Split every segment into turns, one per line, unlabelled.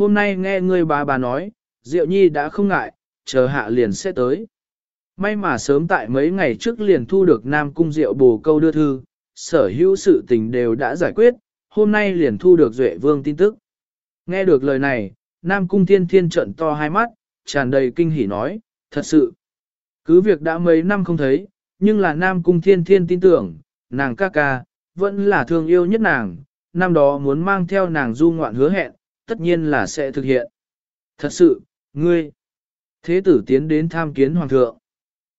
hôm nay nghe ngươi bà bà nói, Diệu Nhi đã không ngại, chờ hạ liền sẽ tới. May mà sớm tại mấy ngày trước liền thu được Nam Cung Diệu bồ câu đưa thư, sở hữu sự tình đều đã giải quyết, hôm nay liền thu được Duệ Vương tin tức. Nghe được lời này, Nam Cung Thiên Thiên trận to hai mắt, tràn đầy kinh hỉ nói, thật sự. Cứ việc đã mấy năm không thấy, nhưng là Nam Cung Thiên Thiên tin tưởng, nàng ca ca, vẫn là thương yêu nhất nàng, năm đó muốn mang theo nàng du ngoạn hứa hẹn, tất nhiên là sẽ thực hiện. Thật sự, ngươi, thế tử tiến đến tham kiến hoàng thượng.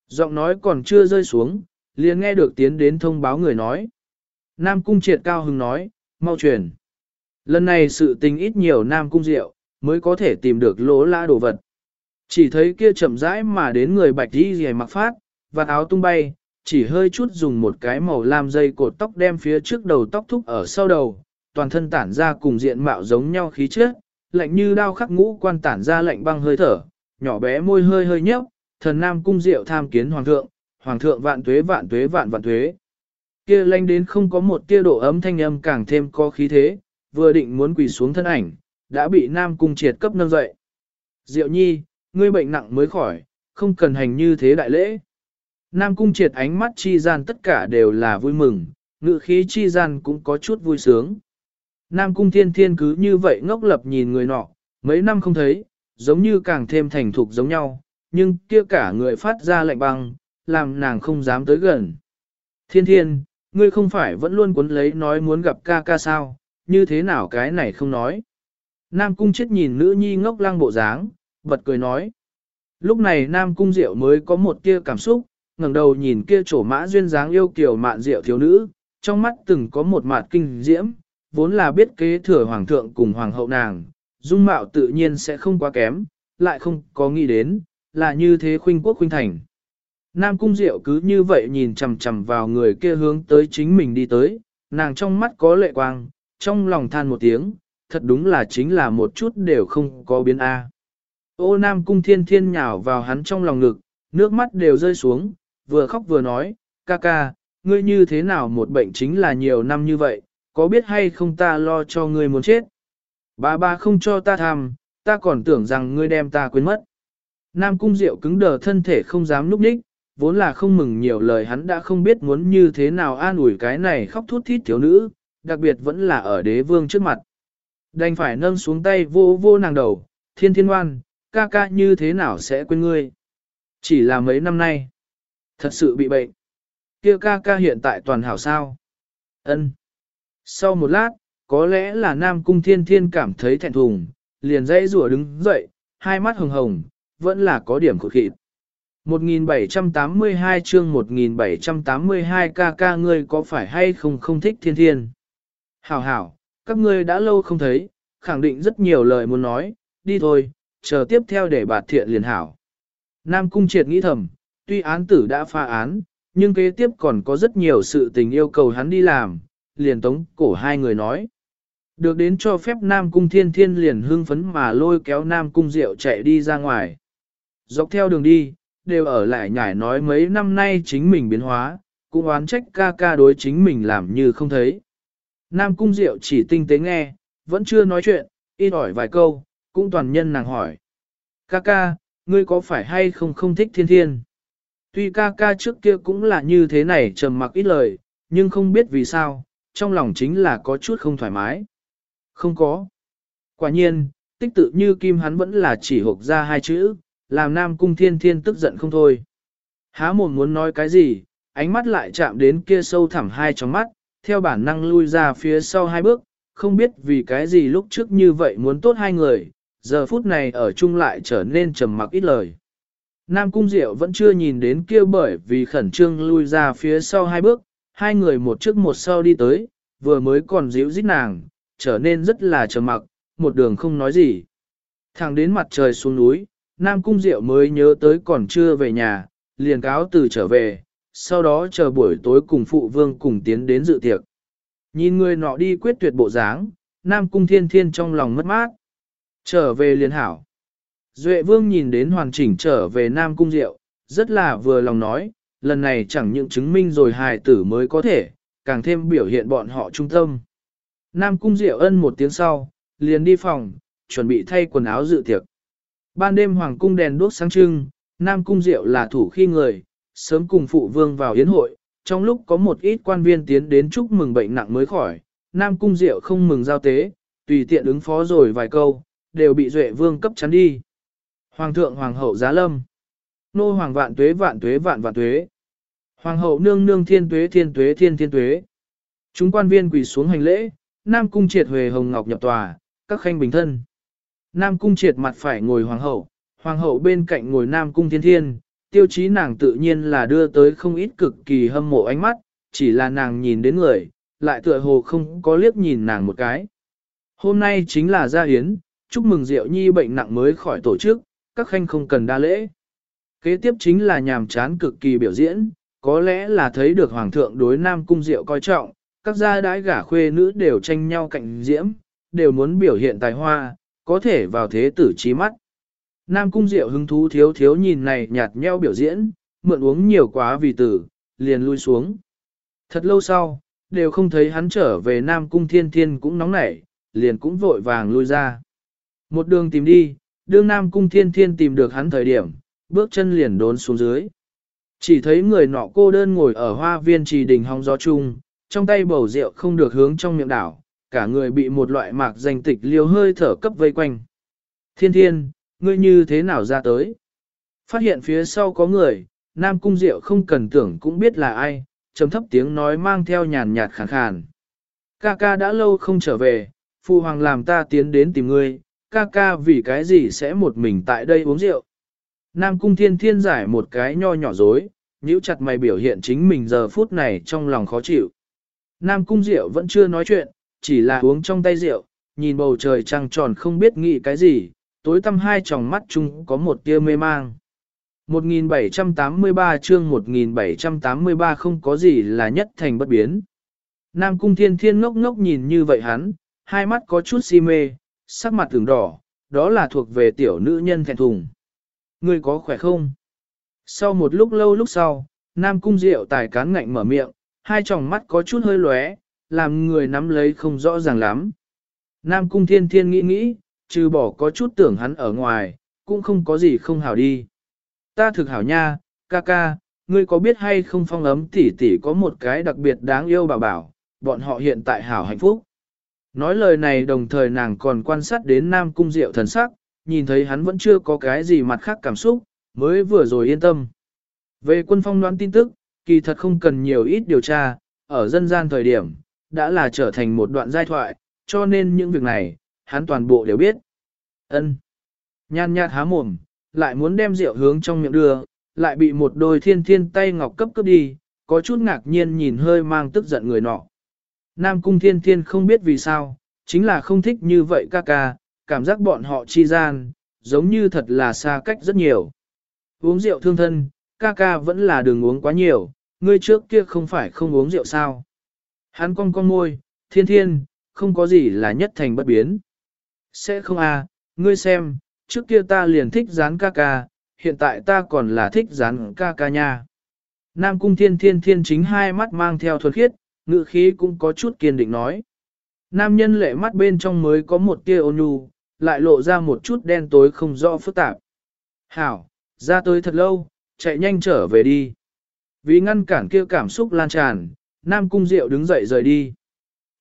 Giọng nói còn chưa rơi xuống, liền nghe được tiến đến thông báo người nói. Nam Cung triệt cao hứng nói, mau truyền. Lần này sự tình ít nhiều Nam Cung Diệu, mới có thể tìm được lỗ la đồ vật. Chỉ thấy kia chậm rãi mà đến người bạch đi dày mặc phát, và áo tung bay, chỉ hơi chút dùng một cái màu lam dây cột tóc đem phía trước đầu tóc thúc ở sau đầu, toàn thân tản ra cùng diện mạo giống nhau khí chất, lạnh như đao khắc ngũ quan tản ra lạnh băng hơi thở, nhỏ bé môi hơi hơi nhấp, thần nam cung diệu tham kiến hoàng thượng, hoàng thượng vạn tuế vạn tuế vạn vạn tuế. Kia lanh đến không có một tia độ ấm thanh âm càng thêm có khí thế, vừa định muốn quỳ xuống thân ảnh, đã bị nam cung triệt cấp nâng dậy. Diệu nhi, ngươi bệnh nặng mới khỏi, không cần hành như thế đại lễ. Nam cung triệt ánh mắt chi gian tất cả đều là vui mừng, ngự khí chi gian cũng có chút vui sướng. Nam cung thiên thiên cứ như vậy ngốc lập nhìn người nọ, mấy năm không thấy, giống như càng thêm thành thục giống nhau, nhưng kia cả người phát ra lạnh băng, làm nàng không dám tới gần. Thiên thiên, ngươi không phải vẫn luôn cuốn lấy nói muốn gặp ca ca sao, như thế nào cái này không nói. Nam cung chết nhìn nữ nhi ngốc lang bộ dáng, bật cười nói. Lúc này Nam cung diệu mới có một tia cảm xúc, ngẩng đầu nhìn kia chỗ mã duyên dáng yêu kiều mạn diệu thiếu nữ, trong mắt từng có một mạt kinh diễm, vốn là biết kế thừa hoàng thượng cùng hoàng hậu nàng, dung mạo tự nhiên sẽ không quá kém, lại không có nghĩ đến, là như thế khuynh quốc khuynh thành. Nam cung diệu cứ như vậy nhìn chằm chằm vào người kia hướng tới chính mình đi tới, nàng trong mắt có lệ quang, trong lòng than một tiếng, thật đúng là chính là một chút đều không có biến A. Ô Nam cung thiên thiên nhào vào hắn trong lòng ngực, nước mắt đều rơi xuống, vừa khóc vừa nói, ca ca, ngươi như thế nào một bệnh chính là nhiều năm như vậy, có biết hay không ta lo cho ngươi muốn chết. Bà bà không cho ta tham, ta còn tưởng rằng ngươi đem ta quên mất. Nam cung diệu cứng đờ thân thể không dám núp đích, vốn là không mừng nhiều lời hắn đã không biết muốn như thế nào an ủi cái này khóc thút thít thiếu nữ, đặc biệt vẫn là ở đế vương trước mặt. Đành phải nâng xuống tay vô vô nàng đầu, thiên thiên oan ca ca như thế nào sẽ quên ngươi. Chỉ là mấy năm nay, thật sự bị bệnh. Kia ca ca hiện tại toàn hảo sao. ân sau một lát, có lẽ là Nam Cung Thiên Thiên cảm thấy thẹn thùng, liền dãy rủa đứng dậy, hai mắt hồng hồng, vẫn là có điểm khổ khịt. 1782 chương 1782 ca ca ngươi có phải hay không không thích thiên thiên. Hảo hảo, các ngươi đã lâu không thấy, khẳng định rất nhiều lời muốn nói, đi thôi, chờ tiếp theo để bạt thiện liền hảo. Nam Cung Triệt nghĩ thầm, tuy án tử đã pha án, nhưng kế tiếp còn có rất nhiều sự tình yêu cầu hắn đi làm, liền tống cổ hai người nói. Được đến cho phép Nam Cung Thiên Thiên liền hưng phấn mà lôi kéo Nam Cung Diệu chạy đi ra ngoài. Dọc theo đường đi, đều ở lại nhải nói mấy năm nay chính mình biến hóa, cũng oán trách ca ca đối chính mình làm như không thấy. Nam Cung Diệu chỉ tinh tế nghe, vẫn chưa nói chuyện, ít hỏi vài câu, cũng toàn nhân nàng hỏi. Ca ca, ngươi có phải hay không không thích thiên thiên? Tuy ca ca trước kia cũng là như thế này trầm mặc ít lời, nhưng không biết vì sao, trong lòng chính là có chút không thoải mái. Không có. Quả nhiên, tích tự như kim hắn vẫn là chỉ hộp ra hai chữ, làm nam cung thiên thiên tức giận không thôi. Há mồm muốn nói cái gì, ánh mắt lại chạm đến kia sâu thẳm hai trong mắt, theo bản năng lui ra phía sau hai bước, không biết vì cái gì lúc trước như vậy muốn tốt hai người, giờ phút này ở chung lại trở nên trầm mặc ít lời. Nam Cung Diệu vẫn chưa nhìn đến kia bởi vì khẩn trương lui ra phía sau hai bước, hai người một trước một sau đi tới, vừa mới còn díu dít nàng, trở nên rất là trầm mặc, một đường không nói gì. Thẳng đến mặt trời xuống núi, Nam Cung Diệu mới nhớ tới còn chưa về nhà, liền cáo từ trở về, sau đó chờ buổi tối cùng phụ vương cùng tiến đến dự tiệc. Nhìn người nọ đi quyết tuyệt bộ dáng, Nam Cung Thiên Thiên trong lòng mất mát. Trở về liền hảo. Duệ Vương nhìn đến hoàn chỉnh trở về Nam Cung Diệu, rất là vừa lòng nói, lần này chẳng những chứng minh rồi hài tử mới có thể, càng thêm biểu hiện bọn họ trung tâm. Nam Cung Diệu ân một tiếng sau, liền đi phòng, chuẩn bị thay quần áo dự tiệc. Ban đêm hoàng cung đèn đuốc sáng trưng, Nam Cung Diệu là thủ khi người, sớm cùng phụ vương vào yến hội, trong lúc có một ít quan viên tiến đến chúc mừng bệnh nặng mới khỏi, Nam Cung Diệu không mừng giao tế, tùy tiện ứng phó rồi vài câu, đều bị Duệ Vương cấp chắn đi. Hoàng thượng Hoàng hậu giá lâm. Nô Hoàng vạn tuế vạn tuế vạn vạn tuế. Hoàng hậu nương nương thiên tuế thiên tuế thiên thiên tuế. Chúng quan viên quỳ xuống hành lễ, Nam Cung triệt huề hồng ngọc nhập tòa, các khanh bình thân. Nam Cung triệt mặt phải ngồi Hoàng hậu, Hoàng hậu bên cạnh ngồi Nam Cung thiên thiên, tiêu chí nàng tự nhiên là đưa tới không ít cực kỳ hâm mộ ánh mắt, chỉ là nàng nhìn đến người, lại tựa hồ không có liếc nhìn nàng một cái. Hôm nay chính là gia hiến, chúc mừng Diệu Nhi bệnh nặng mới khỏi tổ chức, các khanh không cần đa lễ. Kế tiếp chính là nhàm chán cực kỳ biểu diễn, có lẽ là thấy được Hoàng thượng đối Nam Cung Diệu coi trọng, các gia đái gả khuê nữ đều tranh nhau cạnh diễm, đều muốn biểu hiện tài hoa, có thể vào thế tử trí mắt. Nam Cung Diệu hứng thú thiếu thiếu nhìn này nhạt nheo biểu diễn, mượn uống nhiều quá vì tử, liền lui xuống. Thật lâu sau, đều không thấy hắn trở về Nam Cung Thiên Thiên cũng nóng nảy, liền cũng vội vàng lui ra. Một đường tìm đi, đương Nam Cung Thiên Thiên tìm được hắn thời điểm, bước chân liền đốn xuống dưới. Chỉ thấy người nọ cô đơn ngồi ở hoa viên trì đình hóng gió chung, trong tay bầu rượu không được hướng trong miệng đảo, cả người bị một loại mạc danh tịch liêu hơi thở cấp vây quanh. Thiên thiên, ngươi như thế nào ra tới? Phát hiện phía sau có người, Nam Cung rượu không cần tưởng cũng biết là ai, trầm thấp tiếng nói mang theo nhàn nhạt khàn khàn. Ca ca đã lâu không trở về, Phu Hoàng làm ta tiến đến tìm ngươi, ca ca vì cái gì sẽ một mình tại đây uống rượu. Nam Cung Thiên Thiên giải một cái nho nhỏ dối, nhíu chặt mày biểu hiện chính mình giờ phút này trong lòng khó chịu. Nam Cung Diệu vẫn chưa nói chuyện, chỉ là uống trong tay rượu, nhìn bầu trời trăng tròn không biết nghĩ cái gì, tối tăm hai tròng mắt chung có một tia mê mang. 1783 chương 1783 không có gì là nhất thành bất biến. Nam Cung Thiên Thiên ngốc ngốc nhìn như vậy hắn, hai mắt có chút si mê, sắc mặt thường đỏ, đó là thuộc về tiểu nữ nhân thẹn thùng. Ngươi có khỏe không? Sau một lúc lâu lúc sau, Nam Cung Diệu tài cán ngạnh mở miệng, hai tròng mắt có chút hơi lóe, làm người nắm lấy không rõ ràng lắm. Nam Cung Thiên Thiên nghĩ nghĩ, trừ bỏ có chút tưởng hắn ở ngoài, cũng không có gì không hảo đi. Ta thực hảo nha, ca ca, ngươi có biết hay không phong ấm tỷ tỷ có một cái đặc biệt đáng yêu bảo bảo, bọn họ hiện tại hảo hạnh phúc. Nói lời này đồng thời nàng còn quan sát đến Nam Cung Diệu thần sắc, nhìn thấy hắn vẫn chưa có cái gì mặt khác cảm xúc, mới vừa rồi yên tâm. Về quân phong đoán tin tức, kỳ thật không cần nhiều ít điều tra, ở dân gian thời điểm, đã là trở thành một đoạn giai thoại, cho nên những việc này, hắn toàn bộ đều biết. Ân. Nhan nhạt há mồm, lại muốn đem rượu hướng trong miệng đưa, lại bị một đôi thiên thiên tay ngọc cấp cấp đi, có chút ngạc nhiên nhìn hơi mang tức giận người nọ. Nam cung thiên thiên không biết vì sao, chính là không thích như vậy ca ca, cảm giác bọn họ chi gian, giống như thật là xa cách rất nhiều. Uống rượu thương thân, ca ca vẫn là đừng uống quá nhiều, ngươi trước kia không phải không uống rượu sao. Hắn cong cong môi, thiên thiên, không có gì là nhất thành bất biến. Sẽ không à, ngươi xem, trước kia ta liền thích dán ca ca, hiện tại ta còn là thích dán ca ca nha. Nam cung thiên thiên thiên chính hai mắt mang theo thuần khiết, ngự khí cũng có chút kiên định nói. Nam nhân lệ mắt bên trong mới có một tia ôn nhu, lại lộ ra một chút đen tối không rõ phức tạp. Hảo, ra tới thật lâu, chạy nhanh trở về đi. Vì ngăn cản kia cảm xúc lan tràn, Nam Cung Diệu đứng dậy rời đi.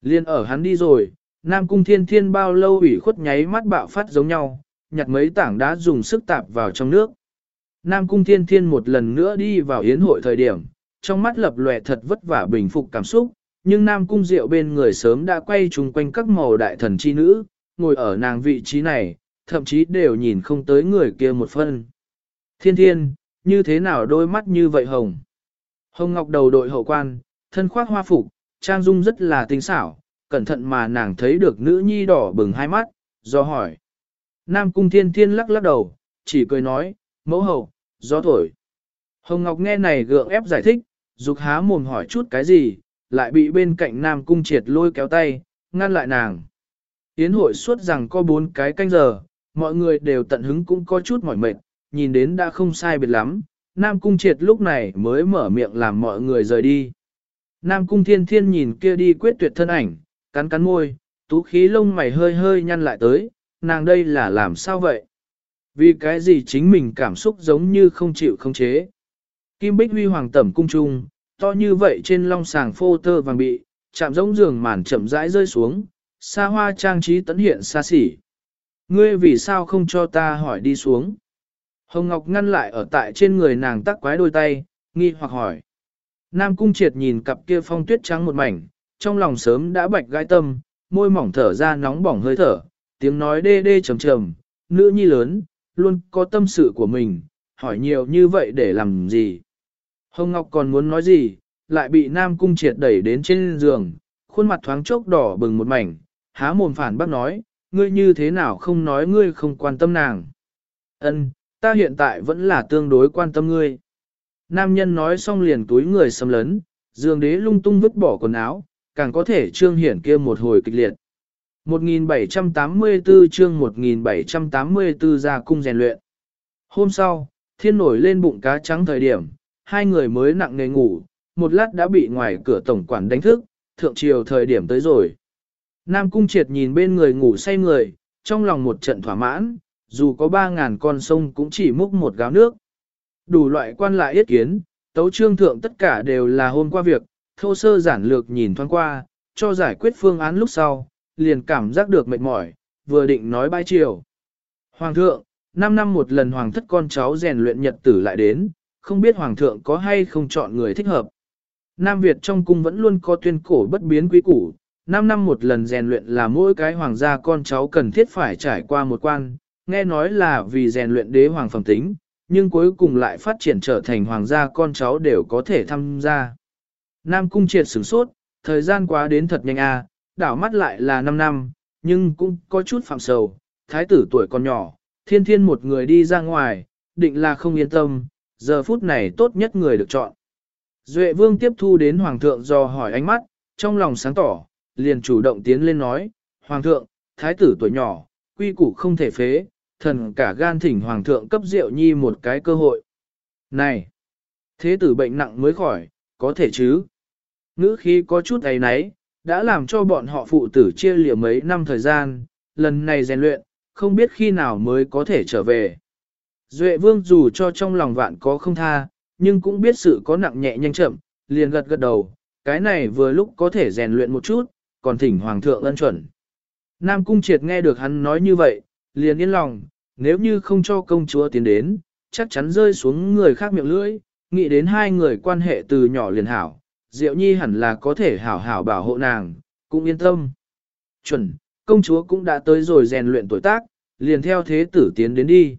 Liên ở hắn đi rồi, Nam Cung Thiên Thiên bao lâu ủy khuất nháy mắt bạo phát giống nhau, nhặt mấy tảng đá dùng sức tạp vào trong nước. Nam Cung Thiên Thiên một lần nữa đi vào yến hội thời điểm, trong mắt lập lòe thật vất vả bình phục cảm xúc, nhưng Nam Cung Diệu bên người sớm đã quay chung quanh các màu đại thần chi nữ, ngồi ở nàng vị trí này, thậm chí đều nhìn không tới người kia một phân. Thiên Thiên, như thế nào đôi mắt như vậy hồng? Hồng Ngọc đầu đội hậu quan, thân khoác hoa phục, trang dung rất là tinh xảo, cẩn thận mà nàng thấy được nữ nhi đỏ bừng hai mắt, do hỏi. Nam cung thiên thiên lắc lắc đầu, chỉ cười nói, mẫu hậu, gió thổi. Hồng Ngọc nghe này gượng ép giải thích, dục há mồm hỏi chút cái gì, lại bị bên cạnh Nam cung triệt lôi kéo tay, ngăn lại nàng. Yến hội suốt rằng có bốn cái canh giờ, mọi người đều tận hứng cũng có chút mỏi mệt, nhìn đến đã không sai biệt lắm, Nam cung triệt lúc này mới mở miệng làm mọi người rời đi. Nam cung thiên thiên nhìn kia đi quyết tuyệt thân ảnh, cắn cắn môi, tú khí lông mày hơi hơi nhăn lại tới, nàng đây là làm sao vậy? Vì cái gì chính mình cảm xúc giống như không chịu không chế. Kim Bích Huy hoàng tẩm cung trung, to như vậy trên long sàng phô tơ vàng bị, chạm giống giường màn chậm rãi rơi xuống, xa hoa trang trí tấn hiện xa xỉ. Ngươi vì sao không cho ta hỏi đi xuống? Hồng Ngọc ngăn lại ở tại trên người nàng tắc quái đôi tay, nghi hoặc hỏi. Nam Cung Triệt nhìn cặp kia phong tuyết trắng một mảnh, trong lòng sớm đã bạch gai tâm, môi mỏng thở ra nóng bỏng hơi thở, tiếng nói đê đê trầm trầm, nữ nhi lớn, luôn có tâm sự của mình, hỏi nhiều như vậy để làm gì. Hồng Ngọc còn muốn nói gì, lại bị Nam Cung Triệt đẩy đến trên giường, khuôn mặt thoáng chốc đỏ bừng một mảnh, há mồm phản bác nói, ngươi như thế nào không nói ngươi không quan tâm nàng. Ân, ta hiện tại vẫn là tương đối quan tâm ngươi. Nam nhân nói xong liền túi người xâm lấn, Dương đế lung tung vứt bỏ quần áo, càng có thể trương hiển kia một hồi kịch liệt. 1784 chương 1784 ra cung rèn luyện. Hôm sau, thiên nổi lên bụng cá trắng thời điểm, hai người mới nặng nề ngủ, một lát đã bị ngoài cửa tổng quản đánh thức, thượng triều thời điểm tới rồi. Nam cung triệt nhìn bên người ngủ say người, trong lòng một trận thỏa mãn, dù có ba ngàn con sông cũng chỉ múc một gáo nước. Đủ loại quan lại yết kiến, tấu trương thượng tất cả đều là hôm qua việc, thô sơ giản lược nhìn thoáng qua, cho giải quyết phương án lúc sau, liền cảm giác được mệt mỏi, vừa định nói bãi chiều. Hoàng thượng, 5 năm một lần hoàng thất con cháu rèn luyện nhật tử lại đến, không biết hoàng thượng có hay không chọn người thích hợp. Nam Việt trong cung vẫn luôn có tuyên cổ bất biến quý củ, 5 năm một lần rèn luyện là mỗi cái hoàng gia con cháu cần thiết phải trải qua một quan, nghe nói là vì rèn luyện đế hoàng phẩm tính, nhưng cuối cùng lại phát triển trở thành hoàng gia con cháu đều có thể tham gia. Nam cung triệt sửng sốt, thời gian quá đến thật nhanh à, đảo mắt lại là 5 năm, nhưng cũng có chút phạm sầu, thái tử tuổi còn nhỏ, thiên thiên một người đi ra ngoài, định là không yên tâm, giờ phút này tốt nhất người được chọn. Duệ vương tiếp thu đến hoàng thượng do hỏi ánh mắt, trong lòng sáng tỏ, liền chủ động tiến lên nói, hoàng thượng, thái tử tuổi nhỏ, quy củ không thể phế, thần cả gan thỉnh hoàng thượng cấp rượu nhi một cái cơ hội. Này, thế tử bệnh nặng mới khỏi, có thể chứ? Ngữ khí có chút ấy nấy, đã làm cho bọn họ phụ tử chia liễu mấy năm thời gian, lần này rèn luyện, không biết khi nào mới có thể trở về. Duệ vương dù cho trong lòng vạn có không tha, nhưng cũng biết sự có nặng nhẹ nhanh chậm, liền gật gật đầu, cái này vừa lúc có thể rèn luyện một chút, còn thỉnh hoàng thượng ân chuẩn. Nam cung triệt nghe được hắn nói như vậy, liền yên lòng, nếu như không cho công chúa tiến đến, chắc chắn rơi xuống người khác miệng lưỡi, nghĩ đến hai người quan hệ từ nhỏ liền hảo, Diệu Nhi hẳn là có thể hảo hảo bảo hộ nàng, cũng yên tâm. Chuẩn, công chúa cũng đã tới rồi rèn luyện tuổi tác, liền theo thế tử tiến đến đi.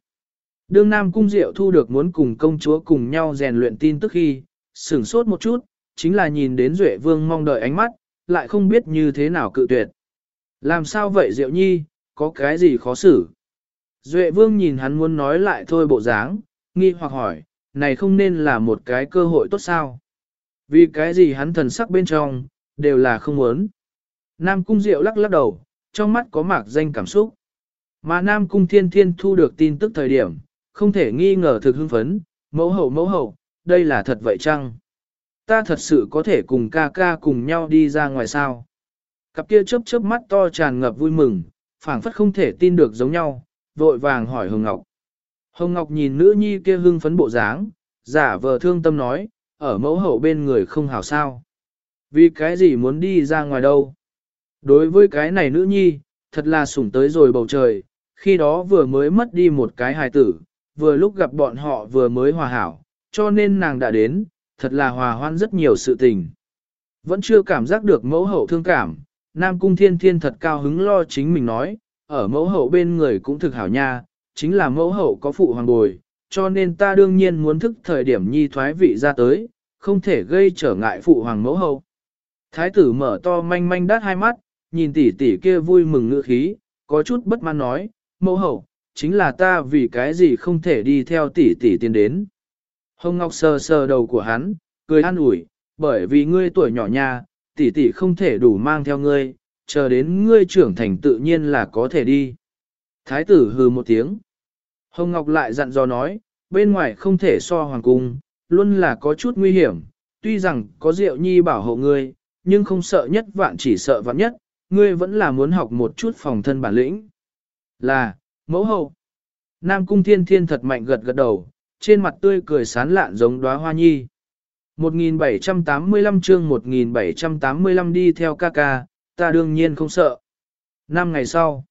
Đương Nam Cung Diệu thu được muốn cùng công chúa cùng nhau rèn luyện tin tức khi, sửng sốt một chút, chính là nhìn đến Duệ Vương mong đợi ánh mắt, lại không biết như thế nào cự tuyệt. Làm sao vậy Diệu Nhi, có cái gì khó xử? Duệ Vương nhìn hắn muốn nói lại thôi bộ dáng, nghi hoặc hỏi, này không nên là một cái cơ hội tốt sao? Vì cái gì hắn thần sắc bên trong, đều là không muốn. Nam Cung Diệu lắc lắc đầu, trong mắt có mạc danh cảm xúc. Mà Nam Cung Thiên Thiên thu được tin tức thời điểm, không thể nghi ngờ thực hưng phấn, mẫu hậu mẫu hậu, đây là thật vậy chăng? Ta thật sự có thể cùng ca ca cùng nhau đi ra ngoài sao? Cặp kia chớp chớp mắt to tràn ngập vui mừng, phảng phất không thể tin được giống nhau, vội vàng hỏi Hồng Ngọc. Hồng Ngọc nhìn nữ nhi kia hưng phấn bộ dáng, giả vờ thương tâm nói, ở mẫu hậu bên người không hảo sao. Vì cái gì muốn đi ra ngoài đâu? Đối với cái này nữ nhi, thật là sủng tới rồi bầu trời, khi đó vừa mới mất đi một cái hài tử, vừa lúc gặp bọn họ vừa mới hòa hảo, cho nên nàng đã đến, thật là hòa hoan rất nhiều sự tình. Vẫn chưa cảm giác được mẫu hậu thương cảm, Nam Cung Thiên Thiên thật cao hứng lo chính mình nói, ở mẫu hậu bên người cũng thực hảo nha, chính là mẫu hậu có phụ hoàng bồi, cho nên ta đương nhiên muốn thức thời điểm nhi thoái vị ra tới, không thể gây trở ngại phụ hoàng mẫu hậu. Thái tử mở to manh manh đát hai mắt, nhìn tỷ tỷ kia vui mừng ngữ khí, có chút bất mãn nói, mẫu hậu, chính là ta vì cái gì không thể đi theo tỷ tỷ tiến đến. Hồng Ngọc sờ sờ đầu của hắn, cười an ủi, bởi vì ngươi tuổi nhỏ nha, tỷ tỷ không thể đủ mang theo ngươi, chờ đến ngươi trưởng thành tự nhiên là có thể đi. Thái tử hừ một tiếng. Hồng Ngọc lại dặn dò nói, bên ngoài không thể so hoàng cung, luôn là có chút nguy hiểm, tuy rằng có Diệu Nhi bảo hộ ngươi, nhưng không sợ nhất vạn chỉ sợ vạn nhất, ngươi vẫn là muốn học một chút phòng thân bản lĩnh. Là, mẫu hậu. Nam cung thiên thiên thật mạnh gật gật đầu, trên mặt tươi cười sán lạn giống đóa hoa nhi. 1785 chương 1785 đi theo ca ca, ta đương nhiên không sợ. Năm ngày sau,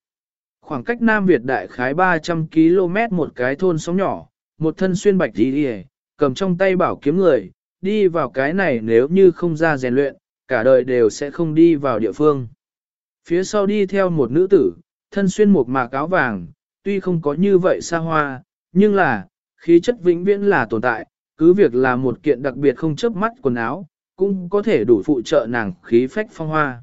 khoảng cách Nam Việt đại khái 300 km một cái thôn sóng nhỏ, một thân xuyên bạch đi đi cầm trong tay bảo kiếm người, đi vào cái này nếu như không ra rèn luyện, cả đời đều sẽ không đi vào địa phương. Phía sau đi theo một nữ tử, thân xuyên một mạc áo vàng, tuy không có như vậy xa hoa, nhưng là, khí chất vĩnh viễn là tồn tại, cứ việc là một kiện đặc biệt không chớp mắt quần áo, cũng có thể đủ phụ trợ nàng khí phách phong hoa.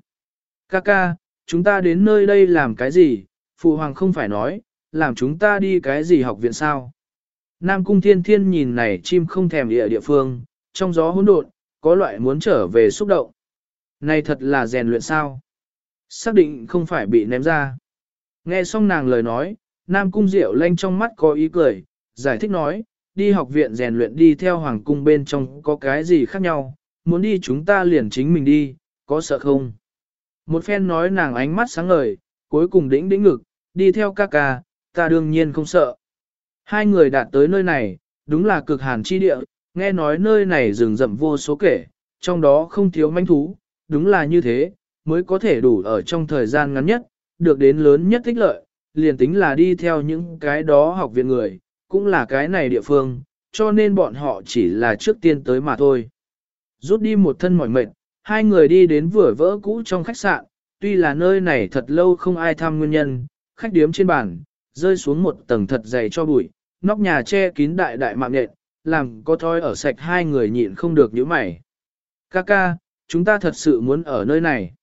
Kaka, chúng ta đến nơi đây làm cái gì, phụ hoàng không phải nói, làm chúng ta đi cái gì học viện sao. Nam cung thiên thiên nhìn này chim không thèm địa địa phương, trong gió hỗn độn, có loại muốn trở về xúc động. Này thật là rèn luyện sao? Xác định không phải bị ném ra. Nghe xong nàng lời nói, Nam cung diệu lanh trong mắt có ý cười, giải thích nói, đi học viện rèn luyện đi theo hoàng cung bên trong có cái gì khác nhau, muốn đi chúng ta liền chính mình đi, có sợ không? Một phen nói nàng ánh mắt sáng ngời, cuối cùng đĩnh đĩnh ngực, đi theo ca ca, ta đương nhiên không sợ. Hai người đạt tới nơi này, đúng là cực hàn chi địa, nghe nói nơi này rừng rậm vô số kể, trong đó không thiếu manh thú, đúng là như thế, mới có thể đủ ở trong thời gian ngắn nhất, được đến lớn nhất tích lợi, liền tính là đi theo những cái đó học viện người, cũng là cái này địa phương, cho nên bọn họ chỉ là trước tiên tới mà thôi. Rút đi một thân mỏi mệt, hai người đi đến vừa vỡ cũ trong khách sạn, tuy là nơi này thật lâu không ai thăm nguyên nhân, khách điếm trên bàn, rơi xuống một tầng thật dày cho bụi, nóc nhà che kín đại đại mạng nhện, làm có thói ở sạch hai người nhịn không được nhíu mày. Kaka, chúng ta thật sự muốn ở nơi này.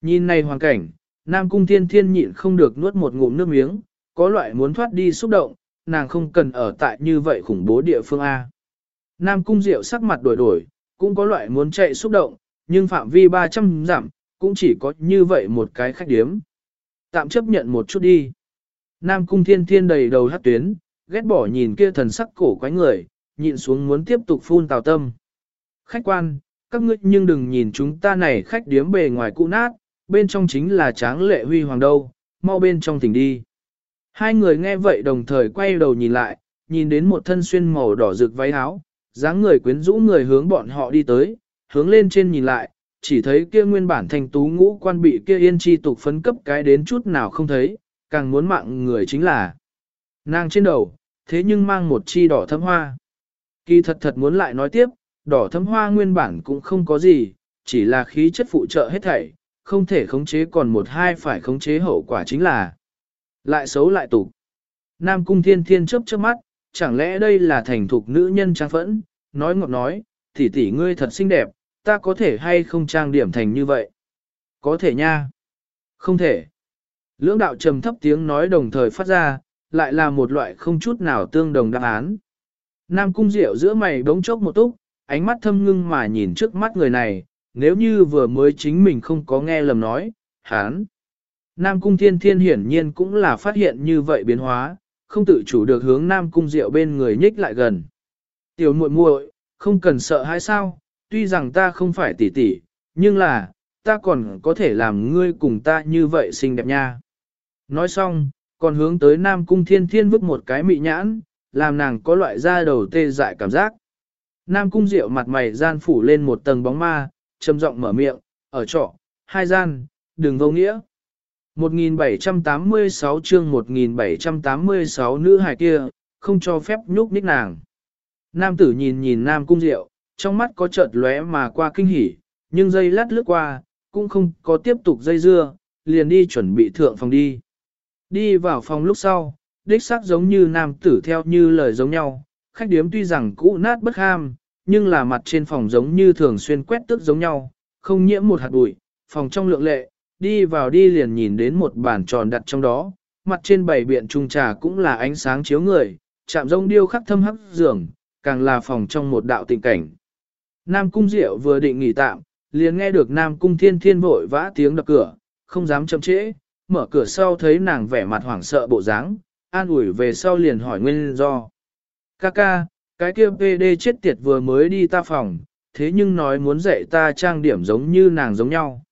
Nhìn này hoàn cảnh, Nam Cung Thiên Thiên nhịn không được nuốt một ngụm nước miếng, có loại muốn thoát đi xúc động, nàng không cần ở tại như vậy khủng bố địa phương A. Nam Cung Diệu sắc mặt đổi đổi, cũng có loại muốn chạy xúc động, nhưng phạm vi 300 giảm, cũng chỉ có như vậy một cái khách điếm. Tạm chấp nhận một chút đi. Nam Cung Thiên Thiên đầy đầu hát tuyến, ghét bỏ nhìn kia thần sắc cổ quái người, nhịn xuống muốn tiếp tục phun tào tâm. Khách quan, các ngươi nhưng đừng nhìn chúng ta này khách điếm bề ngoài cũ nát, bên trong chính là tráng lệ huy hoàng đâu, mau bên trong tỉnh đi. Hai người nghe vậy đồng thời quay đầu nhìn lại, nhìn đến một thân xuyên màu đỏ rực váy áo, dáng người quyến rũ người hướng bọn họ đi tới, hướng lên trên nhìn lại, chỉ thấy kia nguyên bản thành tú ngũ quan bị kia yên chi tục phấn cấp cái đến chút nào không thấy, càng muốn mạng người chính là nàng trên đầu, thế nhưng mang một chi đỏ thấm hoa. Kỳ thật thật muốn lại nói tiếp, đỏ thấm hoa nguyên bản cũng không có gì, chỉ là khí chất phụ trợ hết thảy, không thể khống chế còn một hai phải khống chế hậu quả chính là lại xấu lại tục. Nam cung thiên thiên chớp chớp mắt, chẳng lẽ đây là thành thục nữ nhân trang phẫn, nói ngọt nói, tỷ tỷ ngươi thật xinh đẹp, ta có thể hay không trang điểm thành như vậy? Có thể nha. Không thể. Lưỡng đạo trầm thấp tiếng nói đồng thời phát ra, lại là một loại không chút nào tương đồng đáp án. Nam cung diệu giữa mày đống chốc một túc, ánh mắt thâm ngưng mà nhìn trước mắt người này, nếu như vừa mới chính mình không có nghe lầm nói, hán. Nam cung thiên thiên hiển nhiên cũng là phát hiện như vậy biến hóa, không tự chủ được hướng Nam cung diệu bên người nhích lại gần. Tiểu muội muội, không cần sợ hay sao, tuy rằng ta không phải tỷ tỷ, nhưng là, ta còn có thể làm ngươi cùng ta như vậy xinh đẹp nha. Nói xong, còn hướng tới Nam cung thiên thiên vứt một cái mị nhãn, làm nàng có loại da đầu tê dại cảm giác. Nam cung diệu mặt mày gian phủ lên một tầng bóng ma, trầm giọng mở miệng, ở trọ, hai gian, đừng vô nghĩa. 1786 chương 1786 nữ hài kia, không cho phép nhúc nhích nàng. Nam tử nhìn nhìn Nam cung diệu, trong mắt có chợt lóe mà qua kinh hỉ, nhưng dây lát lướt qua, cũng không có tiếp tục dây dưa, liền đi chuẩn bị thượng phòng đi. Đi vào phòng lúc sau, đích xác giống như nam tử theo như lời giống nhau, khách điếm tuy rằng cũ nát bất ham, nhưng là mặt trên phòng giống như thường xuyên quét tức giống nhau, không nhiễm một hạt bụi, phòng trong lượng lệ, đi vào đi liền nhìn đến một bàn tròn đặt trong đó, mặt trên bảy biện trung trà cũng là ánh sáng chiếu người, chạm rông điêu khắc thâm hắc giường, càng là phòng trong một đạo tình cảnh. Nam Cung Diệu vừa định nghỉ tạm, liền nghe được Nam Cung Thiên Thiên vội vã tiếng đập cửa, không dám chậm trễ, mở cửa sau thấy nàng vẻ mặt hoảng sợ bộ dáng, an ủi về sau liền hỏi nguyên do. Kaka, cái kia PD chết tiệt vừa mới đi ta phòng, thế nhưng nói muốn dạy ta trang điểm giống như nàng giống nhau.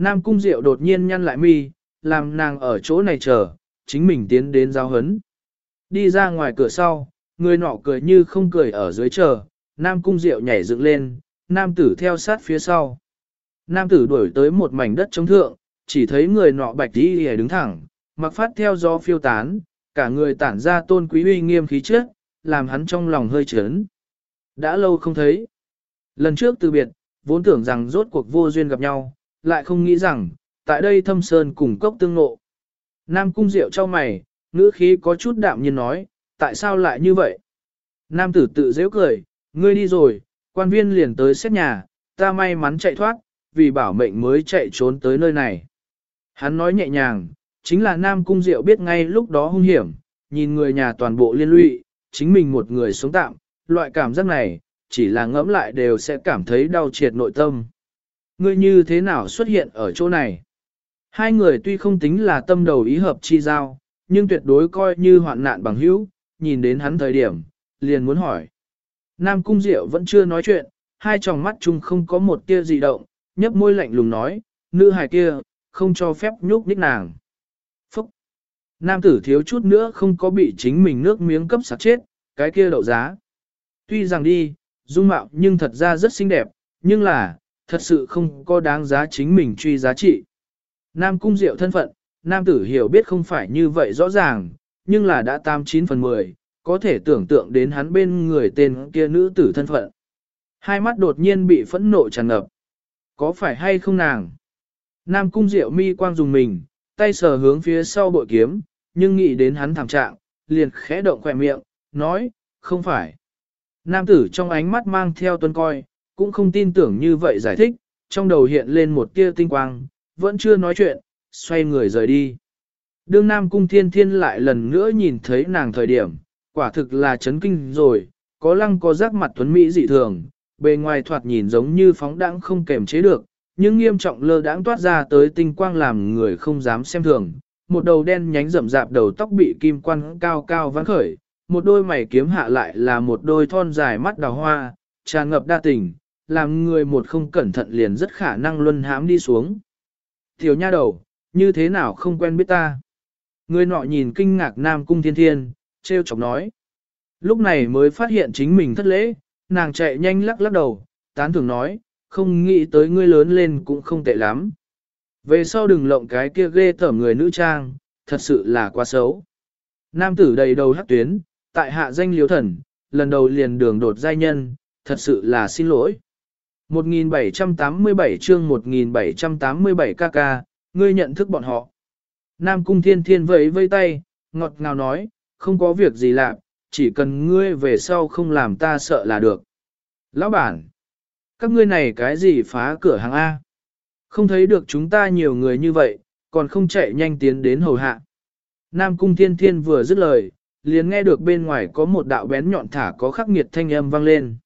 Nam Cung Diệu đột nhiên nhăn lại mi, làm nàng ở chỗ này chờ, chính mình tiến đến giao hấn. Đi ra ngoài cửa sau, người nọ cười như không cười ở dưới chờ, nam cung diệu nhảy dựng lên, nam tử theo sát phía sau. Nam tử đuổi tới một mảnh đất trống thượng, chỉ thấy người nọ bạch đi hề đứng thẳng, mặc phát theo gió phiêu tán, cả người tản ra tôn quý uy nghiêm khí trước, làm hắn trong lòng hơi chấn. Đã lâu không thấy. Lần trước từ biệt, vốn tưởng rằng rốt cuộc vô duyên gặp nhau, lại không nghĩ rằng, tại đây thâm sơn cùng cốc tương ngộ. Nam cung diệu cho mày, ngữ khí có chút đạm nhiên nói, tại sao lại như vậy? Nam tử tự dễ cười, ngươi đi rồi, quan viên liền tới xét nhà, ta may mắn chạy thoát, vì bảo mệnh mới chạy trốn tới nơi này. Hắn nói nhẹ nhàng, chính là Nam Cung Diệu biết ngay lúc đó hung hiểm, nhìn người nhà toàn bộ liên lụy, chính mình một người sống tạm, loại cảm giác này, chỉ là ngẫm lại đều sẽ cảm thấy đau triệt nội tâm. Ngươi như thế nào xuất hiện ở chỗ này? Hai người tuy không tính là tâm đầu ý hợp chi giao, nhưng tuyệt đối coi như hoạn nạn bằng hữu, nhìn đến hắn thời điểm, liền muốn hỏi. Nam Cung Diệu vẫn chưa nói chuyện, hai tròng mắt chung không có một tia gì động, nhấp môi lạnh lùng nói, nữ hài kia, không cho phép nhúc nhích nàng. Phúc! Nam tử thiếu chút nữa không có bị chính mình nước miếng cấp sạc chết, cái kia đậu giá. Tuy rằng đi, dung mạo nhưng thật ra rất xinh đẹp, nhưng là, thật sự không có đáng giá chính mình truy giá trị. Nam cung diệu thân phận, nam tử hiểu biết không phải như vậy rõ ràng, nhưng là đã tam chín phần 10, có thể tưởng tượng đến hắn bên người tên kia nữ tử thân phận. Hai mắt đột nhiên bị phẫn nộ tràn ngập. Có phải hay không nàng? Nam cung diệu mi quang dùng mình, tay sờ hướng phía sau bội kiếm, nhưng nghĩ đến hắn thảm trạng, liền khẽ động khỏe miệng, nói, không phải. Nam tử trong ánh mắt mang theo tuân coi, cũng không tin tưởng như vậy giải thích, trong đầu hiện lên một tia tinh quang, vẫn chưa nói chuyện, xoay người rời đi. Đương Nam Cung Thiên Thiên lại lần nữa nhìn thấy nàng thời điểm, quả thực là chấn kinh rồi, có lăng có giác mặt tuấn Mỹ dị thường, bề ngoài thoạt nhìn giống như phóng đãng không kềm chế được, nhưng nghiêm trọng lơ đãng toát ra tới tinh quang làm người không dám xem thường. Một đầu đen nhánh rậm rạp đầu tóc bị kim quan cao cao vắng khởi, một đôi mày kiếm hạ lại là một đôi thon dài mắt đào hoa, tràn ngập đa tình, làm người một không cẩn thận liền rất khả năng luân hãm đi xuống. Tiểu nha đầu, như thế nào không quen biết ta? Người nọ nhìn kinh ngạc Nam Cung Thiên Thiên, treo chọc nói. Lúc này mới phát hiện chính mình thất lễ, nàng chạy nhanh lắc lắc đầu, tán thường nói, không nghĩ tới ngươi lớn lên cũng không tệ lắm. Về sau đừng lộng cái kia ghê tởm người nữ trang, thật sự là quá xấu. Nam tử đầy đầu hắc tuyến, tại hạ danh liếu thần, lần đầu liền đường đột giai nhân, thật sự là xin lỗi. 1787 chương 1787 ca ca, ngươi nhận thức bọn họ. Nam cung thiên thiên vẫy vây tay, ngọt ngào nói, không có việc gì lạ, chỉ cần ngươi về sau không làm ta sợ là được. Lão bản, các ngươi này cái gì phá cửa hàng A? Không thấy được chúng ta nhiều người như vậy, còn không chạy nhanh tiến đến hầu hạ. Nam cung thiên thiên vừa dứt lời, liền nghe được bên ngoài có một đạo bén nhọn thả có khắc nghiệt thanh âm vang lên.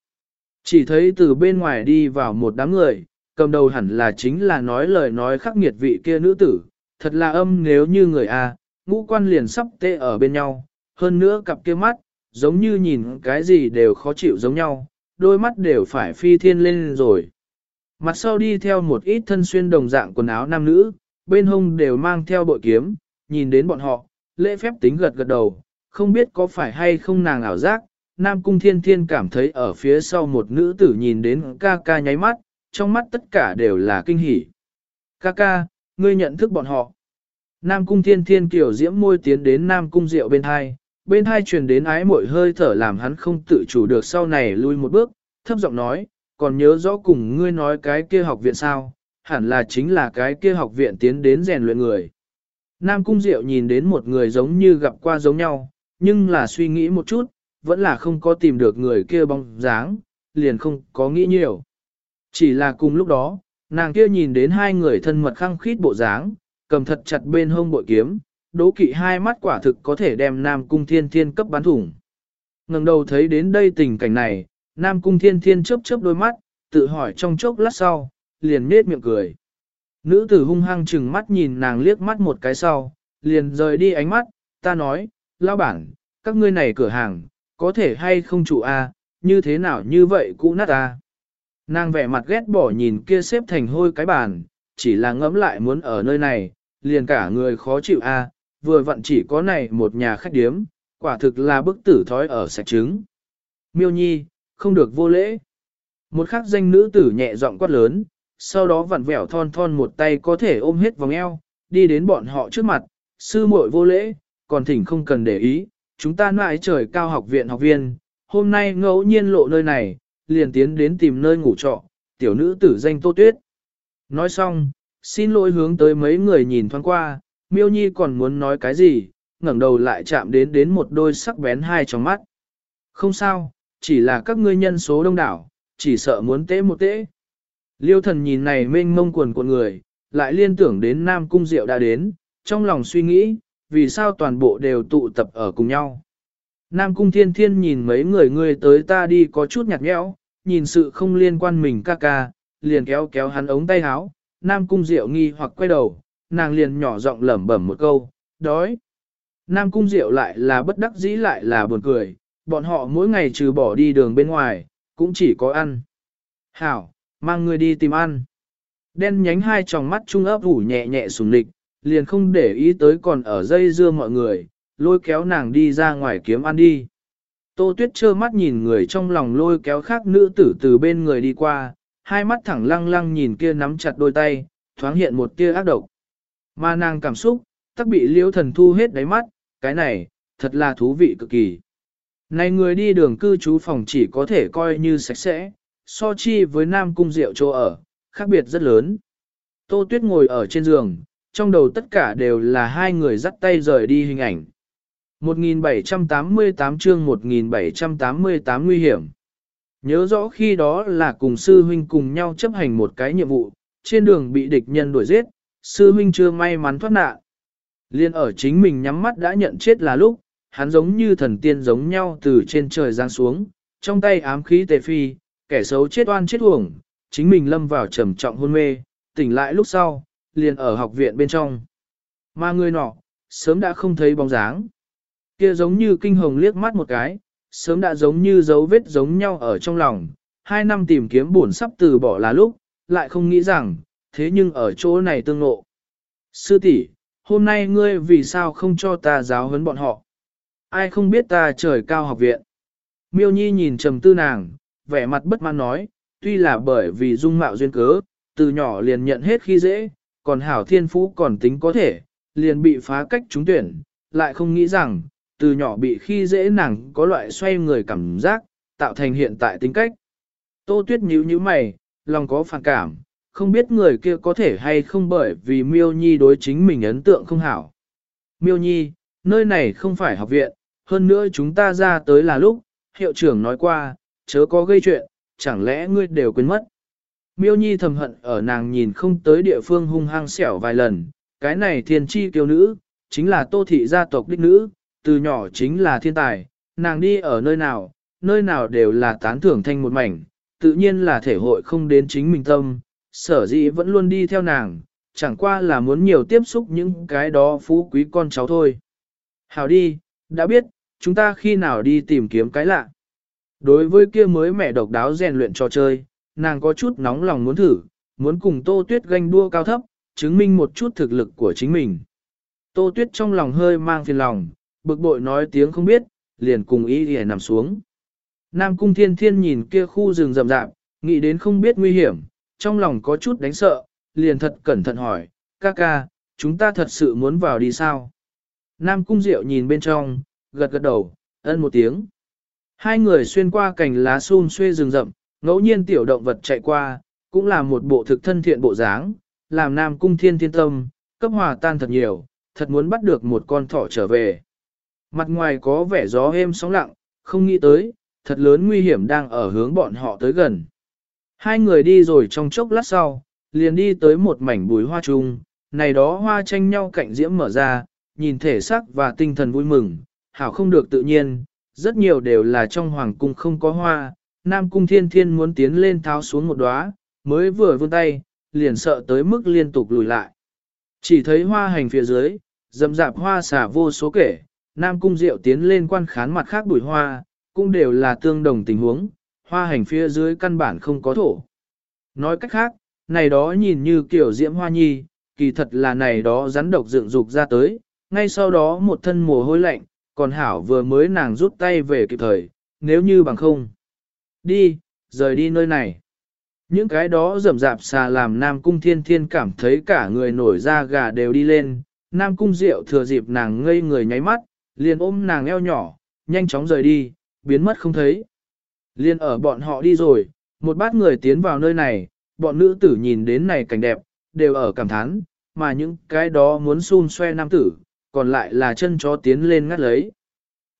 Chỉ thấy từ bên ngoài đi vào một đám người, cầm đầu hẳn là chính là nói lời nói khắc nghiệt vị kia nữ tử, thật là âm nếu như người A, ngũ quan liền sắp tê ở bên nhau, hơn nữa cặp kia mắt, giống như nhìn cái gì đều khó chịu giống nhau, đôi mắt đều phải phi thiên lên rồi. Mặt sau đi theo một ít thân xuyên đồng dạng quần áo nam nữ, bên hông đều mang theo bội kiếm, nhìn đến bọn họ, lễ phép tính gật gật đầu, không biết có phải hay không nàng ảo giác, Nam Cung Thiên Thiên cảm thấy ở phía sau một nữ tử nhìn đến ca ca nháy mắt, trong mắt tất cả đều là kinh hỉ. Ca ca, ngươi nhận thức bọn họ. Nam Cung Thiên Thiên kiểu diễm môi tiến đến Nam Cung Diệu bên hai, bên hai truyền đến ái mội hơi thở làm hắn không tự chủ được sau này lui một bước, thấp giọng nói, còn nhớ rõ cùng ngươi nói cái kia học viện sao, hẳn là chính là cái kia học viện tiến đến rèn luyện người. Nam Cung Diệu nhìn đến một người giống như gặp qua giống nhau, nhưng là suy nghĩ một chút, vẫn là không có tìm được người kia bóng dáng, liền không có nghĩ nhiều. Chỉ là cùng lúc đó, nàng kia nhìn đến hai người thân mật khăng khít bộ dáng, cầm thật chặt bên hông bội kiếm, đố kỵ hai mắt quả thực có thể đem Nam Cung Thiên Thiên cấp bán thủng. ngẩng đầu thấy đến đây tình cảnh này, Nam Cung Thiên Thiên chớp chớp đôi mắt, tự hỏi trong chốc lát sau, liền nết miệng cười. Nữ tử hung hăng chừng mắt nhìn nàng liếc mắt một cái sau, liền rời đi ánh mắt, ta nói, lao bản, các ngươi này cửa hàng, có thể hay không chủ a như thế nào như vậy cũ nát a Nàng vẻ mặt ghét bỏ nhìn kia xếp thành hôi cái bàn, chỉ là ngẫm lại muốn ở nơi này, liền cả người khó chịu a vừa vặn chỉ có này một nhà khách điếm, quả thực là bức tử thói ở sạch trứng. Miêu nhi, không được vô lễ. Một khắc danh nữ tử nhẹ giọng quát lớn, sau đó vặn vẹo thon thon một tay có thể ôm hết vòng eo, đi đến bọn họ trước mặt, sư muội vô lễ, còn thỉnh không cần để ý, chúng ta nại trời cao học viện học viên, hôm nay ngẫu nhiên lộ nơi này, liền tiến đến tìm nơi ngủ trọ, tiểu nữ tử danh Tô Tuyết. Nói xong, xin lỗi hướng tới mấy người nhìn thoáng qua, miêu nhi còn muốn nói cái gì, ngẩng đầu lại chạm đến đến một đôi sắc bén hai trong mắt. Không sao, chỉ là các ngươi nhân số đông đảo, chỉ sợ muốn tế một tế. Liêu thần nhìn này mênh mông quần của người, lại liên tưởng đến Nam Cung Diệu đã đến, trong lòng suy nghĩ, vì sao toàn bộ đều tụ tập ở cùng nhau. Nam Cung Thiên Thiên nhìn mấy người ngươi tới ta đi có chút nhạt nhẽo, nhìn sự không liên quan mình ca ca, liền kéo kéo hắn ống tay áo. Nam Cung Diệu nghi hoặc quay đầu, nàng liền nhỏ giọng lẩm bẩm một câu, đói. Nam Cung Diệu lại là bất đắc dĩ lại là buồn cười, bọn họ mỗi ngày trừ bỏ đi đường bên ngoài, cũng chỉ có ăn. Hảo, mang người đi tìm ăn. Đen nhánh hai tròng mắt trung ấp ủ nhẹ nhẹ sùng lịch, liền không để ý tới còn ở dây dưa mọi người, lôi kéo nàng đi ra ngoài kiếm ăn đi. Tô Tuyết trơ mắt nhìn người trong lòng lôi kéo khác nữ tử từ bên người đi qua, hai mắt thẳng lăng lăng nhìn kia nắm chặt đôi tay, thoáng hiện một tia ác độc. Mà nàng cảm xúc, tắc bị liễu thần thu hết đáy mắt, cái này, thật là thú vị cực kỳ. Này người đi đường cư trú phòng chỉ có thể coi như sạch sẽ, so chi với nam cung rượu chỗ ở, khác biệt rất lớn. Tô Tuyết ngồi ở trên giường, trong đầu tất cả đều là hai người dắt tay rời đi hình ảnh. 1788 chương 1788 nguy hiểm. Nhớ rõ khi đó là cùng sư huynh cùng nhau chấp hành một cái nhiệm vụ, trên đường bị địch nhân đuổi giết, sư huynh chưa may mắn thoát nạn. Liên ở chính mình nhắm mắt đã nhận chết là lúc, hắn giống như thần tiên giống nhau từ trên trời giáng xuống, trong tay ám khí tề phi, kẻ xấu chết oan chết uổng, chính mình lâm vào trầm trọng hôn mê, tỉnh lại lúc sau, liền ở học viện bên trong. Mà người nọ, sớm đã không thấy bóng dáng. Kia giống như kinh hồng liếc mắt một cái, sớm đã giống như dấu vết giống nhau ở trong lòng, hai năm tìm kiếm buồn sắp từ bỏ là lúc, lại không nghĩ rằng, thế nhưng ở chỗ này tương ngộ. Sư tỷ, hôm nay ngươi vì sao không cho ta giáo huấn bọn họ? Ai không biết ta trời cao học viện? Miêu Nhi nhìn trầm tư nàng, vẻ mặt bất mãn nói, tuy là bởi vì dung mạo duyên cớ, từ nhỏ liền nhận hết khi dễ, còn hảo thiên phú còn tính có thể, liền bị phá cách trúng tuyển, lại không nghĩ rằng, từ nhỏ bị khi dễ nàng có loại xoay người cảm giác, tạo thành hiện tại tính cách. Tô Tuyết nhíu nhíu mày, lòng có phản cảm, không biết người kia có thể hay không bởi vì Miêu Nhi đối chính mình ấn tượng không hảo. Miêu Nhi, nơi này không phải học viện, hơn nữa chúng ta ra tới là lúc, hiệu trưởng nói qua, chớ có gây chuyện, chẳng lẽ ngươi đều quên mất. Miêu Nhi thầm hận ở nàng nhìn không tới địa phương hung hăng xẻo vài lần, cái này thiên chi kiêu nữ, chính là tô thị gia tộc đích nữ, từ nhỏ chính là thiên tài, nàng đi ở nơi nào, nơi nào đều là tán thưởng thanh một mảnh, tự nhiên là thể hội không đến chính mình tâm, sở dĩ vẫn luôn đi theo nàng, chẳng qua là muốn nhiều tiếp xúc những cái đó phú quý con cháu thôi. Hào đi, đã biết, chúng ta khi nào đi tìm kiếm cái lạ. Đối với kia mới mẹ độc đáo rèn luyện trò chơi, nàng có chút nóng lòng muốn thử, muốn cùng Tô Tuyết ganh đua cao thấp, chứng minh một chút thực lực của chính mình. Tô Tuyết trong lòng hơi mang phiền lòng, bực bội nói tiếng không biết, liền cùng ý để nằm xuống. Nam Cung Thiên Thiên nhìn kia khu rừng rậm rạp, nghĩ đến không biết nguy hiểm, trong lòng có chút đánh sợ, liền thật cẩn thận hỏi, ca ca, chúng ta thật sự muốn vào đi sao? Nam Cung Diệu nhìn bên trong, gật gật đầu, ân một tiếng. Hai người xuyên qua cành lá xun xuê rừng rậm, ngẫu nhiên tiểu động vật chạy qua, cũng là một bộ thực thân thiện bộ dáng, làm Nam Cung Thiên thiên tâm, cấp hòa tan thật nhiều, thật muốn bắt được một con thỏ trở về. Mặt ngoài có vẻ gió êm sóng lặng, không nghĩ tới, thật lớn nguy hiểm đang ở hướng bọn họ tới gần. Hai người đi rồi trong chốc lát sau, liền đi tới một mảnh bùi hoa trung, này đó hoa tranh nhau cạnh diễm mở ra, nhìn thể sắc và tinh thần vui mừng, hảo không được tự nhiên, rất nhiều đều là trong hoàng cung không có hoa, Nam Cung Thiên Thiên muốn tiến lên tháo xuống một đóa, mới vừa vươn tay, liền sợ tới mức liên tục lùi lại. Chỉ thấy hoa hành phía dưới, rậm rạp hoa xả vô số kể, Nam Cung Diệu tiến lên quan khán mặt khác bụi hoa, cũng đều là tương đồng tình huống, hoa hành phía dưới căn bản không có thổ. Nói cách khác, này đó nhìn như kiểu diễm hoa nhi, kỳ thật là này đó rắn độc dựng dục ra tới, ngay sau đó một thân mồ hôi lạnh, còn hảo vừa mới nàng rút tay về kịp thời, nếu như bằng không. Đi, rời đi nơi này. Những cái đó rầm rạp xà làm Nam Cung Thiên Thiên cảm thấy cả người nổi da gà đều đi lên, Nam Cung Diệu thừa dịp nàng ngây người nháy mắt, liền ôm nàng eo nhỏ, nhanh chóng rời đi, biến mất không thấy. Liên ở bọn họ đi rồi, một bát người tiến vào nơi này, bọn nữ tử nhìn đến này cảnh đẹp, đều ở cảm thán, mà những cái đó muốn xun xoe nam tử, còn lại là chân chó tiến lên ngắt lấy.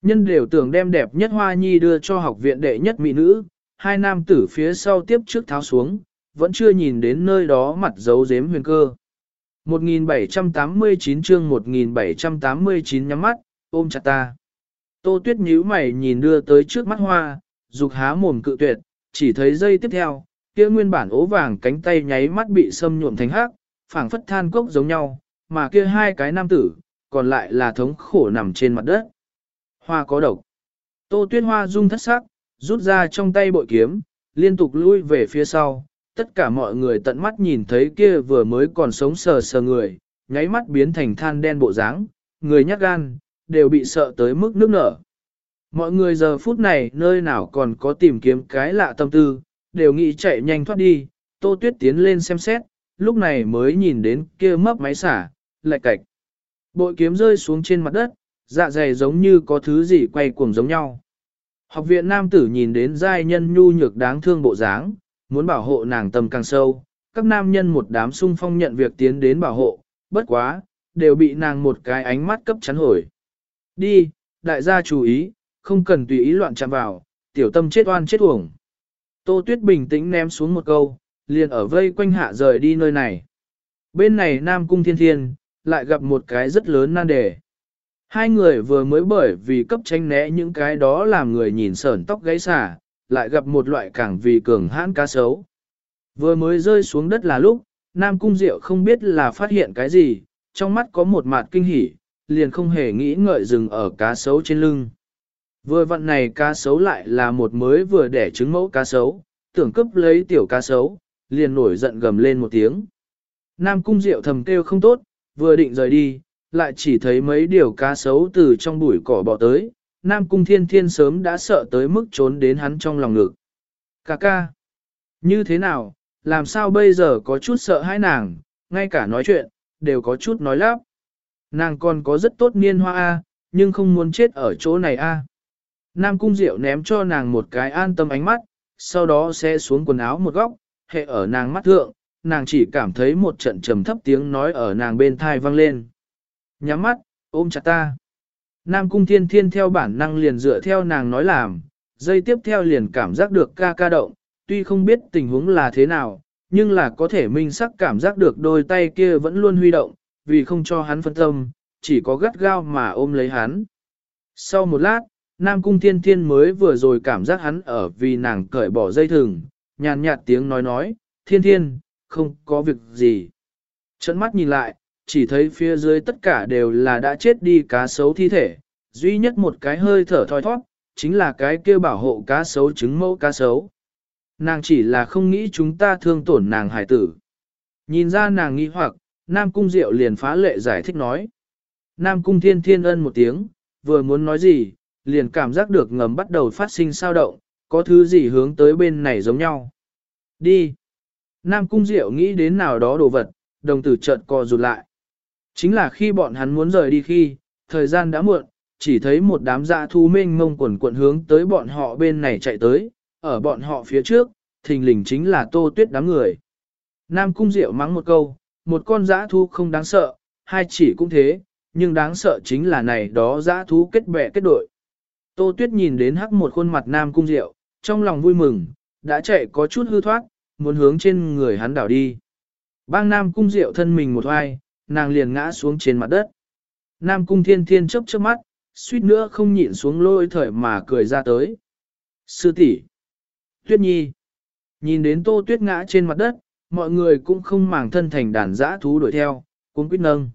Nhân đều tưởng đem đẹp nhất hoa nhi đưa cho học viện đệ nhất mỹ nữ, hai nam tử phía sau tiếp trước tháo xuống, vẫn chưa nhìn đến nơi đó mặt dấu dếm huyền cơ. 1789 chương 1789 nhắm mắt, ôm chặt ta. Tô tuyết nhíu mày nhìn đưa tới trước mắt hoa, dục há mồm cự tuyệt, chỉ thấy dây tiếp theo, kia nguyên bản ố vàng cánh tay nháy mắt bị xâm nhuộm thành hắc, phảng phất than cốc giống nhau, mà kia hai cái nam tử, còn lại là thống khổ nằm trên mặt đất. Hoa có độc. Tô tuyết hoa rung thất sắc, rút ra trong tay bội kiếm, liên tục lui về phía sau. Tất cả mọi người tận mắt nhìn thấy kia vừa mới còn sống sờ sờ người, nháy mắt biến thành than đen bộ dáng, người nhát gan, đều bị sợ tới mức nước nở. Mọi người giờ phút này nơi nào còn có tìm kiếm cái lạ tâm tư, đều nghĩ chạy nhanh thoát đi, tô tuyết tiến lên xem xét, lúc này mới nhìn đến kia mấp máy xả, lại cạch. Bội kiếm rơi xuống trên mặt đất, dạ dày giống như có thứ gì quay cuồng giống nhau. Học viện nam tử nhìn đến giai nhân nhu nhược đáng thương bộ dáng, muốn bảo hộ nàng tâm càng sâu, các nam nhân một đám sung phong nhận việc tiến đến bảo hộ, bất quá, đều bị nàng một cái ánh mắt cấp chắn hồi. Đi, đại gia chú ý, không cần tùy ý loạn chạm vào, tiểu tâm chết oan chết uổng. Tô Tuyết bình tĩnh ném xuống một câu, liền ở vây quanh hạ rời đi nơi này. Bên này Nam Cung Thiên Thiên, lại gặp một cái rất lớn nan đề. Hai người vừa mới bởi vì cấp tranh né những cái đó làm người nhìn sởn tóc gáy xả, lại gặp một loại càng vì cường hãn cá sấu. Vừa mới rơi xuống đất là lúc, Nam Cung Diệu không biết là phát hiện cái gì, trong mắt có một mạt kinh hỉ, liền không hề nghĩ ngợi dừng ở cá sấu trên lưng. Vừa vặn này cá sấu lại là một mới vừa đẻ trứng mẫu cá sấu, tưởng cấp lấy tiểu cá sấu, liền nổi giận gầm lên một tiếng. Nam Cung Diệu thầm kêu không tốt, vừa định rời đi, lại chỉ thấy mấy điều cá sấu từ trong bụi cỏ bò tới, Nam Cung Thiên Thiên sớm đã sợ tới mức trốn đến hắn trong lòng ngực. Cà ca, như thế nào, làm sao bây giờ có chút sợ hãi nàng, ngay cả nói chuyện, đều có chút nói lắp. Nàng còn có rất tốt niên hoa A, nhưng không muốn chết ở chỗ này A. Nam Cung Diệu ném cho nàng một cái an tâm ánh mắt, sau đó sẽ xuống quần áo một góc, hệ ở nàng mắt thượng, nàng chỉ cảm thấy một trận trầm thấp tiếng nói ở nàng bên thai vang lên. Nhắm mắt, ôm chặt ta. Nam cung thiên thiên theo bản năng liền dựa theo nàng nói làm, dây tiếp theo liền cảm giác được ca ca động, tuy không biết tình huống là thế nào, nhưng là có thể minh sắc cảm giác được đôi tay kia vẫn luôn huy động, vì không cho hắn phân tâm, chỉ có gắt gao mà ôm lấy hắn. Sau một lát, Nam cung thiên thiên mới vừa rồi cảm giác hắn ở vì nàng cởi bỏ dây thừng, nhàn nhạt tiếng nói nói, thiên thiên, không có việc gì. Trận mắt nhìn lại, chỉ thấy phía dưới tất cả đều là đã chết đi cá sấu thi thể, duy nhất một cái hơi thở thoi thoát, chính là cái kia bảo hộ cá sấu trứng mẫu cá sấu. Nàng chỉ là không nghĩ chúng ta thương tổn nàng hải tử. Nhìn ra nàng nghi hoặc, Nam Cung Diệu liền phá lệ giải thích nói. Nam Cung Thiên Thiên ân một tiếng, vừa muốn nói gì, liền cảm giác được ngầm bắt đầu phát sinh sao động, có thứ gì hướng tới bên này giống nhau. Đi. Nam Cung Diệu nghĩ đến nào đó đồ vật, đồng tử trợn co rụt lại. Chính là khi bọn hắn muốn rời đi khi, thời gian đã muộn, chỉ thấy một đám dạ thu mênh mông quần quần hướng tới bọn họ bên này chạy tới, ở bọn họ phía trước, thình lình chính là tô tuyết đám người. Nam Cung Diệu mắng một câu, một con dã thu không đáng sợ, hai chỉ cũng thế, nhưng đáng sợ chính là này đó dạ dã thú kết bè kết đội. Tô Tuyết nhìn đến hắc một khuôn mặt Nam Cung Diệu, trong lòng vui mừng, đã chạy có chút hư thoát, muốn hướng trên người hắn đảo đi. Bang Nam Cung Diệu thân mình một oai, nàng liền ngã xuống trên mặt đất. Nam Cung Thiên Thiên chớp chớp mắt, suýt nữa không nhịn xuống lôi thời mà cười ra tới. Sư tỷ, Tuyết Nhi. Nhìn đến Tô Tuyết ngã trên mặt đất, mọi người cũng không màng thân thành đàn dã thú đuổi theo, cũng quyết nâng.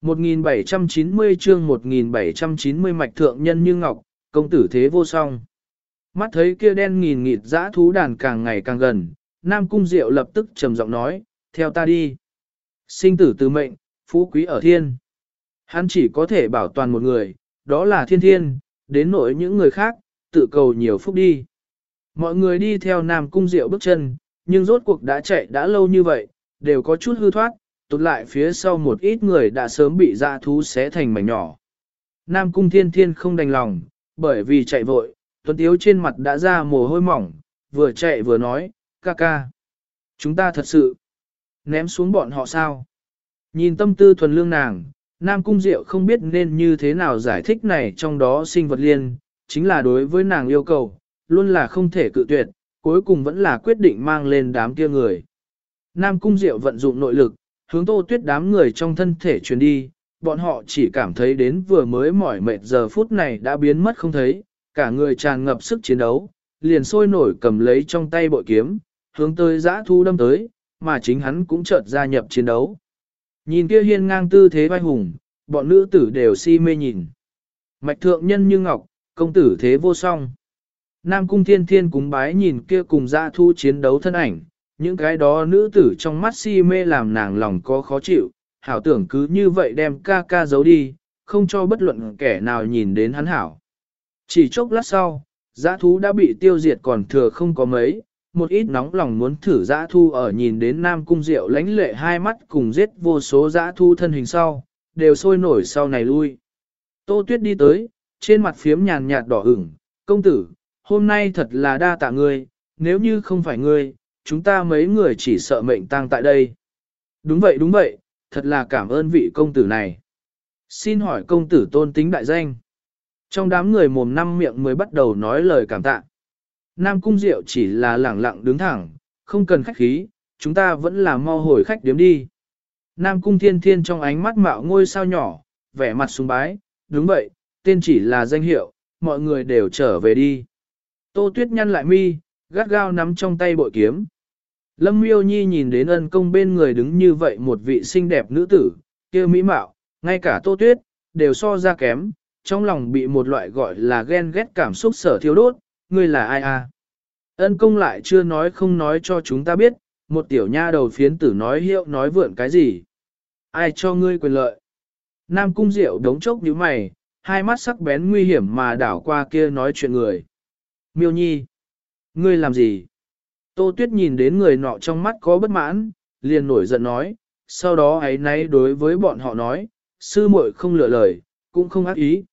1790 chương 1790 mạch thượng nhân như ngọc, công tử thế vô song. Mắt thấy kia đen nghìn nghịt dã thú đàn càng ngày càng gần, Nam Cung Diệu lập tức trầm giọng nói, theo ta đi. Sinh tử từ mệnh, phú quý ở thiên. Hắn chỉ có thể bảo toàn một người, đó là thiên thiên, đến nỗi những người khác, tự cầu nhiều phúc đi. Mọi người đi theo Nam Cung Diệu bước chân, nhưng rốt cuộc đã chạy đã lâu như vậy, đều có chút hư thoát, tụt lại phía sau một ít người đã sớm bị dã thú xé thành mảnh nhỏ. Nam Cung Thiên Thiên không đành lòng, bởi vì chạy vội, Tuấn Tiếu trên mặt đã ra mồ hôi mỏng, vừa chạy vừa nói, ca ca. Chúng ta thật sự ném xuống bọn họ sao? Nhìn tâm tư thuần lương nàng, Nam Cung Diệu không biết nên như thế nào giải thích này trong đó sinh vật liên, chính là đối với nàng yêu cầu, luôn là không thể cự tuyệt, cuối cùng vẫn là quyết định mang lên đám kia người. Nam Cung Diệu vận dụng nội lực, hướng tô tuyết đám người trong thân thể truyền đi, bọn họ chỉ cảm thấy đến vừa mới mỏi mệt giờ phút này đã biến mất không thấy, cả người tràn ngập sức chiến đấu, liền sôi nổi cầm lấy trong tay bội kiếm, hướng tới giã thu đâm tới, mà chính hắn cũng chợt gia nhập chiến đấu. Nhìn kia hiên ngang tư thế vai hùng, bọn nữ tử đều si mê nhìn. Mạch thượng nhân như ngọc, công tử thế vô song. Nam cung thiên thiên cúng bái nhìn kia cùng ra thu chiến đấu thân ảnh, những cái đó nữ tử trong mắt si mê làm nàng lòng có khó chịu, hảo tưởng cứ như vậy đem ca ca giấu đi, không cho bất luận kẻ nào nhìn đến hắn hảo. Chỉ chốc lát sau, giã thú đã bị tiêu diệt còn thừa không có mấy, một ít nóng lòng muốn thử dã thu ở nhìn đến Nam Cung Diệu lánh lệ hai mắt cùng giết vô số dã thu thân hình sau, đều sôi nổi sau này lui. Tô Tuyết đi tới, trên mặt phiếm nhàn nhạt đỏ ửng, công tử, hôm nay thật là đa tạ ngươi, nếu như không phải ngươi, chúng ta mấy người chỉ sợ mệnh tang tại đây. Đúng vậy đúng vậy, thật là cảm ơn vị công tử này. Xin hỏi công tử tôn tính đại danh. Trong đám người mồm năm miệng mới bắt đầu nói lời cảm tạ. Nam Cung Diệu chỉ là lẳng lặng đứng thẳng, không cần khách khí, chúng ta vẫn là mau hồi khách điếm đi. Nam Cung Thiên Thiên trong ánh mắt mạo ngôi sao nhỏ, vẻ mặt sùng bái, đúng vậy, tên chỉ là danh hiệu, mọi người đều trở về đi. Tô Tuyết nhăn lại mi, gắt gao nắm trong tay bội kiếm. Lâm Miêu Nhi nhìn đến ân công bên người đứng như vậy một vị xinh đẹp nữ tử, kia mỹ mạo, ngay cả Tô Tuyết, đều so ra kém, trong lòng bị một loại gọi là ghen ghét cảm xúc sở thiếu đốt, ngươi là ai à? Ân công lại chưa nói không nói cho chúng ta biết, một tiểu nha đầu phiến tử nói hiệu nói vượn cái gì? Ai cho ngươi quyền lợi? Nam cung diệu đống chốc như mày, hai mắt sắc bén nguy hiểm mà đảo qua kia nói chuyện người. Miêu nhi, ngươi làm gì? Tô Tuyết nhìn đến người nọ trong mắt có bất mãn, liền nổi giận nói, sau đó ấy nay đối với bọn họ nói, sư muội không lựa lời, cũng không ác ý.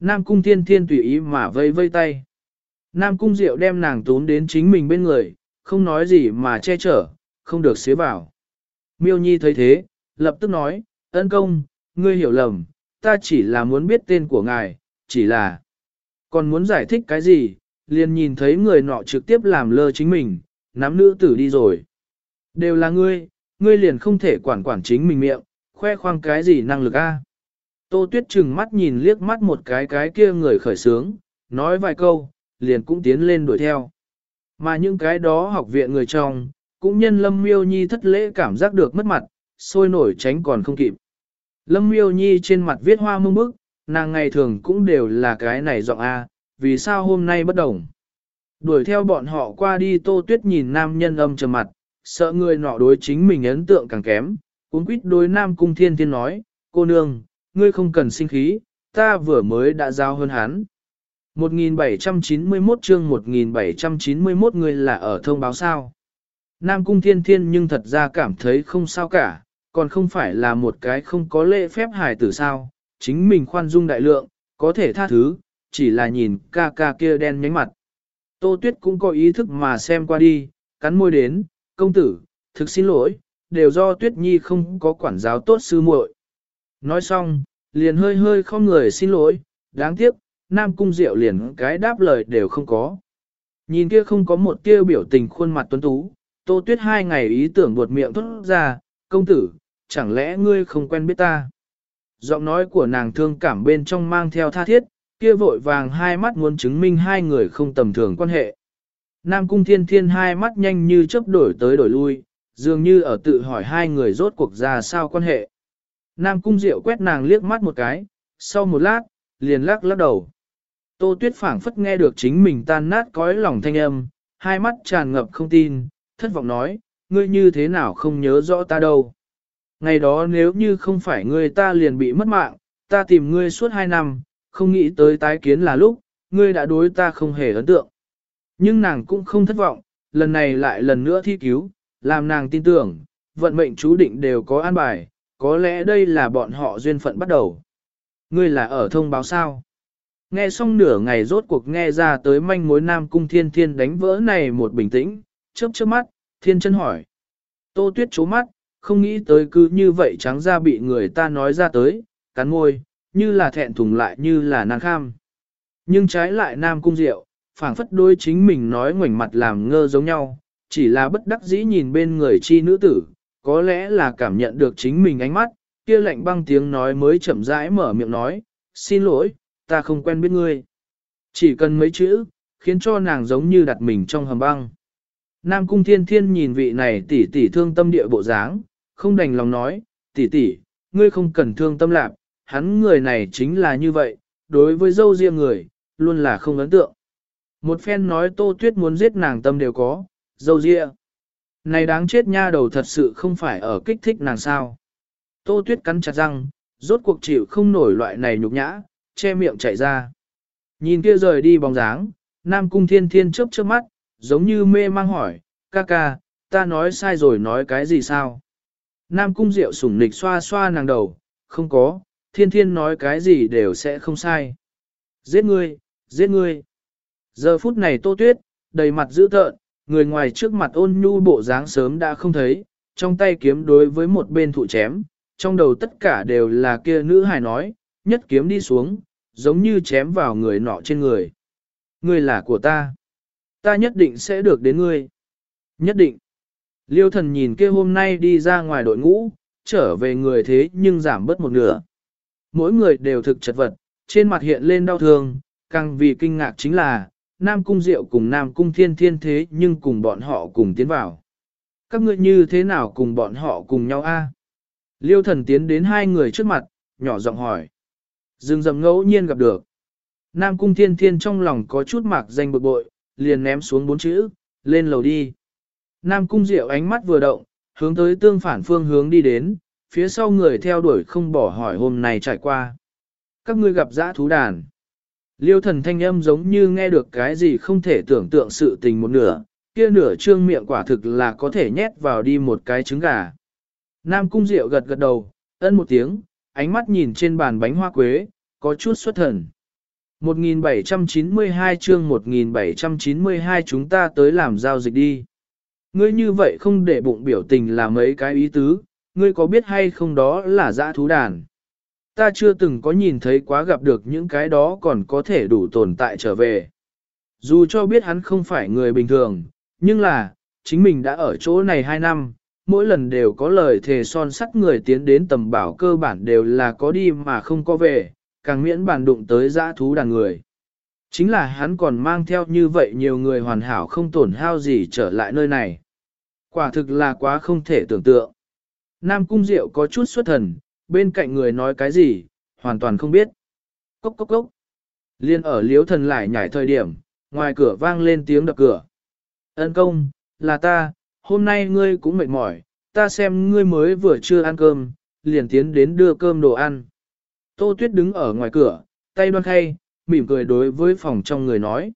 Nam cung thiên thiên tùy ý mà vây vây tay. Nam cung diệu đem nàng tốn đến chính mình bên người, không nói gì mà che chở, không được xế vào. Miêu Nhi thấy thế, lập tức nói, ân công, ngươi hiểu lầm, ta chỉ là muốn biết tên của ngài, chỉ là... Còn muốn giải thích cái gì, liền nhìn thấy người nọ trực tiếp làm lơ chính mình, nắm nữ tử đi rồi. Đều là ngươi, ngươi liền không thể quản quản chính mình miệng, khoe khoang cái gì năng lực a? Tô Tuyết chừng mắt nhìn liếc mắt một cái cái kia người khởi sướng, nói vài câu, liền cũng tiến lên đuổi theo. Mà những cái đó học viện người trong, cũng nhân Lâm Miêu Nhi thất lễ cảm giác được mất mặt, sôi nổi tránh còn không kịp. Lâm Miêu Nhi trên mặt viết hoa mông bức, nàng ngày thường cũng đều là cái này giọng A, vì sao hôm nay bất đồng. Đuổi theo bọn họ qua đi tô tuyết nhìn nam nhân âm trầm mặt, sợ người nọ đối chính mình ấn tượng càng kém, cũng quýt đối nam cung thiên thiên nói, cô nương, ngươi không cần sinh khí, ta vừa mới đã giao hơn hắn. 1791 chương 1791 người là ở thông báo sao. Nam cung thiên thiên nhưng thật ra cảm thấy không sao cả, còn không phải là một cái không có lễ phép hài tử sao, chính mình khoan dung đại lượng, có thể tha thứ, chỉ là nhìn ca ca kia đen nhánh mặt. Tô Tuyết cũng có ý thức mà xem qua đi, cắn môi đến, công tử, thực xin lỗi, đều do Tuyết Nhi không có quản giáo tốt sư muội. Nói xong, liền hơi hơi không người xin lỗi, đáng tiếc, Nam Cung Diệu liền cái đáp lời đều không có. Nhìn kia không có một tia biểu tình khuôn mặt tuấn tú, Tô Tuyết hai ngày ý tưởng buột miệng thốt ra, công tử, chẳng lẽ ngươi không quen biết ta? Giọng nói của nàng thương cảm bên trong mang theo tha thiết, kia vội vàng hai mắt muốn chứng minh hai người không tầm thường quan hệ. Nam Cung Thiên Thiên hai mắt nhanh như chớp đổi tới đổi lui, dường như ở tự hỏi hai người rốt cuộc ra sao quan hệ. Nam Cung Diệu quét nàng liếc mắt một cái, sau một lát, liền lắc lắc đầu. Tô Tuyết phảng phất nghe được chính mình tan nát cõi lòng thanh âm, hai mắt tràn ngập không tin, thất vọng nói, ngươi như thế nào không nhớ rõ ta đâu. Ngày đó nếu như không phải ngươi ta liền bị mất mạng, ta tìm ngươi suốt hai năm, không nghĩ tới tái kiến là lúc, ngươi đã đối ta không hề ấn tượng. Nhưng nàng cũng không thất vọng, lần này lại lần nữa thi cứu, làm nàng tin tưởng, vận mệnh chú định đều có an bài, có lẽ đây là bọn họ duyên phận bắt đầu. Ngươi là ở thông báo sao? Nghe xong nửa ngày rốt cuộc nghe ra tới manh mối nam cung thiên thiên đánh vỡ này một bình tĩnh, chớp chớp mắt, thiên chân hỏi. Tô tuyết chố mắt, không nghĩ tới cứ như vậy trắng ra bị người ta nói ra tới, cắn môi, như là thẹn thùng lại như là nàng kham. Nhưng trái lại nam cung diệu, phảng phất đôi chính mình nói ngoảnh mặt làm ngơ giống nhau, chỉ là bất đắc dĩ nhìn bên người chi nữ tử, có lẽ là cảm nhận được chính mình ánh mắt, kia lạnh băng tiếng nói mới chậm rãi mở miệng nói, xin lỗi, ta không quen biết ngươi. Chỉ cần mấy chữ, khiến cho nàng giống như đặt mình trong hầm băng. Nam cung thiên thiên nhìn vị này tỷ tỷ thương tâm địa bộ dáng, không đành lòng nói, tỷ tỷ, ngươi không cần thương tâm lạc, hắn người này chính là như vậy, đối với dâu riêng người, luôn là không ấn tượng. Một phen nói tô tuyết muốn giết nàng tâm đều có, dâu riêng. Này đáng chết nha đầu thật sự không phải ở kích thích nàng sao. Tô tuyết cắn chặt răng, rốt cuộc chịu không nổi loại này nhục nhã, che miệng chạy ra. Nhìn kia rời đi bóng dáng, Nam Cung Thiên Thiên chớp chớp mắt, giống như mê mang hỏi, ca ca, ta nói sai rồi nói cái gì sao? Nam Cung Diệu sủng nịch xoa xoa nàng đầu, không có, Thiên Thiên nói cái gì đều sẽ không sai. Giết ngươi, giết ngươi. Giờ phút này Tô Tuyết, đầy mặt dữ tợn, người ngoài trước mặt ôn nhu bộ dáng sớm đã không thấy, trong tay kiếm đối với một bên thụ chém, trong đầu tất cả đều là kia nữ hài nói, nhất kiếm đi xuống, giống như chém vào người nọ trên người. Ngươi là của ta. Ta nhất định sẽ được đến ngươi. Nhất định. Liêu thần nhìn kia hôm nay đi ra ngoài đội ngũ, trở về người thế nhưng giảm bớt một nửa. Mỗi người đều thực chật vật, trên mặt hiện lên đau thương, càng vì kinh ngạc chính là, Nam Cung Diệu cùng Nam Cung Thiên Thiên thế nhưng cùng bọn họ cùng tiến vào. Các ngươi như thế nào cùng bọn họ cùng nhau a? Liêu thần tiến đến hai người trước mặt, nhỏ giọng hỏi dừng dầm ngẫu nhiên gặp được. Nam Cung Thiên Thiên trong lòng có chút mạc danh bực bội, liền ném xuống bốn chữ, lên lầu đi. Nam Cung Diệu ánh mắt vừa động, hướng tới tương phản phương hướng đi đến, phía sau người theo đuổi không bỏ hỏi hôm nay trải qua. Các ngươi gặp dã thú đàn. Liêu thần thanh âm giống như nghe được cái gì không thể tưởng tượng sự tình một nửa, kia nửa trương miệng quả thực là có thể nhét vào đi một cái trứng gà. Nam Cung Diệu gật gật đầu, ân một tiếng, ánh mắt nhìn trên bàn bánh hoa quế, có chút xuất thần. 1792 chương 1792 chúng ta tới làm giao dịch đi. Ngươi như vậy không để bụng biểu tình là mấy cái ý tứ, ngươi có biết hay không đó là dã thú đàn. Ta chưa từng có nhìn thấy quá gặp được những cái đó còn có thể đủ tồn tại trở về. Dù cho biết hắn không phải người bình thường, nhưng là, chính mình đã ở chỗ này 2 năm, mỗi lần đều có lời thề son sắt người tiến đến tầm bảo cơ bản đều là có đi mà không có về, càng miễn bàn đụng tới dã thú đàn người. Chính là hắn còn mang theo như vậy nhiều người hoàn hảo không tổn hao gì trở lại nơi này. Quả thực là quá không thể tưởng tượng. Nam Cung Diệu có chút xuất thần, bên cạnh người nói cái gì, hoàn toàn không biết. Cốc cốc cốc. Liên ở liếu thần lại nhảy thời điểm, ngoài cửa vang lên tiếng đập cửa. Ân công, là ta, hôm nay ngươi cũng mệt mỏi, ta xem ngươi mới vừa chưa ăn cơm, liền tiến đến đưa cơm đồ ăn. Tô Tuyết đứng ở ngoài cửa, tay đoan khay, mỉm cười đối với phòng trong người nói.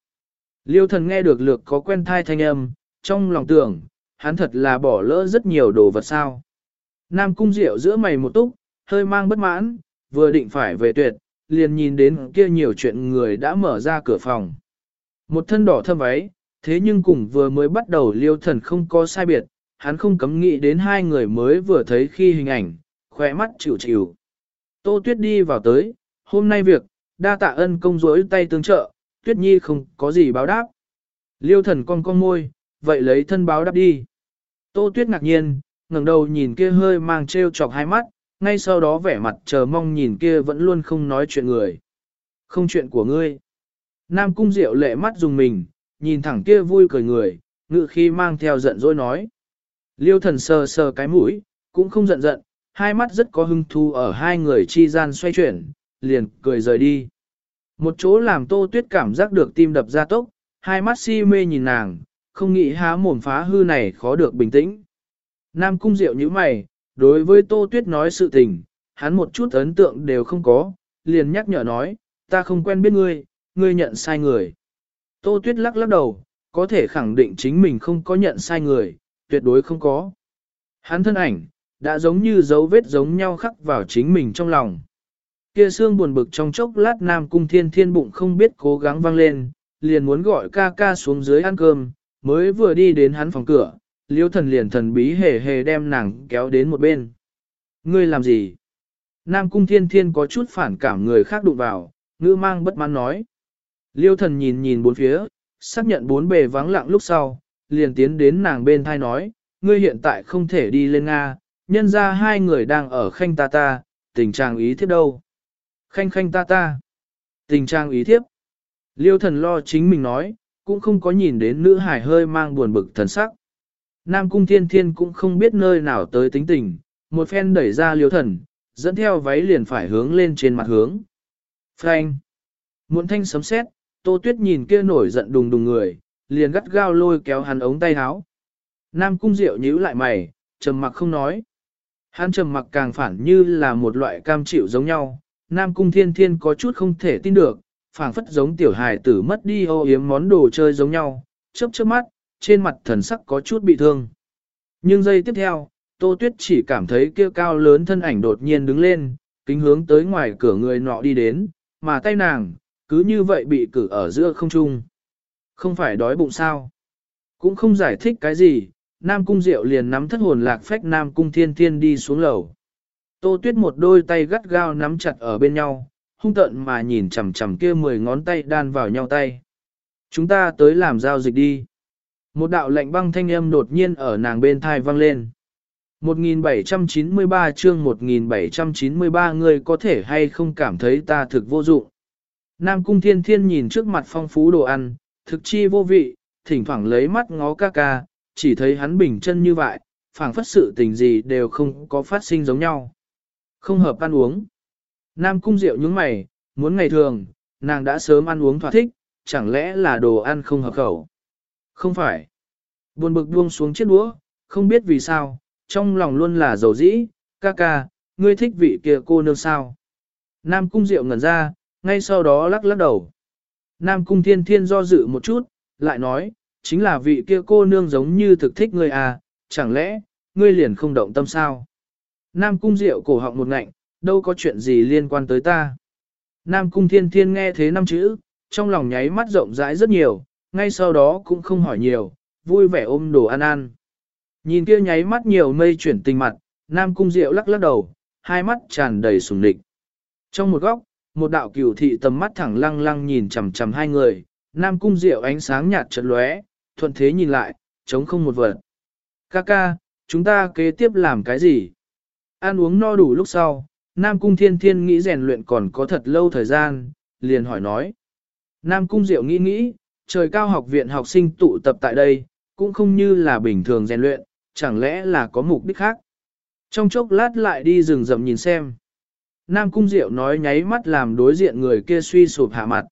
Liêu thần nghe được lược có quen thai thanh âm, trong lòng tưởng, hắn thật là bỏ lỡ rất nhiều đồ vật sao. Nam cung rượu giữa mày một túc, hơi mang bất mãn, vừa định phải về tuyệt, liền nhìn đến kia nhiều chuyện người đã mở ra cửa phòng. Một thân đỏ thâm váy, thế nhưng cùng vừa mới bắt đầu liêu thần không có sai biệt, hắn không cấm nghĩ đến hai người mới vừa thấy khi hình ảnh, khỏe mắt chịu chịu. Tô Tuyết đi vào tới, hôm nay việc, đa tạ ân công rỗi tay tương trợ, Tuyết Nhi không có gì báo đáp. Liêu thần con con môi, vậy lấy thân báo đáp đi. Tô Tuyết ngạc nhiên, ngẩng đầu nhìn kia hơi mang treo chọc hai mắt, ngay sau đó vẻ mặt chờ mong nhìn kia vẫn luôn không nói chuyện người. Không chuyện của ngươi. Nam cung diệu lệ mắt dùng mình, nhìn thẳng kia vui cười người, ngự khi mang theo giận dỗi nói. Liêu thần sờ sờ cái mũi, cũng không giận giận, hai mắt rất có hưng thu ở hai người chi gian xoay chuyển, liền cười rời đi. Một chỗ làm tô tuyết cảm giác được tim đập ra tốc, hai mắt si mê nhìn nàng, không nghĩ há mồm phá hư này khó được bình tĩnh. Nam cung diệu như mày, đối với tô tuyết nói sự tình, hắn một chút ấn tượng đều không có, liền nhắc nhở nói, ta không quen biết ngươi, ngươi nhận sai người. Tô Tuyết lắc lắc đầu, có thể khẳng định chính mình không có nhận sai người, tuyệt đối không có. Hắn thân ảnh, đã giống như dấu vết giống nhau khắc vào chính mình trong lòng. Kia xương buồn bực trong chốc lát Nam Cung Thiên Thiên bụng không biết cố gắng vang lên, liền muốn gọi ca ca xuống dưới ăn cơm, mới vừa đi đến hắn phòng cửa, liêu thần liền thần bí hề hề đem nàng kéo đến một bên. Ngươi làm gì? Nam Cung Thiên Thiên có chút phản cảm người khác đụng vào, ngữ mang bất mãn nói. Liêu thần nhìn nhìn bốn phía, xác nhận bốn bề vắng lặng lúc sau, liền tiến đến nàng bên thai nói, ngươi hiện tại không thể đi lên Nga, nhân ra hai người đang ở khanh ta ta, tình trạng ý thiếp đâu. Khanh khanh ta ta, tình trạng ý thiếp. Liêu thần lo chính mình nói, cũng không có nhìn đến nữ hải hơi mang buồn bực thần sắc. Nam cung thiên thiên cũng không biết nơi nào tới tính tình, một phen đẩy ra liêu thần, dẫn theo váy liền phải hướng lên trên mặt hướng. Frank! Muộn thanh sấm sét, tô tuyết nhìn kia nổi giận đùng đùng người, liền gắt gao lôi kéo hắn ống tay áo. Nam cung diệu nhíu lại mày, trầm mặc không nói. Hắn trầm mặc càng phản như là một loại cam chịu giống nhau, Nam cung thiên thiên có chút không thể tin được, phảng phất giống tiểu hài tử mất đi ô yếm món đồ chơi giống nhau, chớp chớp mắt, trên mặt thần sắc có chút bị thương. Nhưng giây tiếp theo, Tô Tuyết chỉ cảm thấy kia cao lớn thân ảnh đột nhiên đứng lên, kính hướng tới ngoài cửa người nọ đi đến, mà tay nàng, cứ như vậy bị cử ở giữa không trung. Không phải đói bụng sao? Cũng không giải thích cái gì, Nam Cung Diệu liền nắm thất hồn lạc phách Nam Cung Thiên Thiên đi xuống lầu. Tô Tuyết một đôi tay gắt gao nắm chặt ở bên nhau, hung tận mà nhìn chằm chằm kia mười ngón tay đan vào nhau tay. Chúng ta tới làm giao dịch đi. Một đạo lệnh băng thanh âm đột nhiên ở nàng bên thai vang lên. 1793 chương 1793 người có thể hay không cảm thấy ta thực vô dụng. Nam Cung Thiên Thiên nhìn trước mặt phong phú đồ ăn, thực chi vô vị, thỉnh thoảng lấy mắt ngó ca ca, chỉ thấy hắn bình chân như vậy, phảng phất sự tình gì đều không có phát sinh giống nhau. Không hợp ăn uống. Nam Cung Diệu nhướng mày, muốn ngày thường, nàng đã sớm ăn uống thỏa thích, chẳng lẽ là đồ ăn không hợp khẩu. Không phải. Buồn bực buông xuống chiếc đũa, không biết vì sao, trong lòng luôn là dầu dĩ, ca ca, ngươi thích vị kia cô nương sao. Nam Cung Diệu ngẩn ra, ngay sau đó lắc lắc đầu. Nam Cung Thiên Thiên do dự một chút, lại nói, chính là vị kia cô nương giống như thực thích ngươi à, chẳng lẽ, ngươi liền không động tâm sao? Nam Cung Diệu cổ họng một ngạnh, đâu có chuyện gì liên quan tới ta. Nam Cung Thiên Thiên nghe thế năm chữ, trong lòng nháy mắt rộng rãi rất nhiều, ngay sau đó cũng không hỏi nhiều, vui vẻ ôm đồ ăn ăn. Nhìn kia nháy mắt nhiều mây chuyển tình mặt, Nam Cung Diệu lắc lắc đầu, hai mắt tràn đầy sùng địch. Trong một góc, một đạo cửu thị tầm mắt thẳng lăng lăng nhìn chằm chằm hai người, Nam Cung Diệu ánh sáng nhạt chợt lóe, thuận thế nhìn lại, chống không một vật. Ca ca, chúng ta kế tiếp làm cái gì? Ăn uống no đủ lúc sau, Nam Cung Thiên Thiên nghĩ rèn luyện còn có thật lâu thời gian, liền hỏi nói. Nam Cung Diệu nghĩ nghĩ, trời cao học viện học sinh tụ tập tại đây, cũng không như là bình thường rèn luyện, chẳng lẽ là có mục đích khác. Trong chốc lát lại đi rừng rậm nhìn xem. Nam Cung Diệu nói nháy mắt làm đối diện người kia suy sụp hạ mặt.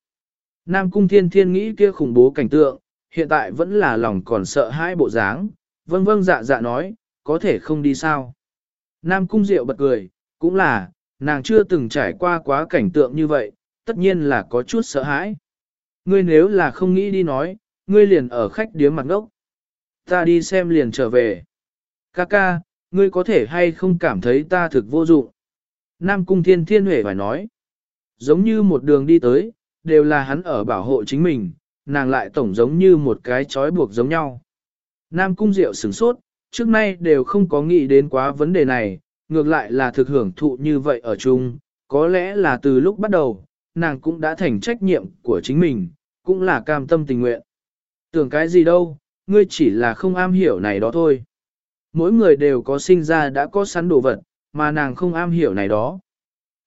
Nam Cung Thiên Thiên nghĩ kia khủng bố cảnh tượng, hiện tại vẫn là lòng còn sợ hai bộ dáng, vâng vâng dạ dạ nói, có thể không đi sao. Nam Cung Diệu bật cười, cũng là, nàng chưa từng trải qua quá cảnh tượng như vậy, tất nhiên là có chút sợ hãi. Ngươi nếu là không nghĩ đi nói, ngươi liền ở khách điếm mặt ngốc. Ta đi xem liền trở về. Ca ca, ngươi có thể hay không cảm thấy ta thực vô dụng. Nam Cung Thiên Thiên Huệ phải nói. Giống như một đường đi tới, đều là hắn ở bảo hộ chính mình, nàng lại tổng giống như một cái trói buộc giống nhau. Nam Cung Diệu sửng sốt, trước nay đều không có nghĩ đến quá vấn đề này, ngược lại là thực hưởng thụ như vậy ở chung, có lẽ là từ lúc bắt đầu, nàng cũng đã thành trách nhiệm của chính mình, cũng là cam tâm tình nguyện. Tưởng cái gì đâu, ngươi chỉ là không am hiểu này đó thôi. Mỗi người đều có sinh ra đã có sẵn đồ vật, mà nàng không am hiểu này đó.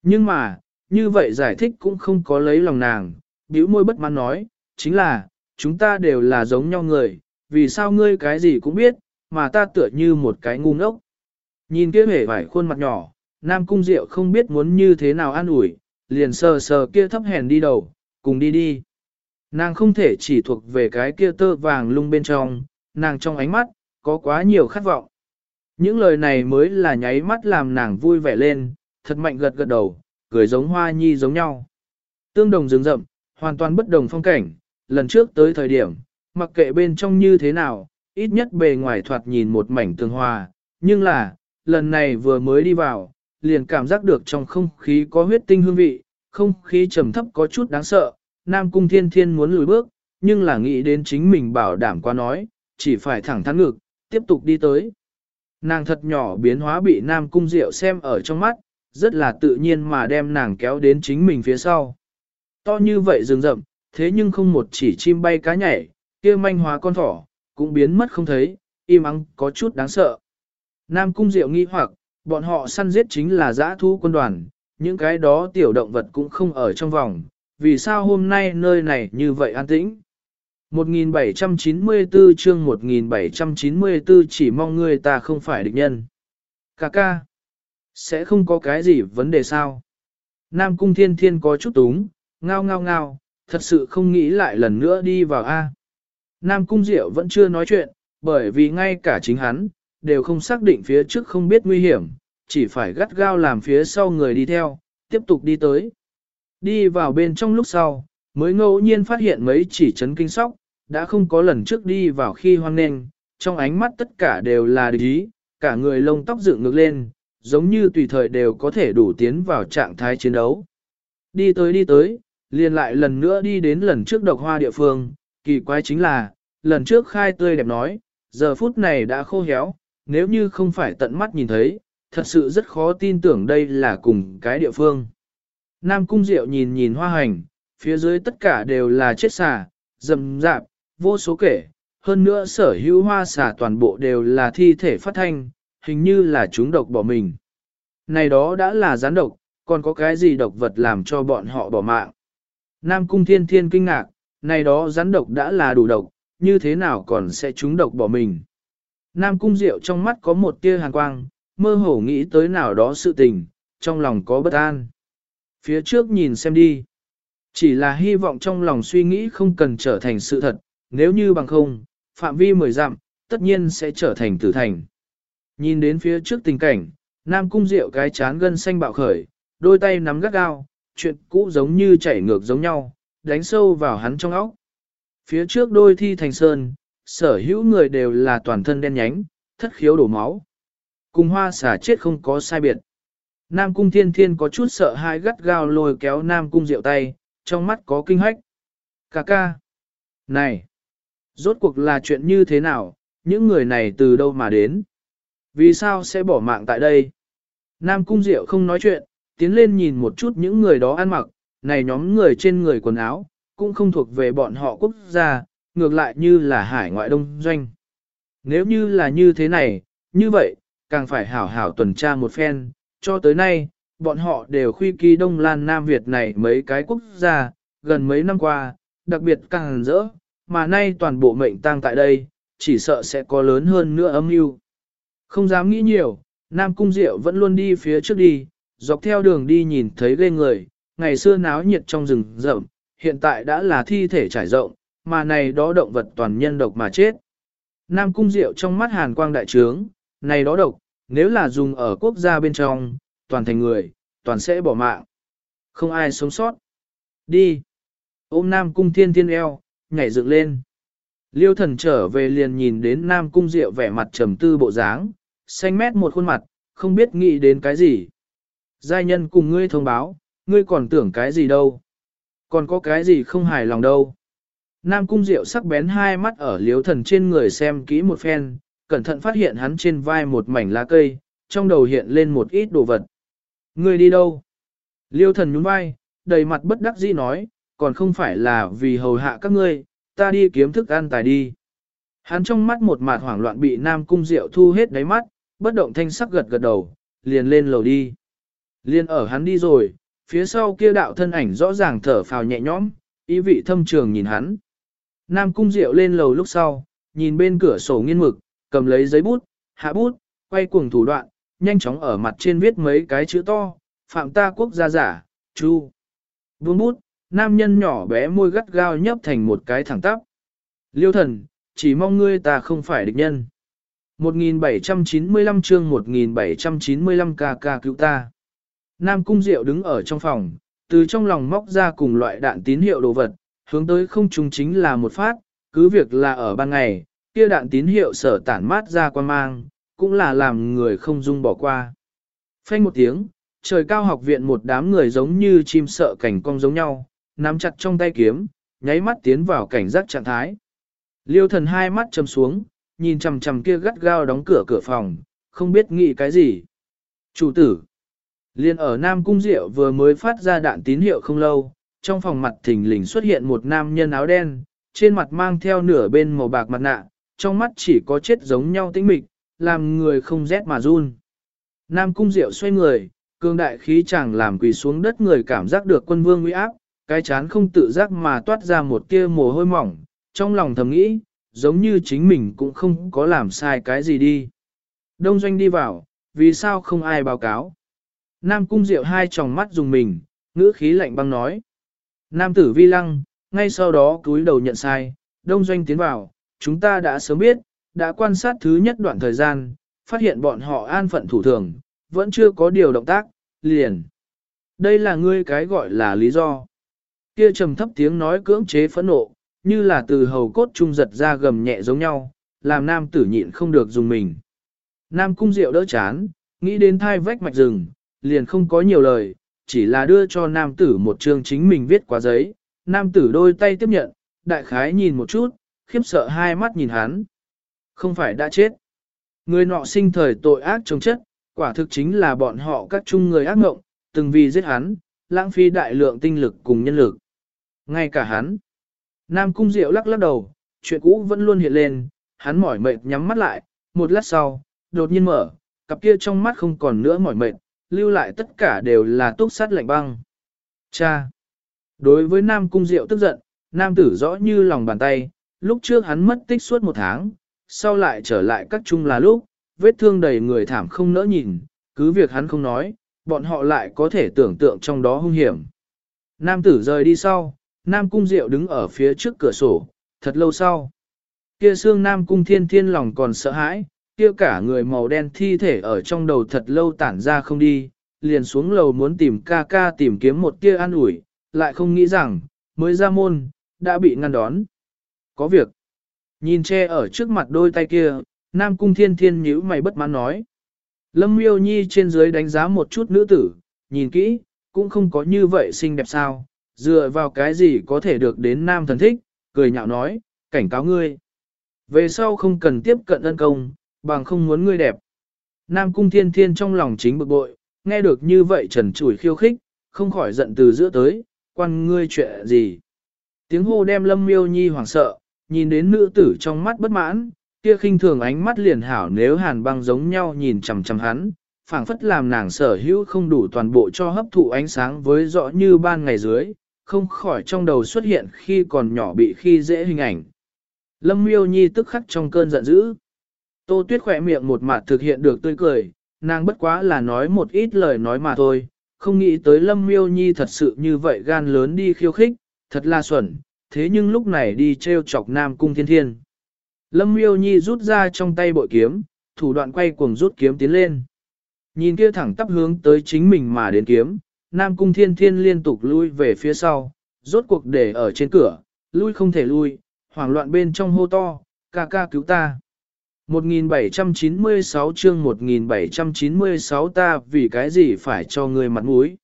Nhưng mà, như vậy giải thích cũng không có lấy lòng nàng, bĩu môi bất mãn nói, chính là, chúng ta đều là giống nhau người, vì sao ngươi cái gì cũng biết, mà ta tựa như một cái ngu ngốc. Nhìn kia hề vải khuôn mặt nhỏ, Nam Cung Diệu không biết muốn như thế nào an ủi, liền sờ sờ kia thấp hèn đi đầu, cùng đi đi. Nàng không thể chỉ thuộc về cái kia tơ vàng lung bên trong, nàng trong ánh mắt, có quá nhiều khát vọng. Những lời này mới là nháy mắt làm nàng vui vẻ lên, thật mạnh gật gật đầu, cười giống hoa nhi giống nhau. Tương đồng rừng rậm, hoàn toàn bất đồng phong cảnh, lần trước tới thời điểm, mặc kệ bên trong như thế nào, ít nhất bề ngoài thoạt nhìn một mảnh tương hòa, nhưng là, lần này vừa mới đi vào, liền cảm giác được trong không khí có huyết tinh hương vị, không khí trầm thấp có chút đáng sợ, Nam Cung Thiên Thiên muốn lùi bước, nhưng là nghĩ đến chính mình bảo đảm qua nói, chỉ phải thẳng thắn ngực, tiếp tục đi tới. Nàng thật nhỏ biến hóa bị Nam Cung Diệu xem ở trong mắt, rất là tự nhiên mà đem nàng kéo đến chính mình phía sau. To như vậy rừng rậm, thế nhưng không một chỉ chim bay cá nhảy, kia manh hóa con thỏ, cũng biến mất không thấy, im ắng có chút đáng sợ. Nam Cung Diệu nghi hoặc, bọn họ săn giết chính là giã thu quân đoàn, những cái đó tiểu động vật cũng không ở trong vòng, vì sao hôm nay nơi này như vậy an tĩnh? 1794 chương 1794 chỉ mong ngươi ta không phải địch nhân. Cà ca. Sẽ không có cái gì vấn đề sao? Nam cung thiên thiên có chút túng, ngao ngao ngao, thật sự không nghĩ lại lần nữa đi vào A. Nam cung diệu vẫn chưa nói chuyện, bởi vì ngay cả chính hắn, đều không xác định phía trước không biết nguy hiểm, chỉ phải gắt gao làm phía sau người đi theo, tiếp tục đi tới. Đi vào bên trong lúc sau, mới ngẫu nhiên phát hiện mấy chỉ chấn kinh sóc, đã không có lần trước đi vào khi hoang nền, trong ánh mắt tất cả đều là địch ý, cả người lông tóc dựng ngược lên, giống như tùy thời đều có thể đủ tiến vào trạng thái chiến đấu. Đi tới đi tới, liền lại lần nữa đi đến lần trước độc hoa địa phương, kỳ quái chính là, lần trước khai tươi đẹp nói, giờ phút này đã khô héo, nếu như không phải tận mắt nhìn thấy, thật sự rất khó tin tưởng đây là cùng cái địa phương. Nam Cung Diệu nhìn nhìn hoa hành, phía dưới tất cả đều là chết xà, rầm rạp, vô số kể, hơn nữa sở hữu hoa xà toàn bộ đều là thi thể phát thanh, hình như là chúng độc bỏ mình. Này đó đã là gián độc, còn có cái gì độc vật làm cho bọn họ bỏ mạng. Nam Cung Thiên Thiên kinh ngạc, này đó rắn độc đã là đủ độc, như thế nào còn sẽ chúng độc bỏ mình. Nam Cung Diệu trong mắt có một tia hàn quang, mơ hồ nghĩ tới nào đó sự tình, trong lòng có bất an. Phía trước nhìn xem đi. Chỉ là hy vọng trong lòng suy nghĩ không cần trở thành sự thật, nếu như bằng không, phạm vi mười dặm, tất nhiên sẽ trở thành tử thành. Nhìn đến phía trước tình cảnh, Nam Cung Diệu cái chán gân xanh bạo khởi, đôi tay nắm gắt gao, chuyện cũ giống như chảy ngược giống nhau, đánh sâu vào hắn trong óc. Phía trước đôi thi thành sơn, sở hữu người đều là toàn thân đen nhánh, thất khiếu đổ máu. Cùng hoa xả chết không có sai biệt. Nam cung thiên thiên có chút sợ hai gắt gao lôi kéo Nam cung diệu tay, trong mắt có kinh hách. Cà ca. Này! Rốt cuộc là chuyện như thế nào, những người này từ đâu mà đến? Vì sao sẽ bỏ mạng tại đây? Nam cung diệu không nói chuyện, tiến lên nhìn một chút những người đó ăn mặc, này nhóm người trên người quần áo, cũng không thuộc về bọn họ quốc gia, ngược lại như là hải ngoại đông doanh. Nếu như là như thế này, như vậy, càng phải hảo hảo tuần tra một phen, cho tới nay, bọn họ đều khuy kỳ Đông Lan Nam Việt này mấy cái quốc gia, gần mấy năm qua, đặc biệt càng rỡ, mà nay toàn bộ mệnh tang tại đây, chỉ sợ sẽ có lớn hơn nữa âm mưu. Không dám nghĩ nhiều, Nam Cung Diệu vẫn luôn đi phía trước đi, dọc theo đường đi nhìn thấy ghê người, ngày xưa náo nhiệt trong rừng rậm, hiện tại đã là thi thể trải rộng, mà này đó động vật toàn nhân độc mà chết. Nam Cung Diệu trong mắt hàn quang đại trướng, này đó độc, nếu là dùng ở quốc gia bên trong, toàn thành người, toàn sẽ bỏ mạng. Không ai sống sót. Đi. Ôm Nam Cung Thiên Thiên eo, nhảy dựng lên. Liêu thần trở về liền nhìn đến Nam Cung Diệu vẻ mặt trầm tư bộ dáng, xanh mét một khuôn mặt, không biết nghĩ đến cái gì. Giai nhân cùng ngươi thông báo, ngươi còn tưởng cái gì đâu. Còn có cái gì không hài lòng đâu. Nam Cung Diệu sắc bén hai mắt ở liếu thần trên người xem kỹ một phen, cẩn thận phát hiện hắn trên vai một mảnh lá cây, trong đầu hiện lên một ít đồ vật. Ngươi đi đâu? Liêu thần nhún vai, đầy mặt bất đắc dĩ nói, còn không phải là vì hầu hạ các ngươi, ta đi kiếm thức ăn tài đi. Hắn trong mắt một mạt hoảng loạn bị Nam Cung Diệu thu hết đáy mắt, bất động thanh sắc gật gật đầu, liền lên lầu đi. Liên ở hắn đi rồi, phía sau kia đạo thân ảnh rõ ràng thở phào nhẹ nhõm, ý vị thâm trường nhìn hắn. Nam Cung Diệu lên lầu lúc sau, nhìn bên cửa sổ nghiên mực, cầm lấy giấy bút, hạ bút, quay cuồng thủ đoạn, nhanh chóng ở mặt trên viết mấy cái chữ to, phạm ta quốc gia giả, chu. Buông bút, nam nhân nhỏ bé môi gắt gao nhấp thành một cái thẳng tắp. Liêu thần, chỉ mong ngươi ta không phải địch nhân. 1795 chương 1795 ca ca cứu ta. Nam Cung Diệu đứng ở trong phòng, từ trong lòng móc ra cùng loại đạn tín hiệu đồ vật, hướng tới không trung chính là một phát, cứ việc là ở ban ngày, kia đạn tín hiệu sở tản mát ra quan mang, cũng là làm người không dung bỏ qua. Phanh một tiếng, trời cao học viện một đám người giống như chim sợ cảnh cong giống nhau, nắm chặt trong tay kiếm, nháy mắt tiến vào cảnh giác trạng thái. Liêu thần hai mắt chầm xuống, nhìn chằm chằm kia gắt gao đóng cửa cửa phòng, không biết nghĩ cái gì. Chủ tử, liền ở Nam Cung Diệu vừa mới phát ra đạn tín hiệu không lâu, trong phòng mặt thình lình xuất hiện một nam nhân áo đen, trên mặt mang theo nửa bên màu bạc mặt nạ, trong mắt chỉ có chết giống nhau tĩnh mịch, làm người không rét mà run. Nam Cung Diệu xoay người, cương đại khí chàng làm quỳ xuống đất người cảm giác được quân vương uy áp, cái chán không tự giác mà toát ra một tia mồ hôi mỏng, trong lòng thầm nghĩ, giống như chính mình cũng không có làm sai cái gì đi. Đông doanh đi vào, vì sao không ai báo cáo? Nam cung diệu hai tròng mắt dùng mình, ngữ khí lạnh băng nói. Nam tử vi lăng, ngay sau đó cúi đầu nhận sai, đông doanh tiến vào, chúng ta đã sớm biết, đã quan sát thứ nhất đoạn thời gian, phát hiện bọn họ an phận thủ thường, vẫn chưa có điều động tác, liền. Đây là ngươi cái gọi là lý do. Kia trầm thấp tiếng nói cưỡng chế phẫn nộ, như là từ hầu cốt trung giật ra gầm nhẹ giống nhau, làm nam tử nhịn không được dùng mình. Nam cung diệu đỡ chán, nghĩ đến thai vách mạch rừng, liền không có nhiều lời, chỉ là đưa cho nam tử một chương chính mình viết qua giấy. Nam tử đôi tay tiếp nhận, đại khái nhìn một chút, khiếp sợ hai mắt nhìn hắn. Không phải đã chết. Người nọ sinh thời tội ác chống chất, quả thực chính là bọn họ các chung người ác ngộng, từng vì giết hắn, lãng phí đại lượng tinh lực cùng nhân lực. Ngay cả hắn. Nam Cung Diệu lắc lắc đầu, chuyện cũ vẫn luôn hiện lên, hắn mỏi mệt nhắm mắt lại, một lát sau, đột nhiên mở, cặp kia trong mắt không còn nữa mỏi mệt, lưu lại tất cả đều là túc sát lạnh băng. Cha! Đối với Nam Cung Diệu tức giận, Nam tử rõ như lòng bàn tay, lúc trước hắn mất tích suốt một tháng, sau lại trở lại các chung là lúc, vết thương đầy người thảm không nỡ nhìn, cứ việc hắn không nói, bọn họ lại có thể tưởng tượng trong đó hung hiểm. Nam tử rời đi sau, Nam Cung Diệu đứng ở phía trước cửa sổ, thật lâu sau. Kia xương Nam Cung Thiên Thiên lòng còn sợ hãi, kia cả người màu đen thi thể ở trong đầu thật lâu tản ra không đi, liền xuống lầu muốn tìm ca ca tìm kiếm một tia an ủi, lại không nghĩ rằng, mới ra môn, đã bị ngăn đón. Có việc. Nhìn che ở trước mặt đôi tay kia, Nam Cung Thiên Thiên nhíu mày bất mãn nói. Lâm Miêu Nhi trên dưới đánh giá một chút nữ tử, nhìn kỹ, cũng không có như vậy xinh đẹp sao, dựa vào cái gì có thể được đến nam thần thích, cười nhạo nói, cảnh cáo ngươi. Về sau không cần tiếp cận ân công, bằng không muốn ngươi đẹp. Nam cung thiên thiên trong lòng chính bực bội, nghe được như vậy trần chủi khiêu khích, không khỏi giận từ giữa tới, quan ngươi chuyện gì. Tiếng hô đem lâm miêu nhi hoảng sợ, nhìn đến nữ tử trong mắt bất mãn, kia khinh thường ánh mắt liền hảo nếu hàn băng giống nhau nhìn chằm chằm hắn, phảng phất làm nàng sở hữu không đủ toàn bộ cho hấp thụ ánh sáng với rõ như ban ngày dưới, không khỏi trong đầu xuất hiện khi còn nhỏ bị khi dễ hình ảnh. Lâm miêu nhi tức khắc trong cơn giận dữ. Tô tuyết khỏe miệng một mặt thực hiện được tươi cười, nàng bất quá là nói một ít lời nói mà thôi, không nghĩ tới lâm miêu nhi thật sự như vậy gan lớn đi khiêu khích, thật là xuẩn, thế nhưng lúc này đi treo chọc nam cung thiên thiên. Lâm miêu nhi rút ra trong tay bội kiếm, thủ đoạn quay cuồng rút kiếm tiến lên. Nhìn kia thẳng tắp hướng tới chính mình mà đến kiếm, Nam Cung Thiên Thiên liên tục lui về phía sau, rốt cuộc để ở trên cửa, lui không thể lui, hoảng loạn bên trong hô to, ca ca cứu ta. 1796 chương 1796 ta vì cái gì phải cho người mặt mũi.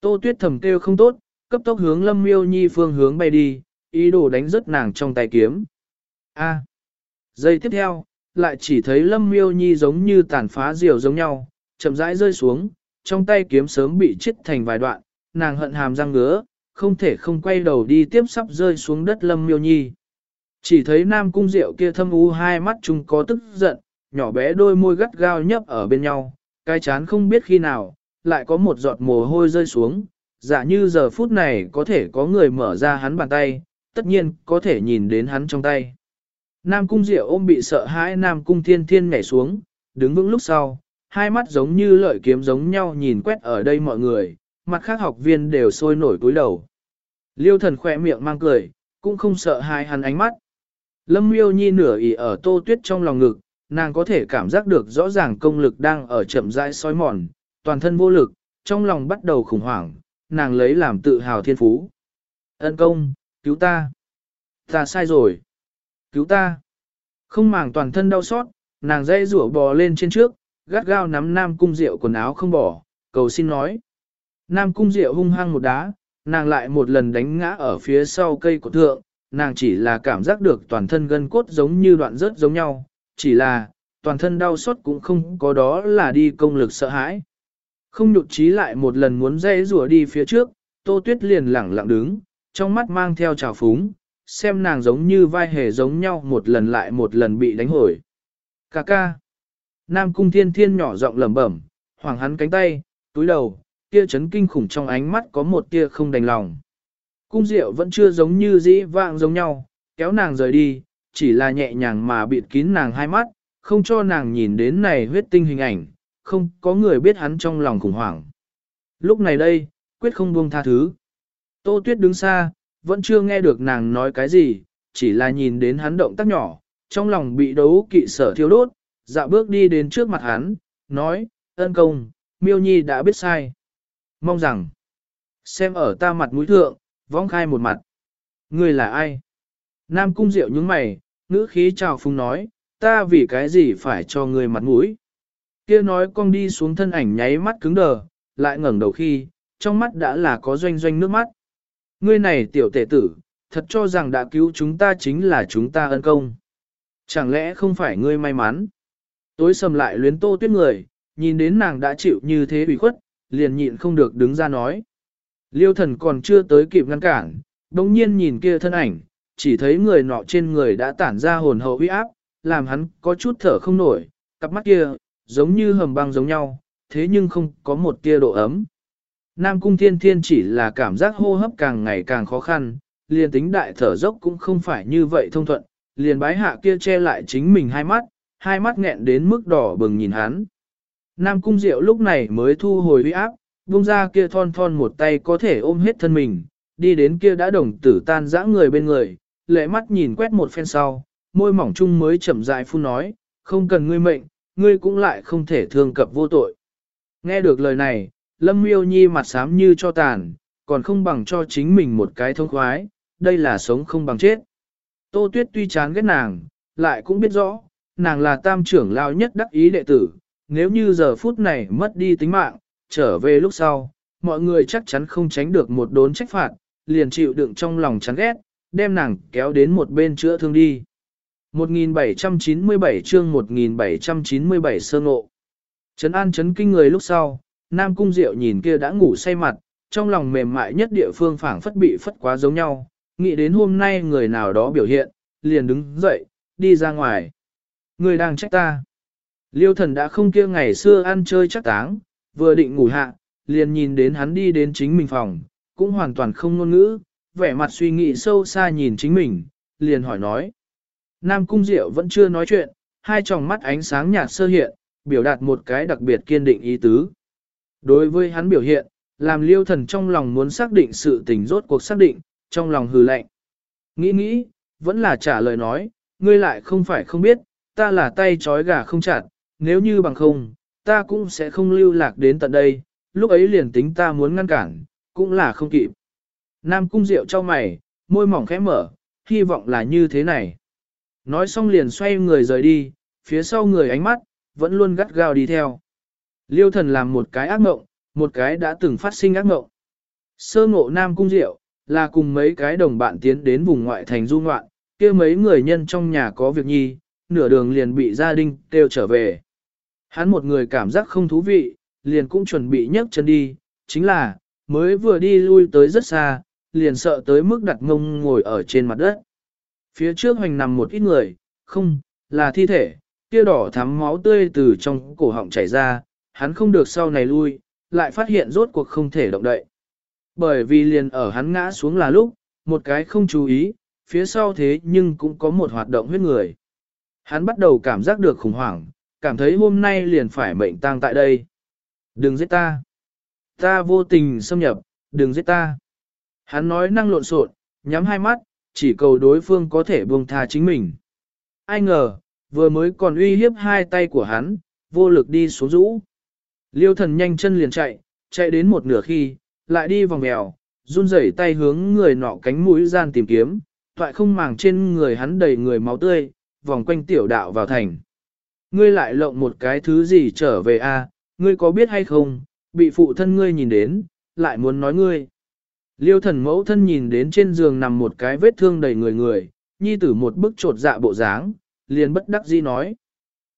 Tô Tuyết thầm kêu không tốt, cấp tốc hướng Lâm Miêu Nhi phương hướng bay đi, ý đồ đánh rớt nàng trong tay kiếm. A. Giây tiếp theo, lại chỉ thấy Lâm Miêu Nhi giống như tàn phá diều giống nhau, chậm rãi rơi xuống, trong tay kiếm sớm bị chết thành vài đoạn, nàng hận hàm răng ngứa, không thể không quay đầu đi tiếp sắp rơi xuống đất lâm miêu nhi. Chỉ thấy nam cung diệu kia thâm u hai mắt chung có tức giận, nhỏ bé đôi môi gắt gao nhấp ở bên nhau, cái chán không biết khi nào, lại có một giọt mồ hôi rơi xuống, giả như giờ phút này có thể có người mở ra hắn bàn tay, tất nhiên có thể nhìn đến hắn trong tay. Nam cung diệu ôm bị sợ hãi Nam cung thiên thiên nhảy xuống, đứng vững lúc sau, hai mắt giống như lợi kiếm giống nhau nhìn quét ở đây mọi người, mặt khác học viên đều sôi nổi cúi đầu. Liêu thần khỏe miệng mang cười, cũng không sợ hai hắn ánh mắt. Lâm miêu nhi nửa ỉ ở tô tuyết trong lòng ngực, nàng có thể cảm giác được rõ ràng công lực đang ở chậm rãi sói mòn, toàn thân vô lực, trong lòng bắt đầu khủng hoảng, nàng lấy làm tự hào thiên phú. Ân công, cứu ta. Ta sai rồi. Cứu ta. Không màng toàn thân đau xót, nàng dây rủa bò lên trên trước, gắt gao nắm Nam Cung Diệu quần áo không bỏ, cầu xin nói. Nam Cung Diệu hung hăng một đá, nàng lại một lần đánh ngã ở phía sau cây của thượng, nàng chỉ là cảm giác được toàn thân gân cốt giống như đoạn rớt giống nhau, chỉ là, toàn thân đau xót cũng không có đó là đi công lực sợ hãi. Không nhụt chí lại một lần muốn dây rùa đi phía trước, Tô Tuyết liền lẳng lặng đứng, trong mắt mang theo trào phúng, xem nàng giống như vai hề giống nhau một lần lại một lần bị đánh hồi. Cà ca. Nam cung thiên thiên nhỏ giọng lẩm bẩm, hoàng hắn cánh tay, túi đầu, kia chấn kinh khủng trong ánh mắt có một tia không đành lòng. Cung diệu vẫn chưa giống như dĩ vạng giống nhau, kéo nàng rời đi, chỉ là nhẹ nhàng mà bịt kín nàng hai mắt, không cho nàng nhìn đến này huyết tinh hình ảnh, không có người biết hắn trong lòng khủng hoảng. Lúc này đây, quyết không buông tha thứ. Tô Tuyết đứng xa, vẫn chưa nghe được nàng nói cái gì, chỉ là nhìn đến hắn động tác nhỏ, trong lòng bị đấu kỵ sở thiêu đốt, dạo bước đi đến trước mặt hắn, nói, ân công, miêu nhi đã biết sai. Mong rằng, xem ở ta mặt mũi thượng, vong khai một mặt. Ngươi là ai? Nam cung diệu nhướng mày, ngữ khí chào phung nói, ta vì cái gì phải cho ngươi mặt mũi? Kia nói con đi xuống thân ảnh nháy mắt cứng đờ, lại ngẩng đầu khi, trong mắt đã là có doanh doanh nước mắt. Ngươi này tiểu tể tử, thật cho rằng đã cứu chúng ta chính là chúng ta ân công. Chẳng lẽ không phải ngươi may mắn? Tối sầm lại luyến tô tuyết người, nhìn đến nàng đã chịu như thế ủy khuất, liền nhịn không được đứng ra nói. Liêu thần còn chưa tới kịp ngăn cản, đồng nhiên nhìn kia thân ảnh, chỉ thấy người nọ trên người đã tản ra hồn hậu uy áp, làm hắn có chút thở không nổi, cặp mắt kia, giống như hầm băng giống nhau, thế nhưng không có một tia độ ấm. Nam cung thiên thiên chỉ là cảm giác hô hấp càng ngày càng khó khăn, liền tính đại thở dốc cũng không phải như vậy thông thuận, liền bái hạ kia che lại chính mình hai mắt, hai mắt nghẹn đến mức đỏ bừng nhìn hắn. Nam cung diệu lúc này mới thu hồi uy áp, buông ra kia thon thon một tay có thể ôm hết thân mình, đi đến kia đã đồng tử tan dã người bên người, lệ mắt nhìn quét một phen sau, môi mỏng chung mới chậm rãi phun nói, không cần ngươi mệnh, ngươi cũng lại không thể thương cập vô tội. Nghe được lời này, Lâm Miêu Nhi mặt xám như cho tàn, còn không bằng cho chính mình một cái thông khoái, đây là sống không bằng chết. Tô Tuyết tuy chán ghét nàng, lại cũng biết rõ, nàng là tam trưởng lao nhất đắc ý đệ tử, nếu như giờ phút này mất đi tính mạng, trở về lúc sau, mọi người chắc chắn không tránh được một đốn trách phạt, liền chịu đựng trong lòng chán ghét, đem nàng kéo đến một bên chữa thương đi. 1797 chương 1797 sơ ngộ. Trấn an chấn kinh người lúc sau, Nam Cung Diệu nhìn kia đã ngủ say mặt, trong lòng mềm mại nhất địa phương phảng phất bị phất quá giống nhau, nghĩ đến hôm nay người nào đó biểu hiện, liền đứng dậy, đi ra ngoài. Người đang trách ta. Liêu thần đã không kia ngày xưa ăn chơi chắc táng, vừa định ngủ hạ, liền nhìn đến hắn đi đến chính mình phòng, cũng hoàn toàn không ngôn ngữ, vẻ mặt suy nghĩ sâu xa nhìn chính mình, liền hỏi nói. Nam Cung Diệu vẫn chưa nói chuyện, hai tròng mắt ánh sáng nhạt sơ hiện, biểu đạt một cái đặc biệt kiên định ý tứ. Đối với hắn biểu hiện, làm liêu thần trong lòng muốn xác định sự tình rốt cuộc xác định, trong lòng hừ lạnh. Nghĩ nghĩ, vẫn là trả lời nói, ngươi lại không phải không biết, ta là tay trói gà không chặt, nếu như bằng không, ta cũng sẽ không lưu lạc đến tận đây, lúc ấy liền tính ta muốn ngăn cản, cũng là không kịp. Nam cung rượu cho mày, môi mỏng khẽ mở, hy vọng là như thế này. Nói xong liền xoay người rời đi, phía sau người ánh mắt, vẫn luôn gắt gao đi theo. Liêu thần làm một cái ác mộng, một cái đã từng phát sinh ác mộng. Sơ ngộ Nam Cung Diệu, là cùng mấy cái đồng bạn tiến đến vùng ngoại thành du ngoạn, kia mấy người nhân trong nhà có việc nhi, nửa đường liền bị gia đình kêu trở về. Hắn một người cảm giác không thú vị, liền cũng chuẩn bị nhấc chân đi, chính là, mới vừa đi lui tới rất xa, liền sợ tới mức đặt ngông ngồi ở trên mặt đất. Phía trước hoành nằm một ít người, không, là thi thể, kia đỏ thắm máu tươi từ trong cổ họng chảy ra, hắn không được sau này lui, lại phát hiện rốt cuộc không thể động đậy. Bởi vì liền ở hắn ngã xuống là lúc, một cái không chú ý, phía sau thế nhưng cũng có một hoạt động huyết người. Hắn bắt đầu cảm giác được khủng hoảng, cảm thấy hôm nay liền phải mệnh tang tại đây. Đừng giết ta. Ta vô tình xâm nhập, đừng giết ta. Hắn nói năng lộn xộn, nhắm hai mắt, chỉ cầu đối phương có thể buông tha chính mình. Ai ngờ, vừa mới còn uy hiếp hai tay của hắn, vô lực đi xuống rũ. Liêu thần nhanh chân liền chạy, chạy đến một nửa khi, lại đi vòng mèo, run rẩy tay hướng người nọ cánh mũi gian tìm kiếm, toại không màng trên người hắn đầy người máu tươi, vòng quanh tiểu đạo vào thành. Ngươi lại lộng một cái thứ gì trở về a? ngươi có biết hay không, bị phụ thân ngươi nhìn đến, lại muốn nói ngươi. Liêu thần mẫu thân nhìn đến trên giường nằm một cái vết thương đầy người người, nhi tử một bức trột dạ bộ dáng, liền bất đắc dĩ nói.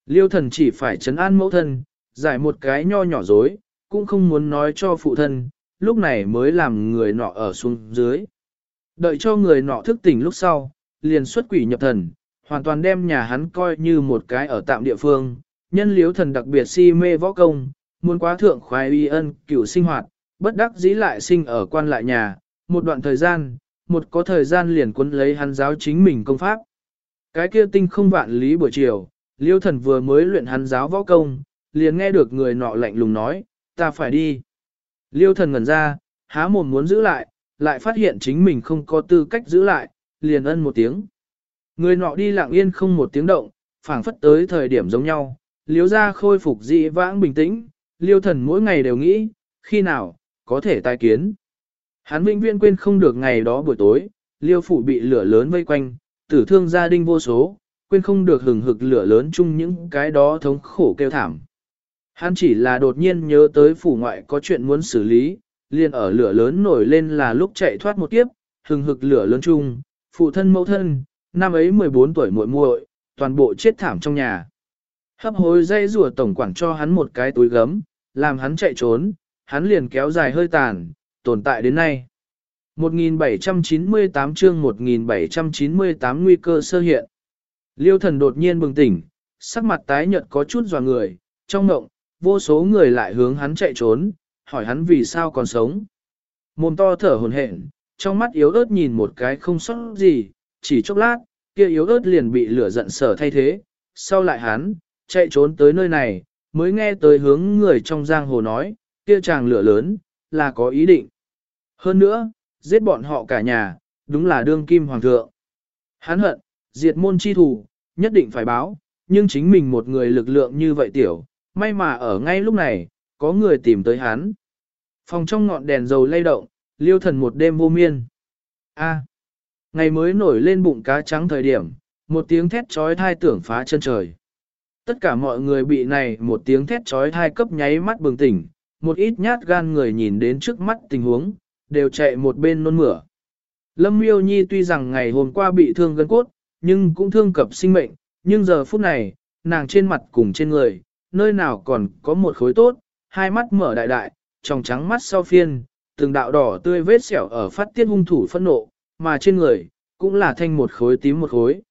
Liêu thần chỉ phải chấn an mẫu thân, giải một cái nho nhỏ dối, cũng không muốn nói cho phụ thân, lúc này mới làm người nọ ở xuống dưới. Đợi cho người nọ thức tỉnh lúc sau, liền xuất quỷ nhập thần, hoàn toàn đem nhà hắn coi như một cái ở tạm địa phương, nhân liếu thần đặc biệt si mê võ công, muốn quá thượng khoái uy ân cựu sinh hoạt, bất đắc dĩ lại sinh ở quan lại nhà, một đoạn thời gian, một có thời gian liền cuốn lấy hắn giáo chính mình công pháp. Cái kia tinh không vạn lý buổi chiều, liêu thần vừa mới luyện hắn giáo võ công, liền nghe được người nọ lạnh lùng nói, ta phải đi. Liêu thần ngẩn ra, há mồm muốn giữ lại, lại phát hiện chính mình không có tư cách giữ lại, liền ân một tiếng. Người nọ đi lặng yên không một tiếng động, phảng phất tới thời điểm giống nhau, liếu ra khôi phục dị vãng bình tĩnh, liêu thần mỗi ngày đều nghĩ, khi nào, có thể tai kiến. Hắn vĩnh viên quên không được ngày đó buổi tối, liêu phủ bị lửa lớn vây quanh, tử thương gia đình vô số, quên không được hừng hực lửa lớn chung những cái đó thống khổ kêu thảm. Hắn chỉ là đột nhiên nhớ tới phủ ngoại có chuyện muốn xử lý, liền ở lửa lớn nổi lên là lúc chạy thoát một kiếp, hừng hực lửa lớn chung, phụ thân mẫu thân, năm ấy 14 tuổi muội muội, toàn bộ chết thảm trong nhà. Hấp hối dây rùa tổng quản cho hắn một cái túi gấm, làm hắn chạy trốn, hắn liền kéo dài hơi tàn, tồn tại đến nay. 1798 chương 1798 nguy cơ sơ hiện. Liêu thần đột nhiên bừng tỉnh, sắc mặt tái nhợt có chút dò người, trong ngộng, vô số người lại hướng hắn chạy trốn, hỏi hắn vì sao còn sống. Mồm to thở hồn hển, trong mắt yếu ớt nhìn một cái không sót gì, chỉ chốc lát, kia yếu ớt liền bị lửa giận sở thay thế, sau lại hắn, chạy trốn tới nơi này, mới nghe tới hướng người trong giang hồ nói, kia chàng lửa lớn, là có ý định. Hơn nữa, giết bọn họ cả nhà, đúng là đương kim hoàng thượng. Hắn hận, diệt môn chi thủ, nhất định phải báo, nhưng chính mình một người lực lượng như vậy tiểu, may mà ở ngay lúc này, có người tìm tới hắn. Phòng trong ngọn đèn dầu lay động, liêu thần một đêm vô miên. A. ngày mới nổi lên bụng cá trắng thời điểm, một tiếng thét trói thai tưởng phá chân trời. Tất cả mọi người bị này một tiếng thét trói thai cấp nháy mắt bừng tỉnh, một ít nhát gan người nhìn đến trước mắt tình huống, đều chạy một bên nôn mửa. Lâm miêu nhi tuy rằng ngày hôm qua bị thương gân cốt, nhưng cũng thương cập sinh mệnh, nhưng giờ phút này, nàng trên mặt cùng trên người, nơi nào còn có một khối tốt, hai mắt mở đại đại, trong trắng mắt sau phiên, từng đạo đỏ tươi vết sẹo ở phát tiết hung thủ phẫn nộ, mà trên người, cũng là thanh một khối tím một khối.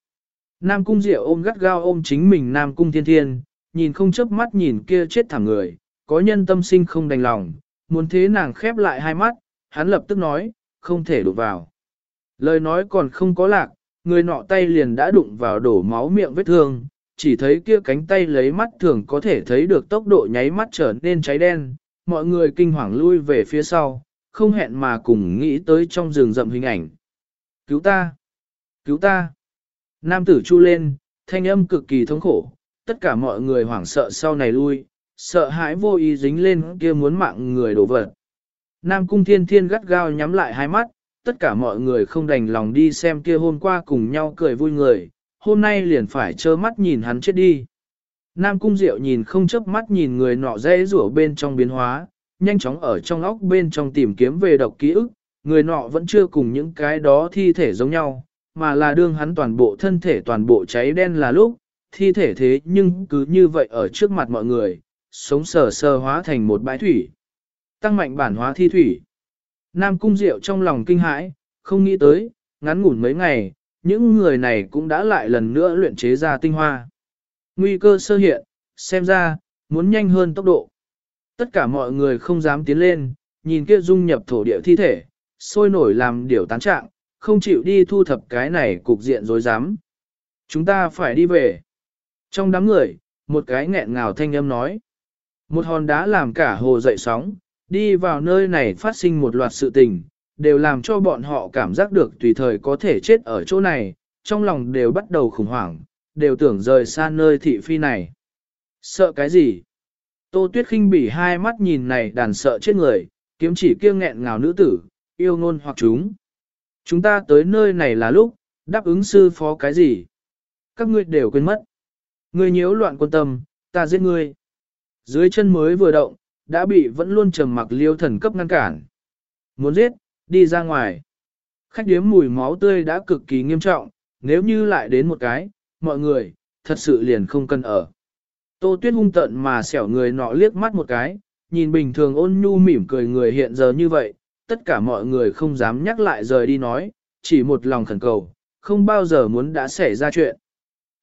Nam cung diệu ôm gắt gao ôm chính mình Nam cung thiên thiên, nhìn không chớp mắt nhìn kia chết thẳng người, có nhân tâm sinh không đành lòng, muốn thế nàng khép lại hai mắt, hắn lập tức nói, không thể đụng vào. Lời nói còn không có lạc, người nọ tay liền đã đụng vào đổ máu miệng vết thương, chỉ thấy kia cánh tay lấy mắt thường có thể thấy được tốc độ nháy mắt trở nên cháy đen, mọi người kinh hoàng lui về phía sau, không hẹn mà cùng nghĩ tới trong rừng rậm hình ảnh. Cứu ta! Cứu ta! Nam tử chu lên, thanh âm cực kỳ thống khổ, tất cả mọi người hoảng sợ sau này lui, sợ hãi vô ý dính lên kia muốn mạng người đổ vật. Nam cung thiên thiên gắt gao nhắm lại hai mắt, tất cả mọi người không đành lòng đi xem kia hôm qua cùng nhau cười vui người, hôm nay liền phải trơ mắt nhìn hắn chết đi. Nam cung diệu nhìn không chớp mắt nhìn người nọ dễ rủa bên trong biến hóa, nhanh chóng ở trong óc bên trong tìm kiếm về độc ký ức, người nọ vẫn chưa cùng những cái đó thi thể giống nhau, mà là đương hắn toàn bộ thân thể toàn bộ cháy đen là lúc, thi thể thế nhưng cứ như vậy ở trước mặt mọi người, sống sờ sờ hóa thành một bãi thủy. Tăng mạnh bản hóa thi thủy. Nam cung diệu trong lòng kinh hãi, không nghĩ tới, ngắn ngủn mấy ngày, những người này cũng đã lại lần nữa luyện chế ra tinh hoa. Nguy cơ sơ hiện, xem ra, muốn nhanh hơn tốc độ. Tất cả mọi người không dám tiến lên, nhìn kia dung nhập thổ địa thi thể, sôi nổi làm điều tán trạng, không chịu đi thu thập cái này cục diện dối dám. Chúng ta phải đi về. Trong đám người, một cái nghẹn ngào thanh âm nói. Một hòn đá làm cả hồ dậy sóng, đi vào nơi này phát sinh một loạt sự tình, đều làm cho bọn họ cảm giác được tùy thời có thể chết ở chỗ này, trong lòng đều bắt đầu khủng hoảng, đều tưởng rời xa nơi thị phi này. Sợ cái gì? Tô Tuyết khinh bỉ hai mắt nhìn này đàn sợ chết người, kiếm chỉ kia nghẹn ngào nữ tử, yêu ngôn hoặc chúng. Chúng ta tới nơi này là lúc, đáp ứng sư phó cái gì? Các ngươi đều quên mất. Ngươi nhiễu loạn quân tâm, ta giết ngươi. Dưới chân mới vừa động, đã bị vẫn luôn trầm mặc liêu thần cấp ngăn cản. Muốn giết, đi ra ngoài. Khách điếm mùi máu tươi đã cực kỳ nghiêm trọng, nếu như lại đến một cái, mọi người, thật sự liền không cần ở. Tô Tuyết hung tận mà xẻo người nọ liếc mắt một cái, nhìn bình thường ôn nhu mỉm cười người hiện giờ như vậy, tất cả mọi người không dám nhắc lại rời đi nói, chỉ một lòng khẩn cầu, không bao giờ muốn đã xảy ra chuyện.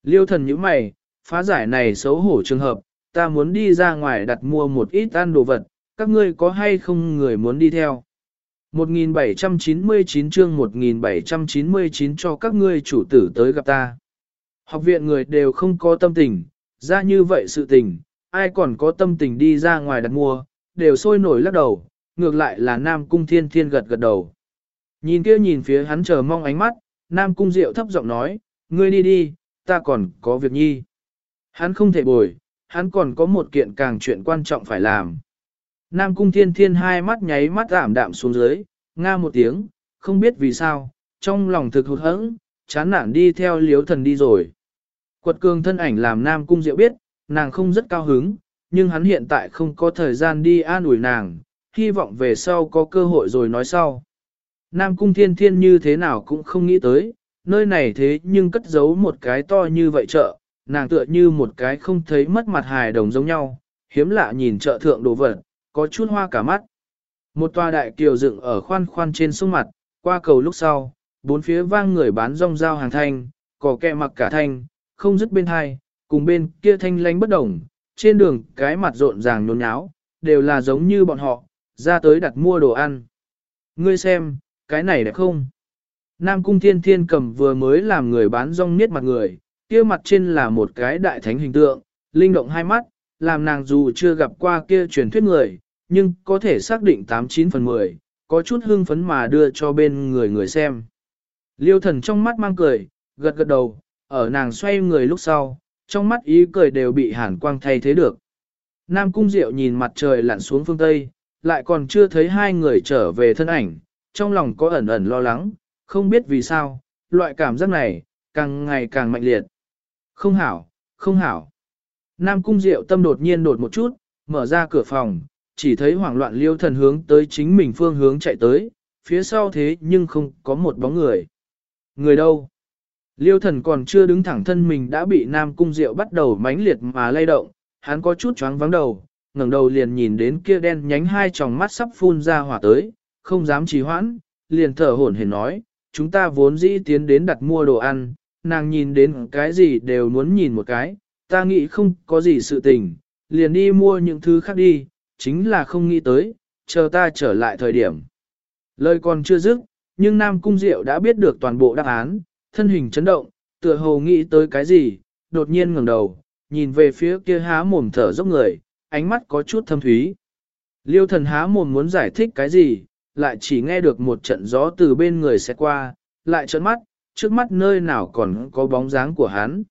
Liêu thần như mày, phá giải này xấu hổ trường hợp, ta muốn đi ra ngoài đặt mua một ít ăn đồ vật, các ngươi có hay không người muốn đi theo. 1799 chương 1799 cho các ngươi chủ tử tới gặp ta. Học viện người đều không có tâm tình, ra như vậy sự tình, ai còn có tâm tình đi ra ngoài đặt mua, đều sôi nổi lắc đầu, ngược lại là Nam Cung Thiên Thiên gật gật đầu. Nhìn kia nhìn phía hắn chờ mong ánh mắt, Nam Cung Diệu thấp giọng nói, ngươi đi đi, ta còn có việc nhi. Hắn không thể bồi, hắn còn có một kiện càng chuyện quan trọng phải làm. Nam Cung Thiên Thiên hai mắt nháy mắt ảm đạm xuống dưới, nga một tiếng, không biết vì sao, trong lòng thực hụt hẫng, chán nản đi theo liếu thần đi rồi. Quật cường thân ảnh làm Nam Cung Diệu biết, nàng không rất cao hứng, nhưng hắn hiện tại không có thời gian đi an ủi nàng, hy vọng về sau có cơ hội rồi nói sau. Nam Cung Thiên Thiên như thế nào cũng không nghĩ tới, nơi này thế nhưng cất giấu một cái to như vậy chợ, nàng tựa như một cái không thấy mất mặt hài đồng giống nhau, hiếm lạ nhìn chợ thượng đồ vật, có chút hoa cả mắt. Một tòa đại kiều dựng ở khoan khoan trên sông mặt, qua cầu lúc sau, bốn phía vang người bán rong rao hàng thanh, cỏ kẹ mặc cả thanh, không dứt bên hai, cùng bên kia thanh lánh bất đồng, trên đường cái mặt rộn ràng nhốn nháo, đều là giống như bọn họ, ra tới đặt mua đồ ăn. Ngươi xem, cái này đẹp không? Nam cung thiên thiên cầm vừa mới làm người bán rong niết mặt người, kia mặt trên là một cái đại thánh hình tượng, linh động hai mắt, làm nàng dù chưa gặp qua kia truyền thuyết người, nhưng có thể xác định 89 phần 10, có chút hưng phấn mà đưa cho bên người người xem. Liêu thần trong mắt mang cười, gật gật đầu, ở nàng xoay người lúc sau, trong mắt ý cười đều bị hàn quang thay thế được. Nam Cung Diệu nhìn mặt trời lặn xuống phương Tây, lại còn chưa thấy hai người trở về thân ảnh, trong lòng có ẩn ẩn lo lắng, không biết vì sao, loại cảm giác này, càng ngày càng mạnh liệt. Không hảo, không hảo. Nam Cung Diệu tâm đột nhiên đột một chút, mở ra cửa phòng, chỉ thấy hoảng loạn liêu thần hướng tới chính mình phương hướng chạy tới, phía sau thế nhưng không có một bóng người. Người đâu? Liêu thần còn chưa đứng thẳng thân mình đã bị Nam Cung Diệu bắt đầu mãnh liệt mà lay động, hắn có chút choáng vắng đầu, ngẩng đầu liền nhìn đến kia đen nhánh hai tròng mắt sắp phun ra hỏa tới, không dám trì hoãn, liền thở hổn hển nói, chúng ta vốn dĩ tiến đến đặt mua đồ ăn, nàng nhìn đến cái gì đều muốn nhìn một cái, ta nghĩ không có gì sự tình, liền đi mua những thứ khác đi, chính là không nghĩ tới, chờ ta trở lại thời điểm. Lời còn chưa dứt, nhưng Nam Cung Diệu đã biết được toàn bộ đáp án, thân hình chấn động, tựa hồ nghĩ tới cái gì, đột nhiên ngẩng đầu, nhìn về phía kia há mồm thở dốc người, ánh mắt có chút thâm thúy. Liêu thần há mồm muốn giải thích cái gì, lại chỉ nghe được một trận gió từ bên người sẽ qua, lại trợn mắt, trước mắt nơi nào còn có bóng dáng của hắn.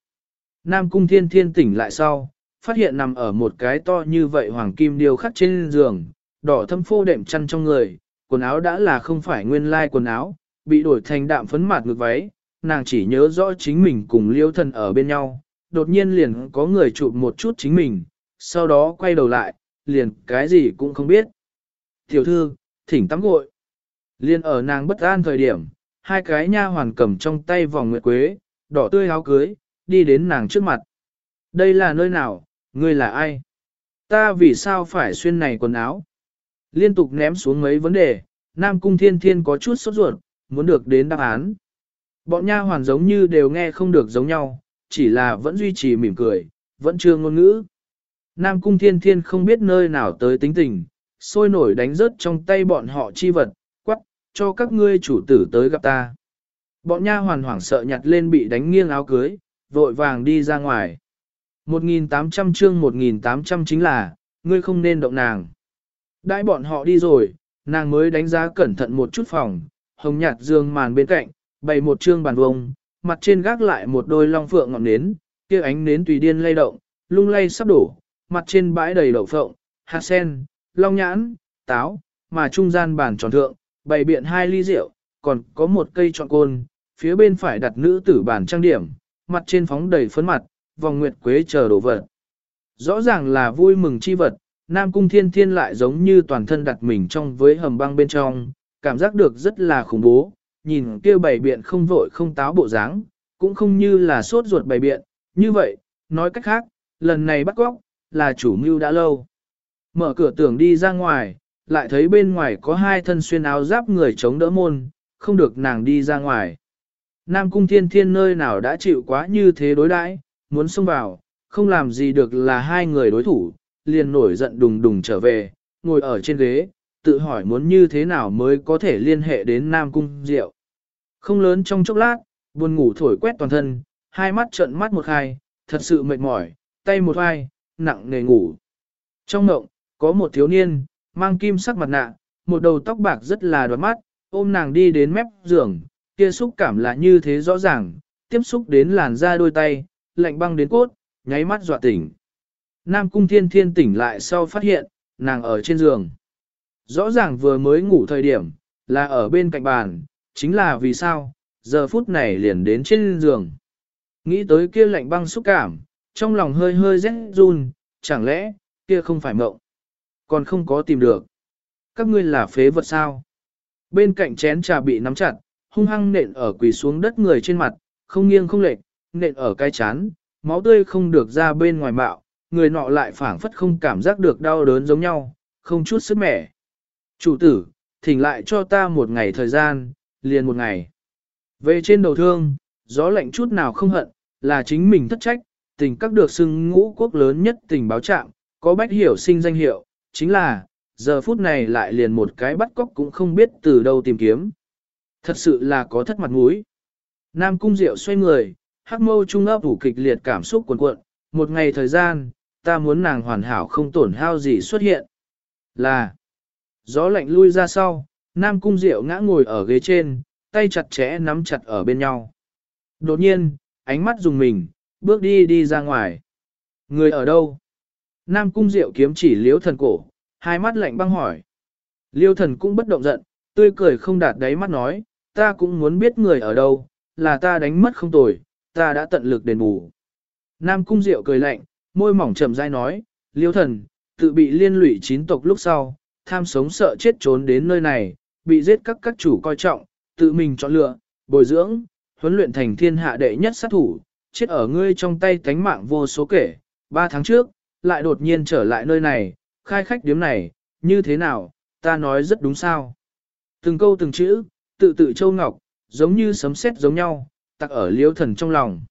Nam cung thiên thiên tỉnh lại sau, phát hiện nằm ở một cái to như vậy hoàng kim điêu khắc trên giường, đỏ thâm phô đệm chăn trong người, quần áo đã là không phải nguyên lai quần áo, bị đổi thành đạm phấn mạt ngược váy, nàng chỉ nhớ rõ chính mình cùng liêu thần ở bên nhau, đột nhiên liền có người chụp một chút chính mình, sau đó quay đầu lại, liền cái gì cũng không biết. Tiểu thư, thỉnh tắm gội. Liên ở nàng bất an thời điểm, hai cái nha hoàn cầm trong tay vòng nguyệt quế, đỏ tươi áo cưới, đi đến nàng trước mặt. Đây là nơi nào, ngươi là ai? Ta vì sao phải xuyên này quần áo? Liên tục ném xuống mấy vấn đề, Nam Cung Thiên Thiên có chút sốt ruột, muốn được đến đáp án. Bọn nha hoàn giống như đều nghe không được giống nhau, chỉ là vẫn duy trì mỉm cười, vẫn chưa ngôn ngữ. Nam Cung Thiên Thiên không biết nơi nào tới tính tình, sôi nổi đánh rớt trong tay bọn họ chi vật, quắc, cho các ngươi chủ tử tới gặp ta. Bọn nha hoàn hoảng sợ nhặt lên bị đánh nghiêng áo cưới, vội vàng đi ra ngoài. 1.800 chương 1.800 chính là, ngươi không nên động nàng. Đãi bọn họ đi rồi, nàng mới đánh giá cẩn thận một chút phòng, hồng nhạt dương màn bên cạnh, bày một chương bàn vông, mặt trên gác lại một đôi long phượng ngọn nến, kia ánh nến tùy điên lay động, lung lay sắp đổ, mặt trên bãi đầy đậu phộng, hạt sen, long nhãn, táo, mà trung gian bàn tròn thượng, bày biện hai ly rượu, còn có một cây trọn côn, phía bên phải đặt nữ tử bàn trang điểm, mặt trên phóng đầy phấn mặt, vòng nguyệt quế chờ đổ vật. Rõ ràng là vui mừng chi vật, Nam Cung Thiên Thiên lại giống như toàn thân đặt mình trong với hầm băng bên trong, cảm giác được rất là khủng bố, nhìn kia bảy biện không vội không táo bộ dáng, cũng không như là sốt ruột bảy biện, như vậy, nói cách khác, lần này bắt góc, là chủ mưu đã lâu. Mở cửa tưởng đi ra ngoài, lại thấy bên ngoài có hai thân xuyên áo giáp người chống đỡ môn, không được nàng đi ra ngoài. Nam cung thiên thiên nơi nào đã chịu quá như thế đối đãi, muốn xông vào, không làm gì được là hai người đối thủ, liền nổi giận đùng đùng trở về, ngồi ở trên ghế, tự hỏi muốn như thế nào mới có thể liên hệ đến Nam cung diệu. Không lớn trong chốc lát, buồn ngủ thổi quét toàn thân, hai mắt trợn mắt một hai, thật sự mệt mỏi, tay một hai, nặng nề ngủ. Trong ngộng, có một thiếu niên, mang kim sắc mặt nạ, một đầu tóc bạc rất là đoán mắt, ôm nàng đi đến mép giường, kia xúc cảm là như thế rõ ràng, tiếp xúc đến làn da đôi tay, lạnh băng đến cốt, nháy mắt dọa tỉnh. Nam cung thiên thiên tỉnh lại sau phát hiện, nàng ở trên giường. Rõ ràng vừa mới ngủ thời điểm, là ở bên cạnh bàn, chính là vì sao, giờ phút này liền đến trên giường. Nghĩ tới kia lạnh băng xúc cảm, trong lòng hơi hơi rét run, chẳng lẽ, kia không phải mộng. Còn không có tìm được. Các ngươi là phế vật sao? Bên cạnh chén trà bị nắm chặt, hung hăng nện ở quỳ xuống đất người trên mặt, không nghiêng không lệch, nện ở cái chán, máu tươi không được ra bên ngoài bạo, người nọ lại phảng phất không cảm giác được đau đớn giống nhau, không chút sức mẻ. Chủ tử, thỉnh lại cho ta một ngày thời gian, liền một ngày. Về trên đầu thương, gió lạnh chút nào không hận, là chính mình thất trách, tình các được xưng ngũ quốc lớn nhất tình báo trạng, có bách hiểu sinh danh hiệu, chính là, giờ phút này lại liền một cái bắt cóc cũng không biết từ đâu tìm kiếm. Thật sự là có thất mặt mũi. Nam cung diệu xoay người, hắc mâu trung ấp ủ kịch liệt cảm xúc cuồn cuộn, một ngày thời gian, ta muốn nàng hoàn hảo không tổn hao gì xuất hiện. Là, gió lạnh lui ra sau, Nam cung diệu ngã ngồi ở ghế trên, tay chặt chẽ nắm chặt ở bên nhau. Đột nhiên, ánh mắt dùng mình, bước đi đi ra ngoài. Người ở đâu? Nam cung diệu kiếm chỉ liếu thần cổ, hai mắt lạnh băng hỏi. Liêu thần cũng bất động giận, tươi cười không đạt đáy mắt nói, ta cũng muốn biết người ở đâu, là ta đánh mất không tồi, ta đã tận lực đền bù. Nam cung diệu cười lạnh, môi mỏng chậm rãi nói, liêu thần, tự bị liên lụy chín tộc lúc sau, tham sống sợ chết trốn đến nơi này, bị giết các các chủ coi trọng, tự mình chọn lựa, bồi dưỡng, huấn luyện thành thiên hạ đệ nhất sát thủ, chết ở ngươi trong tay tánh mạng vô số kể. Ba tháng trước, lại đột nhiên trở lại nơi này, khai khách điếm này, như thế nào, ta nói rất đúng sao. Từng câu từng chữ, tự tự châu ngọc, giống như sấm sét giống nhau, tặc ở liêu thần trong lòng.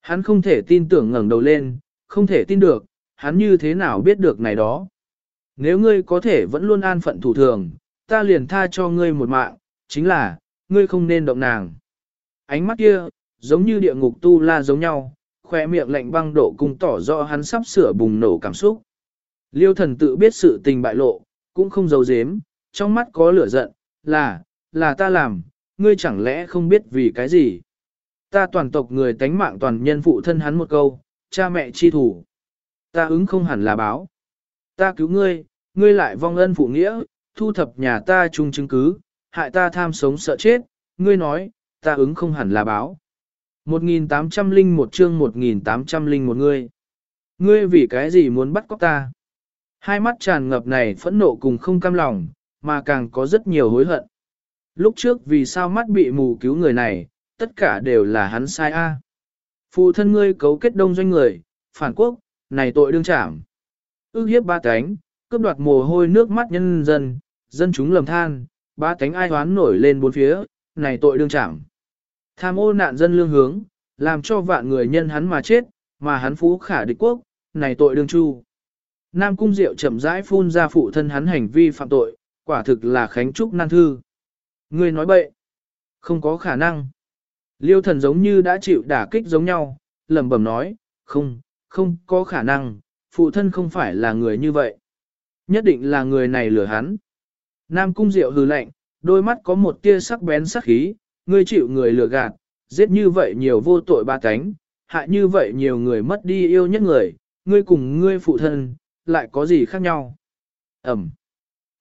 Hắn không thể tin tưởng ngẩng đầu lên, không thể tin được, hắn như thế nào biết được này đó. Nếu ngươi có thể vẫn luôn an phận thủ thường, ta liền tha cho ngươi một mạng, chính là, ngươi không nên động nàng. Ánh mắt kia, giống như địa ngục tu la giống nhau, khoe miệng lạnh băng độ cùng tỏ rõ hắn sắp sửa bùng nổ cảm xúc. Liêu thần tự biết sự tình bại lộ, cũng không giấu giếm, trong mắt có lửa giận, là, là ta làm, ngươi chẳng lẽ không biết vì cái gì. Ta toàn tộc người tánh mạng toàn nhân phụ thân hắn một câu, cha mẹ chi thủ. Ta ứng không hẳn là báo. Ta cứu ngươi, ngươi lại vong ân phụ nghĩa, thu thập nhà ta chung chứng cứ, hại ta tham sống sợ chết, ngươi nói, ta ứng không hẳn là báo. 1801 chương 1801 ngươi. Ngươi vì cái gì muốn bắt cóc ta? Hai mắt tràn ngập này phẫn nộ cùng không cam lòng, mà càng có rất nhiều hối hận. Lúc trước vì sao mắt bị mù cứu người này, tất cả đều là hắn sai a. Phụ thân ngươi cấu kết đông doanh người, phản quốc, này tội đương trảm. Ước hiếp ba cánh, cướp đoạt mồ hôi nước mắt nhân dân, dân chúng lầm than, ba cánh ai hoán nổi lên bốn phía, này tội đương trảm. Tham ô nạn dân lương hướng, làm cho vạn người nhân hắn mà chết, mà hắn phú khả địch quốc, này tội đương chu. Nam Cung Diệu chậm rãi phun ra phụ thân hắn hành vi phạm tội, quả thực là khánh trúc nan thư. Người nói bậy, không có khả năng. Liêu thần giống như đã chịu đả kích giống nhau, lẩm bẩm nói, không, không có khả năng, phụ thân không phải là người như vậy. Nhất định là người này lừa hắn. Nam Cung Diệu hừ lạnh, đôi mắt có một tia sắc bén sắc khí, ngươi chịu người lừa gạt, giết như vậy nhiều vô tội ba cánh, hại như vậy nhiều người mất đi yêu nhất người, ngươi cùng ngươi phụ thân, lại có gì khác nhau? Ẩm.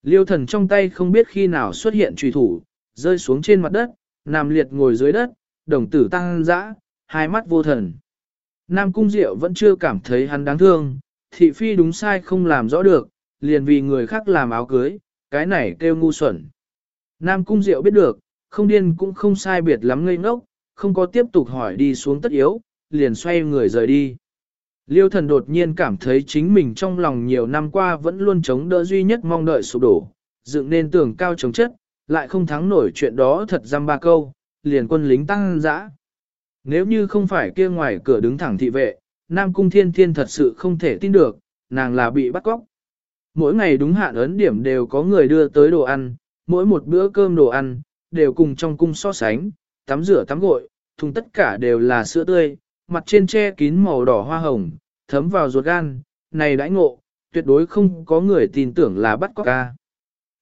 Liêu thần trong tay không biết khi nào xuất hiện trùy thủ, rơi xuống trên mặt đất, nằm liệt ngồi dưới đất, đồng tử tăng dã, hai mắt vô thần. Nam Cung Diệu vẫn chưa cảm thấy hắn đáng thương, thị phi đúng sai không làm rõ được, liền vì người khác làm áo cưới, cái này kêu ngu xuẩn. Nam Cung Diệu biết được, không điên cũng không sai biệt lắm ngây ngốc, không có tiếp tục hỏi đi xuống tất yếu, liền xoay người rời đi. Liêu thần đột nhiên cảm thấy chính mình trong lòng nhiều năm qua vẫn luôn chống đỡ duy nhất mong đợi sụp đổ, dựng nên tường cao chống chất, lại không thắng nổi chuyện đó thật dăm ba câu, liền quân lính tăng dã. Nếu như không phải kia ngoài cửa đứng thẳng thị vệ, Nam Cung Thiên Thiên thật sự không thể tin được, nàng là bị bắt cóc. Mỗi ngày đúng hạn ấn điểm đều có người đưa tới đồ ăn, mỗi một bữa cơm đồ ăn, đều cùng trong cung so sánh, tắm rửa tắm gội, thùng tất cả đều là sữa tươi, mặt trên che kín màu đỏ hoa hồng, thấm vào ruột gan, này đãi ngộ, tuyệt đối không có người tin tưởng là bắt cóc ca.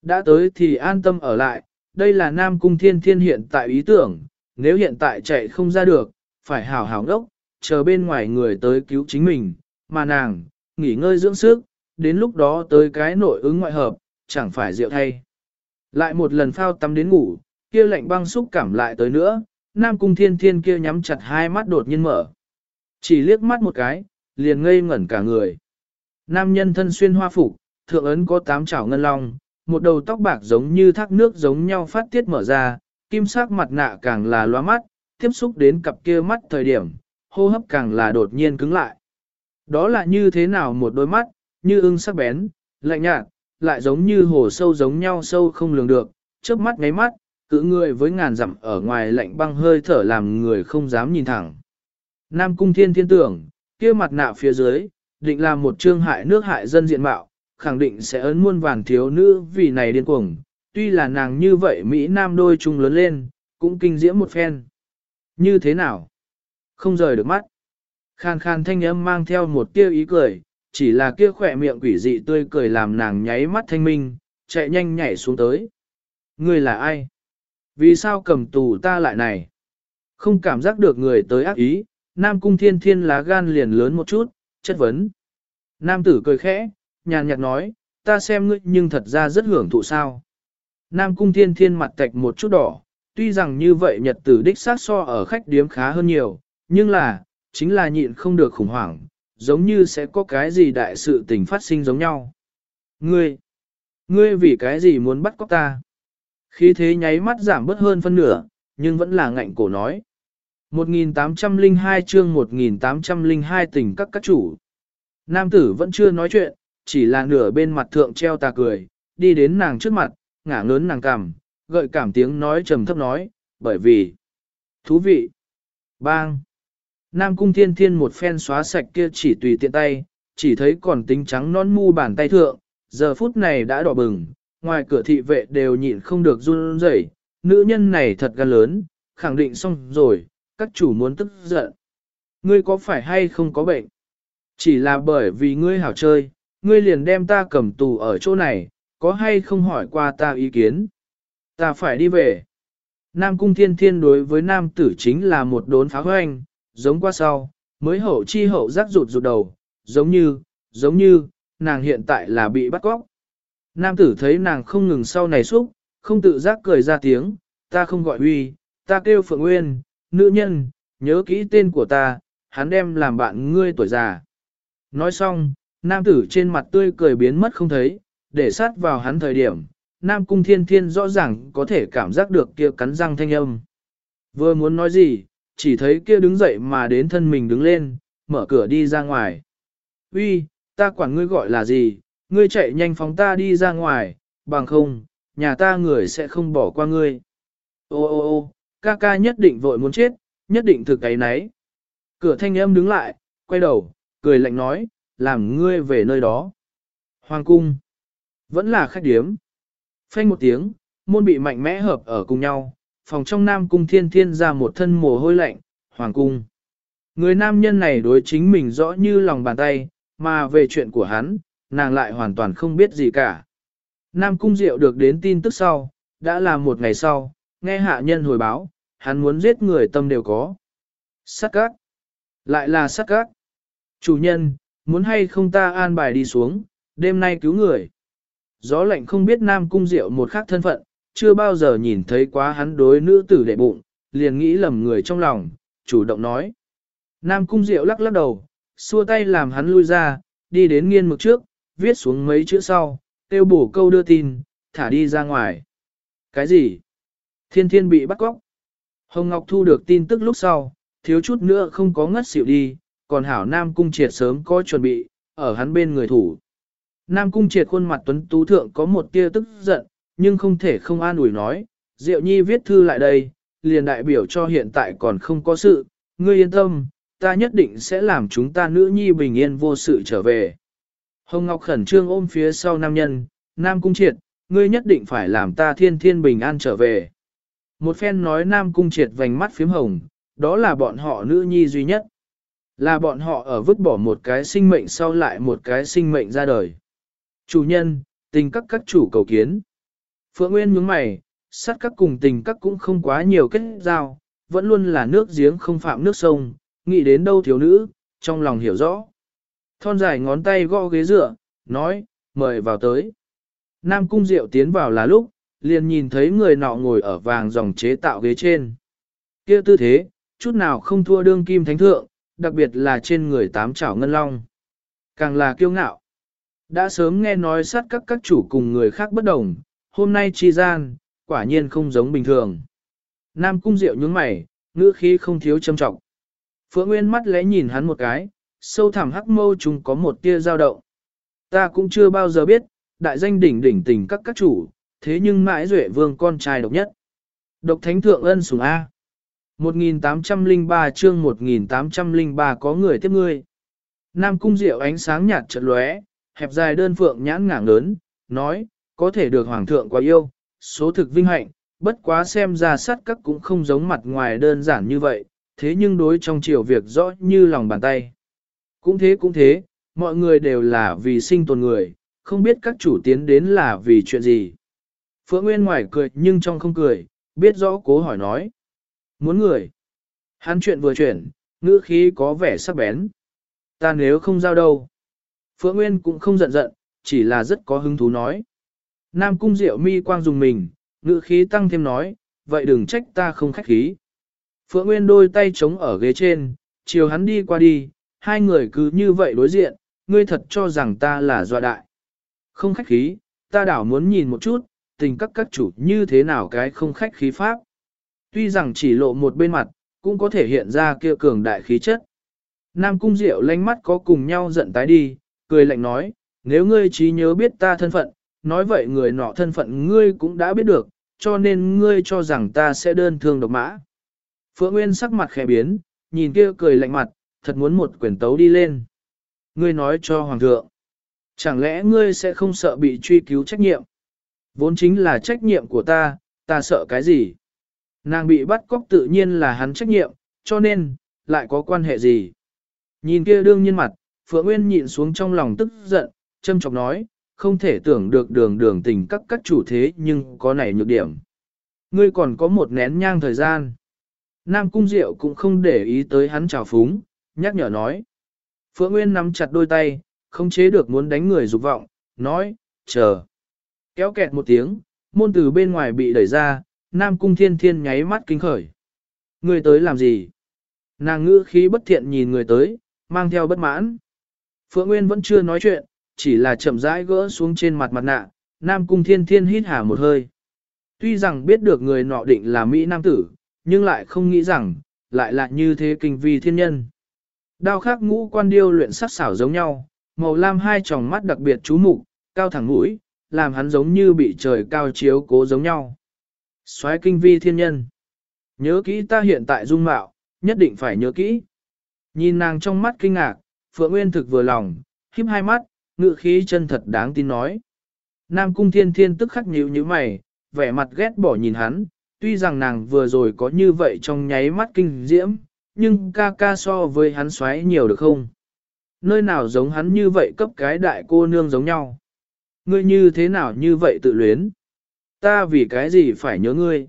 Đã tới thì an tâm ở lại, đây là Nam Cung Thiên Thiên hiện tại ý tưởng, nếu hiện tại chạy không ra được, phải hảo hảo ngốc chờ bên ngoài người tới cứu chính mình, mà nàng, nghỉ ngơi dưỡng sức, đến lúc đó tới cái nội ứng ngoại hợp, chẳng phải rượu thay. Lại một lần phao tắm đến ngủ, kia lạnh băng xúc cảm lại tới nữa, Nam Cung Thiên Thiên kia nhắm chặt hai mắt đột nhiên mở. Chỉ liếc mắt một cái, liền ngây ngẩn cả người. Nam nhân thân xuyên hoa phục, thượng ấn có tám chảo ngân long, một đầu tóc bạc giống như thác nước giống nhau phát tiết mở ra, kim sắc mặt nạ càng là loa mắt, tiếp xúc đến cặp kia mắt thời điểm, hô hấp càng là đột nhiên cứng lại. Đó là như thế nào một đôi mắt, như ưng sắc bén, lạnh nhạt, lại giống như hồ sâu giống nhau sâu không lường được, trước mắt ngáy mắt, cự người với ngàn dặm ở ngoài lạnh băng hơi thở làm người không dám nhìn thẳng. Nam cung thiên thiên tưởng, kia mặt nạ phía dưới, định là một trương hại nước hại dân diện mạo, khẳng định sẽ ấn muôn vàn thiếu nữ vì này điên cuồng, tuy là nàng như vậy Mỹ Nam đôi chung lớn lên, cũng kinh diễm một phen. Như thế nào? Không rời được mắt. Khan khan thanh âm mang theo một tia ý cười, chỉ là kia khỏe miệng quỷ dị tươi cười làm nàng nháy mắt thanh minh, chạy nhanh nhảy xuống tới. Người là ai? Vì sao cầm tù ta lại này? Không cảm giác được người tới ác ý, Nam Cung Thiên Thiên lá gan liền lớn một chút, chất vấn. Nam tử cười khẽ, nhàn nhạt nói, ta xem ngươi nhưng thật ra rất hưởng thụ sao. Nam Cung Thiên Thiên mặt tạch một chút đỏ, tuy rằng như vậy nhật tử đích sát so ở khách điếm khá hơn nhiều, nhưng là, chính là nhịn không được khủng hoảng, giống như sẽ có cái gì đại sự tình phát sinh giống nhau. Ngươi, ngươi vì cái gì muốn bắt cóc ta? Khí thế nháy mắt giảm bớt hơn phân nửa, nhưng vẫn là ngạnh cổ nói. 1802 chương 1802 tỉnh các các chủ. Nam tử vẫn chưa nói chuyện, chỉ là nửa bên mặt thượng treo tà cười, đi đến nàng trước mặt, ngả ngớn nàng cằm, gợi cảm tiếng nói trầm thấp nói, bởi vì thú vị. Bang! Nam cung thiên thiên một phen xóa sạch kia chỉ tùy tiện tay, chỉ thấy còn tính trắng non mu bàn tay thượng, giờ phút này đã đỏ bừng, ngoài cửa thị vệ đều nhịn không được run rẩy, nữ nhân này thật gan lớn, khẳng định xong rồi, các chủ muốn tức giận. Ngươi có phải hay không có bệnh? Chỉ là bởi vì ngươi hảo chơi, ngươi liền đem ta cầm tù ở chỗ này, có hay không hỏi qua ta ý kiến? Ta phải đi về. Nam cung thiên thiên đối với nam tử chính là một đốn phá hoanh, giống qua sau, mới hậu chi hậu giác rụt rụt đầu, giống như, giống như, nàng hiện tại là bị bắt cóc. Nam tử thấy nàng không ngừng sau này xúc, không tự giác cười ra tiếng, ta không gọi huy, ta kêu Phượng Nguyên, nữ nhân, nhớ kỹ tên của ta, hắn đem làm bạn ngươi tuổi già. Nói xong, nam tử trên mặt tươi cười biến mất không thấy, để sát vào hắn thời điểm, nam cung thiên thiên rõ ràng có thể cảm giác được kia cắn răng thanh âm. Vừa muốn nói gì, chỉ thấy kia đứng dậy mà đến thân mình đứng lên, mở cửa đi ra ngoài. Uy, ta quản ngươi gọi là gì, ngươi chạy nhanh phóng ta đi ra ngoài, bằng không, nhà ta người sẽ không bỏ qua ngươi. Ô ô ô, ca ca nhất định vội muốn chết, nhất định thực cái nấy. Cửa thanh âm đứng lại, quay đầu, cười lạnh nói, làm ngươi về nơi đó. Hoàng cung, vẫn là khách điếm. Phanh một tiếng, môn bị mạnh mẽ hợp ở cùng nhau, phòng trong nam cung thiên thiên ra một thân mồ hôi lạnh, hoàng cung. Người nam nhân này đối chính mình rõ như lòng bàn tay, mà về chuyện của hắn, nàng lại hoàn toàn không biết gì cả. Nam cung diệu được đến tin tức sau, đã là một ngày sau, nghe hạ nhân hồi báo, hắn muốn giết người tâm đều có. Sát cát. Lại là sát cát. Chủ nhân, muốn hay không ta an bài đi xuống, đêm nay cứu người. Gió lạnh không biết Nam Cung Diệu một khác thân phận, chưa bao giờ nhìn thấy quá hắn đối nữ tử đệ bụng, liền nghĩ lầm người trong lòng, chủ động nói. Nam Cung Diệu lắc lắc đầu, xua tay làm hắn lui ra, đi đến nghiên mực trước, viết xuống mấy chữ sau, tiêu bổ câu đưa tin, thả đi ra ngoài. Cái gì? Thiên thiên bị bắt cóc. Hồng Ngọc thu được tin tức lúc sau, thiếu chút nữa không có ngất xỉu đi, còn hảo Nam Cung triệt sớm có chuẩn bị, ở hắn bên người thủ. Nam Cung triệt khuôn mặt tuấn tú thượng có một tia tức giận, nhưng không thể không an ủi nói, Diệu Nhi viết thư lại đây, liền đại biểu cho hiện tại còn không có sự, ngươi yên tâm, ta nhất định sẽ làm chúng ta nữ nhi bình yên vô sự trở về. Hồng Ngọc khẩn trương ôm phía sau nam nhân, Nam Cung triệt, ngươi nhất định phải làm ta thiên thiên bình an trở về. Một phen nói Nam Cung triệt vành mắt phím hồng, đó là bọn họ nữ nhi duy nhất. Là bọn họ ở vứt bỏ một cái sinh mệnh sau lại một cái sinh mệnh ra đời. Chủ nhân, tình các các chủ cầu kiến. Phượng Nguyên nhướng mày, sát các cùng tình các cũng không quá nhiều kết giao, vẫn luôn là nước giếng không phạm nước sông, nghĩ đến đâu thiếu nữ, trong lòng hiểu rõ. Thon dài ngón tay gõ ghế dựa, nói, mời vào tới. Nam cung diệu tiến vào là lúc, liền nhìn thấy người nọ ngồi ở vàng dòng chế tạo ghế trên. kia tư thế, chút nào không thua đương kim thánh thượng, đặc biệt là trên người tám chảo ngân long. Càng là kiêu ngạo. Đã sớm nghe nói sát các các chủ cùng người khác bất đồng, hôm nay chi gian, quả nhiên không giống bình thường. Nam cung diệu nhướng mày, ngữ khí không thiếu châm trọng. Phượng Nguyên mắt lẽ nhìn hắn một cái, sâu thẳm hắc mâu chúng có một tia dao động. Ta cũng chưa bao giờ biết, đại danh đỉnh đỉnh tình các các chủ, thế nhưng mãi duệ vương con trai độc nhất. Độc thánh thượng ân sủng A. 1803 chương 1803 có người tiếp ngươi. Nam cung diệu ánh sáng nhạt trận lóe, hẹp dài đơn phượng nhãn ngảng lớn, nói, có thể được hoàng thượng quá yêu, số thực vinh hạnh, bất quá xem ra sát các cũng không giống mặt ngoài đơn giản như vậy, thế nhưng đối trong chiều việc rõ như lòng bàn tay. Cũng thế cũng thế, mọi người đều là vì sinh tồn người, không biết các chủ tiến đến là vì chuyện gì. Phượng Nguyên ngoài cười nhưng trong không cười, biết rõ cố hỏi nói. Muốn người. Hắn chuyện vừa chuyển, ngữ khí có vẻ sắc bén. Ta nếu không giao đâu. Phượng Nguyên cũng không giận giận, chỉ là rất có hứng thú nói. Nam cung diệu mi quang dùng mình, ngữ khí tăng thêm nói, vậy đừng trách ta không khách khí. Phượng Nguyên đôi tay chống ở ghế trên, chiều hắn đi qua đi, hai người cứ như vậy đối diện, ngươi thật cho rằng ta là dọa đại. Không khách khí, ta đảo muốn nhìn một chút, tình các các chủ như thế nào cái không khách khí pháp. Tuy rằng chỉ lộ một bên mặt, cũng có thể hiện ra kia cường đại khí chất. Nam cung diệu lánh mắt có cùng nhau giận tái đi, cười lạnh nói, nếu ngươi trí nhớ biết ta thân phận, nói vậy người nọ thân phận ngươi cũng đã biết được, cho nên ngươi cho rằng ta sẽ đơn thương độc mã. Phượng Nguyên sắc mặt khẽ biến, nhìn kia cười lạnh mặt, thật muốn một quyển tấu đi lên. Ngươi nói cho Hoàng thượng, chẳng lẽ ngươi sẽ không sợ bị truy cứu trách nhiệm? Vốn chính là trách nhiệm của ta, ta sợ cái gì? Nàng bị bắt cóc tự nhiên là hắn trách nhiệm, cho nên, lại có quan hệ gì? Nhìn kia đương nhiên mặt, Phượng Nguyên nhịn xuống trong lòng tức giận, châm chọc nói, không thể tưởng được đường đường tình các các chủ thế nhưng có này nhược điểm. Ngươi còn có một nén nhang thời gian. Nam Cung Diệu cũng không để ý tới hắn trào phúng, nhắc nhở nói. Phượng Nguyên nắm chặt đôi tay, không chế được muốn đánh người dục vọng, nói, chờ. Kéo kẹt một tiếng, môn từ bên ngoài bị đẩy ra, Nam Cung Thiên Thiên nháy mắt kinh khởi. Người tới làm gì? Nàng ngữ khí bất thiện nhìn người tới, mang theo bất mãn. Phượng Nguyên vẫn chưa nói chuyện, chỉ là chậm rãi gỡ xuống trên mặt mặt nạ, Nam Cung Thiên Thiên hít hà một hơi. Tuy rằng biết được người nọ định là Mỹ Nam tử, nhưng lại không nghĩ rằng, lại là như thế kinh vi thiên nhân. Đao khắc ngũ quan điêu luyện sắc xảo giống nhau, màu lam hai tròng mắt đặc biệt chú mục, cao thẳng mũi, làm hắn giống như bị trời cao chiếu cố giống nhau. soái kinh vi thiên nhân. Nhớ kỹ ta hiện tại dung mạo, nhất định phải nhớ kỹ. Nhìn nàng trong mắt kinh ngạc, Phượng Nguyên thực vừa lòng, khiếp hai mắt, ngự khí chân thật đáng tin nói. Nam cung thiên thiên tức khắc nhíu như mày, vẻ mặt ghét bỏ nhìn hắn, tuy rằng nàng vừa rồi có như vậy trong nháy mắt kinh diễm, nhưng ca ca so với hắn xoáy nhiều được không? Nơi nào giống hắn như vậy cấp cái đại cô nương giống nhau? Ngươi như thế nào như vậy tự luyến? Ta vì cái gì phải nhớ ngươi?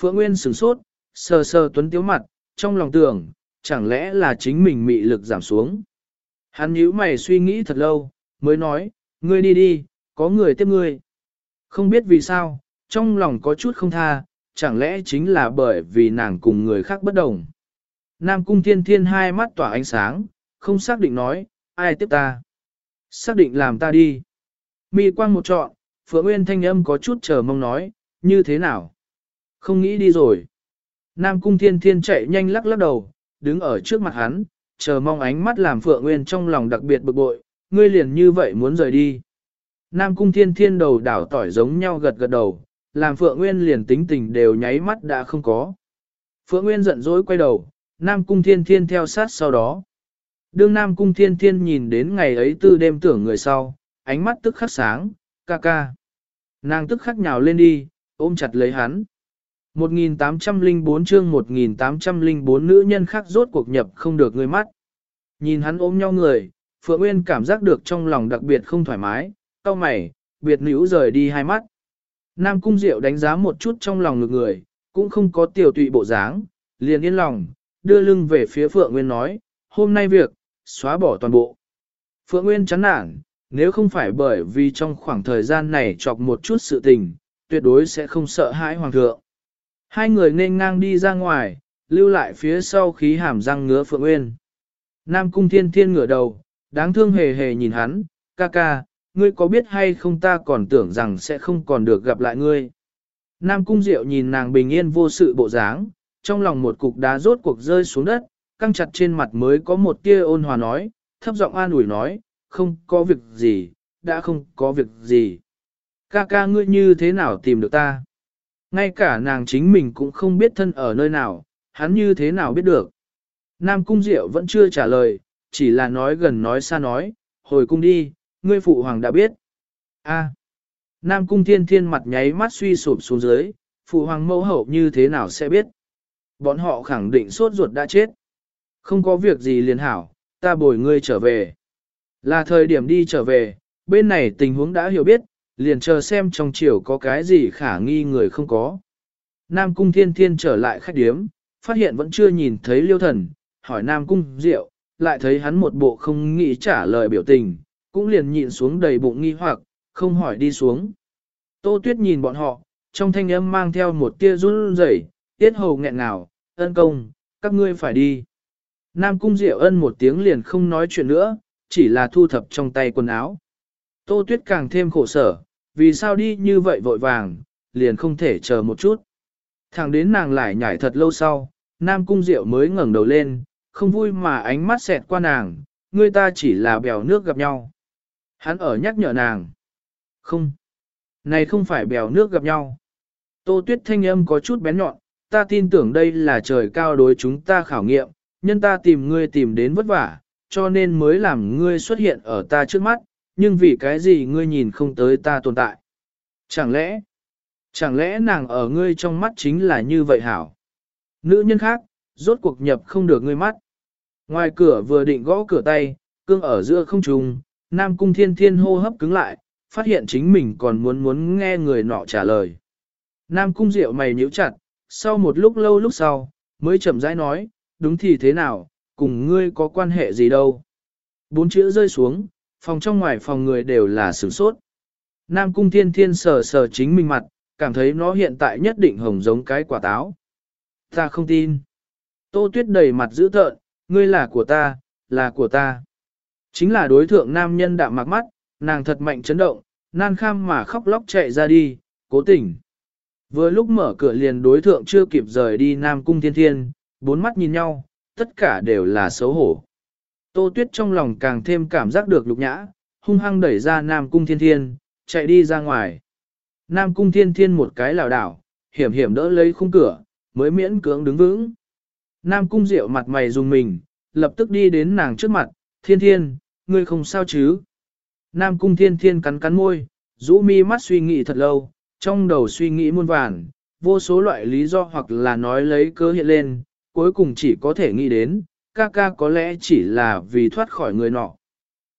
Phượng Nguyên sửng sốt, sờ sờ tuấn tiếu mặt, trong lòng tưởng, chẳng lẽ là chính mình mị lực giảm xuống? Hắn nhíu mày suy nghĩ thật lâu, mới nói, ngươi đi đi, có người tiếp ngươi. Không biết vì sao, trong lòng có chút không tha, chẳng lẽ chính là bởi vì nàng cùng người khác bất đồng. Nam cung thiên thiên hai mắt tỏa ánh sáng, không xác định nói, ai tiếp ta. Xác định làm ta đi. Mi quang một trọn, Phượng Nguyên thanh âm có chút chờ mong nói, như thế nào? Không nghĩ đi rồi. Nam cung thiên thiên chạy nhanh lắc lắc đầu, đứng ở trước mặt hắn, chờ mong ánh mắt làm Phượng Nguyên trong lòng đặc biệt bực bội, ngươi liền như vậy muốn rời đi. Nam cung thiên thiên đầu đảo tỏi giống nhau gật gật đầu, làm Phượng Nguyên liền tính tình đều nháy mắt đã không có. Phượng Nguyên giận dỗi quay đầu, Nam cung thiên thiên theo sát sau đó. Đương Nam cung thiên thiên nhìn đến ngày ấy tư đêm tưởng người sau, ánh mắt tức khắc sáng, ca ca. Nàng tức khắc nhào lên đi, ôm chặt lấy hắn. 1804 chương 1804 nữ nhân khác rốt cuộc nhập không được người mắt. Nhìn hắn ôm nhau người, Phượng Nguyên cảm giác được trong lòng đặc biệt không thoải mái, cau mày, biệt nữ rời đi hai mắt. Nam Cung Diệu đánh giá một chút trong lòng ngược người, cũng không có tiểu tụy bộ dáng, liền yên lòng, đưa lưng về phía Phượng Nguyên nói, hôm nay việc, xóa bỏ toàn bộ. Phượng Nguyên chán nản, nếu không phải bởi vì trong khoảng thời gian này chọc một chút sự tình, tuyệt đối sẽ không sợ hãi hoàng thượng. Hai người nên ngang đi ra ngoài, lưu lại phía sau khí hàm răng ngứa Phượng Nguyên. Nam Cung Thiên Thiên ngửa đầu, đáng thương hề hề nhìn hắn, ca ca, ngươi có biết hay không ta còn tưởng rằng sẽ không còn được gặp lại ngươi. Nam Cung Diệu nhìn nàng bình yên vô sự bộ dáng, trong lòng một cục đá rốt cuộc rơi xuống đất, căng chặt trên mặt mới có một tia ôn hòa nói, thấp giọng an ủi nói, không có việc gì, đã không có việc gì. Ca ca ngươi như thế nào tìm được ta? Ngay cả nàng chính mình cũng không biết thân ở nơi nào, hắn như thế nào biết được. Nam Cung Diệu vẫn chưa trả lời, chỉ là nói gần nói xa nói, hồi cung đi, ngươi phụ hoàng đã biết. A. À. Nam Cung Thiên Thiên mặt nháy mắt suy sụp xuống dưới, phụ hoàng mẫu hậu như thế nào sẽ biết. Bọn họ khẳng định sốt ruột đã chết. Không có việc gì liền hảo, ta bồi ngươi trở về. Là thời điểm đi trở về, bên này tình huống đã hiểu biết, liền chờ xem trong chiều có cái gì khả nghi người không có. Nam Cung Thiên Thiên trở lại khách điếm, phát hiện vẫn chưa nhìn thấy liêu thần, hỏi Nam Cung Diệu, lại thấy hắn một bộ không nghĩ trả lời biểu tình, cũng liền nhịn xuống đầy bụng nghi hoặc, không hỏi đi xuống. Tô Tuyết nhìn bọn họ, trong thanh âm mang theo một tia run rẩy, tiết hầu nghẹn ngào, ân công, các ngươi phải đi. Nam Cung Diệu ân một tiếng liền không nói chuyện nữa, chỉ là thu thập trong tay quần áo. Tô Tuyết càng thêm khổ sở, vì sao đi như vậy vội vàng, liền không thể chờ một chút. Thẳng đến nàng lại nhảy thật lâu sau, Nam Cung Diệu mới ngẩng đầu lên, không vui mà ánh mắt xẹt qua nàng, người ta chỉ là bèo nước gặp nhau. Hắn ở nhắc nhở nàng. Không. Này không phải bèo nước gặp nhau. Tô Tuyết thanh âm có chút bén nhọn, ta tin tưởng đây là trời cao đối chúng ta khảo nghiệm, nhân ta tìm ngươi tìm đến vất vả, cho nên mới làm ngươi xuất hiện ở ta trước mắt, nhưng vì cái gì ngươi nhìn không tới ta tồn tại? Chẳng lẽ, chẳng lẽ nàng ở ngươi trong mắt chính là như vậy hảo? Nữ nhân khác, rốt cuộc nhập không được ngươi mắt. Ngoài cửa vừa định gõ cửa tay, cương ở giữa không trùng, Nam Cung Thiên Thiên hô hấp cứng lại, phát hiện chính mình còn muốn muốn nghe người nọ trả lời. Nam Cung Diệu mày nhíu chặt, sau một lúc lâu lúc sau, mới chậm rãi nói, đúng thì thế nào, cùng ngươi có quan hệ gì đâu. Bốn chữ rơi xuống, phòng trong ngoài phòng người đều là sửng sốt. Nam cung thiên thiên sờ sờ chính mình mặt, cảm thấy nó hiện tại nhất định hồng giống cái quả táo. Ta không tin. Tô tuyết đầy mặt dữ tợn, ngươi là của ta, là của ta. Chính là đối thượng nam nhân đạm mặc mắt, nàng thật mạnh chấn động, nan kham mà khóc lóc chạy ra đi, cố tình. Vừa lúc mở cửa liền đối thượng chưa kịp rời đi nam cung thiên thiên, bốn mắt nhìn nhau, tất cả đều là xấu hổ. Tô Tuyết trong lòng càng thêm cảm giác được lục nhã, hung hăng đẩy ra Nam Cung Thiên Thiên, chạy đi ra ngoài. Nam Cung Thiên Thiên một cái lảo đảo, hiểm hiểm đỡ lấy khung cửa, mới miễn cưỡng đứng vững. Nam Cung Diệu mặt mày dùng mình, lập tức đi đến nàng trước mặt, Thiên Thiên, ngươi không sao chứ? Nam Cung Thiên Thiên cắn cắn môi, rũ mi mắt suy nghĩ thật lâu, trong đầu suy nghĩ muôn vàn, vô số loại lý do hoặc là nói lấy cớ hiện lên, cuối cùng chỉ có thể nghĩ đến, ca ca có lẽ chỉ là vì thoát khỏi người nọ.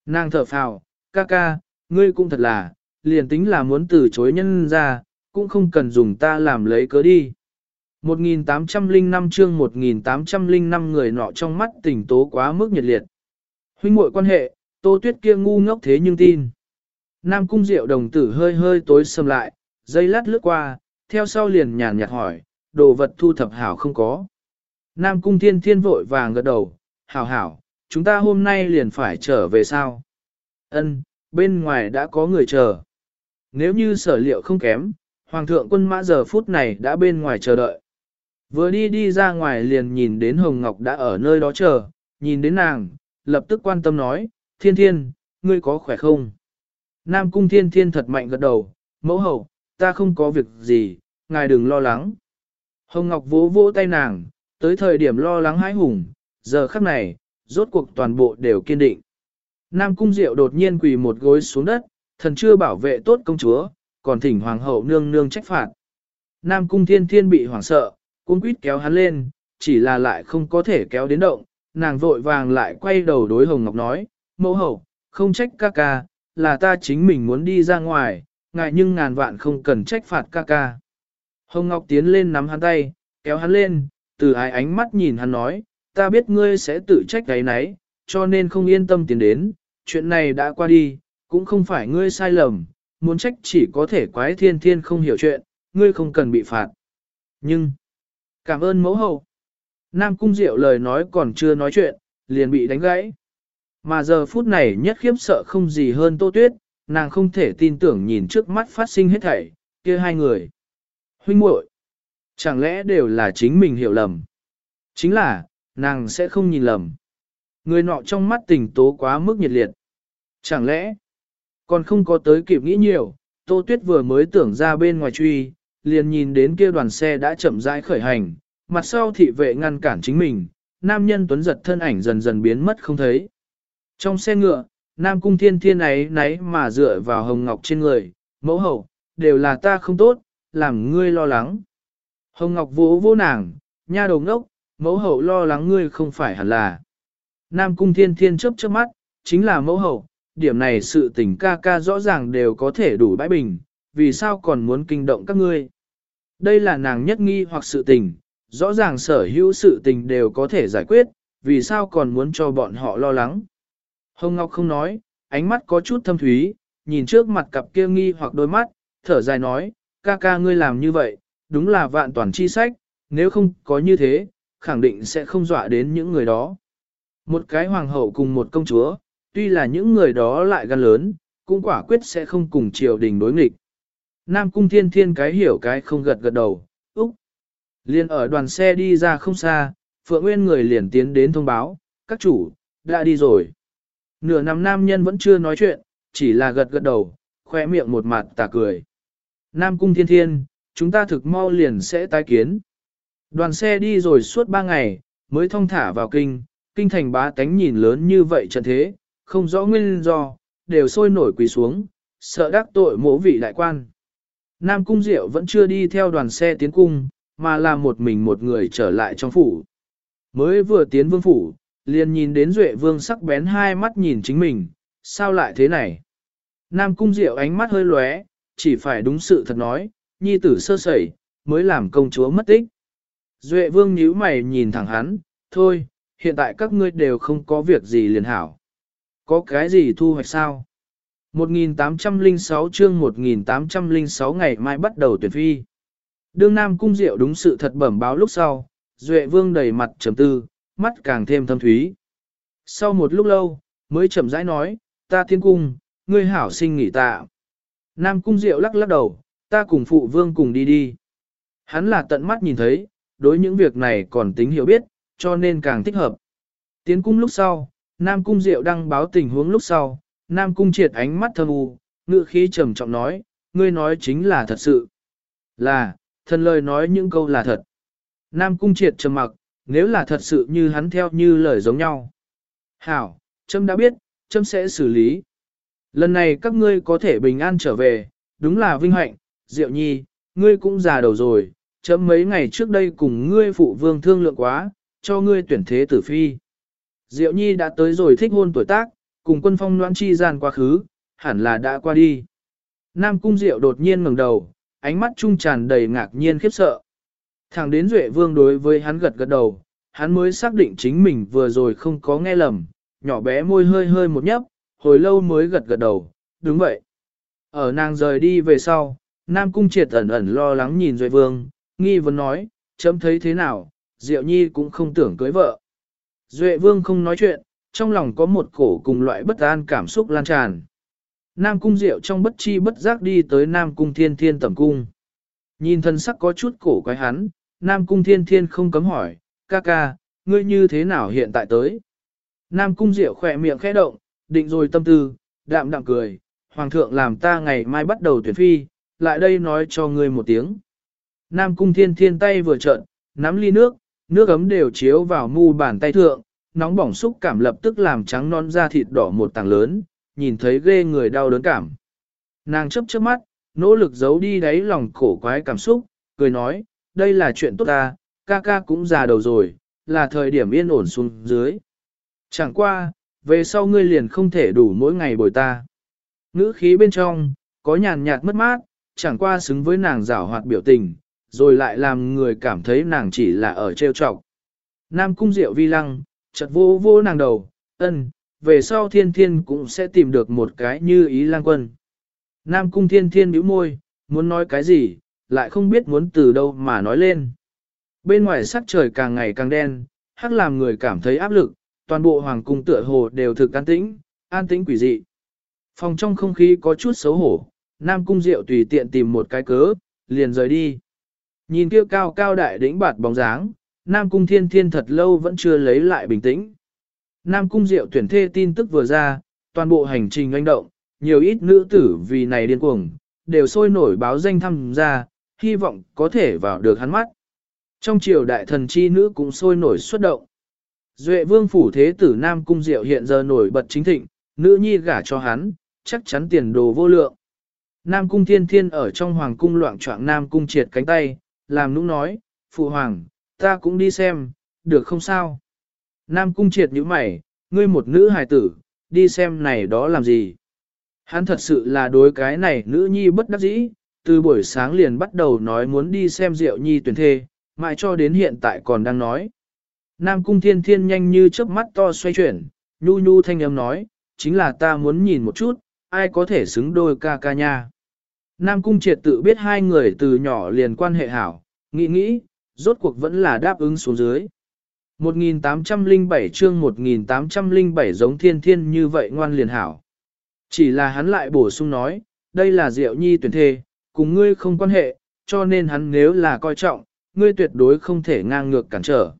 Nàng thở phào, ca ca, ngươi cũng thật là, liền tính là muốn từ chối nhân ra, cũng không cần dùng ta làm lấy cớ đi. 1805 chương 1805 người nọ trong mắt tình tố quá mức nhiệt liệt. Huynh muội quan hệ, tô tuyết kia ngu ngốc thế nhưng tin. Nam cung diệu đồng tử hơi hơi tối sầm lại, dây lát lướt qua, theo sau liền nhàn nhạt hỏi, đồ vật thu thập hảo không có. Nam cung thiên thiên vội vàng gật đầu, hảo hảo, chúng ta hôm nay liền phải trở về sao? Ân, bên ngoài đã có người chờ. Nếu như sở liệu không kém, Hoàng thượng quân mã giờ phút này đã bên ngoài chờ đợi. Vừa đi đi ra ngoài liền nhìn đến Hồng Ngọc đã ở nơi đó chờ, nhìn đến nàng, lập tức quan tâm nói, thiên thiên, ngươi có khỏe không? Nam cung thiên thiên thật mạnh gật đầu, mẫu hậu, ta không có việc gì, ngài đừng lo lắng. Hồng Ngọc vỗ vỗ tay nàng, tới thời điểm lo lắng hãi hùng, giờ khắc này, rốt cuộc toàn bộ đều kiên định. Nam cung diệu đột nhiên quỳ một gối xuống đất, thần chưa bảo vệ tốt công chúa, còn thỉnh hoàng hậu nương nương trách phạt. Nam cung thiên thiên bị hoảng sợ, cung quýt kéo hắn lên, chỉ là lại không có thể kéo đến động, nàng vội vàng lại quay đầu đối Hồng Ngọc nói, mẫu hậu, không trách ca ca, là ta chính mình muốn đi ra ngoài, ngại nhưng ngàn vạn không cần trách phạt ca ca. Hồng Ngọc tiến lên nắm hắn tay, kéo hắn lên, từ ái ánh mắt nhìn hắn nói, ta biết ngươi sẽ tự trách cái nấy, cho nên không yên tâm tiến đến, chuyện này đã qua đi, cũng không phải ngươi sai lầm, muốn trách chỉ có thể quái thiên thiên không hiểu chuyện, ngươi không cần bị phạt. Nhưng, cảm ơn mẫu hậu. Nam Cung Diệu lời nói còn chưa nói chuyện, liền bị đánh gãy. Mà giờ phút này nhất khiếp sợ không gì hơn Tô Tuyết, nàng không thể tin tưởng nhìn trước mắt phát sinh hết thảy, kia hai người. Huynh muội, chẳng lẽ đều là chính mình hiểu lầm? Chính là, nàng sẽ không nhìn lầm. Người nọ trong mắt tình tố quá mức nhiệt liệt. Chẳng lẽ, còn không có tới kịp nghĩ nhiều, Tô Tuyết vừa mới tưởng ra bên ngoài truy, liền nhìn đến kia đoàn xe đã chậm rãi khởi hành, mặt sau thị vệ ngăn cản chính mình, nam nhân tuấn giật thân ảnh dần dần biến mất không thấy. Trong xe ngựa, nam cung thiên thiên ấy nấy mà dựa vào hồng ngọc trên người, mẫu hậu, đều là ta không tốt, làm ngươi lo lắng. Hồng ngọc vỗ vỗ nàng, nha đầu ngốc, mẫu hậu lo lắng ngươi không phải hẳn là. Nam cung thiên thiên chớp chớp mắt, chính là mẫu hậu, điểm này sự tình ca ca rõ ràng đều có thể đủ bãi bình, vì sao còn muốn kinh động các ngươi. Đây là nàng nhất nghi hoặc sự tình, rõ ràng sở hữu sự tình đều có thể giải quyết, vì sao còn muốn cho bọn họ lo lắng. Hồng Ngọc không nói, ánh mắt có chút thâm thúy, nhìn trước mặt cặp kia nghi hoặc đôi mắt, thở dài nói, ca ca ngươi làm như vậy, đúng là vạn toàn chi sách, nếu không có như thế, khẳng định sẽ không dọa đến những người đó. Một cái hoàng hậu cùng một công chúa, tuy là những người đó lại gan lớn, cũng quả quyết sẽ không cùng triều đình đối nghịch. Nam cung thiên thiên cái hiểu cái không gật gật đầu, úc. Liên ở đoàn xe đi ra không xa, Phượng Nguyên người liền tiến đến thông báo, các chủ, đã đi rồi. Nửa năm nam nhân vẫn chưa nói chuyện, chỉ là gật gật đầu, khoe miệng một mặt tà cười. Nam cung thiên thiên, chúng ta thực mau liền sẽ tái kiến. Đoàn xe đi rồi suốt ba ngày, mới thông thả vào kinh, kinh thành bá tánh nhìn lớn như vậy trận thế, không rõ nguyên do, đều sôi nổi quỳ xuống, sợ đắc tội mỗ vị đại quan. Nam Cung Diệu vẫn chưa đi theo đoàn xe tiến cung, mà là một mình một người trở lại trong phủ. Mới vừa tiến vương phủ, liền nhìn đến Duệ vương sắc bén hai mắt nhìn chính mình, sao lại thế này? Nam Cung Diệu ánh mắt hơi lóe, chỉ phải đúng sự thật nói, nhi tử sơ sẩy, mới làm công chúa mất tích. Duệ vương nhíu mày nhìn thẳng hắn, thôi, hiện tại các ngươi đều không có việc gì liền hảo. Có cái gì thu hoạch sao? 1806 chương 1806 ngày mai bắt đầu tuyển phi. Đương Nam Cung Diệu đúng sự thật bẩm báo lúc sau, Duệ Vương đầy mặt trầm tư, mắt càng thêm thâm thúy. Sau một lúc lâu, mới chậm rãi nói, ta thiên cung, ngươi hảo sinh nghỉ tạ. Nam Cung Diệu lắc lắc đầu, ta cùng phụ vương cùng đi đi. Hắn là tận mắt nhìn thấy, đối những việc này còn tính hiểu biết, cho nên càng thích hợp. Tiến cung lúc sau, Nam Cung Diệu đăng báo tình huống lúc sau, Nam Cung triệt ánh mắt thâm u, ngựa khí trầm trọng nói, ngươi nói chính là thật sự. Là, thần lời nói những câu là thật. Nam Cung triệt trầm mặc, nếu là thật sự như hắn theo như lời giống nhau. Hảo, Trâm đã biết, Trâm sẽ xử lý. Lần này các ngươi có thể bình an trở về, đúng là vinh hạnh, Diệu Nhi, ngươi cũng già đầu rồi, chấm mấy ngày trước đây cùng ngươi phụ vương thương lượng quá, cho ngươi tuyển thế tử phi. Diệu Nhi đã tới rồi thích hôn tuổi tác, cùng quân phong noãn chi gian quá khứ, hẳn là đã qua đi. Nam Cung Diệu đột nhiên ngẩng đầu, ánh mắt trung tràn đầy ngạc nhiên khiếp sợ. Thẳng đến Duệ Vương đối với hắn gật gật đầu, hắn mới xác định chính mình vừa rồi không có nghe lầm, nhỏ bé môi hơi hơi một nhấp, hồi lâu mới gật gật đầu, đúng vậy. Ở nàng rời đi về sau, Nam Cung triệt ẩn ẩn lo lắng nhìn Duệ Vương, nghi vấn nói, chấm thấy thế nào, Diệu Nhi cũng không tưởng cưới vợ. Duệ Vương không nói chuyện, trong lòng có một cổ cùng loại bất an cảm xúc lan tràn. Nam Cung Diệu trong bất chi bất giác đi tới Nam Cung Thiên Thiên tẩm cung. Nhìn thân sắc có chút cổ quái hắn, Nam Cung Thiên Thiên không cấm hỏi, ca ca, ngươi như thế nào hiện tại tới? Nam Cung Diệu khỏe miệng khẽ động, định rồi tâm tư, đạm đạm cười, Hoàng thượng làm ta ngày mai bắt đầu tuyển phi, lại đây nói cho ngươi một tiếng. Nam Cung Thiên Thiên tay vừa trợn, nắm ly nước, nước ấm đều chiếu vào mu bàn tay thượng, nóng bỏng xúc cảm lập tức làm trắng non da thịt đỏ một tảng lớn, nhìn thấy ghê người đau đớn cảm. Nàng chấp chớp mắt, nỗ lực giấu đi đáy lòng cổ quái cảm xúc, cười nói, đây là chuyện tốt ta, ca ca cũng già đầu rồi, là thời điểm yên ổn xuống dưới. Chẳng qua, về sau ngươi liền không thể đủ mỗi ngày bồi ta. Ngữ khí bên trong, có nhàn nhạt mất mát, chẳng qua xứng với nàng rảo hoạt biểu tình, rồi lại làm người cảm thấy nàng chỉ là ở trêu chọc. Nam cung diệu vi lăng, chật vô vô nàng đầu, ân, về sau thiên thiên cũng sẽ tìm được một cái như ý lang quân. Nam cung thiên thiên bĩu môi, muốn nói cái gì, lại không biết muốn từ đâu mà nói lên. Bên ngoài sắc trời càng ngày càng đen, hắc làm người cảm thấy áp lực, toàn bộ hoàng cung tựa hồ đều thực an tĩnh, an tĩnh quỷ dị. Phòng trong không khí có chút xấu hổ, Nam cung diệu tùy tiện tìm một cái cớ, liền rời đi. Nhìn kia cao cao đại đỉnh bạt bóng dáng, Nam cung thiên thiên thật lâu vẫn chưa lấy lại bình tĩnh. Nam cung diệu tuyển thê tin tức vừa ra, toàn bộ hành trình anh động, nhiều ít nữ tử vì này điên cuồng, đều sôi nổi báo danh tham gia, hy vọng có thể vào được hắn mắt. Trong triều đại thần chi nữ cũng sôi nổi xuất động. Duệ vương phủ thế tử Nam Cung Diệu hiện giờ nổi bật chính thịnh, nữ nhi gả cho hắn, chắc chắn tiền đồ vô lượng. Nam Cung Thiên Thiên ở trong hoàng cung loạn trọng Nam Cung triệt cánh tay, làm nũng nói, Phụ Hoàng, ta cũng đi xem, được không sao? Nam Cung triệt như mày, ngươi một nữ hài tử, đi xem này đó làm gì? Hắn thật sự là đối cái này nữ nhi bất đắc dĩ, từ buổi sáng liền bắt đầu nói muốn đi xem Diệu Nhi tuyển thê, mãi cho đến hiện tại còn đang nói. Nam Cung Thiên Thiên nhanh như chớp mắt to xoay chuyển, nhu nhu thanh âm nói, chính là ta muốn nhìn một chút, ai có thể xứng đôi ca ca nha. Nam Cung Triệt tự biết hai người từ nhỏ liền quan hệ hảo, nghĩ nghĩ, rốt cuộc vẫn là đáp ứng xuống dưới. 1807 chương 1807 giống thiên thiên như vậy ngoan liền hảo. Chỉ là hắn lại bổ sung nói, đây là diệu nhi tuyển thê, cùng ngươi không quan hệ, cho nên hắn nếu là coi trọng, ngươi tuyệt đối không thể ngang ngược cản trở.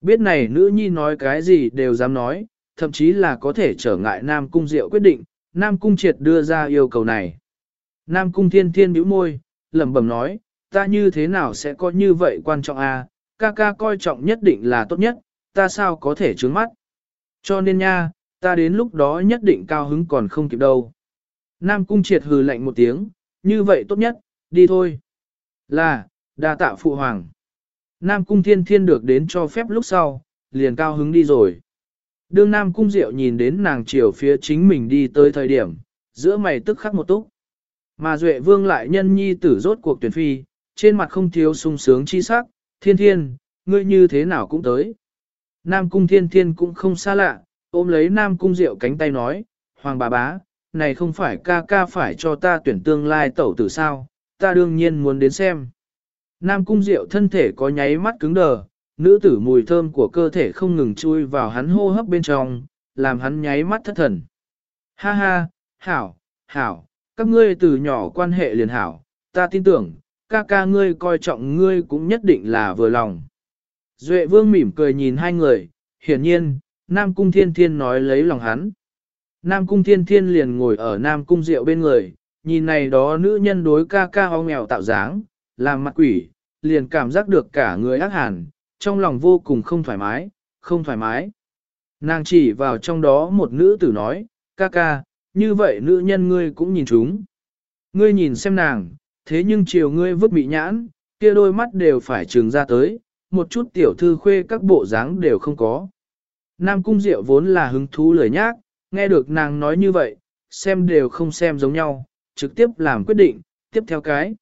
Biết này nữ nhi nói cái gì đều dám nói, thậm chí là có thể trở ngại Nam Cung Diệu quyết định, Nam Cung Triệt đưa ra yêu cầu này. Nam Cung Thiên Thiên bĩu môi, lẩm bẩm nói, ta như thế nào sẽ có như vậy quan trọng à, ca ca coi trọng nhất định là tốt nhất, ta sao có thể trướng mắt. Cho nên nha, ta đến lúc đó nhất định cao hứng còn không kịp đâu. Nam Cung Triệt hừ lạnh một tiếng, như vậy tốt nhất, đi thôi. Là, đa tạ phụ hoàng. Nam Cung Thiên Thiên được đến cho phép lúc sau, liền cao hứng đi rồi. Đương Nam Cung Diệu nhìn đến nàng chiều phía chính mình đi tới thời điểm, giữa mày tức khắc một túc. Mà Duệ Vương lại nhân nhi tử rốt cuộc tuyển phi, trên mặt không thiếu sung sướng chi sắc, thiên thiên, ngươi như thế nào cũng tới. Nam Cung Thiên Thiên cũng không xa lạ, ôm lấy Nam Cung Diệu cánh tay nói, Hoàng bà bá, này không phải ca ca phải cho ta tuyển tương lai tẩu tử sao, ta đương nhiên muốn đến xem. Nam Cung Diệu thân thể có nháy mắt cứng đờ, nữ tử mùi thơm của cơ thể không ngừng chui vào hắn hô hấp bên trong, làm hắn nháy mắt thất thần. Ha ha, hảo, hảo, các ngươi từ nhỏ quan hệ liền hảo, ta tin tưởng, ca ca ngươi coi trọng ngươi cũng nhất định là vừa lòng. Duệ vương mỉm cười nhìn hai người, hiển nhiên, Nam Cung Thiên Thiên nói lấy lòng hắn. Nam Cung Thiên Thiên liền ngồi ở Nam Cung Diệu bên người, nhìn này đó nữ nhân đối ca ca ho mèo tạo dáng, làm mặt quỷ, liền cảm giác được cả người ác hàn, trong lòng vô cùng không thoải mái, không thoải mái. Nàng chỉ vào trong đó một nữ tử nói, ca ca, như vậy nữ nhân ngươi cũng nhìn chúng. Ngươi nhìn xem nàng, thế nhưng chiều ngươi vứt bị nhãn, kia đôi mắt đều phải trường ra tới, một chút tiểu thư khuê các bộ dáng đều không có. Nam cung diệu vốn là hứng thú lời nhác, nghe được nàng nói như vậy, xem đều không xem giống nhau, trực tiếp làm quyết định, tiếp theo cái.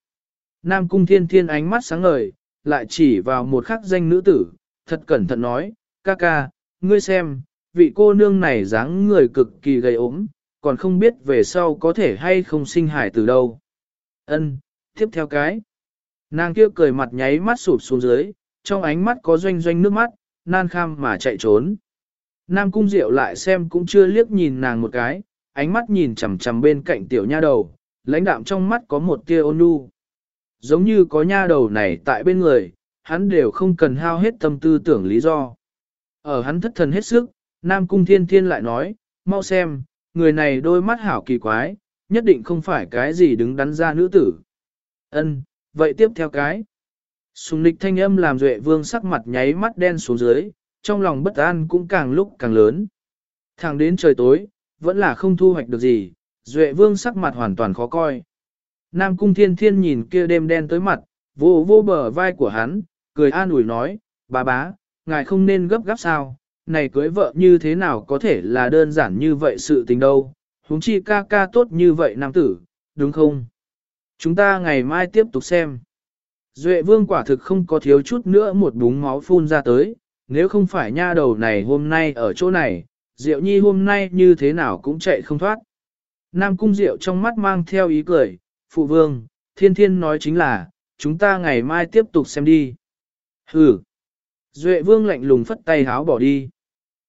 Nam cung thiên thiên ánh mắt sáng ngời, lại chỉ vào một khắc danh nữ tử, thật cẩn thận nói, ca ca, ngươi xem, vị cô nương này dáng người cực kỳ gầy ốm, còn không biết về sau có thể hay không sinh hải từ đâu. Ân, tiếp theo cái. Nàng kia cười mặt nháy mắt sụp xuống dưới, trong ánh mắt có doanh doanh nước mắt, nan kham mà chạy trốn. Nam cung diệu lại xem cũng chưa liếc nhìn nàng một cái, ánh mắt nhìn chằm chằm bên cạnh tiểu nha đầu, lãnh đạm trong mắt có một tia ôn nhu. Giống như có nha đầu này tại bên người, hắn đều không cần hao hết tâm tư tưởng lý do. Ở hắn thất thần hết sức, Nam cung thiên thiên lại nói, mau xem, người này đôi mắt hảo kỳ quái, nhất định không phải cái gì đứng đắn ra nữ tử. Ân, vậy tiếp theo cái. Sùng nịch thanh âm làm duệ vương sắc mặt nháy mắt đen xuống dưới, trong lòng bất an cũng càng lúc càng lớn. Thẳng đến trời tối, vẫn là không thu hoạch được gì, duệ vương sắc mặt hoàn toàn khó coi. Nam cung thiên thiên nhìn kia đêm đen tới mặt, vô vô bờ vai của hắn, cười an ủi nói, bà bá, ngài không nên gấp gáp sao, này cưới vợ như thế nào có thể là đơn giản như vậy sự tình đâu, huống chi ca ca tốt như vậy nam tử, đúng không? Chúng ta ngày mai tiếp tục xem. Duệ vương quả thực không có thiếu chút nữa một búng máu phun ra tới, nếu không phải nha đầu này hôm nay ở chỗ này, Diệu Nhi hôm nay như thế nào cũng chạy không thoát. Nam Cung Diệu trong mắt mang theo ý cười, Phụ Vương, Thiên Thiên nói chính là, chúng ta ngày mai tiếp tục xem đi. ừ Duệ Vương lạnh lùng phất tay háo bỏ đi.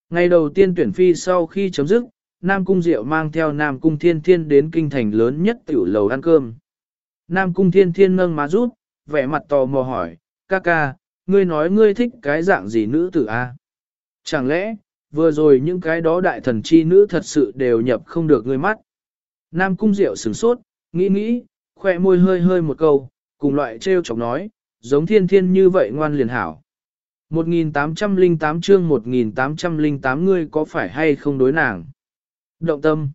Ngày đầu tiên tuyển phi sau khi chấm dứt, Nam Cung Diệu mang theo Nam Cung Thiên Thiên đến kinh thành lớn nhất tiểu lầu ăn cơm. Nam Cung Thiên Thiên nâng má rút, vẻ mặt tò mò hỏi, ca ca, ngươi nói ngươi thích cái dạng gì nữ tử a? Chẳng lẽ, vừa rồi những cái đó đại thần chi nữ thật sự đều nhập không được ngươi mắt? Nam Cung Diệu sửng sốt, nghĩ nghĩ, khoe môi hơi hơi một câu, cùng loại treo chọc nói, giống thiên thiên như vậy ngoan liền hảo. 1808 chương 1808 ngươi có phải hay không đối nàng? Động tâm.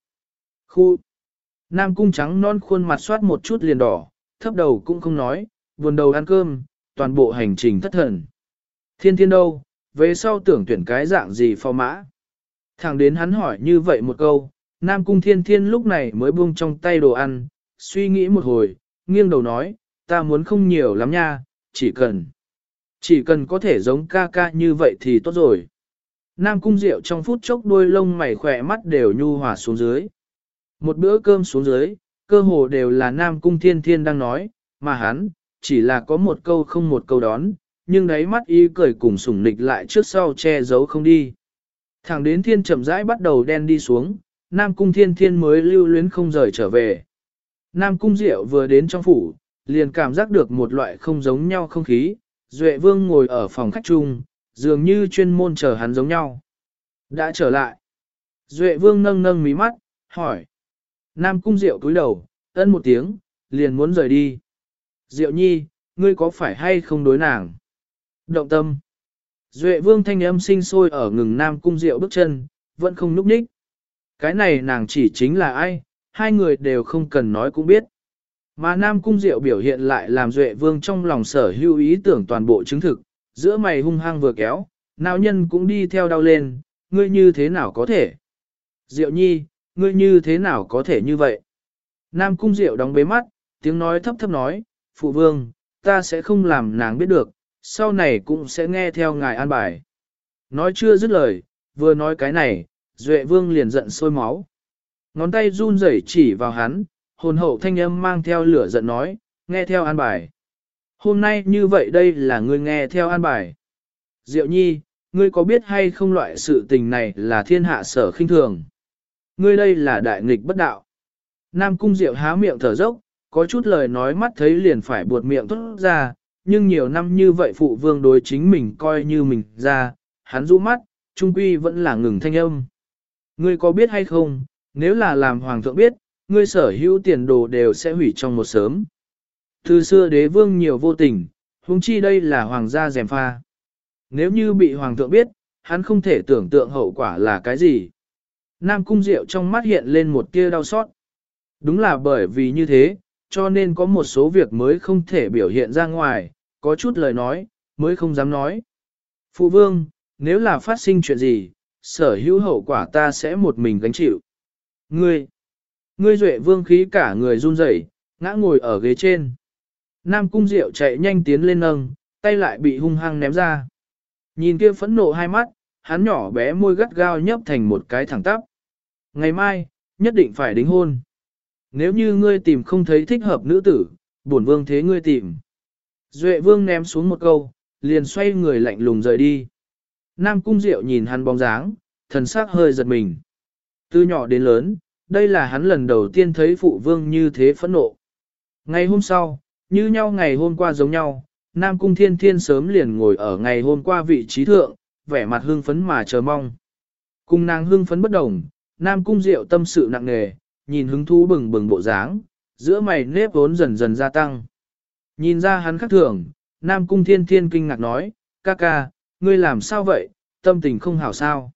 Khu. Nam cung trắng non khuôn mặt soát một chút liền đỏ, thấp đầu cũng không nói, buồn đầu ăn cơm, toàn bộ hành trình thất thần. Thiên thiên đâu, về sau tưởng tuyển cái dạng gì phò mã. Thẳng đến hắn hỏi như vậy một câu, Nam cung thiên thiên lúc này mới buông trong tay đồ ăn, suy nghĩ một hồi, nghiêng đầu nói, ta muốn không nhiều lắm nha, chỉ cần. Chỉ cần có thể giống ca ca như vậy thì tốt rồi. Nam cung Diệu trong phút chốc đôi lông mày khỏe mắt đều nhu hòa xuống dưới. Một bữa cơm xuống dưới, cơ hồ đều là Nam cung thiên thiên đang nói, mà hắn, chỉ là có một câu không một câu đón, nhưng đáy mắt y cười cùng sủng nịch lại trước sau che giấu không đi. Thẳng đến thiên chậm rãi bắt đầu đen đi xuống, Nam cung thiên thiên mới lưu luyến không rời trở về. Nam cung diệu vừa đến trong phủ, liền cảm giác được một loại không giống nhau không khí, Duệ Vương ngồi ở phòng khách chung, dường như chuyên môn chờ hắn giống nhau. Đã trở lại. Duệ Vương nâng nâng mí mắt, hỏi. Nam Cung Diệu cúi đầu, ân một tiếng, liền muốn rời đi. Diệu Nhi, ngươi có phải hay không đối nàng? Động tâm. Duệ Vương thanh âm sinh sôi ở ngừng Nam Cung Diệu bước chân, vẫn không núp ních. Cái này nàng chỉ chính là ai, hai người đều không cần nói cũng biết. Mà Nam Cung Diệu biểu hiện lại làm Duệ Vương trong lòng sở hữu ý tưởng toàn bộ chứng thực, giữa mày hung hăng vừa kéo, nào nhân cũng đi theo đau lên, ngươi như thế nào có thể? Diệu Nhi, ngươi như thế nào có thể như vậy? Nam Cung Diệu đóng bế mắt, tiếng nói thấp thấp nói, Phụ Vương, ta sẽ không làm nàng biết được, sau này cũng sẽ nghe theo ngài an bài. Nói chưa dứt lời, vừa nói cái này, Duệ Vương liền giận sôi máu. Ngón tay run rẩy chỉ vào hắn, hồn hậu thanh âm mang theo lửa giận nói, nghe theo an bài. Hôm nay như vậy đây là ngươi nghe theo an bài. Diệu nhi, ngươi có biết hay không loại sự tình này là thiên hạ sở khinh thường. Ngươi đây là đại nghịch bất đạo. Nam cung diệu há miệng thở dốc, có chút lời nói mắt thấy liền phải buột miệng tốt ra, nhưng nhiều năm như vậy phụ vương đối chính mình coi như mình ra, hắn rũ mắt, trung quy vẫn là ngừng thanh âm. Ngươi có biết hay không, nếu là làm hoàng thượng biết, ngươi sở hữu tiền đồ đều sẽ hủy trong một sớm. Từ xưa đế vương nhiều vô tình, huống chi đây là hoàng gia dèm pha. Nếu như bị hoàng thượng biết, hắn không thể tưởng tượng hậu quả là cái gì. Nam cung diệu trong mắt hiện lên một tia đau xót. Đúng là bởi vì như thế, cho nên có một số việc mới không thể biểu hiện ra ngoài, có chút lời nói, mới không dám nói. Phụ vương, nếu là phát sinh chuyện gì, sở hữu hậu quả ta sẽ một mình gánh chịu. Ngươi, Ngươi duệ vương khí cả người run rẩy, ngã ngồi ở ghế trên. Nam cung diệu chạy nhanh tiến lên nâng, tay lại bị hung hăng ném ra. Nhìn kia phẫn nộ hai mắt, hắn nhỏ bé môi gắt gao nhấp thành một cái thẳng tắp. Ngày mai, nhất định phải đính hôn. Nếu như ngươi tìm không thấy thích hợp nữ tử, bổn vương thế ngươi tìm. Duệ vương ném xuống một câu, liền xoay người lạnh lùng rời đi. Nam cung diệu nhìn hắn bóng dáng, thần sắc hơi giật mình. Từ nhỏ đến lớn, đây là hắn lần đầu tiên thấy phụ vương như thế phẫn nộ. Ngày hôm sau, như nhau ngày hôm qua giống nhau, Nam Cung Thiên Thiên sớm liền ngồi ở ngày hôm qua vị trí thượng, vẻ mặt hương phấn mà chờ mong. Cùng nàng hương phấn bất đồng, Nam Cung Diệu tâm sự nặng nề, nhìn hứng thú bừng bừng bộ dáng, giữa mày nếp vốn dần dần gia tăng. Nhìn ra hắn khắc thường, Nam Cung Thiên Thiên kinh ngạc nói, ca ca, ngươi làm sao vậy, tâm tình không hảo sao.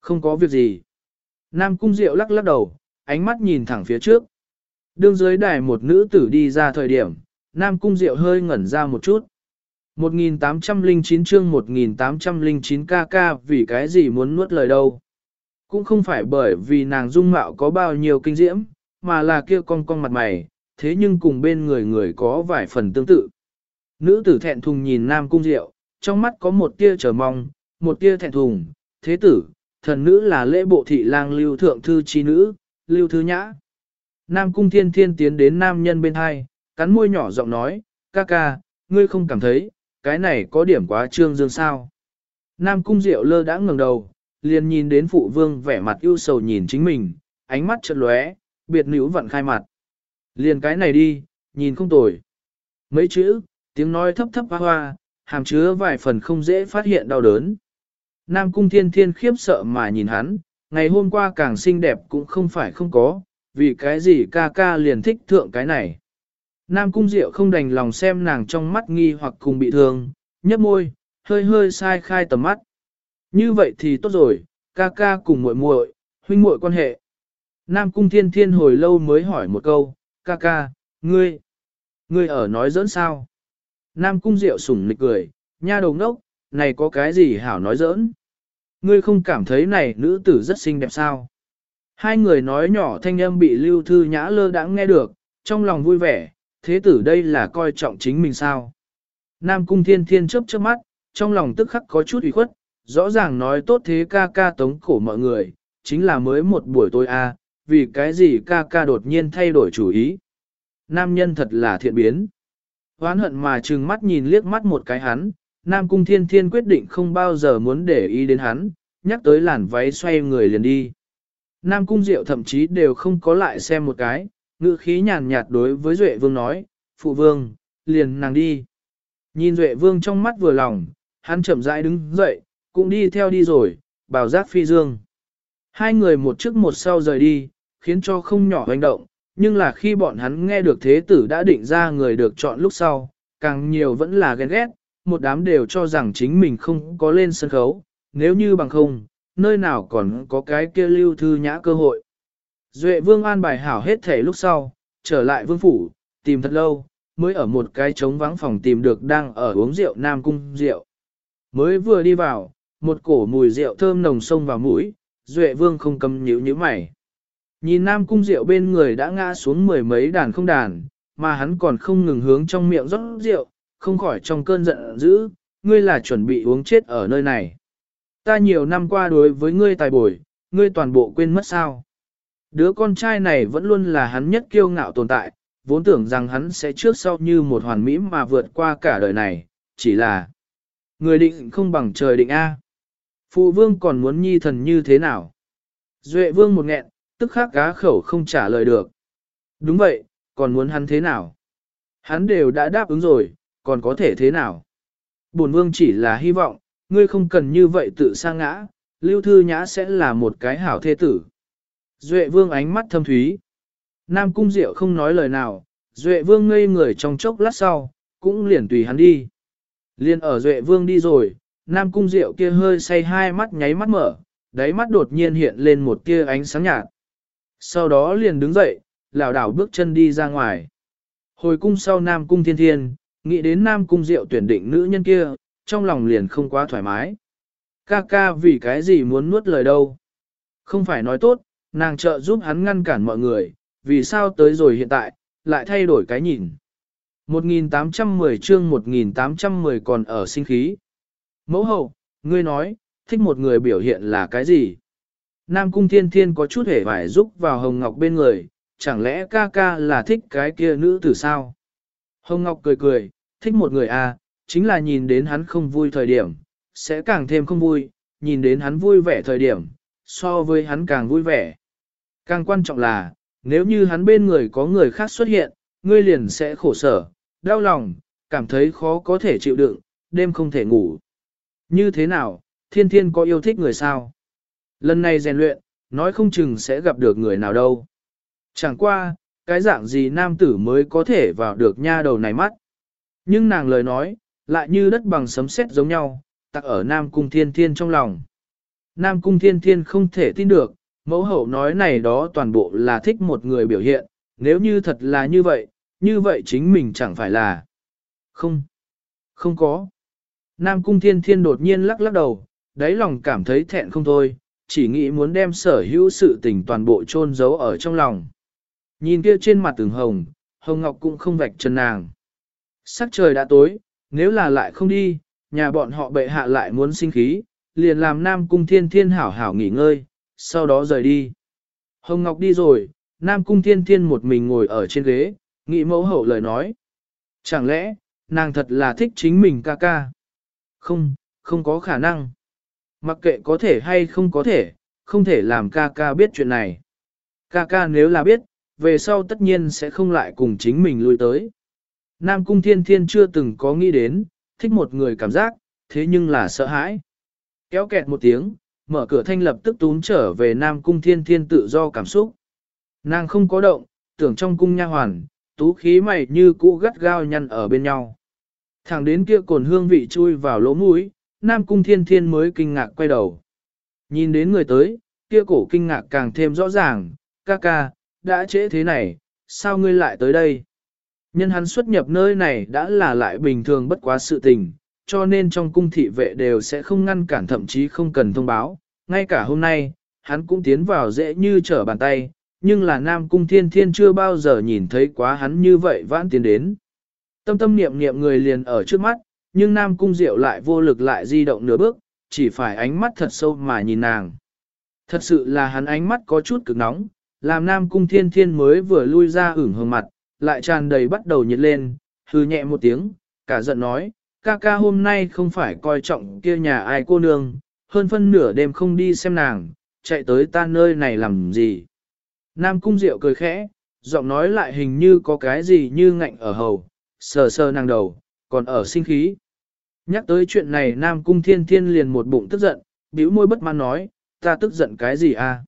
Không có việc gì. Nam Cung Diệu lắc lắc đầu, ánh mắt nhìn thẳng phía trước. Đương dưới đài một nữ tử đi ra thời điểm, Nam Cung Diệu hơi ngẩn ra một chút. 1809 chương 1809 kk vì cái gì muốn nuốt lời đâu. Cũng không phải bởi vì nàng dung mạo có bao nhiêu kinh diễm, mà là kia con con mặt mày, thế nhưng cùng bên người người có vài phần tương tự. Nữ tử thẹn thùng nhìn Nam Cung Diệu, trong mắt có một tia chờ mong, một tia thẹn thùng, thế tử, thần nữ là lễ bộ thị lang lưu thượng thư chi nữ, lưu thứ nhã. Nam Cung Thiên Thiên tiến đến nam nhân bên hai, cắn môi nhỏ giọng nói, ca ca, ngươi không cảm thấy, cái này có điểm quá trương dương sao. Nam cung diệu lơ đã ngẩng đầu, liền nhìn đến phụ vương vẻ mặt ưu sầu nhìn chính mình, ánh mắt chợt lóe, biệt nữ vặn khai mặt. Liền cái này đi, nhìn không tồi. Mấy chữ, tiếng nói thấp thấp hoa hoa, hàm chứa vài phần không dễ phát hiện đau đớn. Nam cung thiên thiên khiếp sợ mà nhìn hắn, ngày hôm qua càng xinh đẹp cũng không phải không có, vì cái gì ca ca liền thích thượng cái này. Nam Cung Diệu không đành lòng xem nàng trong mắt nghi hoặc cùng bị thương, nhấp môi, hơi hơi sai khai tầm mắt. Như vậy thì tốt rồi, ca ca cùng muội muội, huynh muội quan hệ. Nam Cung Thiên Thiên hồi lâu mới hỏi một câu, ca ca, ngươi, ngươi ở nói giỡn sao? Nam Cung Diệu sủng nịch cười, nha đầu ngốc, này có cái gì hảo nói giỡn? Ngươi không cảm thấy này nữ tử rất xinh đẹp sao? Hai người nói nhỏ thanh âm bị lưu thư nhã lơ đã nghe được, trong lòng vui vẻ, thế tử đây là coi trọng chính mình sao. Nam cung thiên thiên chớp chớp mắt, trong lòng tức khắc có chút ủy khuất, rõ ràng nói tốt thế ca ca tống cổ mọi người, chính là mới một buổi tối a, à, vì cái gì ca ca đột nhiên thay đổi chủ ý. Nam nhân thật là thiện biến. Hoán hận mà trừng mắt nhìn liếc mắt một cái hắn, Nam cung thiên thiên quyết định không bao giờ muốn để ý đến hắn, nhắc tới làn váy xoay người liền đi. Nam cung diệu thậm chí đều không có lại xem một cái, ngữ khí nhàn nhạt đối với Duệ Vương nói, Phụ Vương, liền nàng đi. Nhìn Duệ Vương trong mắt vừa lòng, hắn chậm rãi đứng dậy, cũng đi theo đi rồi, bảo giác phi dương. Hai người một trước một sau rời đi, khiến cho không nhỏ hoành động, nhưng là khi bọn hắn nghe được thế tử đã định ra người được chọn lúc sau, càng nhiều vẫn là ghen ghét, một đám đều cho rằng chính mình không có lên sân khấu, nếu như bằng không, nơi nào còn có cái kia lưu thư nhã cơ hội. Duệ vương an bài hảo hết thể lúc sau, trở lại vương phủ, tìm thật lâu, mới ở một cái trống vắng phòng tìm được đang ở uống rượu nam cung rượu. Mới vừa đi vào, một cổ mùi rượu thơm nồng sông vào mũi, Duệ vương không cầm nhíu nhíu mày. Nhìn nam cung rượu bên người đã ngã xuống mười mấy đàn không đàn, mà hắn còn không ngừng hướng trong miệng rót rượu, không khỏi trong cơn giận dữ, ngươi là chuẩn bị uống chết ở nơi này. Ta nhiều năm qua đối với ngươi tài bồi, ngươi toàn bộ quên mất sao. Đứa con trai này vẫn luôn là hắn nhất kiêu ngạo tồn tại, vốn tưởng rằng hắn sẽ trước sau như một hoàn mỹ mà vượt qua cả đời này, chỉ là người định không bằng trời định A. Phụ vương còn muốn nhi thần như thế nào? Duệ vương một nghẹn, tức khắc cá khẩu không trả lời được. Đúng vậy, còn muốn hắn thế nào? Hắn đều đã đáp ứng rồi, còn có thể thế nào? Bổn vương chỉ là hy vọng, ngươi không cần như vậy tự sa ngã, lưu thư nhã sẽ là một cái hảo thế tử. Duệ vương ánh mắt thâm thúy. Nam cung diệu không nói lời nào, Duệ vương ngây người trong chốc lát sau, cũng liền tùy hắn đi. Liên ở Duệ vương đi rồi, Nam cung diệu kia hơi say hai mắt nháy mắt mở, đáy mắt đột nhiên hiện lên một tia ánh sáng nhạt. Sau đó liền đứng dậy, lảo đảo bước chân đi ra ngoài. Hồi cung sau Nam cung thiên thiên, nghĩ đến Nam cung diệu tuyển định nữ nhân kia, trong lòng liền không quá thoải mái. Ca ca vì cái gì muốn nuốt lời đâu. Không phải nói tốt, nàng trợ giúp hắn ngăn cản mọi người, vì sao tới rồi hiện tại, lại thay đổi cái nhìn. 1810 chương 1810 còn ở sinh khí. Mẫu hậu, ngươi nói, thích một người biểu hiện là cái gì? Nam Cung Thiên Thiên có chút hề phải giúp vào Hồng Ngọc bên người, chẳng lẽ ca ca là thích cái kia nữ tử sao? Hồng Ngọc cười cười, thích một người à, chính là nhìn đến hắn không vui thời điểm, sẽ càng thêm không vui, nhìn đến hắn vui vẻ thời điểm, so với hắn càng vui vẻ. Càng quan trọng là, nếu như hắn bên người có người khác xuất hiện, ngươi liền sẽ khổ sở, đau lòng, cảm thấy khó có thể chịu đựng, đêm không thể ngủ. Như thế nào, thiên thiên có yêu thích người sao? Lần này rèn luyện, nói không chừng sẽ gặp được người nào đâu. Chẳng qua, cái dạng gì nam tử mới có thể vào được nha đầu này mắt. Nhưng nàng lời nói, lại như đất bằng sấm sét giống nhau, tặc ở Nam Cung Thiên Thiên trong lòng. Nam Cung Thiên Thiên không thể tin được, mẫu hậu nói này đó toàn bộ là thích một người biểu hiện, nếu như thật là như vậy, như vậy chính mình chẳng phải là... Không, không có. Nam Cung Thiên Thiên đột nhiên lắc lắc đầu, đáy lòng cảm thấy thẹn không thôi, chỉ nghĩ muốn đem sở hữu sự tình toàn bộ chôn giấu ở trong lòng. Nhìn kia trên mặt từng hồng, Hồng Ngọc cũng không vạch chân nàng. Sắc trời đã tối, nếu là lại không đi, nhà bọn họ bệ hạ lại muốn sinh khí, liền làm Nam Cung Thiên Thiên hảo hảo nghỉ ngơi, sau đó rời đi. Hồng Ngọc đi rồi, Nam Cung Thiên Thiên một mình ngồi ở trên ghế, nghĩ mẫu hậu lời nói. Chẳng lẽ, nàng thật là thích chính mình ca ca? Không, không có khả năng. Mặc kệ có thể hay không có thể, không thể làm ca ca biết chuyện này. Ca ca nếu là biết, về sau tất nhiên sẽ không lại cùng chính mình lui tới. Nam Cung Thiên Thiên chưa từng có nghĩ đến, thích một người cảm giác, thế nhưng là sợ hãi. Kéo kẹt một tiếng, mở cửa thanh lập tức tún trở về Nam Cung Thiên Thiên tự do cảm xúc. Nàng không có động, tưởng trong cung nha hoàn, tú khí mày như cũ gắt gao nhăn ở bên nhau. Thẳng đến kia cồn hương vị chui vào lỗ mũi, Nam Cung Thiên Thiên mới kinh ngạc quay đầu. Nhìn đến người tới, kia cổ kinh ngạc càng thêm rõ ràng, ca ca, đã trễ thế này, sao ngươi lại tới đây? Nhân hắn xuất nhập nơi này đã là lại bình thường bất quá sự tình, cho nên trong cung thị vệ đều sẽ không ngăn cản thậm chí không cần thông báo. Ngay cả hôm nay, hắn cũng tiến vào dễ như trở bàn tay, nhưng là Nam Cung Thiên Thiên chưa bao giờ nhìn thấy quá hắn như vậy vãn tiến đến. Tâm tâm niệm niệm người liền ở trước mắt, nhưng Nam Cung Diệu lại vô lực lại di động nửa bước, chỉ phải ánh mắt thật sâu mà nhìn nàng. Thật sự là hắn ánh mắt có chút cực nóng, làm Nam Cung Thiên Thiên mới vừa lui ra ửng hương mặt, lại tràn đầy bắt đầu nhiệt lên, hư nhẹ một tiếng, cả giận nói, ca ca hôm nay không phải coi trọng kia nhà ai cô nương, hơn phân nửa đêm không đi xem nàng, chạy tới ta nơi này làm gì. Nam Cung Diệu cười khẽ, giọng nói lại hình như có cái gì như ngạnh ở hầu, sờ sờ nàng đầu, còn ở sinh khí. Nhắc tới chuyện này Nam Cung Thiên Thiên liền một bụng tức giận, bĩu môi bất mãn nói, ta tức giận cái gì à?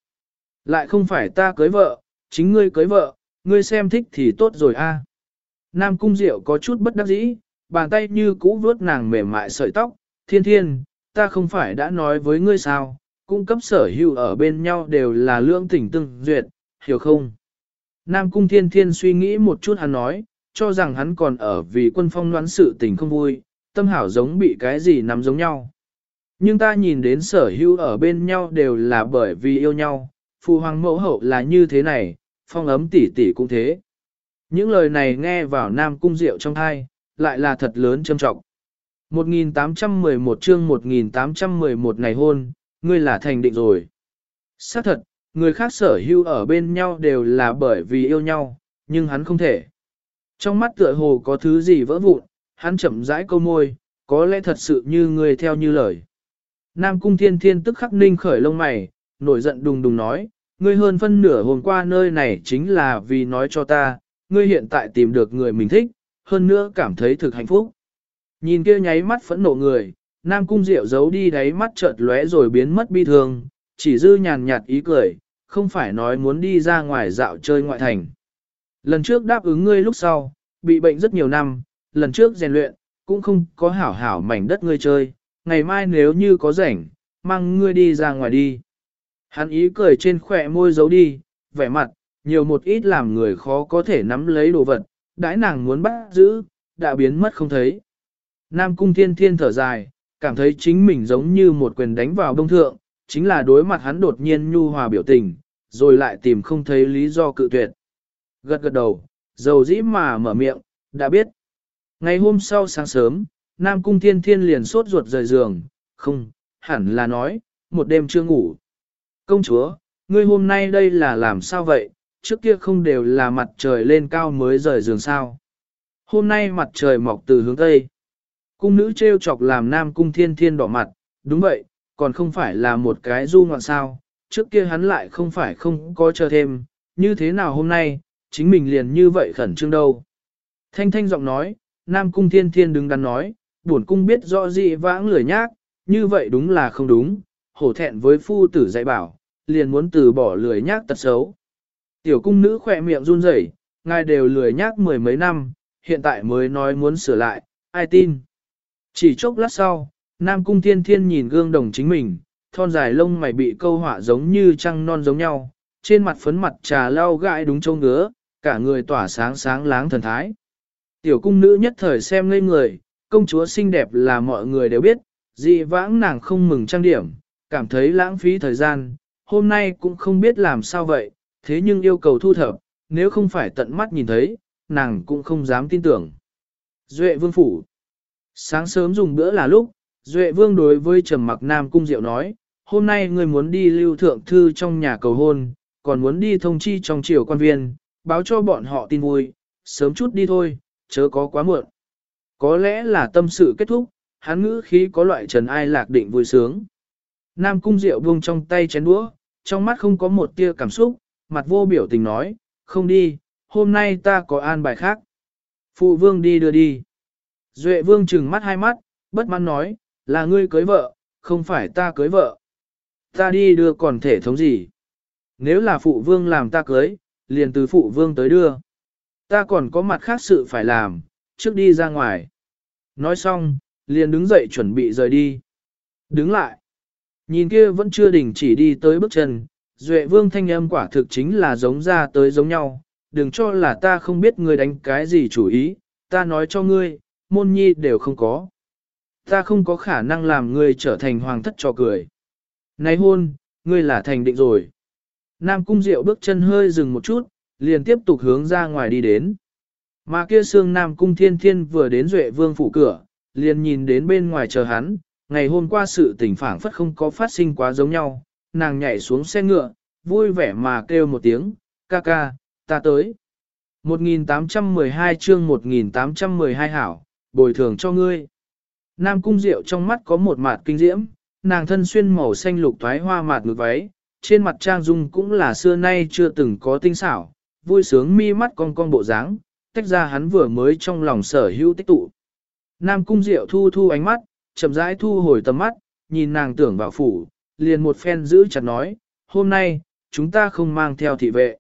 Lại không phải ta cưới vợ, chính ngươi cưới vợ, ngươi xem thích thì tốt rồi a. Nam Cung Diệu có chút bất đắc dĩ, bàn tay như cũ vuốt nàng mềm mại sợi tóc, thiên thiên, ta không phải đã nói với ngươi sao, cung cấp sở hữu ở bên nhau đều là lương tỉnh tương duyệt, hiểu không? Nam Cung Thiên Thiên suy nghĩ một chút hắn nói, cho rằng hắn còn ở vì quân phong đoán sự tình không vui, tâm hảo giống bị cái gì nắm giống nhau. Nhưng ta nhìn đến sở hữu ở bên nhau đều là bởi vì yêu nhau, phụ hoàng mẫu hậu là như thế này, phong ấm tỷ tỷ cũng thế. Những lời này nghe vào Nam Cung Diệu trong thai, lại là thật lớn châm trọng. 1811 chương 1811 ngày hôn, ngươi là thành định rồi. Xác thật, người khác sở hữu ở bên nhau đều là bởi vì yêu nhau, nhưng hắn không thể. Trong mắt tựa hồ có thứ gì vỡ vụn, hắn chậm rãi câu môi, có lẽ thật sự như người theo như lời. Nam cung thiên thiên tức khắc ninh khởi lông mày, nổi giận đùng đùng nói, ngươi hơn phân nửa hôm qua nơi này chính là vì nói cho ta, ngươi hiện tại tìm được người mình thích, hơn nữa cảm thấy thực hạnh phúc. Nhìn kia nháy mắt phẫn nộ người, Nam Cung Diệu giấu đi đáy mắt chợt lóe rồi biến mất bi thương, chỉ dư nhàn nhạt ý cười, không phải nói muốn đi ra ngoài dạo chơi ngoại thành. Lần trước đáp ứng ngươi lúc sau, bị bệnh rất nhiều năm, lần trước rèn luyện, cũng không có hảo hảo mảnh đất ngươi chơi, ngày mai nếu như có rảnh, mang ngươi đi ra ngoài đi. Hắn ý cười trên khỏe môi giấu đi, vẻ mặt, nhiều một ít làm người khó có thể nắm lấy đồ vật, đãi nàng muốn bắt giữ, đã biến mất không thấy. Nam cung thiên thiên thở dài, cảm thấy chính mình giống như một quyền đánh vào đông thượng, chính là đối mặt hắn đột nhiên nhu hòa biểu tình, rồi lại tìm không thấy lý do cự tuyệt. Gật gật đầu, dầu dĩ mà mở miệng, đã biết. Ngày hôm sau sáng sớm, Nam Cung Thiên Thiên liền sốt ruột rời giường, không, hẳn là nói, một đêm chưa ngủ. Công chúa, ngươi hôm nay đây là làm sao vậy, trước kia không đều là mặt trời lên cao mới rời giường sao. Hôm nay mặt trời mọc từ hướng Tây. Cung nữ treo chọc làm nam cung thiên thiên đỏ mặt, đúng vậy, còn không phải là một cái du ngoạn sao, trước kia hắn lại không phải không có chờ thêm, như thế nào hôm nay, chính mình liền như vậy khẩn trương đâu. Thanh thanh giọng nói, nam cung thiên thiên đứng đắn nói, buồn cung biết rõ gì vãng lười nhác, như vậy đúng là không đúng, hổ thẹn với phu tử dạy bảo, liền muốn từ bỏ lười nhác tật xấu. Tiểu cung nữ khỏe miệng run rẩy, ngài đều lười nhác mười mấy năm, hiện tại mới nói muốn sửa lại, ai tin. Chỉ chốc lát sau, Nam Cung Thiên Thiên nhìn gương đồng chính mình, thon dài lông mày bị câu họa giống như trăng non giống nhau, trên mặt phấn mặt trà lau gãi đúng châu ngứa, cả người tỏa sáng sáng láng thần thái. Tiểu cung nữ nhất thời xem ngây người, công chúa xinh đẹp là mọi người đều biết, dị vãng nàng không mừng trang điểm, cảm thấy lãng phí thời gian, hôm nay cũng không biết làm sao vậy, thế nhưng yêu cầu thu thập, nếu không phải tận mắt nhìn thấy, nàng cũng không dám tin tưởng. Duệ vương phủ Sáng sớm dùng bữa là lúc, Duệ vương đối với trầm mặc nam cung diệu nói, hôm nay người muốn đi lưu thượng thư trong nhà cầu hôn, còn muốn đi thông chi trong triều quan viên, báo cho bọn họ tin vui, sớm chút đi thôi, chớ có quá muộn. Có lẽ là tâm sự kết thúc, hắn ngữ khí có loại trần ai lạc định vui sướng. Nam cung diệu buông trong tay chén đũa, trong mắt không có một tia cảm xúc, mặt vô biểu tình nói, không đi, hôm nay ta có an bài khác. Phụ vương đi đưa đi. Duệ vương trừng mắt hai mắt, bất mãn nói, là ngươi cưới vợ, không phải ta cưới vợ. Ta đi đưa còn thể thống gì? Nếu là phụ vương làm ta cưới, liền từ phụ vương tới đưa. Ta còn có mặt khác sự phải làm, trước đi ra ngoài. Nói xong, liền đứng dậy chuẩn bị rời đi. Đứng lại. Nhìn kia vẫn chưa đỉnh chỉ đi tới bước chân, Duệ vương thanh âm quả thực chính là giống ra tới giống nhau, đừng cho là ta không biết ngươi đánh cái gì chủ ý, ta nói cho ngươi, môn nhi đều không có. Ta không có khả năng làm ngươi trở thành hoàng thất trò cười. Này hôn, ngươi là thành định rồi. Nam cung diệu bước chân hơi dừng một chút, liền tiếp tục hướng ra ngoài đi đến. Mà kia xương Nam cung thiên thiên vừa đến Duệ vương phủ cửa, liền nhìn đến bên ngoài chờ hắn, ngày hôm qua sự tình phản phất không có phát sinh quá giống nhau, nàng nhảy xuống xe ngựa, vui vẻ mà kêu một tiếng, ca ca, ta tới. 1812 chương 1812 hảo, bồi thường cho ngươi. Nam cung diệu trong mắt có một mạt kinh diễm, nàng thân xuyên màu xanh lục thoái hoa mạt ngược váy, trên mặt trang dung cũng là xưa nay chưa từng có tinh xảo, vui sướng mi mắt con con bộ dáng, tách ra hắn vừa mới trong lòng sở hữu tích tụ. Nam cung diệu thu thu ánh mắt, chậm rãi thu hồi tầm mắt, nhìn nàng tưởng vào phủ, liền một phen giữ chặt nói, hôm nay, chúng ta không mang theo thị vệ.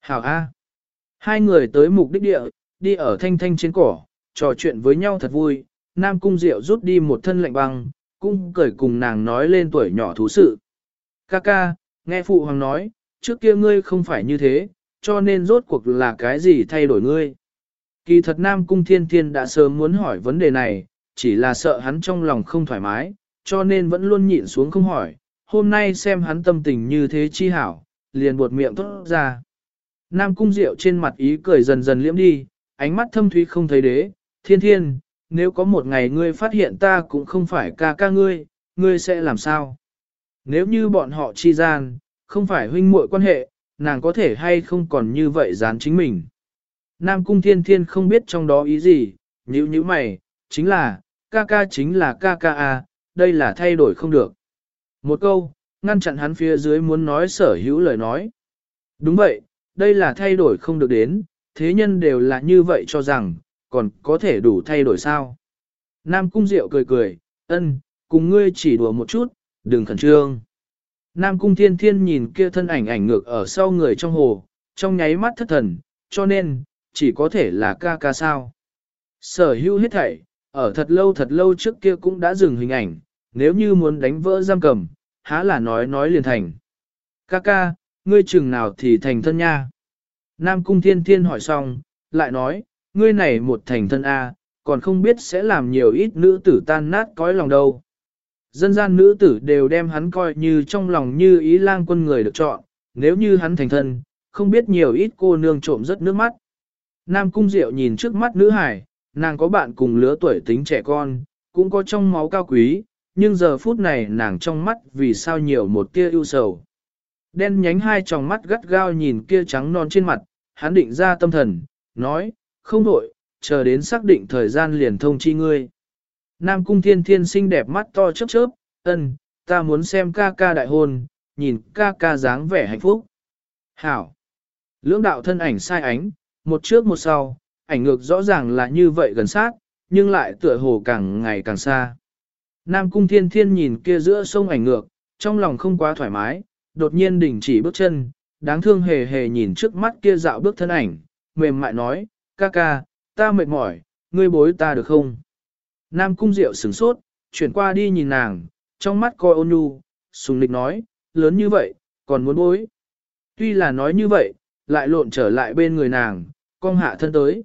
Hảo A. Hai người tới mục đích địa, đi ở thanh thanh trên cỏ, trò chuyện với nhau thật vui, Nam Cung Diệu rút đi một thân lạnh băng, cũng cười cùng nàng nói lên tuổi nhỏ thú sự. Ca ca, nghe Phụ Hoàng nói, trước kia ngươi không phải như thế, cho nên rốt cuộc là cái gì thay đổi ngươi. Kỳ thật Nam Cung Thiên Thiên đã sớm muốn hỏi vấn đề này, chỉ là sợ hắn trong lòng không thoải mái, cho nên vẫn luôn nhịn xuống không hỏi, hôm nay xem hắn tâm tình như thế chi hảo, liền buột miệng tốt ra. Nam cung diệu trên mặt ý cười dần dần liễm đi, ánh mắt thâm thúy không thấy đế, thiên thiên, nếu có một ngày ngươi phát hiện ta cũng không phải ca ca ngươi, ngươi sẽ làm sao? Nếu như bọn họ chi gian, không phải huynh muội quan hệ, nàng có thể hay không còn như vậy dán chính mình. Nam cung thiên thiên không biết trong đó ý gì, nhíu nhíu mày, chính là, ca ca chính là ca ca à, đây là thay đổi không được. Một câu, ngăn chặn hắn phía dưới muốn nói sở hữu lời nói. Đúng vậy, đây là thay đổi không được đến, thế nhân đều là như vậy cho rằng, còn có thể đủ thay đổi sao. Nam Cung Diệu cười cười, ân, cùng ngươi chỉ đùa một chút, đừng khẩn trương. Nam Cung Thiên Thiên nhìn kia thân ảnh ảnh ngược ở sau người trong hồ, trong nháy mắt thất thần, cho nên, chỉ có thể là ca ca sao. Sở hữu hết thảy, ở thật lâu thật lâu trước kia cũng đã dừng hình ảnh, nếu như muốn đánh vỡ giam cầm, há là nói nói liền thành. Ca ca, ngươi chừng nào thì thành thân nha. Nam Cung Thiên Thiên hỏi xong, lại nói, ngươi này một thành thân A, còn không biết sẽ làm nhiều ít nữ tử tan nát cõi lòng đâu. Dân gian nữ tử đều đem hắn coi như trong lòng như ý lang quân người được chọn, nếu như hắn thành thân, không biết nhiều ít cô nương trộm rất nước mắt. Nam Cung Diệu nhìn trước mắt nữ hải, nàng có bạn cùng lứa tuổi tính trẻ con, cũng có trong máu cao quý, nhưng giờ phút này nàng trong mắt vì sao nhiều một tia ưu sầu. Đen nhánh hai tròng mắt gắt gao nhìn kia trắng non trên mặt, hắn định ra tâm thần, nói, không đổi, chờ đến xác định thời gian liền thông chi ngươi. Nam cung thiên thiên xinh đẹp mắt to chớp chớp, ân, ta muốn xem ca ca đại hôn, nhìn ca ca dáng vẻ hạnh phúc. Hảo! Lưỡng đạo thân ảnh sai ánh, một trước một sau, ảnh ngược rõ ràng là như vậy gần sát, nhưng lại tựa hồ càng ngày càng xa. Nam cung thiên thiên nhìn kia giữa sông ảnh ngược, trong lòng không quá thoải mái, đột nhiên đình chỉ bước chân, đáng thương hề hề nhìn trước mắt kia dạo bước thân ảnh, mềm mại nói, ca ca, ta mệt mỏi, ngươi bối ta được không? Nam cung diệu sửng sốt, chuyển qua đi nhìn nàng, trong mắt coi ôn nhu, sùng lịch nói, lớn như vậy, còn muốn bối. Tuy là nói như vậy, lại lộn trở lại bên người nàng, con hạ thân tới.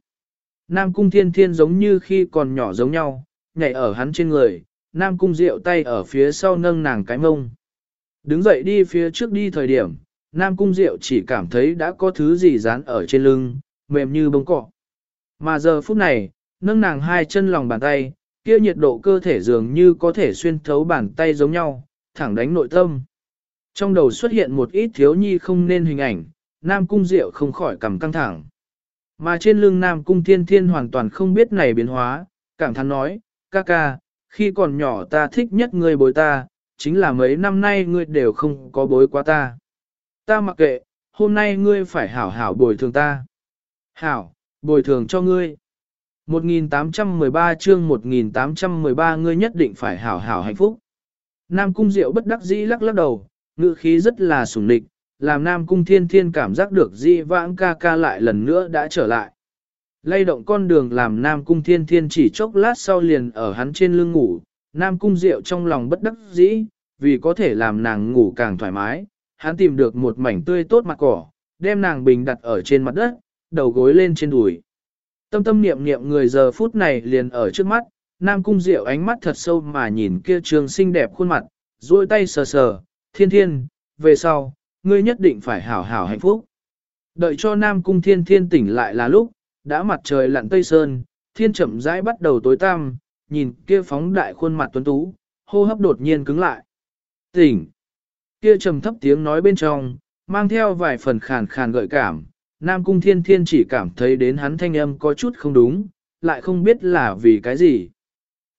Nam cung thiên thiên giống như khi còn nhỏ giống nhau, nhảy ở hắn trên người, Nam cung diệu tay ở phía sau nâng nàng cái mông. Đứng dậy đi phía trước đi thời điểm, Nam cung diệu chỉ cảm thấy đã có thứ gì dán ở trên lưng, mềm như bông cỏ. Mà giờ phút này, nâng nàng hai chân lòng bàn tay, kia nhiệt độ cơ thể dường như có thể xuyên thấu bàn tay giống nhau, thẳng đánh nội tâm. Trong đầu xuất hiện một ít thiếu nhi không nên hình ảnh, Nam Cung Diệu không khỏi cầm căng thẳng. Mà trên lưng Nam Cung Thiên Thiên hoàn toàn không biết này biến hóa, cảm thán nói, ca ca, khi còn nhỏ ta thích nhất ngươi bối ta, chính là mấy năm nay ngươi đều không có bối quá ta. Ta mặc kệ, hôm nay ngươi phải hảo hảo bồi thường ta. Hảo, bồi thường cho ngươi. 1813 chương 1813 ngươi nhất định phải hảo hảo hạnh phúc. Nam Cung Diệu bất đắc dĩ lắc lắc đầu, ngữ khí rất là sủng lịch, làm Nam Cung Thiên Thiên cảm giác được di vãng ca ca lại lần nữa đã trở lại. Lay động con đường làm Nam Cung Thiên Thiên chỉ chốc lát sau liền ở hắn trên lưng ngủ, Nam Cung Diệu trong lòng bất đắc dĩ, vì có thể làm nàng ngủ càng thoải mái, hắn tìm được một mảnh tươi tốt mặt cỏ, đem nàng bình đặt ở trên mặt đất, đầu gối lên trên đùi. Tâm tâm niệm niệm người giờ phút này liền ở trước mắt, Nam Cung Diệu ánh mắt thật sâu mà nhìn kia trường xinh đẹp khuôn mặt, duỗi tay sờ sờ, thiên thiên, về sau, ngươi nhất định phải hảo hảo hạnh phúc. Đợi cho Nam Cung Thiên Thiên tỉnh lại là lúc, đã mặt trời lặn tây sơn, thiên chậm rãi bắt đầu tối tăm, nhìn kia phóng đại khuôn mặt tuấn tú, hô hấp đột nhiên cứng lại. Tỉnh! Kia trầm thấp tiếng nói bên trong, mang theo vài phần khàn khàn gợi cảm, Nam Cung Thiên Thiên chỉ cảm thấy đến hắn thanh âm có chút không đúng, lại không biết là vì cái gì.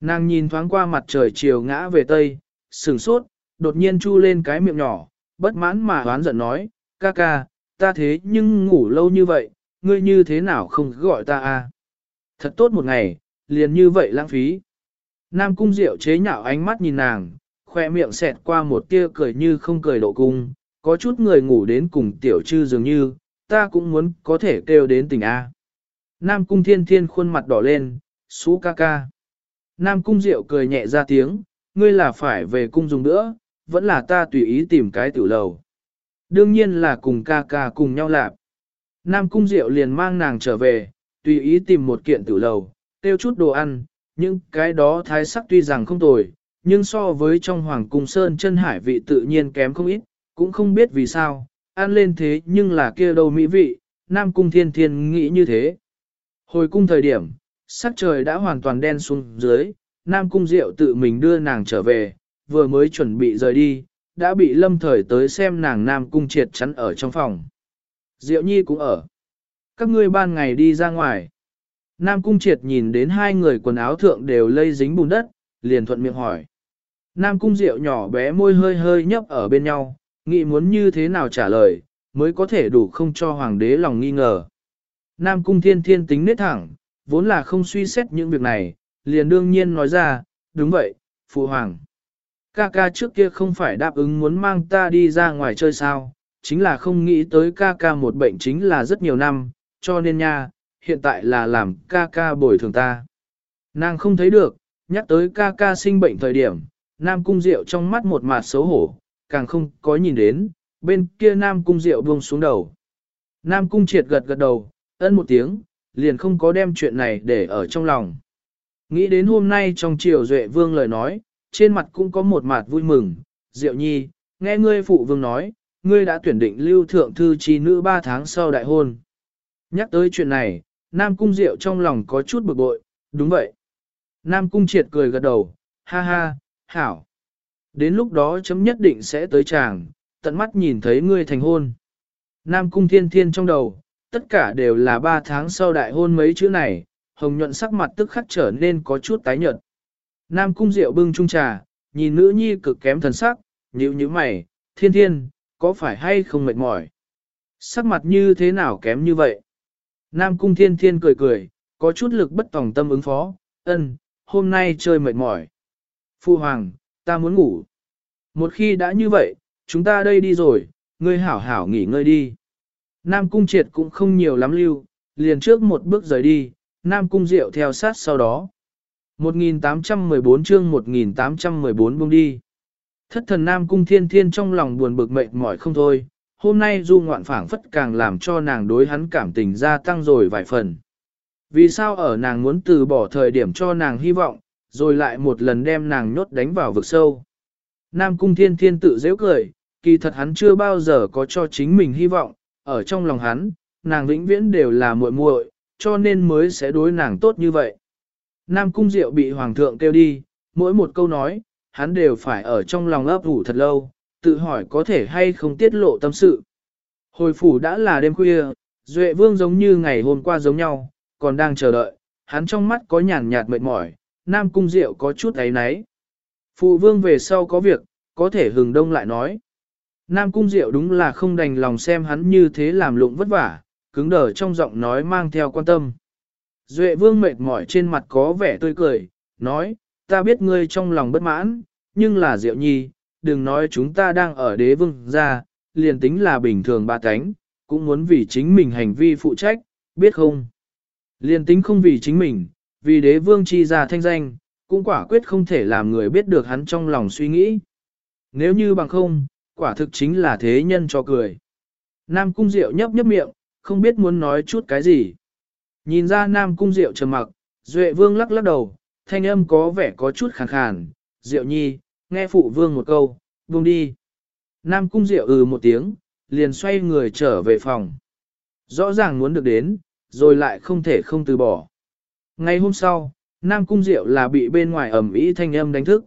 Nàng nhìn thoáng qua mặt trời chiều ngã về tây, sừng sốt, đột nhiên chu lên cái miệng nhỏ, bất mãn mà hoán giận nói, ca ca, ta thế nhưng ngủ lâu như vậy, ngươi như thế nào không gọi ta a? Thật tốt một ngày, liền như vậy lãng phí. Nam cung diệu chế nhạo ánh mắt nhìn nàng, khoe miệng xẹt qua một tia cười như không cười độ cung, có chút người ngủ đến cùng tiểu trư dường như, ta cũng muốn có thể kêu đến tình A. Nam cung thiên thiên khuôn mặt đỏ lên, xú ca ca. Nam cung diệu cười nhẹ ra tiếng, ngươi là phải về cung dùng nữa, vẫn là ta tùy ý tìm cái tiểu lầu. Đương nhiên là cùng ca ca cùng nhau lạp. Nam cung diệu liền mang nàng trở về, tùy ý tìm một kiện tiểu lầu, tiêu chút đồ ăn, nhưng cái đó thái sắc tuy rằng không tồi, nhưng so với trong hoàng cung sơn chân hải vị tự nhiên kém không ít, cũng không biết vì sao, ăn lên thế nhưng là kia đâu mỹ vị, Nam cung thiên thiên nghĩ như thế. Hồi cung thời điểm, sắc trời đã hoàn toàn đen xuống dưới, Nam cung diệu tự mình đưa nàng trở về, vừa mới chuẩn bị rời đi, đã bị lâm thời tới xem nàng Nam Cung triệt chắn ở trong phòng. Diệu Nhi cũng ở. Các ngươi ban ngày đi ra ngoài. Nam Cung triệt nhìn đến hai người quần áo thượng đều lây dính bùn đất, liền thuận miệng hỏi. Nam Cung Diệu nhỏ bé môi hơi hơi nhấp ở bên nhau, nghĩ muốn như thế nào trả lời, mới có thể đủ không cho hoàng đế lòng nghi ngờ. Nam Cung Thiên Thiên tính nết thẳng, vốn là không suy xét những việc này, liền đương nhiên nói ra, đúng vậy, Phụ Hoàng. Ca ca trước kia không phải đáp ứng muốn mang ta đi ra ngoài chơi sao, chính là không nghĩ tới ca ca một bệnh chính là rất nhiều năm, cho nên nha, hiện tại là làm ca ca bồi thường ta. Nàng không thấy được, nhắc tới ca ca sinh bệnh thời điểm, Nam Cung Diệu trong mắt một mặt xấu hổ, càng không có nhìn đến, bên kia Nam Cung Diệu buông xuống đầu. Nam Cung triệt gật gật đầu, ân một tiếng, liền không có đem chuyện này để ở trong lòng. Nghĩ đến hôm nay trong triều Duệ Vương lời nói, trên mặt cũng có một mặt vui mừng, Diệu Nhi, nghe ngươi phụ vương nói, ngươi đã tuyển định lưu thượng thư chi nữ ba tháng sau đại hôn. Nhắc tới chuyện này, Nam Cung Diệu trong lòng có chút bực bội, đúng vậy. Nam Cung triệt cười gật đầu, ha ha, hảo. Đến lúc đó chấm nhất định sẽ tới chàng, tận mắt nhìn thấy ngươi thành hôn. Nam cung thiên thiên trong đầu, tất cả đều là ba tháng sau đại hôn mấy chữ này, hồng nhuận sắc mặt tức khắc trở nên có chút tái nhợt. Nam cung rượu bưng chung trà, nhìn nữ nhi cực kém thần sắc, nhíu nhíu mày, thiên thiên, có phải hay không mệt mỏi? Sắc mặt như thế nào kém như vậy? Nam cung thiên thiên cười cười, có chút lực bất tòng tâm ứng phó, ân, hôm nay chơi mệt mỏi. Phu hoàng, ta muốn ngủ. Một khi đã như vậy, chúng ta đây đi rồi, ngươi hảo hảo nghỉ ngơi đi. Nam cung triệt cũng không nhiều lắm lưu, liền trước một bước rời đi, Nam cung diệu theo sát sau đó. 1814 chương 1814 buông đi. Thất thần Nam cung thiên thiên trong lòng buồn bực mệt mỏi không thôi, hôm nay du ngoạn phảng phất càng làm cho nàng đối hắn cảm tình gia tăng rồi vài phần. Vì sao ở nàng muốn từ bỏ thời điểm cho nàng hy vọng, rồi lại một lần đem nàng nhốt đánh vào vực sâu. Nam cung thiên thiên tự dễ cười, kỳ thật hắn chưa bao giờ có cho chính mình hy vọng, ở trong lòng hắn, nàng vĩnh viễn đều là muội muội, cho nên mới sẽ đối nàng tốt như vậy. Nam cung diệu bị hoàng thượng kêu đi, mỗi một câu nói, hắn đều phải ở trong lòng ấp ủ thật lâu, tự hỏi có thể hay không tiết lộ tâm sự. Hồi phủ đã là đêm khuya, Duệ Vương giống như ngày hôm qua giống nhau, còn đang chờ đợi, hắn trong mắt có nhàn nhạt mệt mỏi, Nam Cung Diệu có chút ấy náy. Phụ Vương về sau có việc, có thể hừng đông lại nói. Nam Cung Diệu đúng là không đành lòng xem hắn như thế làm lụng vất vả, cứng đờ trong giọng nói mang theo quan tâm. Duệ Vương mệt mỏi trên mặt có vẻ tươi cười, nói, ta biết ngươi trong lòng bất mãn, nhưng là Diệu Nhi, đừng nói chúng ta đang ở đế vương ra, liền tính là bình thường ba cánh, cũng muốn vì chính mình hành vi phụ trách, biết không? Liền tính không vì chính mình, vì đế vương chi ra thanh danh, cũng quả quyết không thể làm người biết được hắn trong lòng suy nghĩ. Nếu như bằng không, quả thực chính là thế nhân cho cười. Nam Cung Diệu nhấp nhấp miệng, không biết muốn nói chút cái gì. Nhìn ra Nam Cung Diệu trầm mặc, Duệ Vương lắc lắc đầu, thanh âm có vẻ có chút khàn khàn. Diệu Nhi, nghe phụ vương một câu, buông đi. Nam cung diệu ừ một tiếng, liền xoay người trở về phòng. Rõ ràng muốn được đến, rồi lại không thể không từ bỏ. Ngày hôm sau, Nam cung diệu là bị bên ngoài ẩm ý thanh âm đánh thức.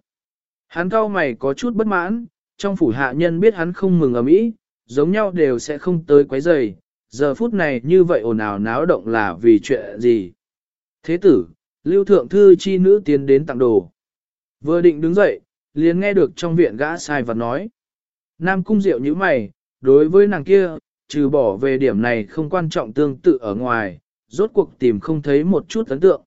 Hắn cao mày có chút bất mãn, trong phủ hạ nhân biết hắn không mừng ẩm ý, giống nhau đều sẽ không tới quấy rầy. Giờ phút này như vậy ồn ào náo động là vì chuyện gì? Thế tử, lưu thượng thư chi nữ tiến đến tặng đồ. Vừa định đứng dậy, liền nghe được trong viện gã sai vật nói. Nam cung diệu như mày, đối với nàng kia, trừ bỏ về điểm này không quan trọng tương tự ở ngoài, rốt cuộc tìm không thấy một chút ấn tượng.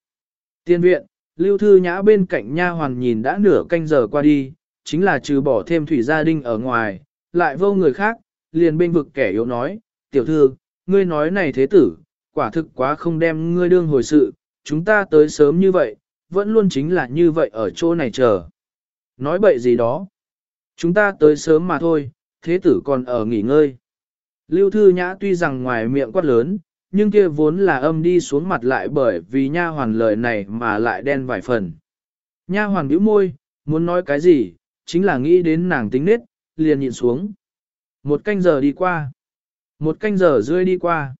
Tiên viện, lưu thư nhã bên cạnh nha hoàn nhìn đã nửa canh giờ qua đi, chính là trừ bỏ thêm thủy gia đình ở ngoài, lại vô người khác, liền bên vực kẻ yếu nói, tiểu thư, ngươi nói này thế tử, quả thực quá không đem ngươi đương hồi sự, chúng ta tới sớm như vậy, vẫn luôn chính là như vậy ở chỗ này chờ. Nói bậy gì đó. Chúng ta tới sớm mà thôi, thế tử còn ở nghỉ ngơi. Lưu Thư Nhã tuy rằng ngoài miệng quát lớn, nhưng kia vốn là âm đi xuống mặt lại bởi vì nha hoàn lời này mà lại đen vài phần. Nha hoàn bĩu môi, muốn nói cái gì, chính là nghĩ đến nàng tính nết, liền nhịn xuống. Một canh giờ đi qua. Một canh giờ rơi đi qua.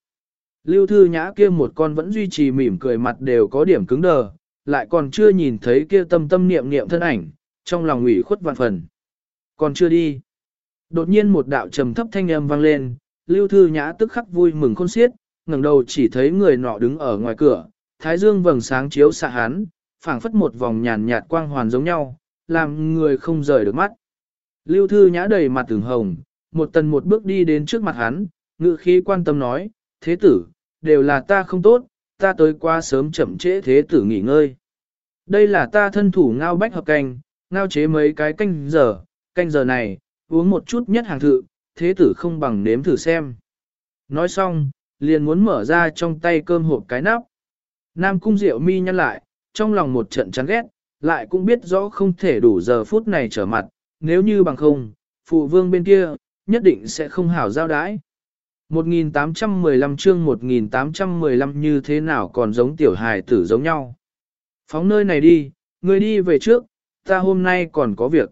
Lưu Thư Nhã kia một con vẫn duy trì mỉm cười mặt đều có điểm cứng đờ, lại còn chưa nhìn thấy kia tâm tâm niệm niệm thân ảnh, trong lòng ủy khuất vạn phần. Còn chưa đi. Đột nhiên một đạo trầm thấp thanh âm vang lên, Lưu Thư Nhã tức khắc vui mừng khôn xiết, ngẩng đầu chỉ thấy người nọ đứng ở ngoài cửa, thái dương vầng sáng chiếu xạ hắn, phảng phất một vòng nhàn nhạt quang hoàn giống nhau, làm người không rời được mắt. Lưu Thư Nhã đầy mặt từng hồng, một tần một bước đi đến trước mặt hắn, ngự khí quan tâm nói, thế tử, đều là ta không tốt, ta tới qua sớm chậm trễ thế tử nghỉ ngơi. Đây là ta thân thủ ngao bách hợp canh, ngao chế mấy cái canh giờ, canh giờ này, uống một chút nhất hàng thự, thế tử không bằng nếm thử xem. Nói xong, liền muốn mở ra trong tay cơm hộp cái nắp. Nam cung diệu mi nhăn lại, trong lòng một trận chán ghét, lại cũng biết rõ không thể đủ giờ phút này trở mặt, nếu như bằng không, phụ vương bên kia, nhất định sẽ không hảo giao đái. 1815 chương 1815 như thế nào còn giống tiểu hài tử giống nhau. Phóng nơi này đi, người đi về trước, ta hôm nay còn có việc.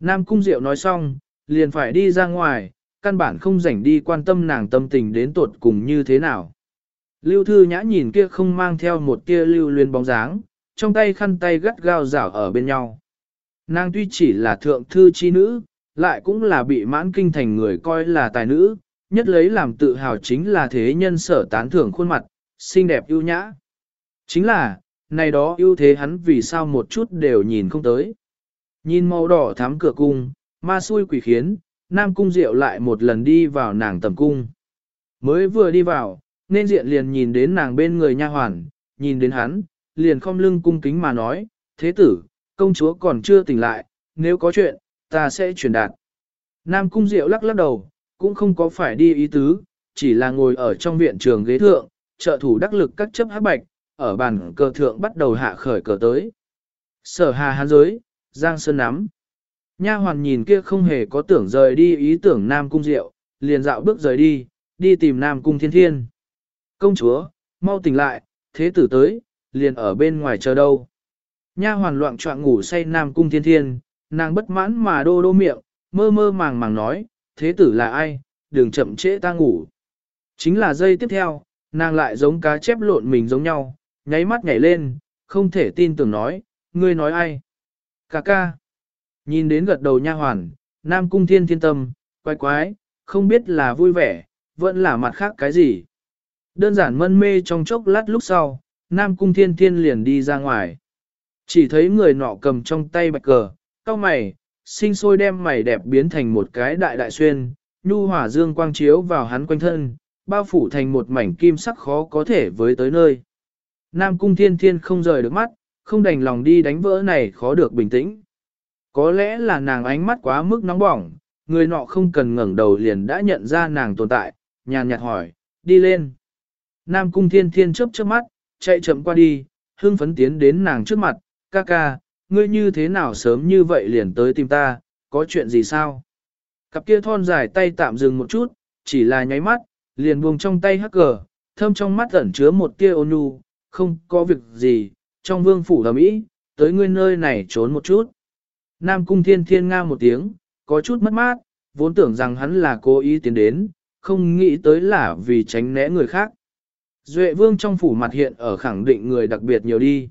Nam Cung Diệu nói xong, liền phải đi ra ngoài, căn bản không rảnh đi quan tâm nàng tâm tình đến tột cùng như thế nào. Lưu Thư Nhã nhìn kia không mang theo một tia lưu luyến bóng dáng, trong tay khăn tay gắt gao rảo ở bên nhau. Nàng tuy chỉ là thượng thư chi nữ, lại cũng là bị mãn kinh thành người coi là tài nữ, nhất lấy làm tự hào chính là thế nhân sở tán thưởng khuôn mặt, xinh đẹp ưu nhã. Chính là, này đó ưu thế hắn vì sao một chút đều nhìn không tới. Nhìn màu đỏ thắm cửa cung, ma xui quỷ khiến, nam cung diệu lại một lần đi vào nàng tầm cung. Mới vừa đi vào, nên diện liền nhìn đến nàng bên người nha hoàn, nhìn đến hắn, liền không lưng cung kính mà nói, thế tử, công chúa còn chưa tỉnh lại, nếu có chuyện, ta sẽ truyền đạt. Nam cung diệu lắc lắc đầu, cũng không có phải đi ý tứ, chỉ là ngồi ở trong viện trường ghế thượng, trợ thủ đắc lực các chấp hắc bạch, ở bàn cờ thượng bắt đầu hạ khởi cờ tới. Sở hà hán giới, giang sơn nắm. Nha hoàn nhìn kia không hề có tưởng rời đi ý tưởng Nam Cung Diệu, liền dạo bước rời đi, đi tìm Nam Cung Thiên Thiên. Công chúa, mau tỉnh lại, thế tử tới, liền ở bên ngoài chờ đâu. Nha hoàn loạn trọng ngủ say Nam Cung Thiên Thiên, nàng bất mãn mà đô đô miệng, mơ mơ màng màng nói, thế tử là ai, đừng chậm trễ ta ngủ. Chính là giây tiếp theo, nàng lại giống cá chép lộn mình giống nhau, nháy mắt nhảy lên, không thể tin tưởng nói, ngươi nói ai. Cà ca. Nhìn đến gật đầu nha hoàn, Nam Cung Thiên thiên tâm, quái quái, không biết là vui vẻ, vẫn là mặt khác cái gì. Đơn giản mân mê trong chốc lát lúc sau, Nam Cung Thiên Thiên liền đi ra ngoài. Chỉ thấy người nọ cầm trong tay bạch cờ, cao mày, sinh sôi đem mày đẹp biến thành một cái đại đại xuyên, nhu hỏa dương quang chiếu vào hắn quanh thân, bao phủ thành một mảnh kim sắc khó có thể với tới nơi. Nam Cung Thiên Thiên không rời được mắt, không đành lòng đi đánh vỡ này khó được bình tĩnh. Có lẽ là nàng ánh mắt quá mức nóng bỏng, người nọ không cần ngẩng đầu liền đã nhận ra nàng tồn tại, nhàn nhạt hỏi, đi lên. Nam Cung Thiên Thiên chớp chớp mắt, chạy chậm qua đi, hương phấn tiến đến nàng trước mặt, ca ca, ngươi như thế nào sớm như vậy liền tới tìm ta, có chuyện gì sao? Cặp kia thon dài tay tạm dừng một chút, chỉ là nháy mắt, liền buông trong tay hắc cờ, thâm trong mắt ẩn chứa một tia ôn nhu, không có việc gì, trong vương phủ là Mỹ, tới ngươi nơi này trốn một chút. Nam cung thiên thiên nga một tiếng, có chút mất mát, vốn tưởng rằng hắn là cố ý tiến đến, không nghĩ tới là vì tránh né người khác. Duệ vương trong phủ mặt hiện ở khẳng định người đặc biệt nhiều đi.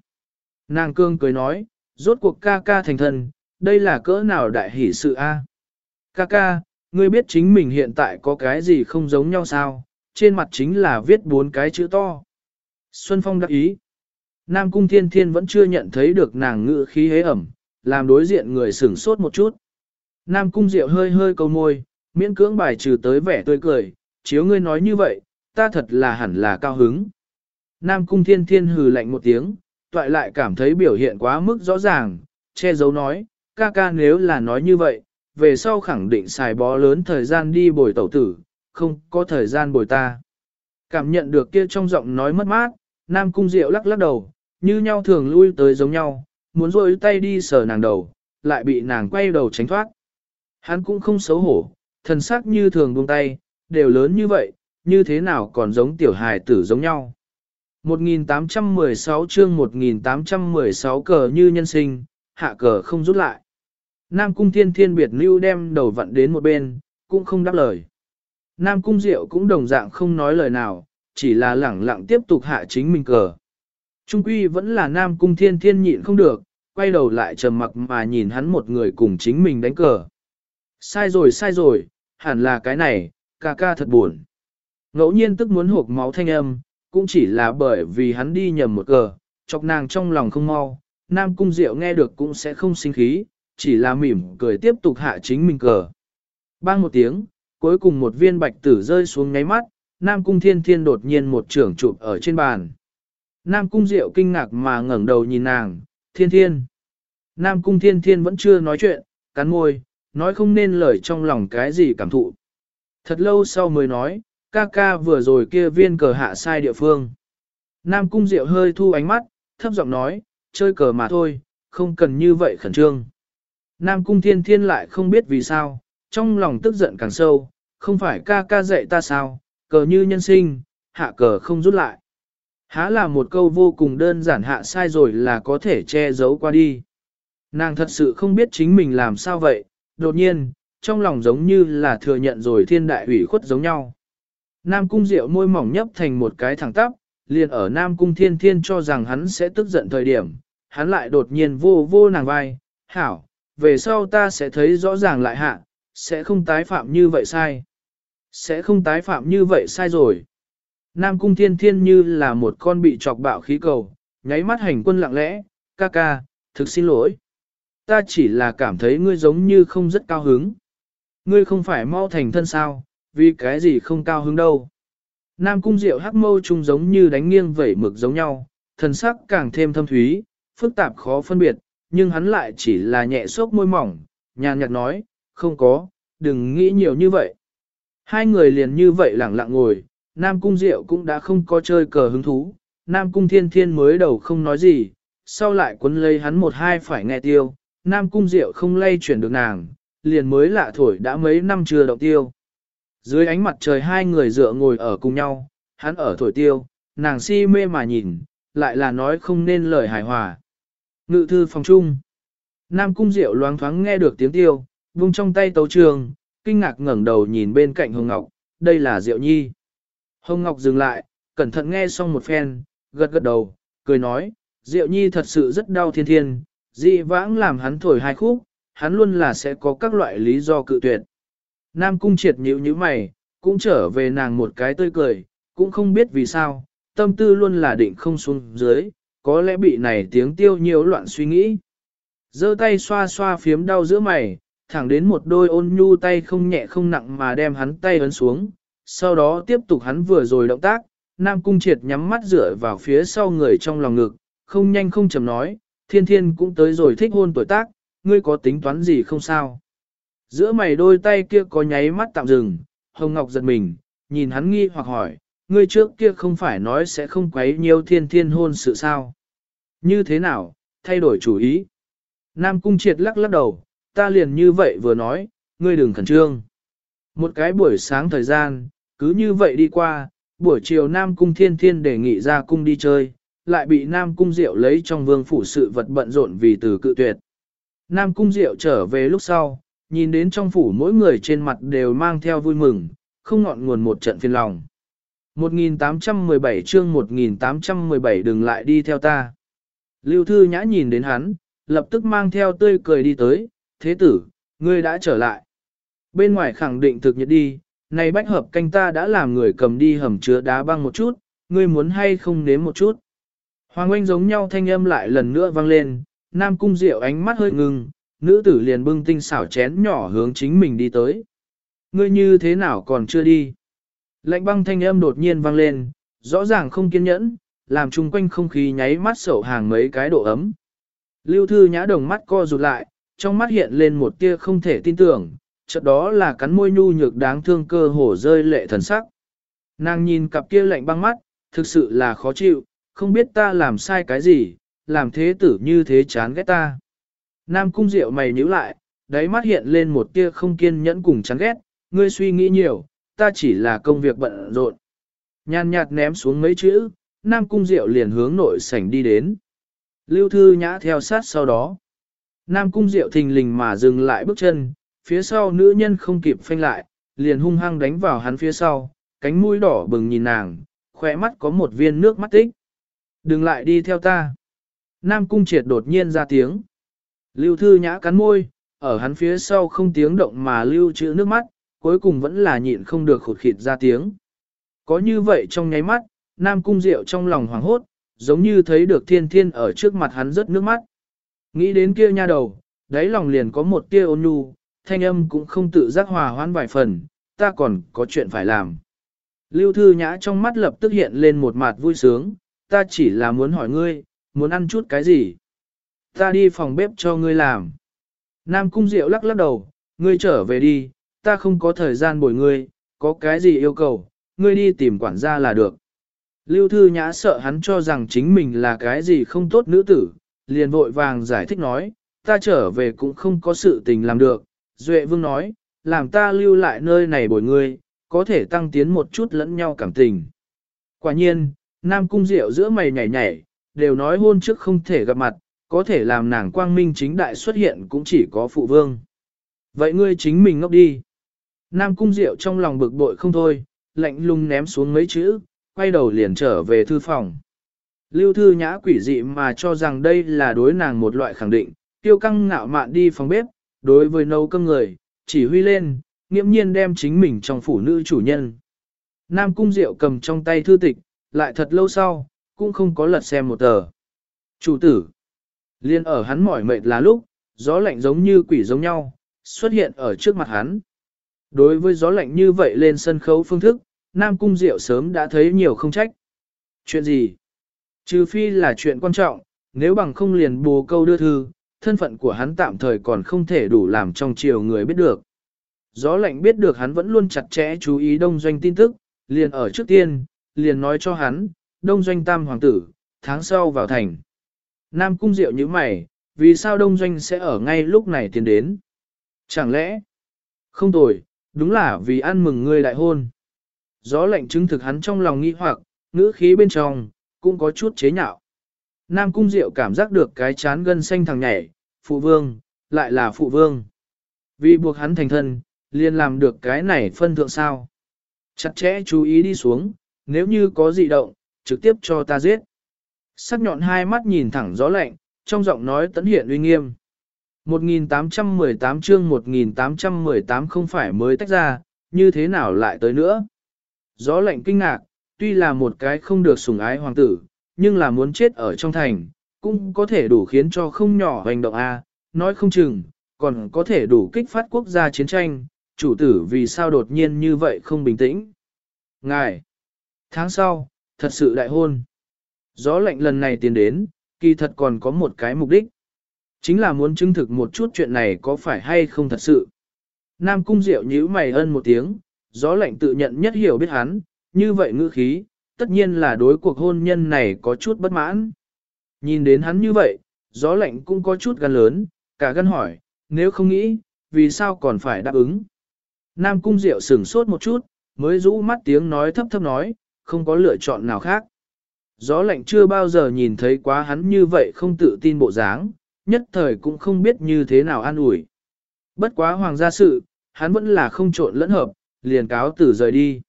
Nàng cương cười nói, rốt cuộc ca ca thành thân, đây là cỡ nào đại hỷ sự a? Ca ca, ngươi biết chính mình hiện tại có cái gì không giống nhau sao? Trên mặt chính là viết bốn cái chữ to. Xuân Phong đắc ý. Nam Cung Thiên Thiên vẫn chưa nhận thấy được nàng ngự khí hế ẩm, làm đối diện người sửng sốt một chút. Nam Cung Diệu hơi hơi câu môi, miễn cưỡng bài trừ tới vẻ tươi cười, chiếu ngươi nói như vậy, ta thật là hẳn là cao hứng. Nam Cung Thiên Thiên hừ lạnh một tiếng, toại lại cảm thấy biểu hiện quá mức rõ ràng, che giấu nói, ca ca nếu là nói như vậy, về sau khẳng định xài bó lớn thời gian đi bồi tẩu tử, không có thời gian bồi ta. Cảm nhận được kia trong giọng nói mất mát, Nam Cung Diệu lắc lắc đầu, như nhau thường lui tới giống nhau, muốn rôi tay đi sờ nàng đầu, lại bị nàng quay đầu tránh thoát. Hắn cũng không xấu hổ, thần sắc như thường buông tay, đều lớn như vậy, như thế nào còn giống tiểu hài tử giống nhau. 1816 chương 1816 cờ như nhân sinh, hạ cờ không rút lại. Nam cung thiên thiên biệt lưu đem đầu vặn đến một bên, cũng không đáp lời. Nam cung diệu cũng đồng dạng không nói lời nào, chỉ là lẳng lặng tiếp tục hạ chính mình cờ. Trung quy vẫn là Nam cung thiên thiên nhịn không được, quay đầu lại trầm mặc mà nhìn hắn một người cùng chính mình đánh cờ. Sai rồi sai rồi, hẳn là cái này, ca ca thật buồn. Ngẫu nhiên tức muốn hộp máu thanh âm, cũng chỉ là bởi vì hắn đi nhầm một cờ, chọc nàng trong lòng không mau, Nam Cung Diệu nghe được cũng sẽ không sinh khí, chỉ là mỉm cười tiếp tục hạ chính mình cờ. Bang một tiếng, cuối cùng một viên bạch tử rơi xuống ngáy mắt, Nam Cung Thiên Thiên đột nhiên một trưởng chụp ở trên bàn. Nam Cung Diệu kinh ngạc mà ngẩng đầu nhìn nàng, Thiên Thiên. Nam Cung Thiên Thiên vẫn chưa nói chuyện, cắn môi, nói không nên lời trong lòng cái gì cảm thụ. Thật lâu sau mới nói, ca ca vừa rồi kia viên cờ hạ sai địa phương. Nam Cung Diệu hơi thu ánh mắt, thấp giọng nói, chơi cờ mà thôi, không cần như vậy khẩn trương. Nam Cung Thiên Thiên lại không biết vì sao, trong lòng tức giận càng sâu, không phải ca ca dạy ta sao, cờ như nhân sinh, hạ cờ không rút lại. Há là một câu vô cùng đơn giản hạ sai rồi là có thể che giấu qua đi. Nàng thật sự không biết chính mình làm sao vậy, đột nhiên, trong lòng giống như là thừa nhận rồi thiên đại ủy khuất giống nhau. Nam cung diệu môi mỏng nhấp thành một cái thẳng tắp, liền ở Nam cung thiên thiên cho rằng hắn sẽ tức giận thời điểm, hắn lại đột nhiên vô vô nàng vai, hảo, về sau ta sẽ thấy rõ ràng lại hạ, sẽ không tái phạm như vậy sai. Sẽ không tái phạm như vậy sai rồi. Nam cung thiên thiên như là một con bị chọc bạo khí cầu, nháy mắt hành quân lặng lẽ, ca ca, thực xin lỗi. Ta chỉ là cảm thấy ngươi giống như không rất cao hứng. Ngươi không phải mau thành thân sao, vì cái gì không cao hứng đâu. Nam cung diệu hắc mâu trung giống như đánh nghiêng vẩy mực giống nhau, thần sắc càng thêm thâm thúy, phức tạp khó phân biệt, nhưng hắn lại chỉ là nhẹ sốc môi mỏng, nhàn nhạt nói, không có, đừng nghĩ nhiều như vậy. Hai người liền như vậy lẳng lặng ngồi, Nam Cung Diệu cũng đã không có chơi cờ hứng thú, Nam Cung Thiên Thiên mới đầu không nói gì, sau lại quấn lấy hắn một hai phải nghe tiêu, Nam Cung Diệu không lay chuyển được nàng, liền mới lạ thổi đã mấy năm chưa động tiêu. Dưới ánh mặt trời hai người dựa ngồi ở cùng nhau, hắn ở thổi tiêu, nàng si mê mà nhìn, lại là nói không nên lời hài hòa. Ngự thư phòng trung. Nam Cung Diệu loáng thoáng nghe được tiếng tiêu, vung trong tay tấu trường, kinh ngạc ngẩng đầu nhìn bên cạnh Hồng Ngọc, đây là Diệu Nhi. Hồng Ngọc dừng lại, cẩn thận nghe xong một phen, gật gật đầu, cười nói, Diệu Nhi thật sự rất đau thiên thiên, dị vãng làm hắn thổi hai khúc, hắn luôn là sẽ có các loại lý do cự tuyệt. Nam Cung triệt nhíu như mày, cũng trở về nàng một cái tươi cười, cũng không biết vì sao, tâm tư luôn là định không xuống dưới, có lẽ bị này tiếng tiêu nhiều loạn suy nghĩ. giơ tay xoa xoa phiếm đau giữa mày, thẳng đến một đôi ôn nhu tay không nhẹ không nặng mà đem hắn tay ấn xuống, sau đó tiếp tục hắn vừa rồi động tác, Nam Cung Triệt nhắm mắt dựa vào phía sau người trong lòng ngực, không nhanh không chậm nói, thiên thiên cũng tới rồi thích hôn tuổi tác, ngươi có tính toán gì không sao. Giữa mày đôi tay kia có nháy mắt tạm dừng, Hồng Ngọc giật mình, nhìn hắn nghi hoặc hỏi, ngươi trước kia không phải nói sẽ không quấy nhiều thiên thiên hôn sự sao. Như thế nào, thay đổi chủ ý. Nam Cung Triệt lắc lắc đầu, ta liền như vậy vừa nói, ngươi đừng khẩn trương. Một cái buổi sáng thời gian, cứ như vậy đi qua, buổi chiều Nam Cung Thiên Thiên đề nghị ra cung đi chơi, lại bị Nam Cung Diệu lấy trong vương phủ sự vật bận rộn vì từ cự tuyệt. Nam Cung Diệu trở về lúc sau, nhìn đến trong phủ mỗi người trên mặt đều mang theo vui mừng, không ngọn nguồn một trận phiền lòng. 1817 chương 1817 đừng lại đi theo ta. Lưu Thư Nhã nhìn đến hắn, lập tức mang theo tươi cười đi tới, thế tử, ngươi đã trở lại. Bên ngoài khẳng định thực nhật đi, này bách hợp canh ta đã làm người cầm đi hầm chứa đá băng một chút, ngươi muốn hay không nếm một chút. Hoàng oanh giống nhau thanh âm lại lần nữa vang lên, nam cung diệu ánh mắt hơi ngừng, nữ tử liền bưng tinh xảo chén nhỏ hướng chính mình đi tới. Ngươi như thế nào còn chưa đi? Lạnh băng thanh âm đột nhiên vang lên, rõ ràng không kiên nhẫn, làm chung quanh không khí nháy mắt sổ hàng mấy cái độ ấm. Lưu thư nhã đồng mắt co rụt lại, trong mắt hiện lên một tia không thể tin tưởng, chợt đó là cắn môi nhu nhược đáng thương cơ hổ rơi lệ thần sắc. Nàng nhìn cặp kia lạnh băng mắt, thực sự là khó chịu, không biết ta làm sai cái gì, làm thế tử như thế chán ghét ta. Nam cung diệu mày nhíu lại, đáy mắt hiện lên một tia không kiên nhẫn cùng chán ghét, ngươi suy nghĩ nhiều, ta chỉ là công việc bận rộn. Nhàn nhạt ném xuống mấy chữ, Nam cung diệu liền hướng nội sảnh đi đến. Lưu thư nhã theo sát sau đó. Nam cung diệu thình lình mà dừng lại bước chân, phía sau nữ nhân không kịp phanh lại, liền hung hăng đánh vào hắn phía sau, cánh mũi đỏ bừng nhìn nàng, khỏe mắt có một viên nước mắt tích. Đừng lại đi theo ta. Nam cung triệt đột nhiên ra tiếng. Lưu thư nhã cắn môi, ở hắn phía sau không tiếng động mà lưu trữ nước mắt, cuối cùng vẫn là nhịn không được khụt khịt ra tiếng. Có như vậy trong nháy mắt, Nam cung diệu trong lòng hoảng hốt, giống như thấy được thiên thiên ở trước mặt hắn rớt nước mắt. Nghĩ đến kia nha đầu, đáy lòng liền có một tia ôn nhu, thanh âm cũng không tự giác hòa hoãn vài phần, ta còn có chuyện phải làm. Lưu Thư Nhã trong mắt lập tức hiện lên một mặt vui sướng, ta chỉ là muốn hỏi ngươi, muốn ăn chút cái gì? Ta đi phòng bếp cho ngươi làm. Nam Cung Diệu lắc lắc đầu, ngươi trở về đi, ta không có thời gian bồi ngươi, có cái gì yêu cầu, ngươi đi tìm quản gia là được. Lưu Thư Nhã sợ hắn cho rằng chính mình là cái gì không tốt nữ tử, liền vội vàng giải thích nói, ta trở về cũng không có sự tình làm được. Duệ Vương nói, làm ta lưu lại nơi này bồi ngươi, có thể tăng tiến một chút lẫn nhau cảm tình. Quả nhiên, Nam Cung Diệu giữa mày nhảy nhảy, đều nói hôn trước không thể gặp mặt, có thể làm nàng quang minh chính đại xuất hiện cũng chỉ có phụ vương. Vậy ngươi chính mình ngốc đi. Nam Cung Diệu trong lòng bực bội không thôi, lạnh lùng ném xuống mấy chữ, quay đầu liền trở về thư phòng. Lưu thư nhã quỷ dị mà cho rằng đây là đối nàng một loại khẳng định, tiêu căng ngạo mạn đi phòng bếp, đối với nấu cơm người, chỉ huy lên, nghiễm nhiên đem chính mình trong phủ nữ chủ nhân. Nam Cung Diệu cầm trong tay thư tịch, lại thật lâu sau, cũng không có lật xem một tờ. Chủ tử, liên ở hắn mỏi mệt là lúc, gió lạnh giống như quỷ giống nhau, xuất hiện ở trước mặt hắn. Đối với gió lạnh như vậy lên sân khấu phương thức, Nam Cung Diệu sớm đã thấy nhiều không trách. Chuyện gì? Trừ phi là chuyện quan trọng, nếu bằng không liền bồ câu đưa thư, thân phận của hắn tạm thời còn không thể đủ làm trong chiều người biết được. Gió lạnh biết được hắn vẫn luôn chặt chẽ chú ý đông doanh tin tức, liền ở trước tiên, liền nói cho hắn, đông doanh tam hoàng tử, tháng sau vào thành. Nam cung diệu như mày, vì sao đông doanh sẽ ở ngay lúc này tiến đến? Chẳng lẽ, không tồi, đúng là vì ăn mừng ngươi đại hôn. Gió lạnh chứng thực hắn trong lòng nghi hoặc, ngữ khí bên trong, cũng có chút chế nhạo. Nam cung diệu cảm giác được cái chán gân xanh thằng nhảy, phụ vương, lại là phụ vương. Vì buộc hắn thành thân, liền làm được cái này phân thượng sao. Chặt chẽ chú ý đi xuống, nếu như có dị động, trực tiếp cho ta giết. Sắc nhọn hai mắt nhìn thẳng gió lạnh, trong giọng nói tấn hiện uy nghiêm. 1818 chương 1818 không phải mới tách ra, như thế nào lại tới nữa. Gió lạnh kinh ngạc, tuy là một cái không được sủng ái hoàng tử, nhưng là muốn chết ở trong thành, cũng có thể đủ khiến cho không nhỏ hành động A, nói không chừng, còn có thể đủ kích phát quốc gia chiến tranh, chủ tử vì sao đột nhiên như vậy không bình tĩnh. Ngài, tháng sau, thật sự đại hôn. Gió lạnh lần này tiến đến, kỳ thật còn có một cái mục đích. Chính là muốn chứng thực một chút chuyện này có phải hay không thật sự. Nam cung diệu nhíu mày ân một tiếng, gió lạnh tự nhận nhất hiểu biết hắn, như vậy ngữ khí, tất nhiên là đối cuộc hôn nhân này có chút bất mãn. Nhìn đến hắn như vậy, gió lạnh cũng có chút gan lớn, cả gan hỏi, nếu không nghĩ, vì sao còn phải đáp ứng. Nam cung diệu sửng sốt một chút, mới rũ mắt tiếng nói thấp thấp nói, không có lựa chọn nào khác. Gió lạnh chưa bao giờ nhìn thấy quá hắn như vậy không tự tin bộ dáng, nhất thời cũng không biết như thế nào an ủi. Bất quá hoàng gia sự, hắn vẫn là không trộn lẫn hợp, liền cáo tử rời đi.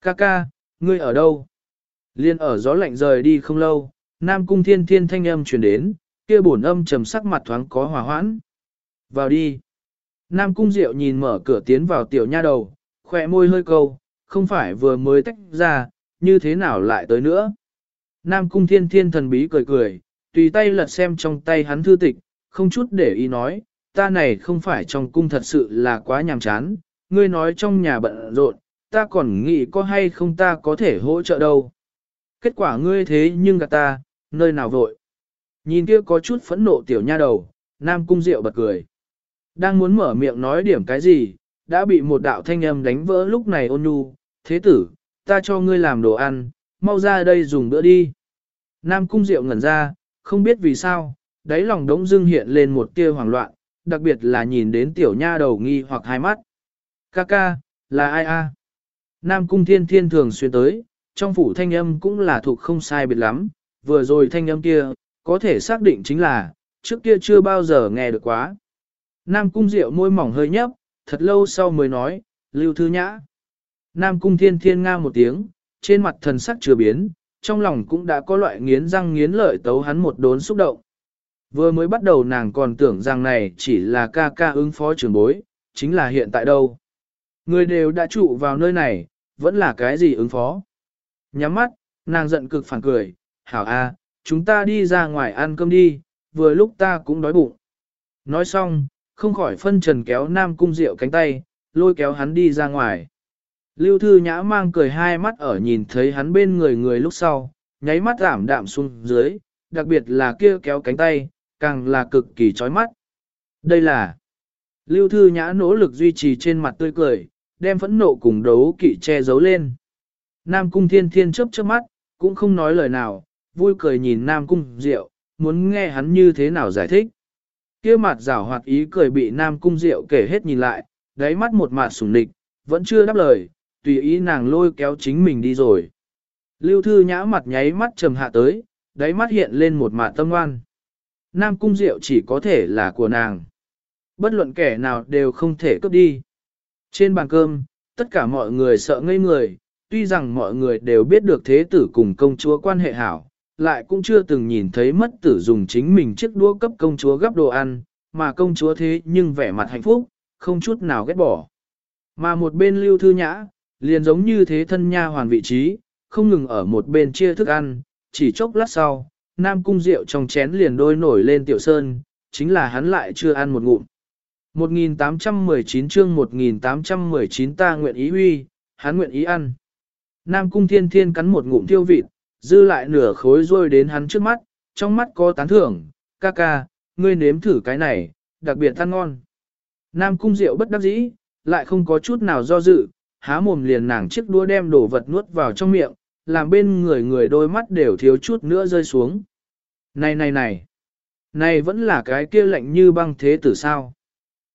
Ca ca, ngươi ở đâu? Liên ở gió lạnh rời đi không lâu, Nam Cung Thiên Thiên thanh âm truyền đến, kia bổn âm trầm sắc mặt thoáng có hòa hoãn. Vào đi. Nam Cung Diệu nhìn mở cửa tiến vào tiểu nha đầu, khỏe môi hơi câu, không phải vừa mới tách ra, như thế nào lại tới nữa. Nam Cung Thiên Thiên thần bí cười cười, tùy tay lật xem trong tay hắn thư tịch, không chút để ý nói, ta này không phải trong cung thật sự là quá nhàm chán, ngươi nói trong nhà bận rộn, ta còn nghĩ có hay không ta có thể hỗ trợ đâu. Kết quả ngươi thế nhưng gạt ta, nơi nào vội. Nhìn kia có chút phẫn nộ tiểu nha đầu, Nam Cung Diệu bật cười. Đang muốn mở miệng nói điểm cái gì, đã bị một đạo thanh âm đánh vỡ lúc này ôn nhu, thế tử, ta cho ngươi làm đồ ăn, mau ra đây dùng bữa đi. Nam Cung Diệu ngẩn ra, không biết vì sao, đáy lòng đống dưng hiện lên một tia hoảng loạn, đặc biệt là nhìn đến tiểu nha đầu nghi hoặc hai mắt. Ca ca, là ai a? Nam Cung Thiên Thiên thường xuyên tới, trong phủ thanh âm cũng là thuộc không sai biệt lắm, vừa rồi thanh âm kia, có thể xác định chính là, trước kia chưa bao giờ nghe được quá. Nam Cung Diệu môi mỏng hơi nhấp, thật lâu sau mới nói, Lưu Thư Nhã. Nam Cung Thiên Thiên nga một tiếng, trên mặt thần sắc chưa biến, trong lòng cũng đã có loại nghiến răng nghiến lợi tấu hắn một đốn xúc động. Vừa mới bắt đầu nàng còn tưởng rằng này chỉ là ca ca ứng phó trưởng bối, chính là hiện tại đâu. Người đều đã trụ vào nơi này, vẫn là cái gì ứng phó. Nhắm mắt, nàng giận cực phản cười, hảo a, chúng ta đi ra ngoài ăn cơm đi, vừa lúc ta cũng đói bụng. Nói xong, không khỏi phân trần kéo nam cung rượu cánh tay, lôi kéo hắn đi ra ngoài. Lưu Thư Nhã mang cười hai mắt ở nhìn thấy hắn bên người người lúc sau, nháy mắt giảm đạm xuống dưới, đặc biệt là kia kéo cánh tay, càng là cực kỳ chói mắt. Đây là Lưu Thư Nhã nỗ lực duy trì trên mặt tươi cười, đem phẫn nộ cùng đấu kỵ che giấu lên. Nam Cung Thiên Thiên chớp chớp mắt, cũng không nói lời nào, vui cười nhìn Nam Cung Diệu, muốn nghe hắn như thế nào giải thích. Kia mặt rảo hoạt ý cười bị Nam Cung Diệu kể hết nhìn lại, đáy mắt một mặt sủng nịch, vẫn chưa đáp lời, tùy ý nàng lôi kéo chính mình đi rồi. Lưu Thư Nhã mặt nháy mắt trầm hạ tới, đáy mắt hiện lên một mạ tâm ngoan. Nam Cung Diệu chỉ có thể là của nàng. Bất luận kẻ nào đều không thể cướp đi. Trên bàn cơm, tất cả mọi người sợ ngây người, tuy rằng mọi người đều biết được thế tử cùng công chúa quan hệ hảo, lại cũng chưa từng nhìn thấy mất tử dùng chính mình chiếc đũa cấp công chúa gấp đồ ăn, mà công chúa thế nhưng vẻ mặt hạnh phúc, không chút nào ghét bỏ. Mà một bên lưu thư nhã, liền giống như thế thân nha hoàn vị trí, không ngừng ở một bên chia thức ăn, chỉ chốc lát sau, nam cung rượu trong chén liền đôi nổi lên tiểu sơn, chính là hắn lại chưa ăn một ngụm. 1819 chương 1819 ta nguyện ý huy, hắn nguyện ý ăn. Nam cung thiên thiên cắn một ngụm tiêu vịt, dư lại nửa khối rôi đến hắn trước mắt, trong mắt có tán thưởng, ca ca, ngươi nếm thử cái này, đặc biệt ăn ngon. Nam cung rượu bất đắc dĩ, lại không có chút nào do dự, há mồm liền nàng chiếc đũa đem đồ vật nuốt vào trong miệng, làm bên người người đôi mắt đều thiếu chút nữa rơi xuống. Này này này, này vẫn là cái kia lạnh như băng thế tử sao.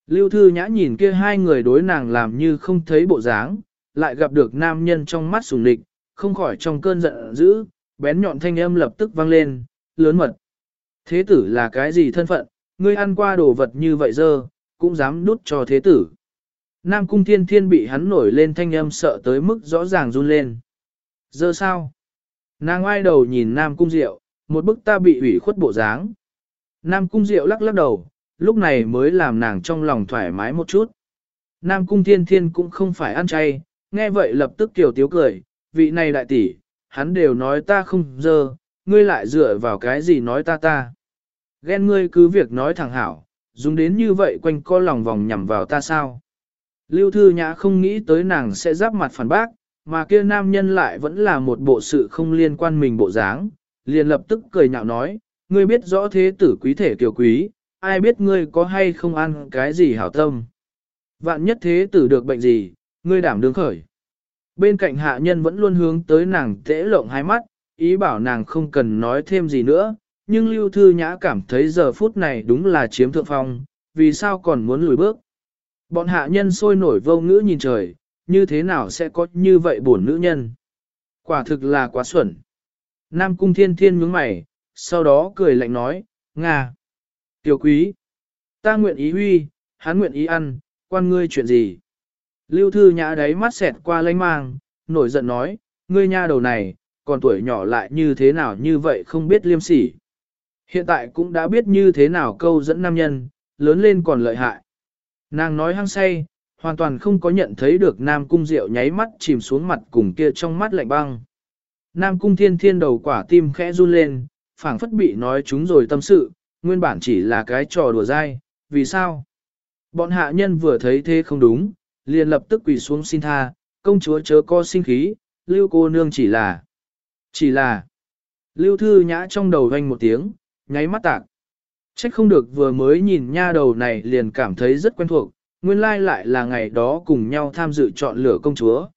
Lưu Thư Nhã nhìn kia hai người đối nàng làm như không thấy bộ dáng, lại gặp được nam nhân trong mắt sùng địch, không khỏi trong cơn giận dữ, bén nhọn thanh âm lập tức vang lên, lớn mật. Thế tử là cái gì thân phận, ngươi ăn qua đồ vật như vậy dơ, cũng dám đút cho thế tử. Nam cung thiên thiên bị hắn nổi lên thanh âm sợ tới mức rõ ràng run lên. Giờ sao? Nàng ai đầu nhìn Nam cung diệu, một bức ta bị ủy khuất bộ dáng. Nam cung diệu lắc lắc đầu, lúc này mới làm nàng trong lòng thoải mái một chút. Nam cung thiên thiên cũng không phải ăn chay, nghe vậy lập tức tiểu tiếu cười, vị này đại tỷ, hắn đều nói ta không dơ, ngươi lại dựa vào cái gì nói ta ta. Ghen ngươi cứ việc nói thẳng hảo, dùng đến như vậy quanh co lòng vòng nhằm vào ta sao. Lưu Thư Nhã không nghĩ tới nàng sẽ giáp mặt phản bác, mà kia nam nhân lại vẫn là một bộ sự không liên quan mình bộ dáng, liền lập tức cười nhạo nói, ngươi biết rõ thế tử quý thể kiều quý, ai biết ngươi có hay không ăn cái gì hảo tâm. Vạn nhất thế tử được bệnh gì, ngươi đảm đương khởi. Bên cạnh hạ nhân vẫn luôn hướng tới nàng tễ lộng hai mắt, ý bảo nàng không cần nói thêm gì nữa, nhưng Lưu Thư Nhã cảm thấy giờ phút này đúng là chiếm thượng phong, vì sao còn muốn lùi bước. Bọn hạ nhân sôi nổi vô ngữ nhìn trời, như thế nào sẽ có như vậy bổn nữ nhân. Quả thực là quá xuẩn. Nam Cung Thiên Thiên nhướng mày, sau đó cười lạnh nói, Nga. Tiểu quý, ta nguyện ý huy, hắn nguyện ý ăn, quan ngươi chuyện gì. Lưu Thư Nhã đáy mắt xẹt qua lanh mang, nổi giận nói, ngươi nha đầu này, còn tuổi nhỏ lại như thế nào như vậy không biết liêm sỉ. Hiện tại cũng đã biết như thế nào câu dẫn nam nhân, lớn lên còn lợi hại. Nàng nói hăng say, hoàn toàn không có nhận thấy được Nam Cung Diệu nháy mắt chìm xuống mặt cùng kia trong mắt lạnh băng. Nam Cung Thiên Thiên đầu quả tim khẽ run lên, phảng phất bị nói chúng rồi tâm sự, nguyên bản chỉ là cái trò đùa dai, vì sao? Bọn hạ nhân vừa thấy thế không đúng, liền lập tức quỳ xuống xin tha, công chúa chớ co sinh khí, lưu cô nương chỉ là, chỉ là, lưu thư nhã trong đầu vanh một tiếng, nháy mắt tạc. Trách không được vừa mới nhìn nha đầu này liền cảm thấy rất quen thuộc, nguyên lai lại là ngày đó cùng nhau tham dự chọn lựa công chúa.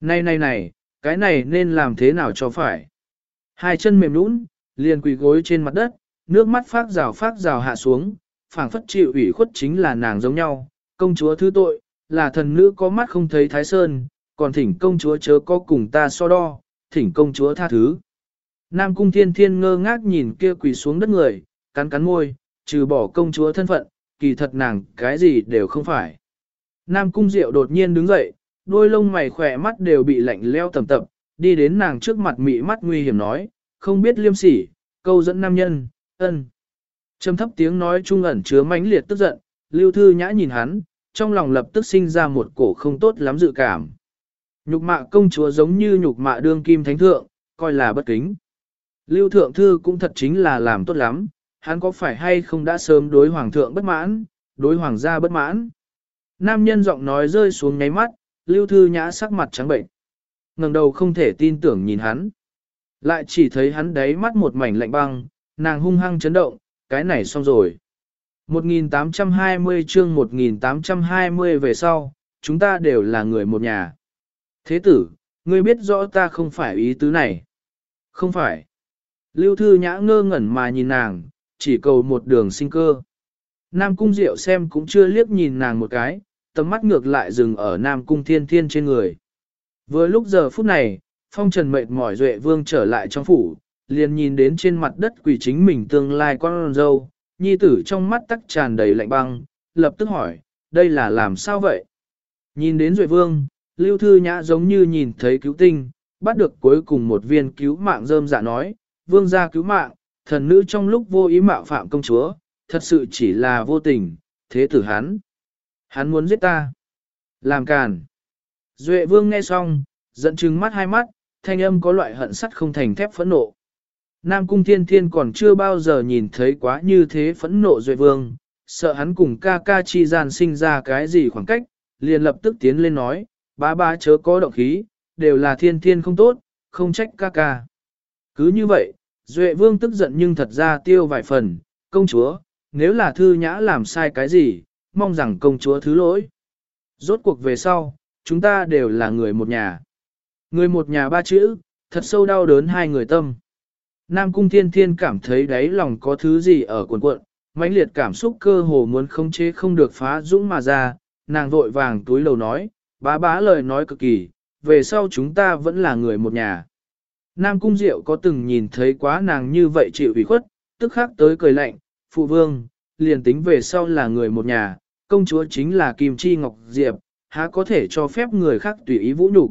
Này này này, cái này nên làm thế nào cho phải? Hai chân mềm nũng, liền quỳ gối trên mặt đất, nước mắt phát rào phát rào hạ xuống, phảng phất chịu ủy khuất chính là nàng giống nhau, công chúa thứ tội, là thần nữ có mắt không thấy thái sơn, còn thỉnh công chúa chớ có cùng ta so đo, thỉnh công chúa tha thứ. Nam cung thiên thiên ngơ ngác nhìn kia quỳ xuống đất người, cắn cắn môi, trừ bỏ công chúa thân phận, kỳ thật nàng cái gì đều không phải. Nam cung diệu đột nhiên đứng dậy, đôi lông mày khỏe mắt đều bị lạnh leo tầm tập, đi đến nàng trước mặt mị mắt nguy hiểm nói, không biết liêm sỉ, câu dẫn nam nhân, ân. Trầm thấp tiếng nói trung ẩn chứa mãnh liệt tức giận, lưu thư nhã nhìn hắn, trong lòng lập tức sinh ra một cổ không tốt lắm dự cảm. Nhục mạ công chúa giống như nhục mạ đương kim thánh thượng, coi là bất kính. Lưu thượng thư cũng thật chính là làm tốt lắm, hắn có phải hay không đã sớm đối hoàng thượng bất mãn, đối hoàng gia bất mãn. Nam nhân giọng nói rơi xuống nháy mắt, lưu thư nhã sắc mặt trắng bệnh. ngẩng đầu không thể tin tưởng nhìn hắn. Lại chỉ thấy hắn đáy mắt một mảnh lạnh băng, nàng hung hăng chấn động, cái này xong rồi. 1820 chương 1820 về sau, chúng ta đều là người một nhà. Thế tử, ngươi biết rõ ta không phải ý tứ này. Không phải. Lưu Thư Nhã ngơ ngẩn mà nhìn nàng, chỉ cầu một đường sinh cơ. Nam Cung Diệu xem cũng chưa liếc nhìn nàng một cái, tầm mắt ngược lại dừng ở Nam Cung Thiên Thiên trên người. Vừa lúc giờ phút này, phong trần mệt mỏi duệ vương trở lại trong phủ, liền nhìn đến trên mặt đất quỷ chính mình tương lai con dâu, nhi tử trong mắt tắc tràn đầy lạnh băng, lập tức hỏi, đây là làm sao vậy? Nhìn đến duệ vương, lưu thư nhã giống như nhìn thấy cứu tinh, bắt được cuối cùng một viên cứu mạng rơm dạ nói, vương gia cứu mạng, thần nữ trong lúc vô ý mạo phạm công chúa, thật sự chỉ là vô tình, thế tử hắn. Hắn muốn giết ta. Làm càn. Duệ vương nghe xong, giận trừng mắt hai mắt, thanh âm có loại hận sắt không thành thép phẫn nộ. Nam cung thiên thiên còn chưa bao giờ nhìn thấy quá như thế phẫn nộ Duệ vương, sợ hắn cùng ca ca chi gian sinh ra cái gì khoảng cách, liền lập tức tiến lên nói, bá bá chớ có động khí, đều là thiên thiên không tốt, không trách ca ca. Cứ như vậy, Duệ vương tức giận nhưng thật ra tiêu vài phần, công chúa, nếu là thư nhã làm sai cái gì, mong rằng công chúa thứ lỗi. Rốt cuộc về sau, chúng ta đều là người một nhà. Người một nhà ba chữ, thật sâu đau đớn hai người tâm. Nam cung thiên thiên cảm thấy đáy lòng có thứ gì ở cuộn cuộn, mãnh liệt cảm xúc cơ hồ muốn không chế không được phá dũng mà ra, nàng vội vàng túi lầu nói, bá bá lời nói cực kỳ, về sau chúng ta vẫn là người một nhà. Nam cung diệu có từng nhìn thấy quá nàng như vậy chịu ủy khuất, tức khắc tới cười lạnh, phụ vương, liền tính về sau là người một nhà, công chúa chính là Kim Chi Ngọc Diệp, há có thể cho phép người khác tùy ý vũ nhục.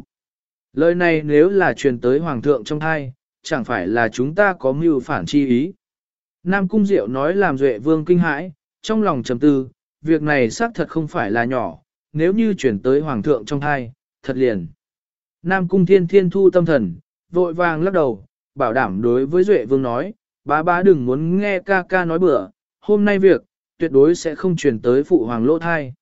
Lời này nếu là truyền tới Hoàng thượng trong thai, chẳng phải là chúng ta có mưu phản chi ý. Nam Cung Diệu nói làm Duệ Vương kinh hãi, trong lòng trầm tư, việc này xác thật không phải là nhỏ, nếu như chuyển tới Hoàng thượng trong thai, thật liền. Nam Cung Thiên Thiên thu tâm thần, vội vàng lắc đầu, bảo đảm đối với Duệ Vương nói, bá bá đừng muốn nghe ca ca nói bữa, hôm nay việc, tuyệt đối sẽ không truyền tới phụ hoàng lỗ thai.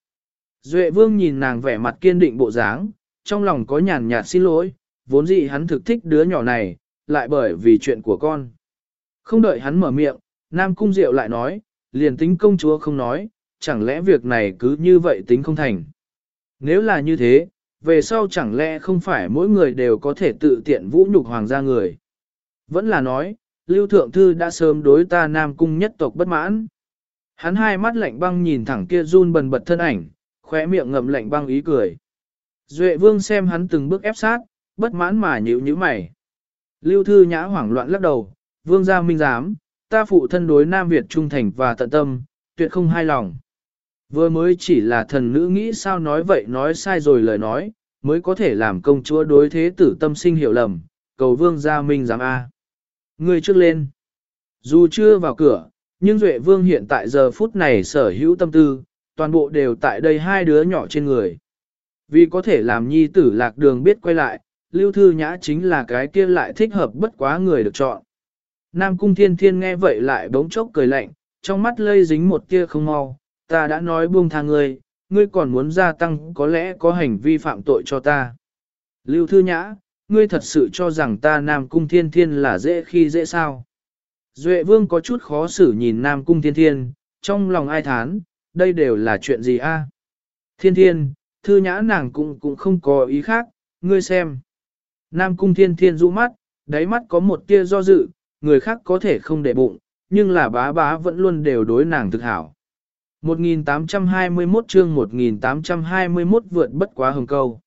Duệ vương nhìn nàng vẻ mặt kiên định bộ dáng, trong lòng có nhàn nhạt xin lỗi, vốn dĩ hắn thực thích đứa nhỏ này, lại bởi vì chuyện của con. Không đợi hắn mở miệng, Nam Cung Diệu lại nói, liền tính công chúa không nói, chẳng lẽ việc này cứ như vậy tính không thành. Nếu là như thế, về sau chẳng lẽ không phải mỗi người đều có thể tự tiện vũ nhục hoàng gia người. Vẫn là nói, Lưu Thượng Thư đã sớm đối ta Nam Cung nhất tộc bất mãn. Hắn hai mắt lạnh băng nhìn thẳng kia run bần bật thân ảnh, khóe miệng ngậm lạnh băng ý cười. Duệ vương xem hắn từng bước ép sát, bất mãn mà nhíu nhíu mày. Lưu thư nhã hoảng loạn lắc đầu, vương gia minh giám, ta phụ thân đối Nam Việt trung thành và tận tâm, tuyệt không hai lòng. Vừa mới chỉ là thần nữ nghĩ sao nói vậy nói sai rồi lời nói, mới có thể làm công chúa đối thế tử tâm sinh hiểu lầm, cầu vương gia minh giám A. Người trước lên. Dù chưa vào cửa, nhưng Duệ Vương hiện tại giờ phút này sở hữu tâm tư, toàn bộ đều tại đây hai đứa nhỏ trên người. Vì có thể làm nhi tử lạc đường biết quay lại, Lưu Thư Nhã chính là cái kia lại thích hợp bất quá người được chọn. Nam Cung Thiên Thiên nghe vậy lại bỗng chốc cười lạnh, trong mắt lây dính một tia không mau, ta đã nói buông tha ngươi, ngươi còn muốn gia tăng có lẽ có hành vi phạm tội cho ta. Lưu Thư Nhã, ngươi thật sự cho rằng ta Nam Cung Thiên Thiên là dễ khi dễ sao? Duệ vương có chút khó xử nhìn Nam Cung Thiên Thiên, trong lòng ai thán, đây đều là chuyện gì a? Thiên Thiên, thư nhã nàng cũng cũng không có ý khác, ngươi xem. Nam Cung Thiên Thiên rũ mắt, đáy mắt có một tia do dự, người khác có thể không để bụng, nhưng là bá bá vẫn luôn đều đối nàng thực hảo. 1821 chương 1821 vượt bất quá hồng câu.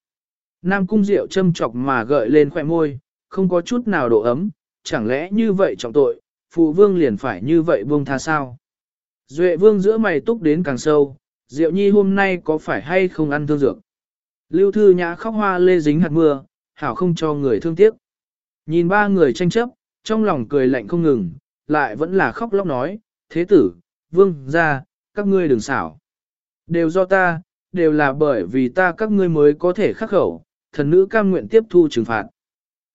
Nam Cung Diệu châm chọc mà gợi lên khỏe môi, không có chút nào độ ấm, chẳng lẽ như vậy trọng tội, phụ vương liền phải như vậy buông tha sao. Duệ vương giữa mày túc đến càng sâu, Diệu Nhi hôm nay có phải hay không ăn thương dược? Lưu Thư Nhã khóc hoa lê dính hạt mưa, hảo không cho người thương tiếc. Nhìn ba người tranh chấp, trong lòng cười lạnh không ngừng, lại vẫn là khóc lóc nói, thế tử, vương, ra, các ngươi đừng xảo. Đều do ta, đều là bởi vì ta các ngươi mới có thể khắc khẩu, thần nữ cam nguyện tiếp thu trừng phạt.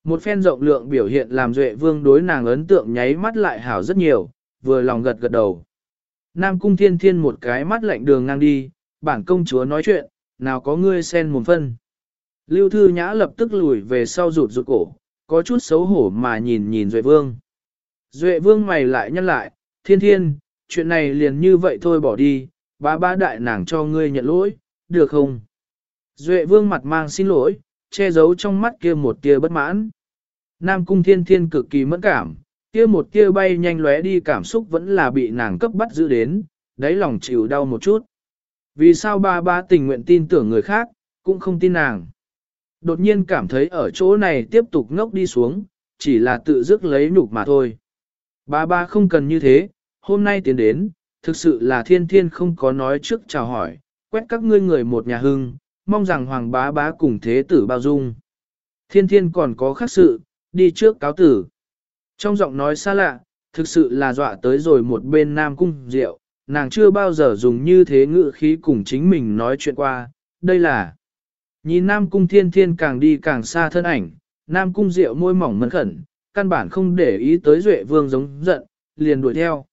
Một phen rộng lượng biểu hiện làm Duệ Vương đối nàng ấn tượng nháy mắt lại hảo rất nhiều, vừa lòng gật gật đầu. Nam Cung Thiên Thiên một cái mắt lạnh đường ngang đi, bản công chúa nói chuyện, nào có ngươi xen một phân. Lưu Thư Nhã lập tức lùi về sau rụt rụt cổ, có chút xấu hổ mà nhìn nhìn Duệ Vương. Duệ Vương mày lại nhăn lại, Thiên Thiên, chuyện này liền như vậy thôi bỏ đi, ba ba đại nàng cho ngươi nhận lỗi, được không? Duệ Vương mặt mang xin lỗi, che giấu trong mắt kia một tia bất mãn. Nam cung thiên thiên cực kỳ mẫn cảm, kia một tia bay nhanh lóe đi cảm xúc vẫn là bị nàng cấp bắt giữ đến, đáy lòng chịu đau một chút. Vì sao ba ba tình nguyện tin tưởng người khác, cũng không tin nàng. Đột nhiên cảm thấy ở chỗ này tiếp tục ngốc đi xuống, chỉ là tự dứt lấy nhục mà thôi. Ba ba không cần như thế, hôm nay tiến đến, thực sự là thiên thiên không có nói trước chào hỏi, quét các ngươi người một nhà hưng, mong rằng hoàng bá bá cùng thế tử bao dung. Thiên thiên còn có khác sự, đi trước cáo tử. Trong giọng nói xa lạ, thực sự là dọa tới rồi một bên nam cung rượu, nàng chưa bao giờ dùng như thế ngữ khí cùng chính mình nói chuyện qua, đây là. Nhìn nam cung thiên thiên càng đi càng xa thân ảnh, nam cung rượu môi mỏng mẫn khẩn, căn bản không để ý tới duệ vương giống giận, liền đuổi theo.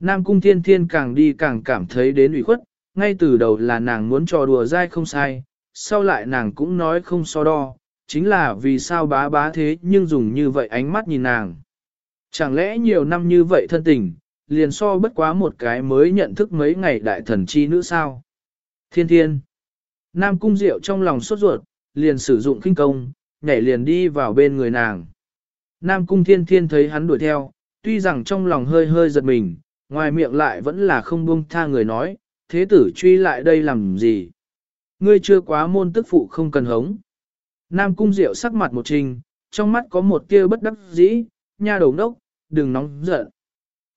Nam cung thiên thiên càng đi càng cảm thấy đến ủy khuất, ngay từ đầu là nàng muốn trò đùa dai không sai, sau lại nàng cũng nói không so đo, chính là vì sao bá bá thế nhưng dùng như vậy ánh mắt nhìn nàng. Chẳng lẽ nhiều năm như vậy thân tình, liền so bất quá một cái mới nhận thức mấy ngày đại thần chi nữ sao? Thiên thiên. Nam cung diệu trong lòng sốt ruột, liền sử dụng kinh công, nhảy liền đi vào bên người nàng. Nam cung thiên thiên thấy hắn đuổi theo, tuy rằng trong lòng hơi hơi giật mình, ngoài miệng lại vẫn là không buông tha người nói, thế tử truy lại đây làm gì? Ngươi chưa quá môn tức phụ không cần hống. Nam cung diệu sắc mặt một trình, trong mắt có một tia bất đắc dĩ, nha đầu đốc, đừng nóng giận.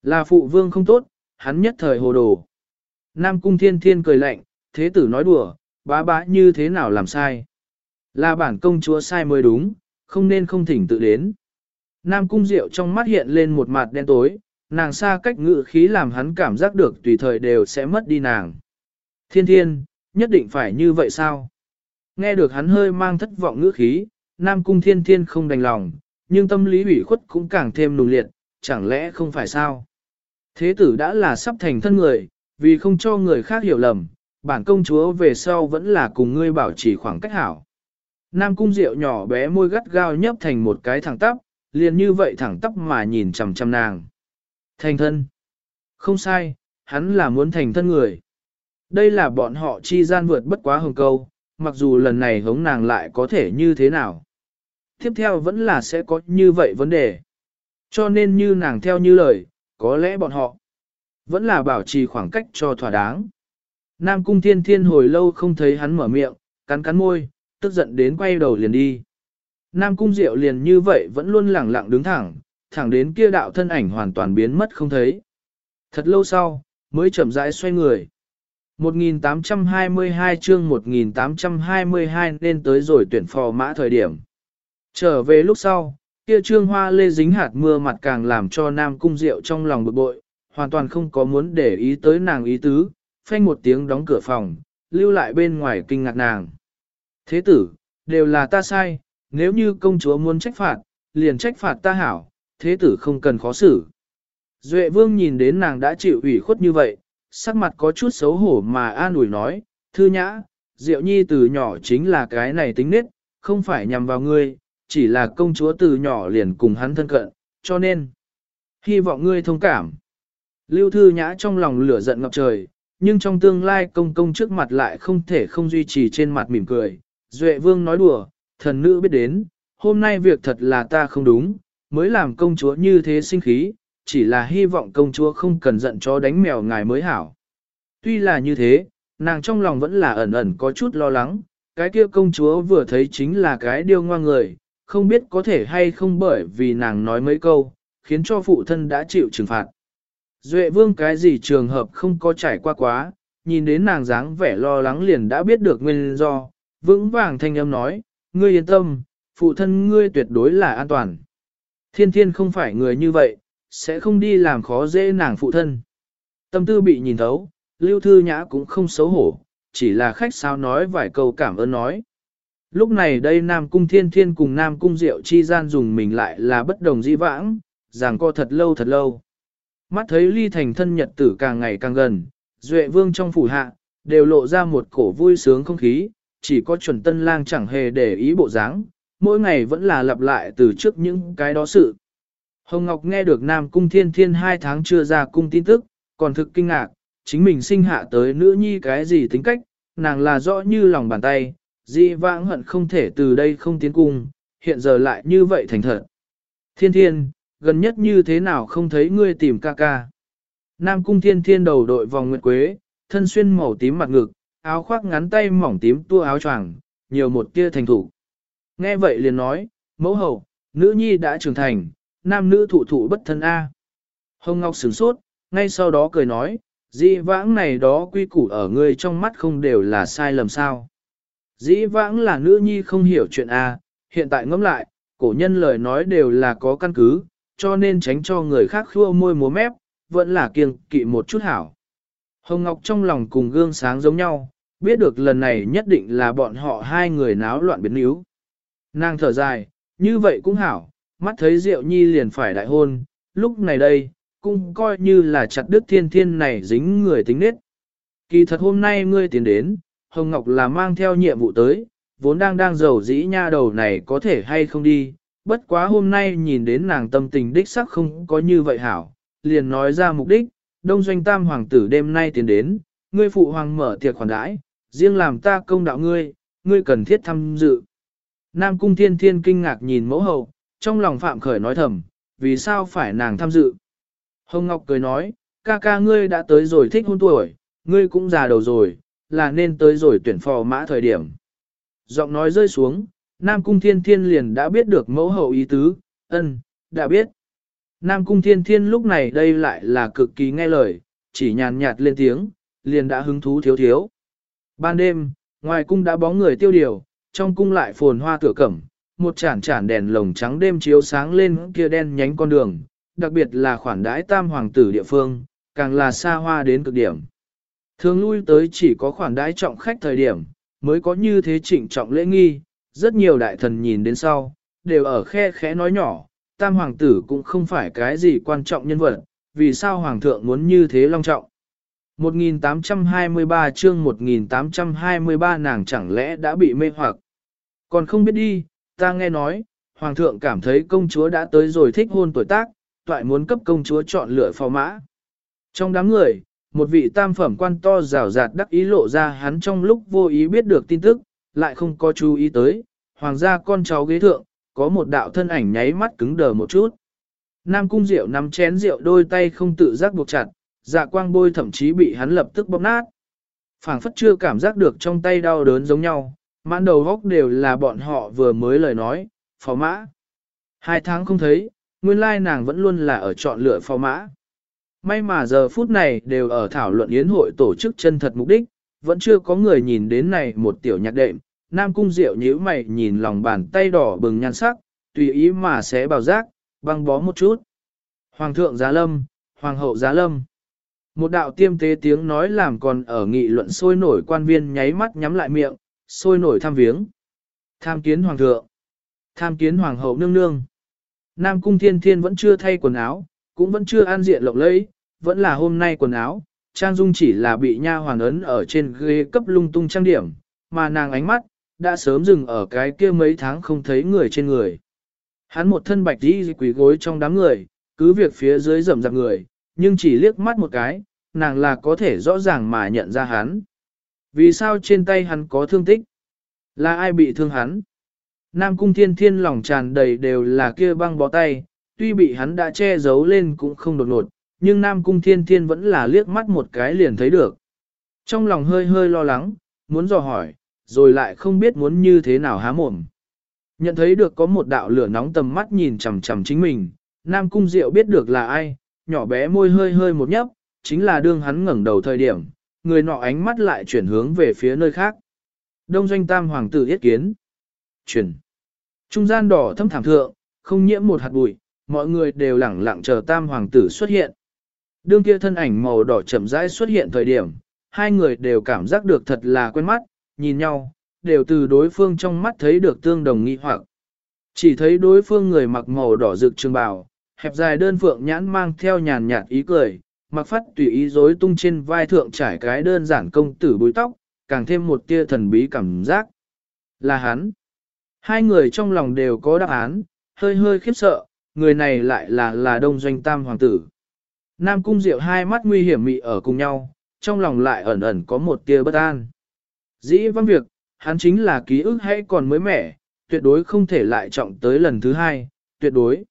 Là phụ vương không tốt, hắn nhất thời hồ đồ. Nam cung thiên thiên cười lạnh, thế tử nói đùa, bá bá như thế nào làm sai. Là bản công chúa sai mới đúng, không nên không thỉnh tự đến. Nam cung diệu trong mắt hiện lên một mặt đen tối, nàng xa cách ngự khí làm hắn cảm giác được tùy thời đều sẽ mất đi nàng. Thiên thiên, nhất định phải như vậy sao? Nghe được hắn hơi mang thất vọng ngữ khí, Nam cung thiên thiên không đành lòng, nhưng tâm lý ủy khuất cũng càng thêm nùng liệt, chẳng lẽ không phải sao? Thế tử đã là sắp thành thân người, vì không cho người khác hiểu lầm, bản công chúa về sau vẫn là cùng ngươi bảo trì khoảng cách hảo. Nam cung rượu nhỏ bé môi gắt gao nhấp thành một cái thẳng tắp, liền như vậy thẳng tắp mà nhìn chằm chằm nàng. Thành thân. Không sai, hắn là muốn thành thân người. Đây là bọn họ chi gian vượt bất quá hồng câu, mặc dù lần này hống nàng lại có thể như thế nào. Tiếp theo vẫn là sẽ có như vậy vấn đề. Cho nên như nàng theo như lời, có lẽ bọn họ vẫn là bảo trì khoảng cách cho thỏa đáng. Nam cung thiên thiên hồi lâu không thấy hắn mở miệng, cắn cắn môi, tức giận đến quay đầu liền đi. Nam cung diệu liền như vậy vẫn luôn lẳng lặng đứng thẳng, thẳng đến kia đạo thân ảnh hoàn toàn biến mất không thấy. Thật lâu sau, mới chậm rãi xoay người. 1822 chương 1822 nên tới rồi tuyển phò mã thời điểm. Trở về lúc sau, kia trương hoa lê dính hạt mưa mặt càng làm cho nam cung rượu trong lòng bực bội, hoàn toàn không có muốn để ý tới nàng ý tứ, phanh một tiếng đóng cửa phòng, lưu lại bên ngoài kinh ngạc nàng. Thế tử, đều là ta sai, nếu như công chúa muốn trách phạt, liền trách phạt ta hảo, thế tử không cần khó xử. Duệ vương nhìn đến nàng đã chịu ủy khuất như vậy, sắc mặt có chút xấu hổ mà an ủi nói, thư nhã, diệu nhi từ nhỏ chính là cái này tính nết, không phải nhằm vào ngươi, chỉ là công chúa từ nhỏ liền cùng hắn thân cận, cho nên, hy vọng ngươi thông cảm. Lưu thư nhã trong lòng lửa giận ngập trời, nhưng trong tương lai công công trước mặt lại không thể không duy trì trên mặt mỉm cười. Duệ vương nói đùa, thần nữ biết đến, hôm nay việc thật là ta không đúng, mới làm công chúa như thế sinh khí, chỉ là hy vọng công chúa không cần giận cho đánh mèo ngài mới hảo. Tuy là như thế, nàng trong lòng vẫn là ẩn ẩn có chút lo lắng, cái kia công chúa vừa thấy chính là cái điêu ngoan người, không biết có thể hay không bởi vì nàng nói mấy câu, khiến cho phụ thân đã chịu trừng phạt. Duệ vương cái gì trường hợp không có trải qua quá, nhìn đến nàng dáng vẻ lo lắng liền đã biết được nguyên do, vững vàng thanh âm nói, ngươi yên tâm, phụ thân ngươi tuyệt đối là an toàn. Thiên thiên không phải người như vậy, sẽ không đi làm khó dễ nàng phụ thân. Tâm tư bị nhìn thấu, lưu thư nhã cũng không xấu hổ, chỉ là khách sao nói vài câu cảm ơn nói. Lúc này đây Nam Cung Thiên Thiên cùng Nam Cung Diệu chi gian dùng mình lại là bất đồng di vãng, ràng co thật lâu thật lâu. Mắt thấy ly thành thân nhật tử càng ngày càng gần, Duệ Vương trong phủ hạ, đều lộ ra một cổ vui sướng không khí, chỉ có chuẩn tân lang chẳng hề để ý bộ dáng, mỗi ngày vẫn là lặp lại từ trước những cái đó sự. Hồng Ngọc nghe được Nam Cung Thiên Thiên hai tháng chưa ra cung tin tức, còn thực kinh ngạc, chính mình sinh hạ tới nữ nhi cái gì tính cách, nàng là rõ như lòng bàn tay, di vãng hận không thể từ đây không tiến cung, hiện giờ lại như vậy thành thật. Thiên Thiên, gần nhất như thế nào không thấy ngươi tìm ca ca. Nam Cung Thiên Thiên đầu đội vòng nguyệt quế, thân xuyên màu tím mặt ngực, áo khoác ngắn tay mỏng tím tua áo choàng, nhiều một tia thành thủ. Nghe vậy liền nói, mẫu hậu, nữ nhi đã trưởng thành, nam nữ thụ thụ bất thân A. Hồng Ngọc sửng sốt, ngay sau đó cười nói, dĩ vãng này đó quy củ ở ngươi trong mắt không đều là sai lầm sao. Dĩ vãng là nữ nhi không hiểu chuyện A, hiện tại ngẫm lại, cổ nhân lời nói đều là có căn cứ, cho nên tránh cho người khác khua môi múa mép, vẫn là kiêng kỵ một chút hảo. Hồng Ngọc trong lòng cùng gương sáng giống nhau, biết được lần này nhất định là bọn họ hai người náo loạn biến yếu. Nàng thở dài, như vậy cũng hảo, mắt thấy Diệu Nhi liền phải đại hôn, lúc này đây, cũng coi như là chặt đứt thiên thiên này dính người tính nết. Kỳ thật hôm nay ngươi tiến đến, Hồng Ngọc là mang theo nhiệm vụ tới, vốn đang đang giàu dĩ nha đầu này có thể hay không đi, bất quá hôm nay nhìn đến nàng tâm tình đích sắc không có như vậy hảo, liền nói ra mục đích, đông doanh tam hoàng tử đêm nay tiến đến, ngươi phụ hoàng mở tiệc khoản đãi, riêng làm ta công đạo ngươi, ngươi cần thiết tham dự. Nam cung thiên thiên kinh ngạc nhìn mẫu hậu, trong lòng phạm khởi nói thầm, vì sao phải nàng tham dự. Hồng Ngọc cười nói, ca ca ngươi đã tới rồi thích hôn tuổi, ngươi cũng già đầu rồi, là nên tới rồi tuyển phò mã thời điểm. Giọng nói rơi xuống, Nam Cung Thiên Thiên liền đã biết được mẫu hậu ý tứ, ân, đã biết. Nam Cung Thiên Thiên lúc này đây lại là cực kỳ nghe lời, chỉ nhàn nhạt lên tiếng, liền đã hứng thú thiếu thiếu. Ban đêm, ngoài cung đã bóng người tiêu điều, trong cung lại phồn hoa tựa cẩm, một chản chản đèn lồng trắng đêm chiếu sáng lên kia đen nhánh con đường, đặc biệt là khoản đãi tam hoàng tử địa phương, càng là xa hoa đến cực điểm. Thường lui tới chỉ có khoản đãi trọng khách thời điểm, mới có như thế trịnh trọng lễ nghi, rất nhiều đại thần nhìn đến sau, đều ở khe khẽ nói nhỏ, tam hoàng tử cũng không phải cái gì quan trọng nhân vật, vì sao hoàng thượng muốn như thế long trọng. 1823 chương 1823 nàng chẳng lẽ đã bị mê hoặc. Còn không biết đi, ta nghe nói, hoàng thượng cảm thấy công chúa đã tới rồi thích hôn tuổi tác, toại muốn cấp công chúa chọn lựa phò mã. Trong đám người, một vị tam phẩm quan to rào rạt đắc ý lộ ra hắn trong lúc vô ý biết được tin tức, lại không có chú ý tới, hoàng gia con cháu ghế thượng, có một đạo thân ảnh nháy mắt cứng đờ một chút. Nam cung rượu nắm chén rượu đôi tay không tự giác buộc chặt, dạ quang bôi thậm chí bị hắn lập tức bóp nát. phảng phất chưa cảm giác được trong tay đau đớn giống nhau, mãn đầu góc đều là bọn họ vừa mới lời nói, phó mã. Hai tháng không thấy, nguyên lai nàng vẫn luôn là ở chọn lựa phó mã. May mà giờ phút này đều ở thảo luận yến hội tổ chức chân thật mục đích, vẫn chưa có người nhìn đến này một tiểu nhạc đệm. Nam cung diệu nhíu mày nhìn lòng bàn tay đỏ bừng nhan sắc, tùy ý mà sẽ bào giác, băng bó một chút. Hoàng thượng giá lâm, hoàng hậu giá lâm. Một đạo tiêm tế tiếng nói làm còn ở nghị luận sôi nổi quan viên nháy mắt nhắm lại miệng, sôi nổi tham viếng. Tham kiến hoàng thượng. Tham kiến hoàng hậu nương nương. Nam cung thiên thiên vẫn chưa thay quần áo, cũng vẫn chưa an diện lộng lẫy, vẫn là hôm nay quần áo, Trang Dung chỉ là bị nha hoàn ấn ở trên ghế cấp lung tung trang điểm, mà nàng ánh mắt, đã sớm dừng ở cái kia mấy tháng không thấy người trên người. Hắn một thân bạch đi quỷ gối trong đám người, cứ việc phía dưới rầm rạp người, nhưng chỉ liếc mắt một cái, nàng là có thể rõ ràng mà nhận ra hắn. Vì sao trên tay hắn có thương tích? Là ai bị thương hắn? Nam cung thiên thiên lòng tràn đầy đều là kia băng bó tay, tuy bị hắn đã che giấu lên cũng không đột ngột, nhưng Nam cung thiên thiên vẫn là liếc mắt một cái liền thấy được. Trong lòng hơi hơi lo lắng, muốn dò hỏi, rồi lại không biết muốn như thế nào há mồm. Nhận thấy được có một đạo lửa nóng tầm mắt nhìn chằm chằm chính mình, Nam cung diệu biết được là ai, nhỏ bé môi hơi hơi một nhấp, chính là đương hắn ngẩng đầu thời điểm, người nọ ánh mắt lại chuyển hướng về phía nơi khác. Đông doanh tam hoàng tử yết kiến. Chuyển. Trung gian đỏ thâm thảm thượng, không nhiễm một hạt bụi, mọi người đều lẳng lặng chờ tam hoàng tử xuất hiện. Đương kia thân ảnh màu đỏ chậm rãi xuất hiện thời điểm, hai người đều cảm giác được thật là quen mắt, nhìn nhau, đều từ đối phương trong mắt thấy được tương đồng nghi hoặc. Chỉ thấy đối phương người mặc màu đỏ rực trường bào, hẹp dài đơn phượng nhãn mang theo nhàn nhạt ý cười, mặc phát tùy ý rối tung trên vai thượng trải cái đơn giản công tử búi tóc, càng thêm một tia thần bí cảm giác. Là hắn. Hai người trong lòng đều có đáp án, hơi hơi khiếp sợ, người này lại là là đông doanh tam hoàng tử. Nam cung diệu hai mắt nguy hiểm mị ở cùng nhau, trong lòng lại ẩn ẩn có một tia bất an. Dĩ văn việc, hắn chính là ký ức hay còn mới mẻ, tuyệt đối không thể lại trọng tới lần thứ hai, tuyệt đối.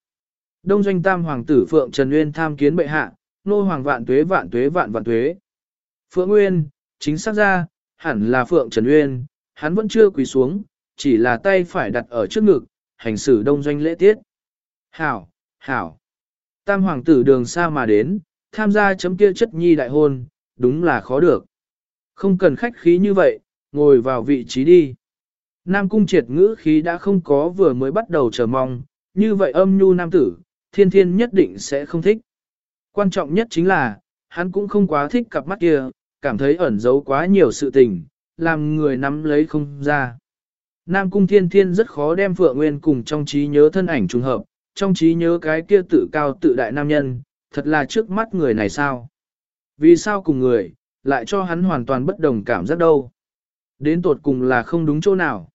Đông doanh tam hoàng tử Phượng Trần Nguyên tham kiến bệ hạ, nô hoàng vạn tuế vạn tuế vạn vạn tuế. Phượng Nguyên, chính xác ra, hẳn là Phượng Trần Nguyên, hắn vẫn chưa quỳ xuống, chỉ là tay phải đặt ở trước ngực, hành xử đông doanh lễ tiết. Hảo, hảo. Tam hoàng tử đường xa mà đến, tham gia chấm kia chất nhi đại hôn, đúng là khó được. Không cần khách khí như vậy, ngồi vào vị trí đi. Nam cung triệt ngữ khí đã không có vừa mới bắt đầu chờ mong, như vậy âm nhu nam tử, thiên thiên nhất định sẽ không thích. Quan trọng nhất chính là, hắn cũng không quá thích cặp mắt kia, cảm thấy ẩn giấu quá nhiều sự tình, làm người nắm lấy không ra. Nam Cung Thiên Thiên rất khó đem Phượng Nguyên cùng trong trí nhớ thân ảnh trùng hợp, trong trí nhớ cái kia tự cao tự đại nam nhân, thật là trước mắt người này sao? Vì sao cùng người, lại cho hắn hoàn toàn bất đồng cảm giác đâu? Đến tột cùng là không đúng chỗ nào?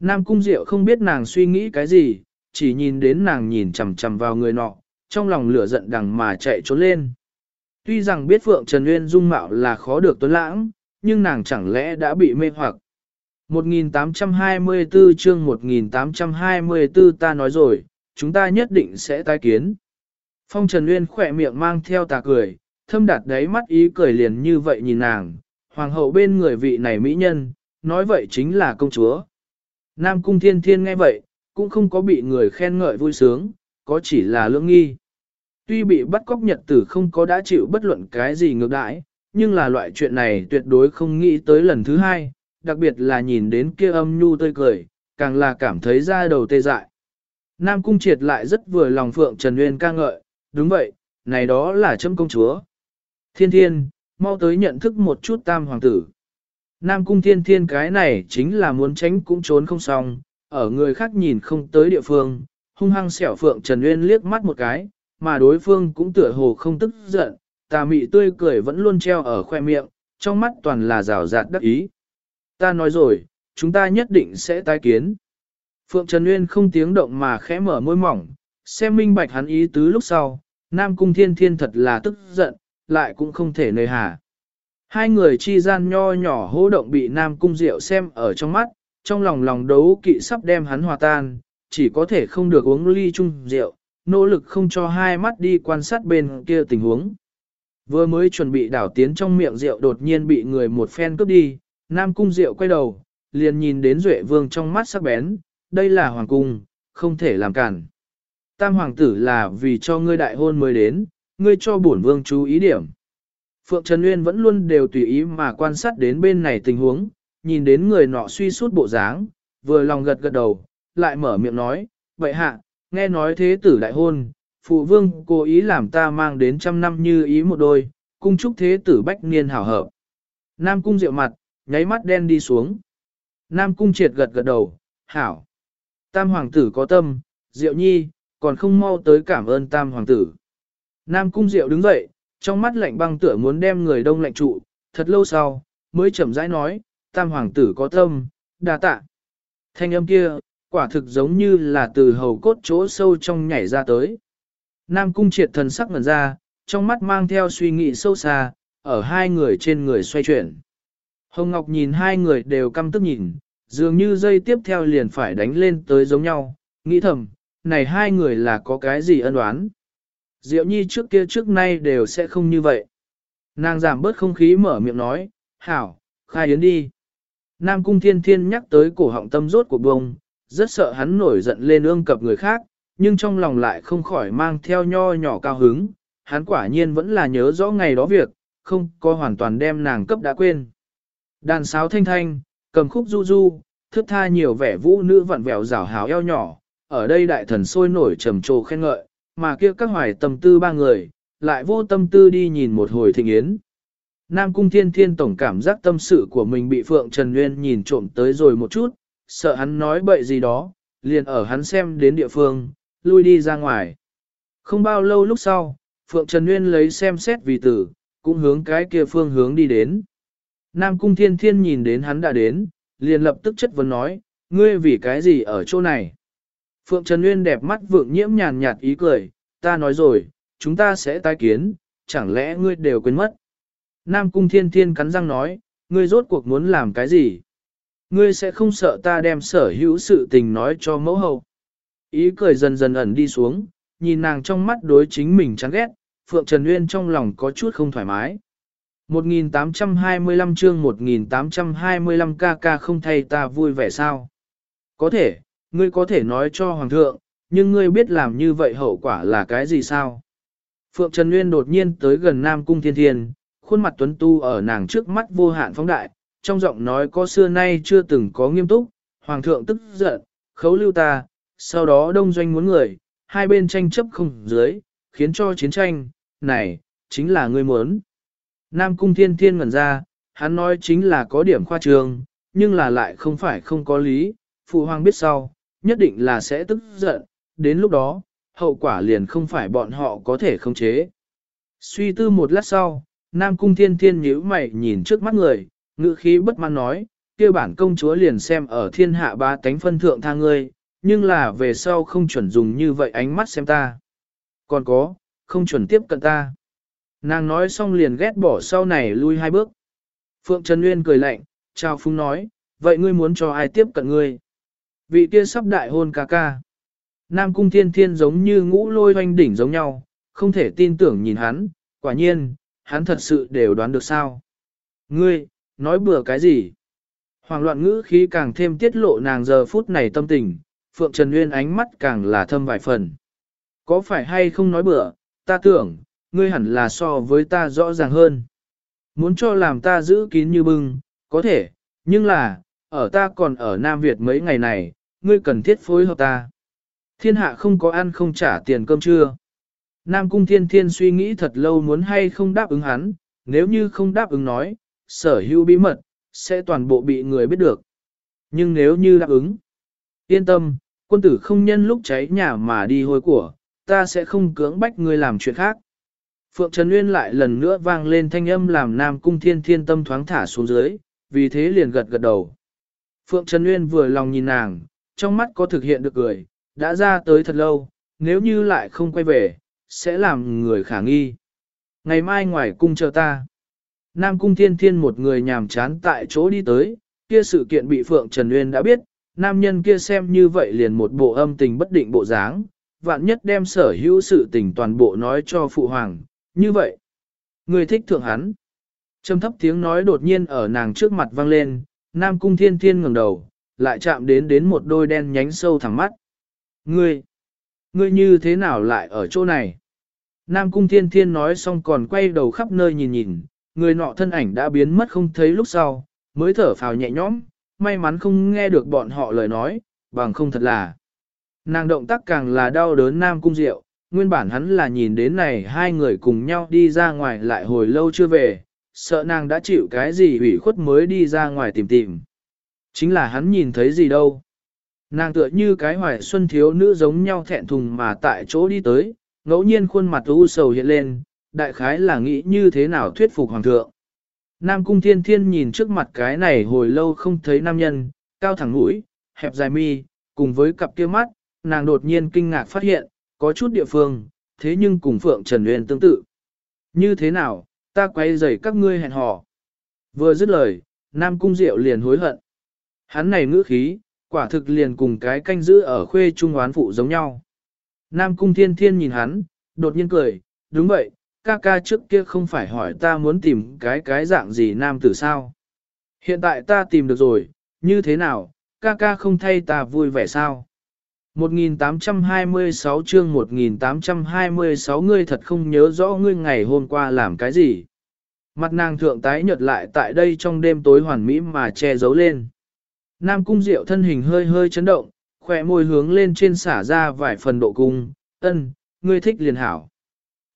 Nam Cung Diệu không biết nàng suy nghĩ cái gì, chỉ nhìn đến nàng nhìn chằm chằm vào người nọ, trong lòng lửa giận đằng mà chạy trốn lên. Tuy rằng biết Phượng Trần Nguyên dung mạo là khó được tuấn lãng, nhưng nàng chẳng lẽ đã bị mê hoặc. 1824 chương 1824 ta nói rồi, chúng ta nhất định sẽ tái kiến. Phong Trần Nguyên khỏe miệng mang theo tà cười, thâm đạt đáy mắt ý cười liền như vậy nhìn nàng, hoàng hậu bên người vị này mỹ nhân, nói vậy chính là công chúa. Nam Cung Thiên Thiên nghe vậy, cũng không có bị người khen ngợi vui sướng, có chỉ là lưỡng nghi. Tuy bị bắt cóc nhật tử không có đã chịu bất luận cái gì ngược đãi, nhưng là loại chuyện này tuyệt đối không nghĩ tới lần thứ hai, đặc biệt là nhìn đến kia âm nhu tươi cười, càng là cảm thấy da đầu tê dại. Nam Cung Triệt lại rất vừa lòng Phượng Trần uyên ca ngợi, đúng vậy, này đó là châm công chúa. Thiên thiên, mau tới nhận thức một chút tam hoàng tử. Nam Cung Thiên Thiên cái này chính là muốn tránh cũng trốn không xong, ở người khác nhìn không tới địa phương, hung hăng xẻo Phượng Trần uyên liếc mắt một cái, mà đối phương cũng tựa hồ không tức giận, tà mị tươi cười vẫn luôn treo ở khoe miệng, trong mắt toàn là rào rạt đắc ý. Ta nói rồi, chúng ta nhất định sẽ tái kiến. Phượng Trần uyên không tiếng động mà khẽ mở môi mỏng, xem minh bạch hắn ý tứ lúc sau, Nam Cung Thiên Thiên thật là tức giận, lại cũng không thể nơi hà. Hai người chi gian nho nhỏ hô động bị Nam Cung Diệu xem ở trong mắt, trong lòng lòng đấu kỵ sắp đem hắn hòa tan, chỉ có thể không được uống ly chung rượu, nỗ lực không cho hai mắt đi quan sát bên kia tình huống. Vừa mới chuẩn bị đảo tiến trong miệng rượu đột nhiên bị người một phen cướp đi, Nam Cung Diệu quay đầu, liền nhìn đến Duệ Vương trong mắt sắc bén, đây là hoàng cung, không thể làm cản. Tam hoàng tử là vì cho ngươi đại hôn mới đến, ngươi cho bổn vương chú ý điểm. Phượng Trần Nguyên vẫn luôn đều tùy ý mà quan sát đến bên này tình huống, nhìn đến người nọ suy sút bộ dáng, vừa lòng gật gật đầu, lại mở miệng nói, vậy hạ, nghe nói thế tử đại hôn, phụ vương cố ý làm ta mang đến trăm năm như ý một đôi, cung chúc thế tử bách niên hảo hợp. Nam cung rượu mặt, nháy mắt đen đi xuống. Nam cung triệt gật gật đầu, hảo. Tam hoàng tử có tâm, diệu nhi, còn không mau tới cảm ơn tam hoàng tử. Nam cung diệu đứng dậy, trong mắt lạnh băng tựa muốn đem người đông lạnh trụ, thật lâu sau, mới chậm rãi nói, tam hoàng tử có tâm, đa tạ. Thanh âm kia, quả thực giống như là từ hầu cốt chỗ sâu trong nhảy ra tới. Nam cung triệt thần sắc ngẩn ra, trong mắt mang theo suy nghĩ sâu xa, ở hai người trên người xoay chuyển. Hồng Ngọc nhìn hai người đều căm tức nhìn, dường như dây tiếp theo liền phải đánh lên tới giống nhau, nghĩ thầm, này hai người là có cái gì ân oán. Diệu Nhi trước kia trước nay đều sẽ không như vậy. Nàng giảm bớt không khí mở miệng nói, hảo, khai yến đi. Nam Cung Thiên Thiên nhắc tới cổ họng tâm rốt của bông, rất sợ hắn nổi giận lên ương cập người khác, nhưng trong lòng lại không khỏi mang theo nho nhỏ cao hứng, hắn quả nhiên vẫn là nhớ rõ ngày đó việc, không có hoàn toàn đem nàng cấp đã quên. Đàn sáo thanh thanh, cầm khúc du du, thức tha nhiều vẻ vũ nữ vặn vẹo rào háo eo nhỏ, ở đây đại thần sôi nổi trầm trồ khen ngợi, mà kia các hoài tâm tư ba người, lại vô tâm tư đi nhìn một hồi thịnh yến. Nam Cung Thiên Thiên tổng cảm giác tâm sự của mình bị Phượng Trần Nguyên nhìn trộm tới rồi một chút, sợ hắn nói bậy gì đó, liền ở hắn xem đến địa phương, lui đi ra ngoài. Không bao lâu lúc sau, Phượng Trần Nguyên lấy xem xét vì tử, cũng hướng cái kia phương hướng đi đến. Nam Cung Thiên Thiên nhìn đến hắn đã đến, liền lập tức chất vấn nói, ngươi vì cái gì ở chỗ này? Phượng Trần Nguyên đẹp mắt vượng nhiễm nhàn nhạt ý cười, ta nói rồi, chúng ta sẽ tái kiến, chẳng lẽ ngươi đều quên mất? Nam Cung Thiên Thiên cắn răng nói, ngươi rốt cuộc muốn làm cái gì? Ngươi sẽ không sợ ta đem sở hữu sự tình nói cho mẫu hậu. Ý cười dần dần ẩn đi xuống, nhìn nàng trong mắt đối chính mình chán ghét, Phượng Trần Uyên trong lòng có chút không thoải mái. 1825 chương 1825 ca ca không thay ta vui vẻ sao? Có thể, ngươi có thể nói cho Hoàng thượng, nhưng ngươi biết làm như vậy hậu quả là cái gì sao? Phượng Trần Nguyên đột nhiên tới gần Nam Cung Thiên Thiên, khuôn mặt tuấn tu ở nàng trước mắt vô hạn phóng đại, trong giọng nói có xưa nay chưa từng có nghiêm túc, Hoàng thượng tức giận, khấu lưu ta, sau đó đông doanh muốn người, hai bên tranh chấp không dưới, khiến cho chiến tranh, này, chính là ngươi muốn. Nam Cung Thiên Thiên ngẩn ra, hắn nói chính là có điểm khoa trương, nhưng là lại không phải không có lý, phụ hoàng biết sau, nhất định là sẽ tức giận, đến lúc đó, hậu quả liền không phải bọn họ có thể khống chế. Suy tư một lát sau, Nam Cung Thiên Thiên nhíu mày nhìn trước mắt người, ngữ khí bất mãn nói, kia bản công chúa liền xem ở thiên hạ ba tánh phân thượng tha ngươi, nhưng là về sau không chuẩn dùng như vậy ánh mắt xem ta. Còn có, không chuẩn tiếp cận ta. Nàng nói xong liền ghét bỏ sau này lui hai bước. Phượng Trần Nguyên cười lạnh, chào phung nói, vậy ngươi muốn cho ai tiếp cận ngươi? Vị kia sắp đại hôn ca ca. Nam cung thiên thiên giống như ngũ lôi hoanh đỉnh giống nhau, không thể tin tưởng nhìn hắn, quả nhiên, hắn thật sự đều đoán được sao. Ngươi, nói bừa cái gì? Hoàng loạn ngữ khí càng thêm tiết lộ nàng giờ phút này tâm tình, Phượng Trần Nguyên ánh mắt càng là thâm vài phần. Có phải hay không nói bừa, ta tưởng, ngươi hẳn là so với ta rõ ràng hơn. Muốn cho làm ta giữ kín như bưng, có thể, nhưng là, ở ta còn ở Nam Việt mấy ngày này, ngươi cần thiết phối hợp ta. Thiên hạ không có ăn không trả tiền cơm trưa. Nam Cung Thiên Thiên suy nghĩ thật lâu muốn hay không đáp ứng hắn, nếu như không đáp ứng nói, sở hữu bí mật, sẽ toàn bộ bị người biết được. Nhưng nếu như đáp ứng, yên tâm, quân tử không nhân lúc cháy nhà mà đi hôi của, ta sẽ không cưỡng bách ngươi làm chuyện khác. Phượng Trần Nguyên lại lần nữa vang lên thanh âm làm Nam Cung Thiên Thiên tâm thoáng thả xuống dưới, vì thế liền gật gật đầu. Phượng Trần Nguyên vừa lòng nhìn nàng, trong mắt có thực hiện được cười, đã ra tới thật lâu, nếu như lại không quay về, sẽ làm người khả nghi. Ngày mai ngoài cung chờ ta. Nam Cung Thiên Thiên một người nhàm chán tại chỗ đi tới, kia sự kiện bị Phượng Trần Uyên đã biết, nam nhân kia xem như vậy liền một bộ âm tình bất định bộ dáng, vạn nhất đem sở hữu sự tình toàn bộ nói cho Phụ Hoàng, như vậy. Người thích thượng hắn. Trầm thấp tiếng nói đột nhiên ở nàng trước mặt vang lên, Nam Cung Thiên Thiên ngẩng đầu, lại chạm đến đến một đôi đen nhánh sâu thẳng mắt. Ngươi, ngươi như thế nào lại ở chỗ này? Nam Cung Thiên Thiên nói xong còn quay đầu khắp nơi nhìn nhìn, người nọ thân ảnh đã biến mất không thấy lúc sau, mới thở phào nhẹ nhõm, may mắn không nghe được bọn họ lời nói, bằng không thật là. Nàng động tác càng là đau đớn Nam Cung Diệu, nguyên bản hắn là nhìn đến này hai người cùng nhau đi ra ngoài lại hồi lâu chưa về, sợ nàng đã chịu cái gì ủy khuất mới đi ra ngoài tìm tìm. Chính là hắn nhìn thấy gì đâu. Nàng tựa như cái hoài xuân thiếu nữ giống nhau thẹn thùng mà tại chỗ đi tới, ngẫu nhiên khuôn mặt u sầu hiện lên, đại khái là nghĩ như thế nào thuyết phục hoàng thượng. Nam cung thiên thiên nhìn trước mặt cái này hồi lâu không thấy nam nhân, cao thẳng mũi, hẹp dài mi, cùng với cặp kia mắt, nàng đột nhiên kinh ngạc phát hiện, có chút địa phương, thế nhưng cùng Phượng Trần Uyên tương tự. Như thế nào, ta quay rầy các ngươi hẹn hò. Vừa dứt lời, Nam Cung Diệu liền hối hận. Hắn này ngữ khí, quả thực liền cùng cái canh giữ ở khuê trung oán phụ giống nhau. Nam Cung Thiên Thiên nhìn hắn, đột nhiên cười, đúng vậy, ca ca trước kia không phải hỏi ta muốn tìm cái cái dạng gì nam tử sao. Hiện tại ta tìm được rồi, như thế nào, ca ca không thay ta vui vẻ sao. 1826 chương 1826 ngươi thật không nhớ rõ ngươi ngày hôm qua làm cái gì. Mặt nàng thượng tái nhợt lại tại đây trong đêm tối hoàn mỹ mà che giấu lên. Nam cung diệu thân hình hơi hơi chấn động, khỏe môi hướng lên trên xả ra vài phần độ cung, ân, ngươi thích liền hảo.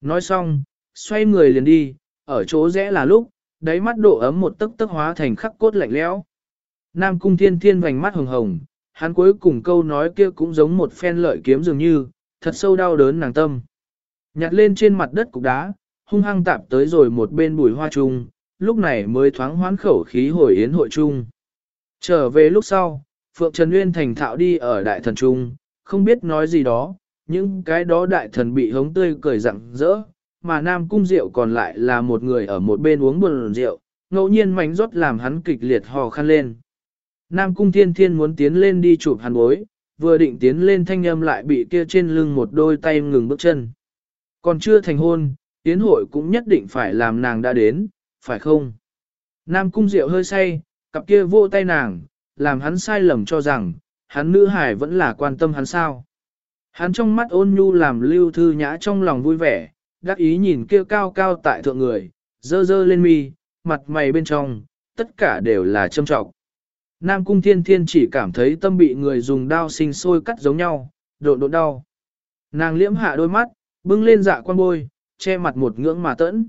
Nói xong, xoay người liền đi, ở chỗ rẽ là lúc, đáy mắt độ ấm một tấc tấc hóa thành khắc cốt lạnh lẽo. Nam cung thiên thiên vành mắt hồng hồng, hắn cuối cùng câu nói kia cũng giống một phen lợi kiếm dường như, thật sâu đau đớn nàng tâm. Nhặt lên trên mặt đất cục đá, hung hăng tạp tới rồi một bên bùi hoa trung, lúc này mới thoáng hoán khẩu khí hồi yến hội trung. Trở về lúc sau, Phượng Trần Nguyên thành thạo đi ở đại thần trung, không biết nói gì đó, những cái đó đại thần bị hống tươi cười rặng rỡ, mà Nam Cung Diệu còn lại là một người ở một bên uống buồn rượu, ngẫu nhiên mảnh rót làm hắn kịch liệt hò khăn lên. Nam Cung Thiên Thiên muốn tiến lên đi chụp hắn bối, vừa định tiến lên thanh âm lại bị kia trên lưng một đôi tay ngừng bước chân. Còn chưa thành hôn, tiến hội cũng nhất định phải làm nàng đã đến, phải không? Nam Cung Diệu hơi say, cặp kia vô tay nàng, làm hắn sai lầm cho rằng, hắn nữ hải vẫn là quan tâm hắn sao. Hắn trong mắt ôn nhu làm lưu thư nhã trong lòng vui vẻ, đắc ý nhìn kia cao cao tại thượng người, dơ dơ lên mi, mặt mày bên trong, tất cả đều là châm trọng. Nam cung thiên thiên chỉ cảm thấy tâm bị người dùng đao sinh sôi cắt giống nhau, độn độn đau. Nàng liễm hạ đôi mắt, bưng lên dạ quan bôi, che mặt một ngưỡng mà tẫn.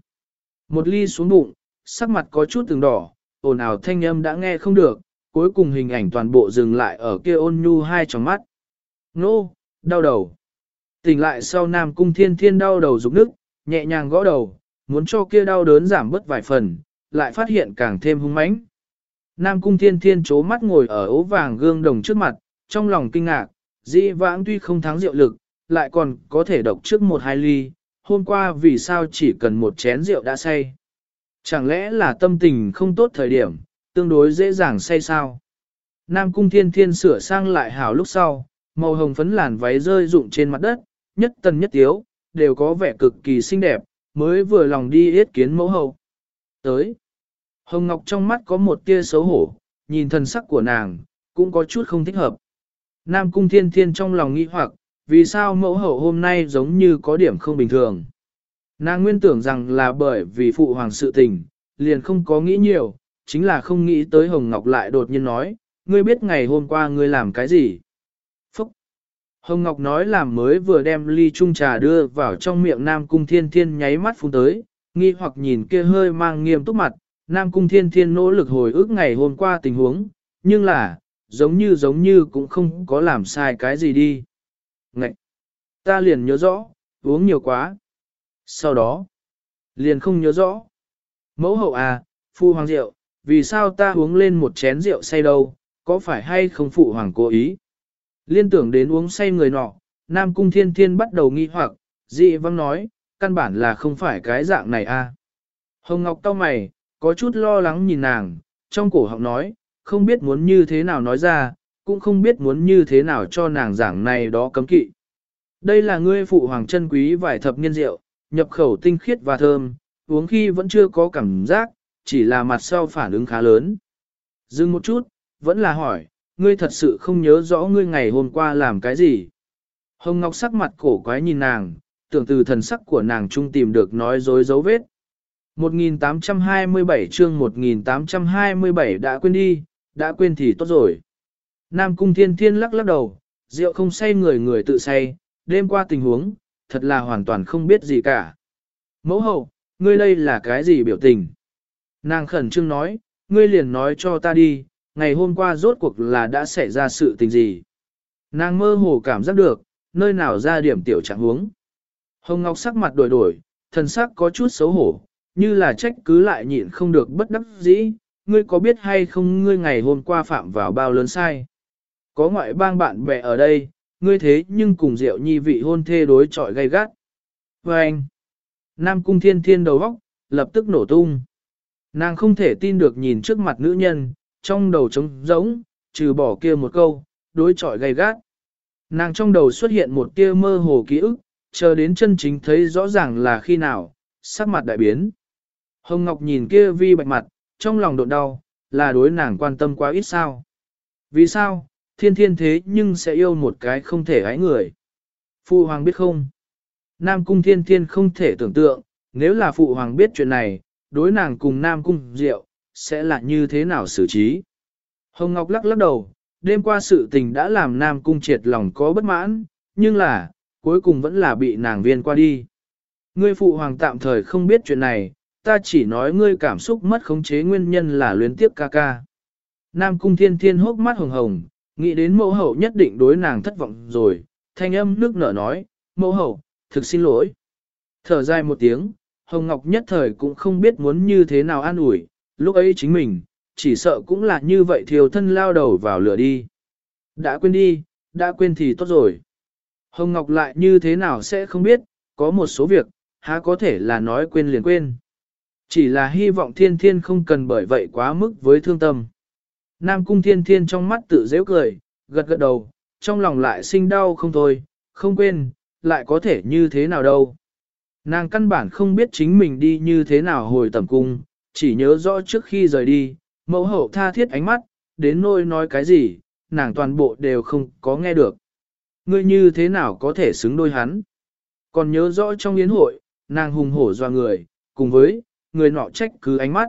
Một ly xuống bụng, sắc mặt có chút từng đỏ, ồn ào thanh âm đã nghe không được, cuối cùng hình ảnh toàn bộ dừng lại ở kia ôn nhu hai tròng mắt. Nô, đau đầu. Tỉnh lại sau Nam Cung Thiên Thiên đau đầu rụng nức, nhẹ nhàng gõ đầu, muốn cho kia đau đớn giảm bớt vài phần, lại phát hiện càng thêm hung mãnh. Nam Cung Thiên Thiên chố mắt ngồi ở ố vàng gương đồng trước mặt, trong lòng kinh ngạc, dĩ vãng tuy không thắng rượu lực, lại còn có thể độc trước một hai ly, hôm qua vì sao chỉ cần một chén rượu đã say. Chẳng lẽ là tâm tình không tốt thời điểm, tương đối dễ dàng say sao? Nam Cung Thiên Thiên sửa sang lại hào lúc sau, màu hồng phấn làn váy rơi rụng trên mặt đất, nhất tần nhất tiếu, đều có vẻ cực kỳ xinh đẹp, mới vừa lòng đi yết kiến mẫu hậu. Tới, Hồng Ngọc trong mắt có một tia xấu hổ, nhìn thần sắc của nàng, cũng có chút không thích hợp. Nam Cung Thiên Thiên trong lòng nghĩ hoặc, vì sao mẫu hậu hôm nay giống như có điểm không bình thường. Nàng nguyên tưởng rằng là bởi vì phụ hoàng sự tình, liền không có nghĩ nhiều, chính là không nghĩ tới Hồng Ngọc lại đột nhiên nói, ngươi biết ngày hôm qua ngươi làm cái gì. Phúc! Hồng Ngọc nói làm mới vừa đem ly chung trà đưa vào trong miệng Nam Cung Thiên Thiên nháy mắt phun tới, nghi hoặc nhìn kia hơi mang nghiêm túc mặt, Nam Cung Thiên Thiên nỗ lực hồi ức ngày hôm qua tình huống, nhưng là, giống như giống như cũng không có làm sai cái gì đi. Ngậy! Ta liền nhớ rõ, uống nhiều quá. Sau đó, liền không nhớ rõ. Mẫu hậu à, phu hoàng rượu, vì sao ta uống lên một chén rượu say đâu, có phải hay không phụ hoàng cố ý? Liên tưởng đến uống say người nọ, Nam Cung Thiên Thiên bắt đầu nghi hoặc, dị văng nói, căn bản là không phải cái dạng này a. À. Hồng Ngọc cau mày, có chút lo lắng nhìn nàng, trong cổ họng nói, không biết muốn như thế nào nói ra, cũng không biết muốn như thế nào cho nàng giảng này đó cấm kỵ. Đây là ngươi phụ hoàng chân quý vài thập niên rượu, nhập khẩu tinh khiết và thơm, uống khi vẫn chưa có cảm giác, chỉ là mặt sau phản ứng khá lớn. Dừng một chút, vẫn là hỏi, ngươi thật sự không nhớ rõ ngươi ngày hôm qua làm cái gì. Hồng Ngọc sắc mặt cổ quái nhìn nàng, tưởng từ thần sắc của nàng trung tìm được nói dối dấu vết. 1827 chương 1827 đã quên đi, đã quên thì tốt rồi. Nam Cung Thiên Thiên lắc lắc đầu, rượu không say người người tự say, đêm qua tình huống, thật là hoàn toàn không biết gì cả. Mẫu hậu, ngươi đây là cái gì biểu tình? Nàng khẩn trương nói, ngươi liền nói cho ta đi, ngày hôm qua rốt cuộc là đã xảy ra sự tình gì? Nàng mơ hồ cảm giác được, nơi nào ra điểm tiểu trạng huống. Hồng Ngọc sắc mặt đổi đổi, thần sắc có chút xấu hổ, như là trách cứ lại nhịn không được bất đắc dĩ, ngươi có biết hay không ngươi ngày hôm qua phạm vào bao lớn sai? Có ngoại bang bạn bè ở đây, ngươi thế nhưng cùng Diệu Nhi vị hôn thê đối chọi gay gắt. Và anh, Nam Cung Thiên Thiên đầu góc, lập tức nổ tung. Nàng không thể tin được nhìn trước mặt nữ nhân, trong đầu trống rỗng, trừ bỏ kia một câu, đối chọi gay gắt. Nàng trong đầu xuất hiện một tia mơ hồ ký ức, chờ đến chân chính thấy rõ ràng là khi nào, sắc mặt đại biến. Hồng Ngọc nhìn kia vi bạch mặt, trong lòng đột đau, là đối nàng quan tâm quá ít sao. Vì sao, thiên thiên thế nhưng sẽ yêu một cái không thể ái người. Phụ hoàng biết không? Nam cung thiên thiên không thể tưởng tượng, nếu là phụ hoàng biết chuyện này, đối nàng cùng Nam cung diệu, sẽ là như thế nào xử trí? Hồng Ngọc lắc lắc đầu, đêm qua sự tình đã làm Nam cung triệt lòng có bất mãn, nhưng là, cuối cùng vẫn là bị nàng viên qua đi. Ngươi phụ hoàng tạm thời không biết chuyện này, ta chỉ nói ngươi cảm xúc mất khống chế nguyên nhân là luyến tiếp ca ca. Nam cung thiên thiên hốc mắt hồng hồng, nghĩ đến mẫu hậu nhất định đối nàng thất vọng rồi, thanh âm nước nở nói, mẫu hậu, thực xin lỗi. Thở dài một tiếng, Hồng Ngọc nhất thời cũng không biết muốn như thế nào an ủi, lúc ấy chính mình, chỉ sợ cũng là như vậy thiều thân lao đầu vào lửa đi. Đã quên đi, đã quên thì tốt rồi. Hồng Ngọc lại như thế nào sẽ không biết, có một số việc, há có thể là nói quên liền quên. Chỉ là hy vọng thiên thiên không cần bởi vậy quá mức với thương tâm. Nam cung thiên thiên trong mắt tự dễ cười, gật gật đầu, trong lòng lại sinh đau không thôi, không quên, lại có thể như thế nào đâu. Nàng căn bản không biết chính mình đi như thế nào hồi tầm cung, chỉ nhớ rõ trước khi rời đi, mẫu hậu tha thiết ánh mắt, đến nôi nói cái gì, nàng toàn bộ đều không có nghe được. Ngươi như thế nào có thể xứng đôi hắn? Còn nhớ rõ trong yến hội, nàng hùng hổ doa người, cùng với, người nọ trách cứ ánh mắt.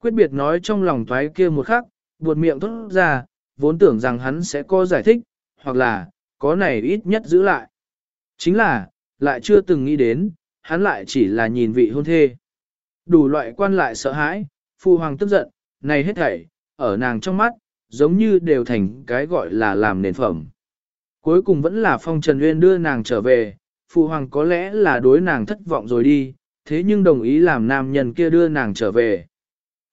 Quyết biệt nói trong lòng thoái kia một khắc, buột miệng thốt ra, vốn tưởng rằng hắn sẽ có giải thích, hoặc là, có này ít nhất giữ lại. Chính là, lại chưa từng nghĩ đến, hắn lại chỉ là nhìn vị hôn thê. Đủ loại quan lại sợ hãi, phu hoàng tức giận, này hết thảy, ở nàng trong mắt, giống như đều thành cái gọi là làm nền phẩm. Cuối cùng vẫn là phong trần nguyên đưa nàng trở về, phụ hoàng có lẽ là đối nàng thất vọng rồi đi, thế nhưng đồng ý làm nam nhân kia đưa nàng trở về.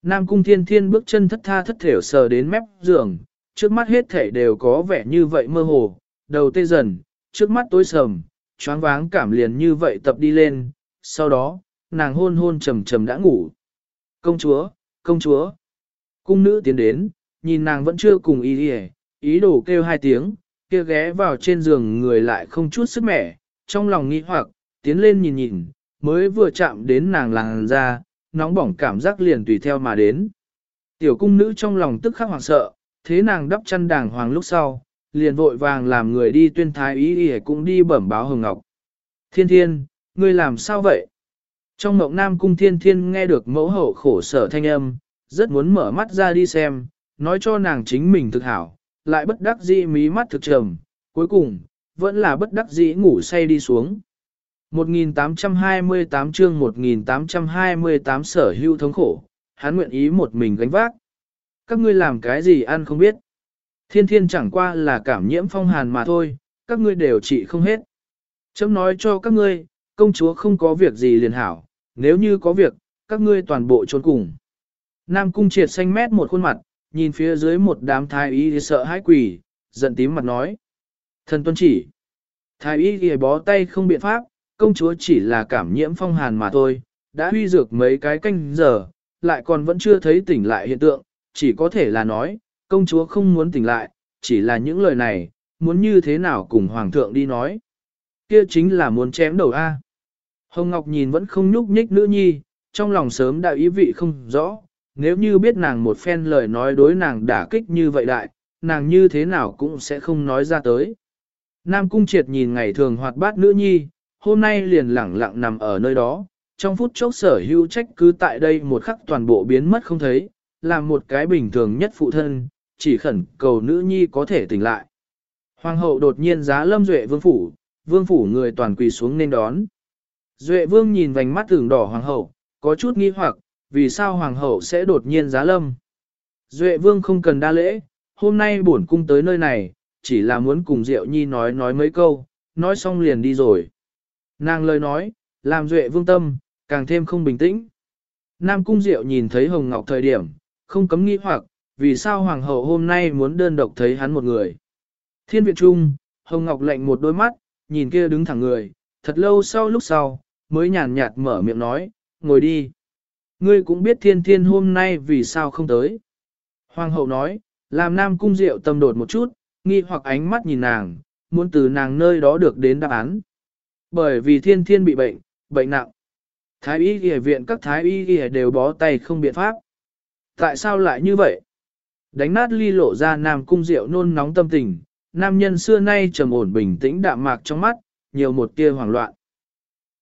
Nam cung thiên thiên bước chân thất tha thất thểu sờ đến mép giường, trước mắt hết thảy đều có vẻ như vậy mơ hồ, đầu tê dần, trước mắt tối sầm, choáng váng cảm liền như vậy tập đi lên, sau đó, nàng hôn hôn trầm trầm đã ngủ. Công chúa, công chúa. Cung nữ tiến đến, nhìn nàng vẫn chưa cùng ý ý, ý đồ kêu hai tiếng, kia ghé vào trên giường người lại không chút sức mẻ, trong lòng nghi hoặc, tiến lên nhìn nhìn, mới vừa chạm đến nàng làng ra, nóng bỏng cảm giác liền tùy theo mà đến. Tiểu cung nữ trong lòng tức khắc hoảng sợ, thế nàng đắp chăn đàng hoàng lúc sau, liền vội vàng làm người đi tuyên thái ý y cũng đi bẩm báo Hồng Ngọc. Thiên thiên, ngươi làm sao vậy? Trong mộng nam cung thiên thiên nghe được mẫu hậu khổ sở thanh âm, rất muốn mở mắt ra đi xem, nói cho nàng chính mình thực hảo, lại bất đắc dĩ mí mắt thực trầm, cuối cùng, vẫn là bất đắc dĩ ngủ say đi xuống. 1828 chương 1828 sở hữu thống khổ, hắn nguyện ý một mình gánh vác. Các ngươi làm cái gì ăn không biết. Thiên thiên chẳng qua là cảm nhiễm phong hàn mà thôi, các ngươi đều trị không hết. Chấm nói cho các ngươi, công chúa không có việc gì liền hảo, nếu như có việc, các ngươi toàn bộ trốn cùng. Nam cung triệt xanh mét một khuôn mặt, nhìn phía dưới một đám thái y sợ hãi quỷ, giận tím mặt nói. Thần tuân chỉ. Thái y ghi bó tay không biện pháp, công chúa chỉ là cảm nhiễm phong hàn mà thôi, đã huy dược mấy cái canh giờ, lại còn vẫn chưa thấy tỉnh lại hiện tượng, chỉ có thể là nói, công chúa không muốn tỉnh lại, chỉ là những lời này, muốn như thế nào cùng hoàng thượng đi nói. Kia chính là muốn chém đầu A. Hồng Ngọc nhìn vẫn không nhúc nhích nữ nhi, trong lòng sớm đã ý vị không rõ, nếu như biết nàng một phen lời nói đối nàng đả kích như vậy đại, nàng như thế nào cũng sẽ không nói ra tới. Nam Cung Triệt nhìn ngày thường hoạt bát nữ nhi, hôm nay liền lẳng lặng nằm ở nơi đó, trong phút chốc sở hữu trách cứ tại đây một khắc toàn bộ biến mất không thấy, làm một cái bình thường nhất phụ thân, chỉ khẩn cầu nữ nhi có thể tỉnh lại. Hoàng hậu đột nhiên giá lâm duệ vương phủ, vương phủ người toàn quỳ xuống nên đón. Duệ vương nhìn vành mắt tưởng đỏ hoàng hậu, có chút nghi hoặc, vì sao hoàng hậu sẽ đột nhiên giá lâm. Duệ vương không cần đa lễ, hôm nay bổn cung tới nơi này, chỉ là muốn cùng Diệu Nhi nói nói mấy câu, nói xong liền đi rồi. Nàng lời nói, làm Duệ vương tâm, càng thêm không bình tĩnh. Nam cung Diệu nhìn thấy Hồng Ngọc thời điểm, không cấm nghi hoặc, vì sao hoàng hậu hôm nay muốn đơn độc thấy hắn một người. Thiên viện trung, Hồng Ngọc lạnh một đôi mắt, nhìn kia đứng thẳng người, thật lâu sau lúc sau, mới nhàn nhạt mở miệng nói, ngồi đi. Ngươi cũng biết thiên thiên hôm nay vì sao không tới. Hoàng hậu nói, làm nam cung diệu tâm đột một chút, nghi hoặc ánh mắt nhìn nàng, muốn từ nàng nơi đó được đến đáp án. Bởi vì thiên thiên bị bệnh, bệnh nặng. Thái y y viện các thái y y đều bó tay không biện pháp. Tại sao lại như vậy? Đánh nát ly lộ ra nam cung rượu nôn nóng tâm tình, nam nhân xưa nay trầm ổn bình tĩnh đạm mạc trong mắt, nhiều một tia hoảng loạn.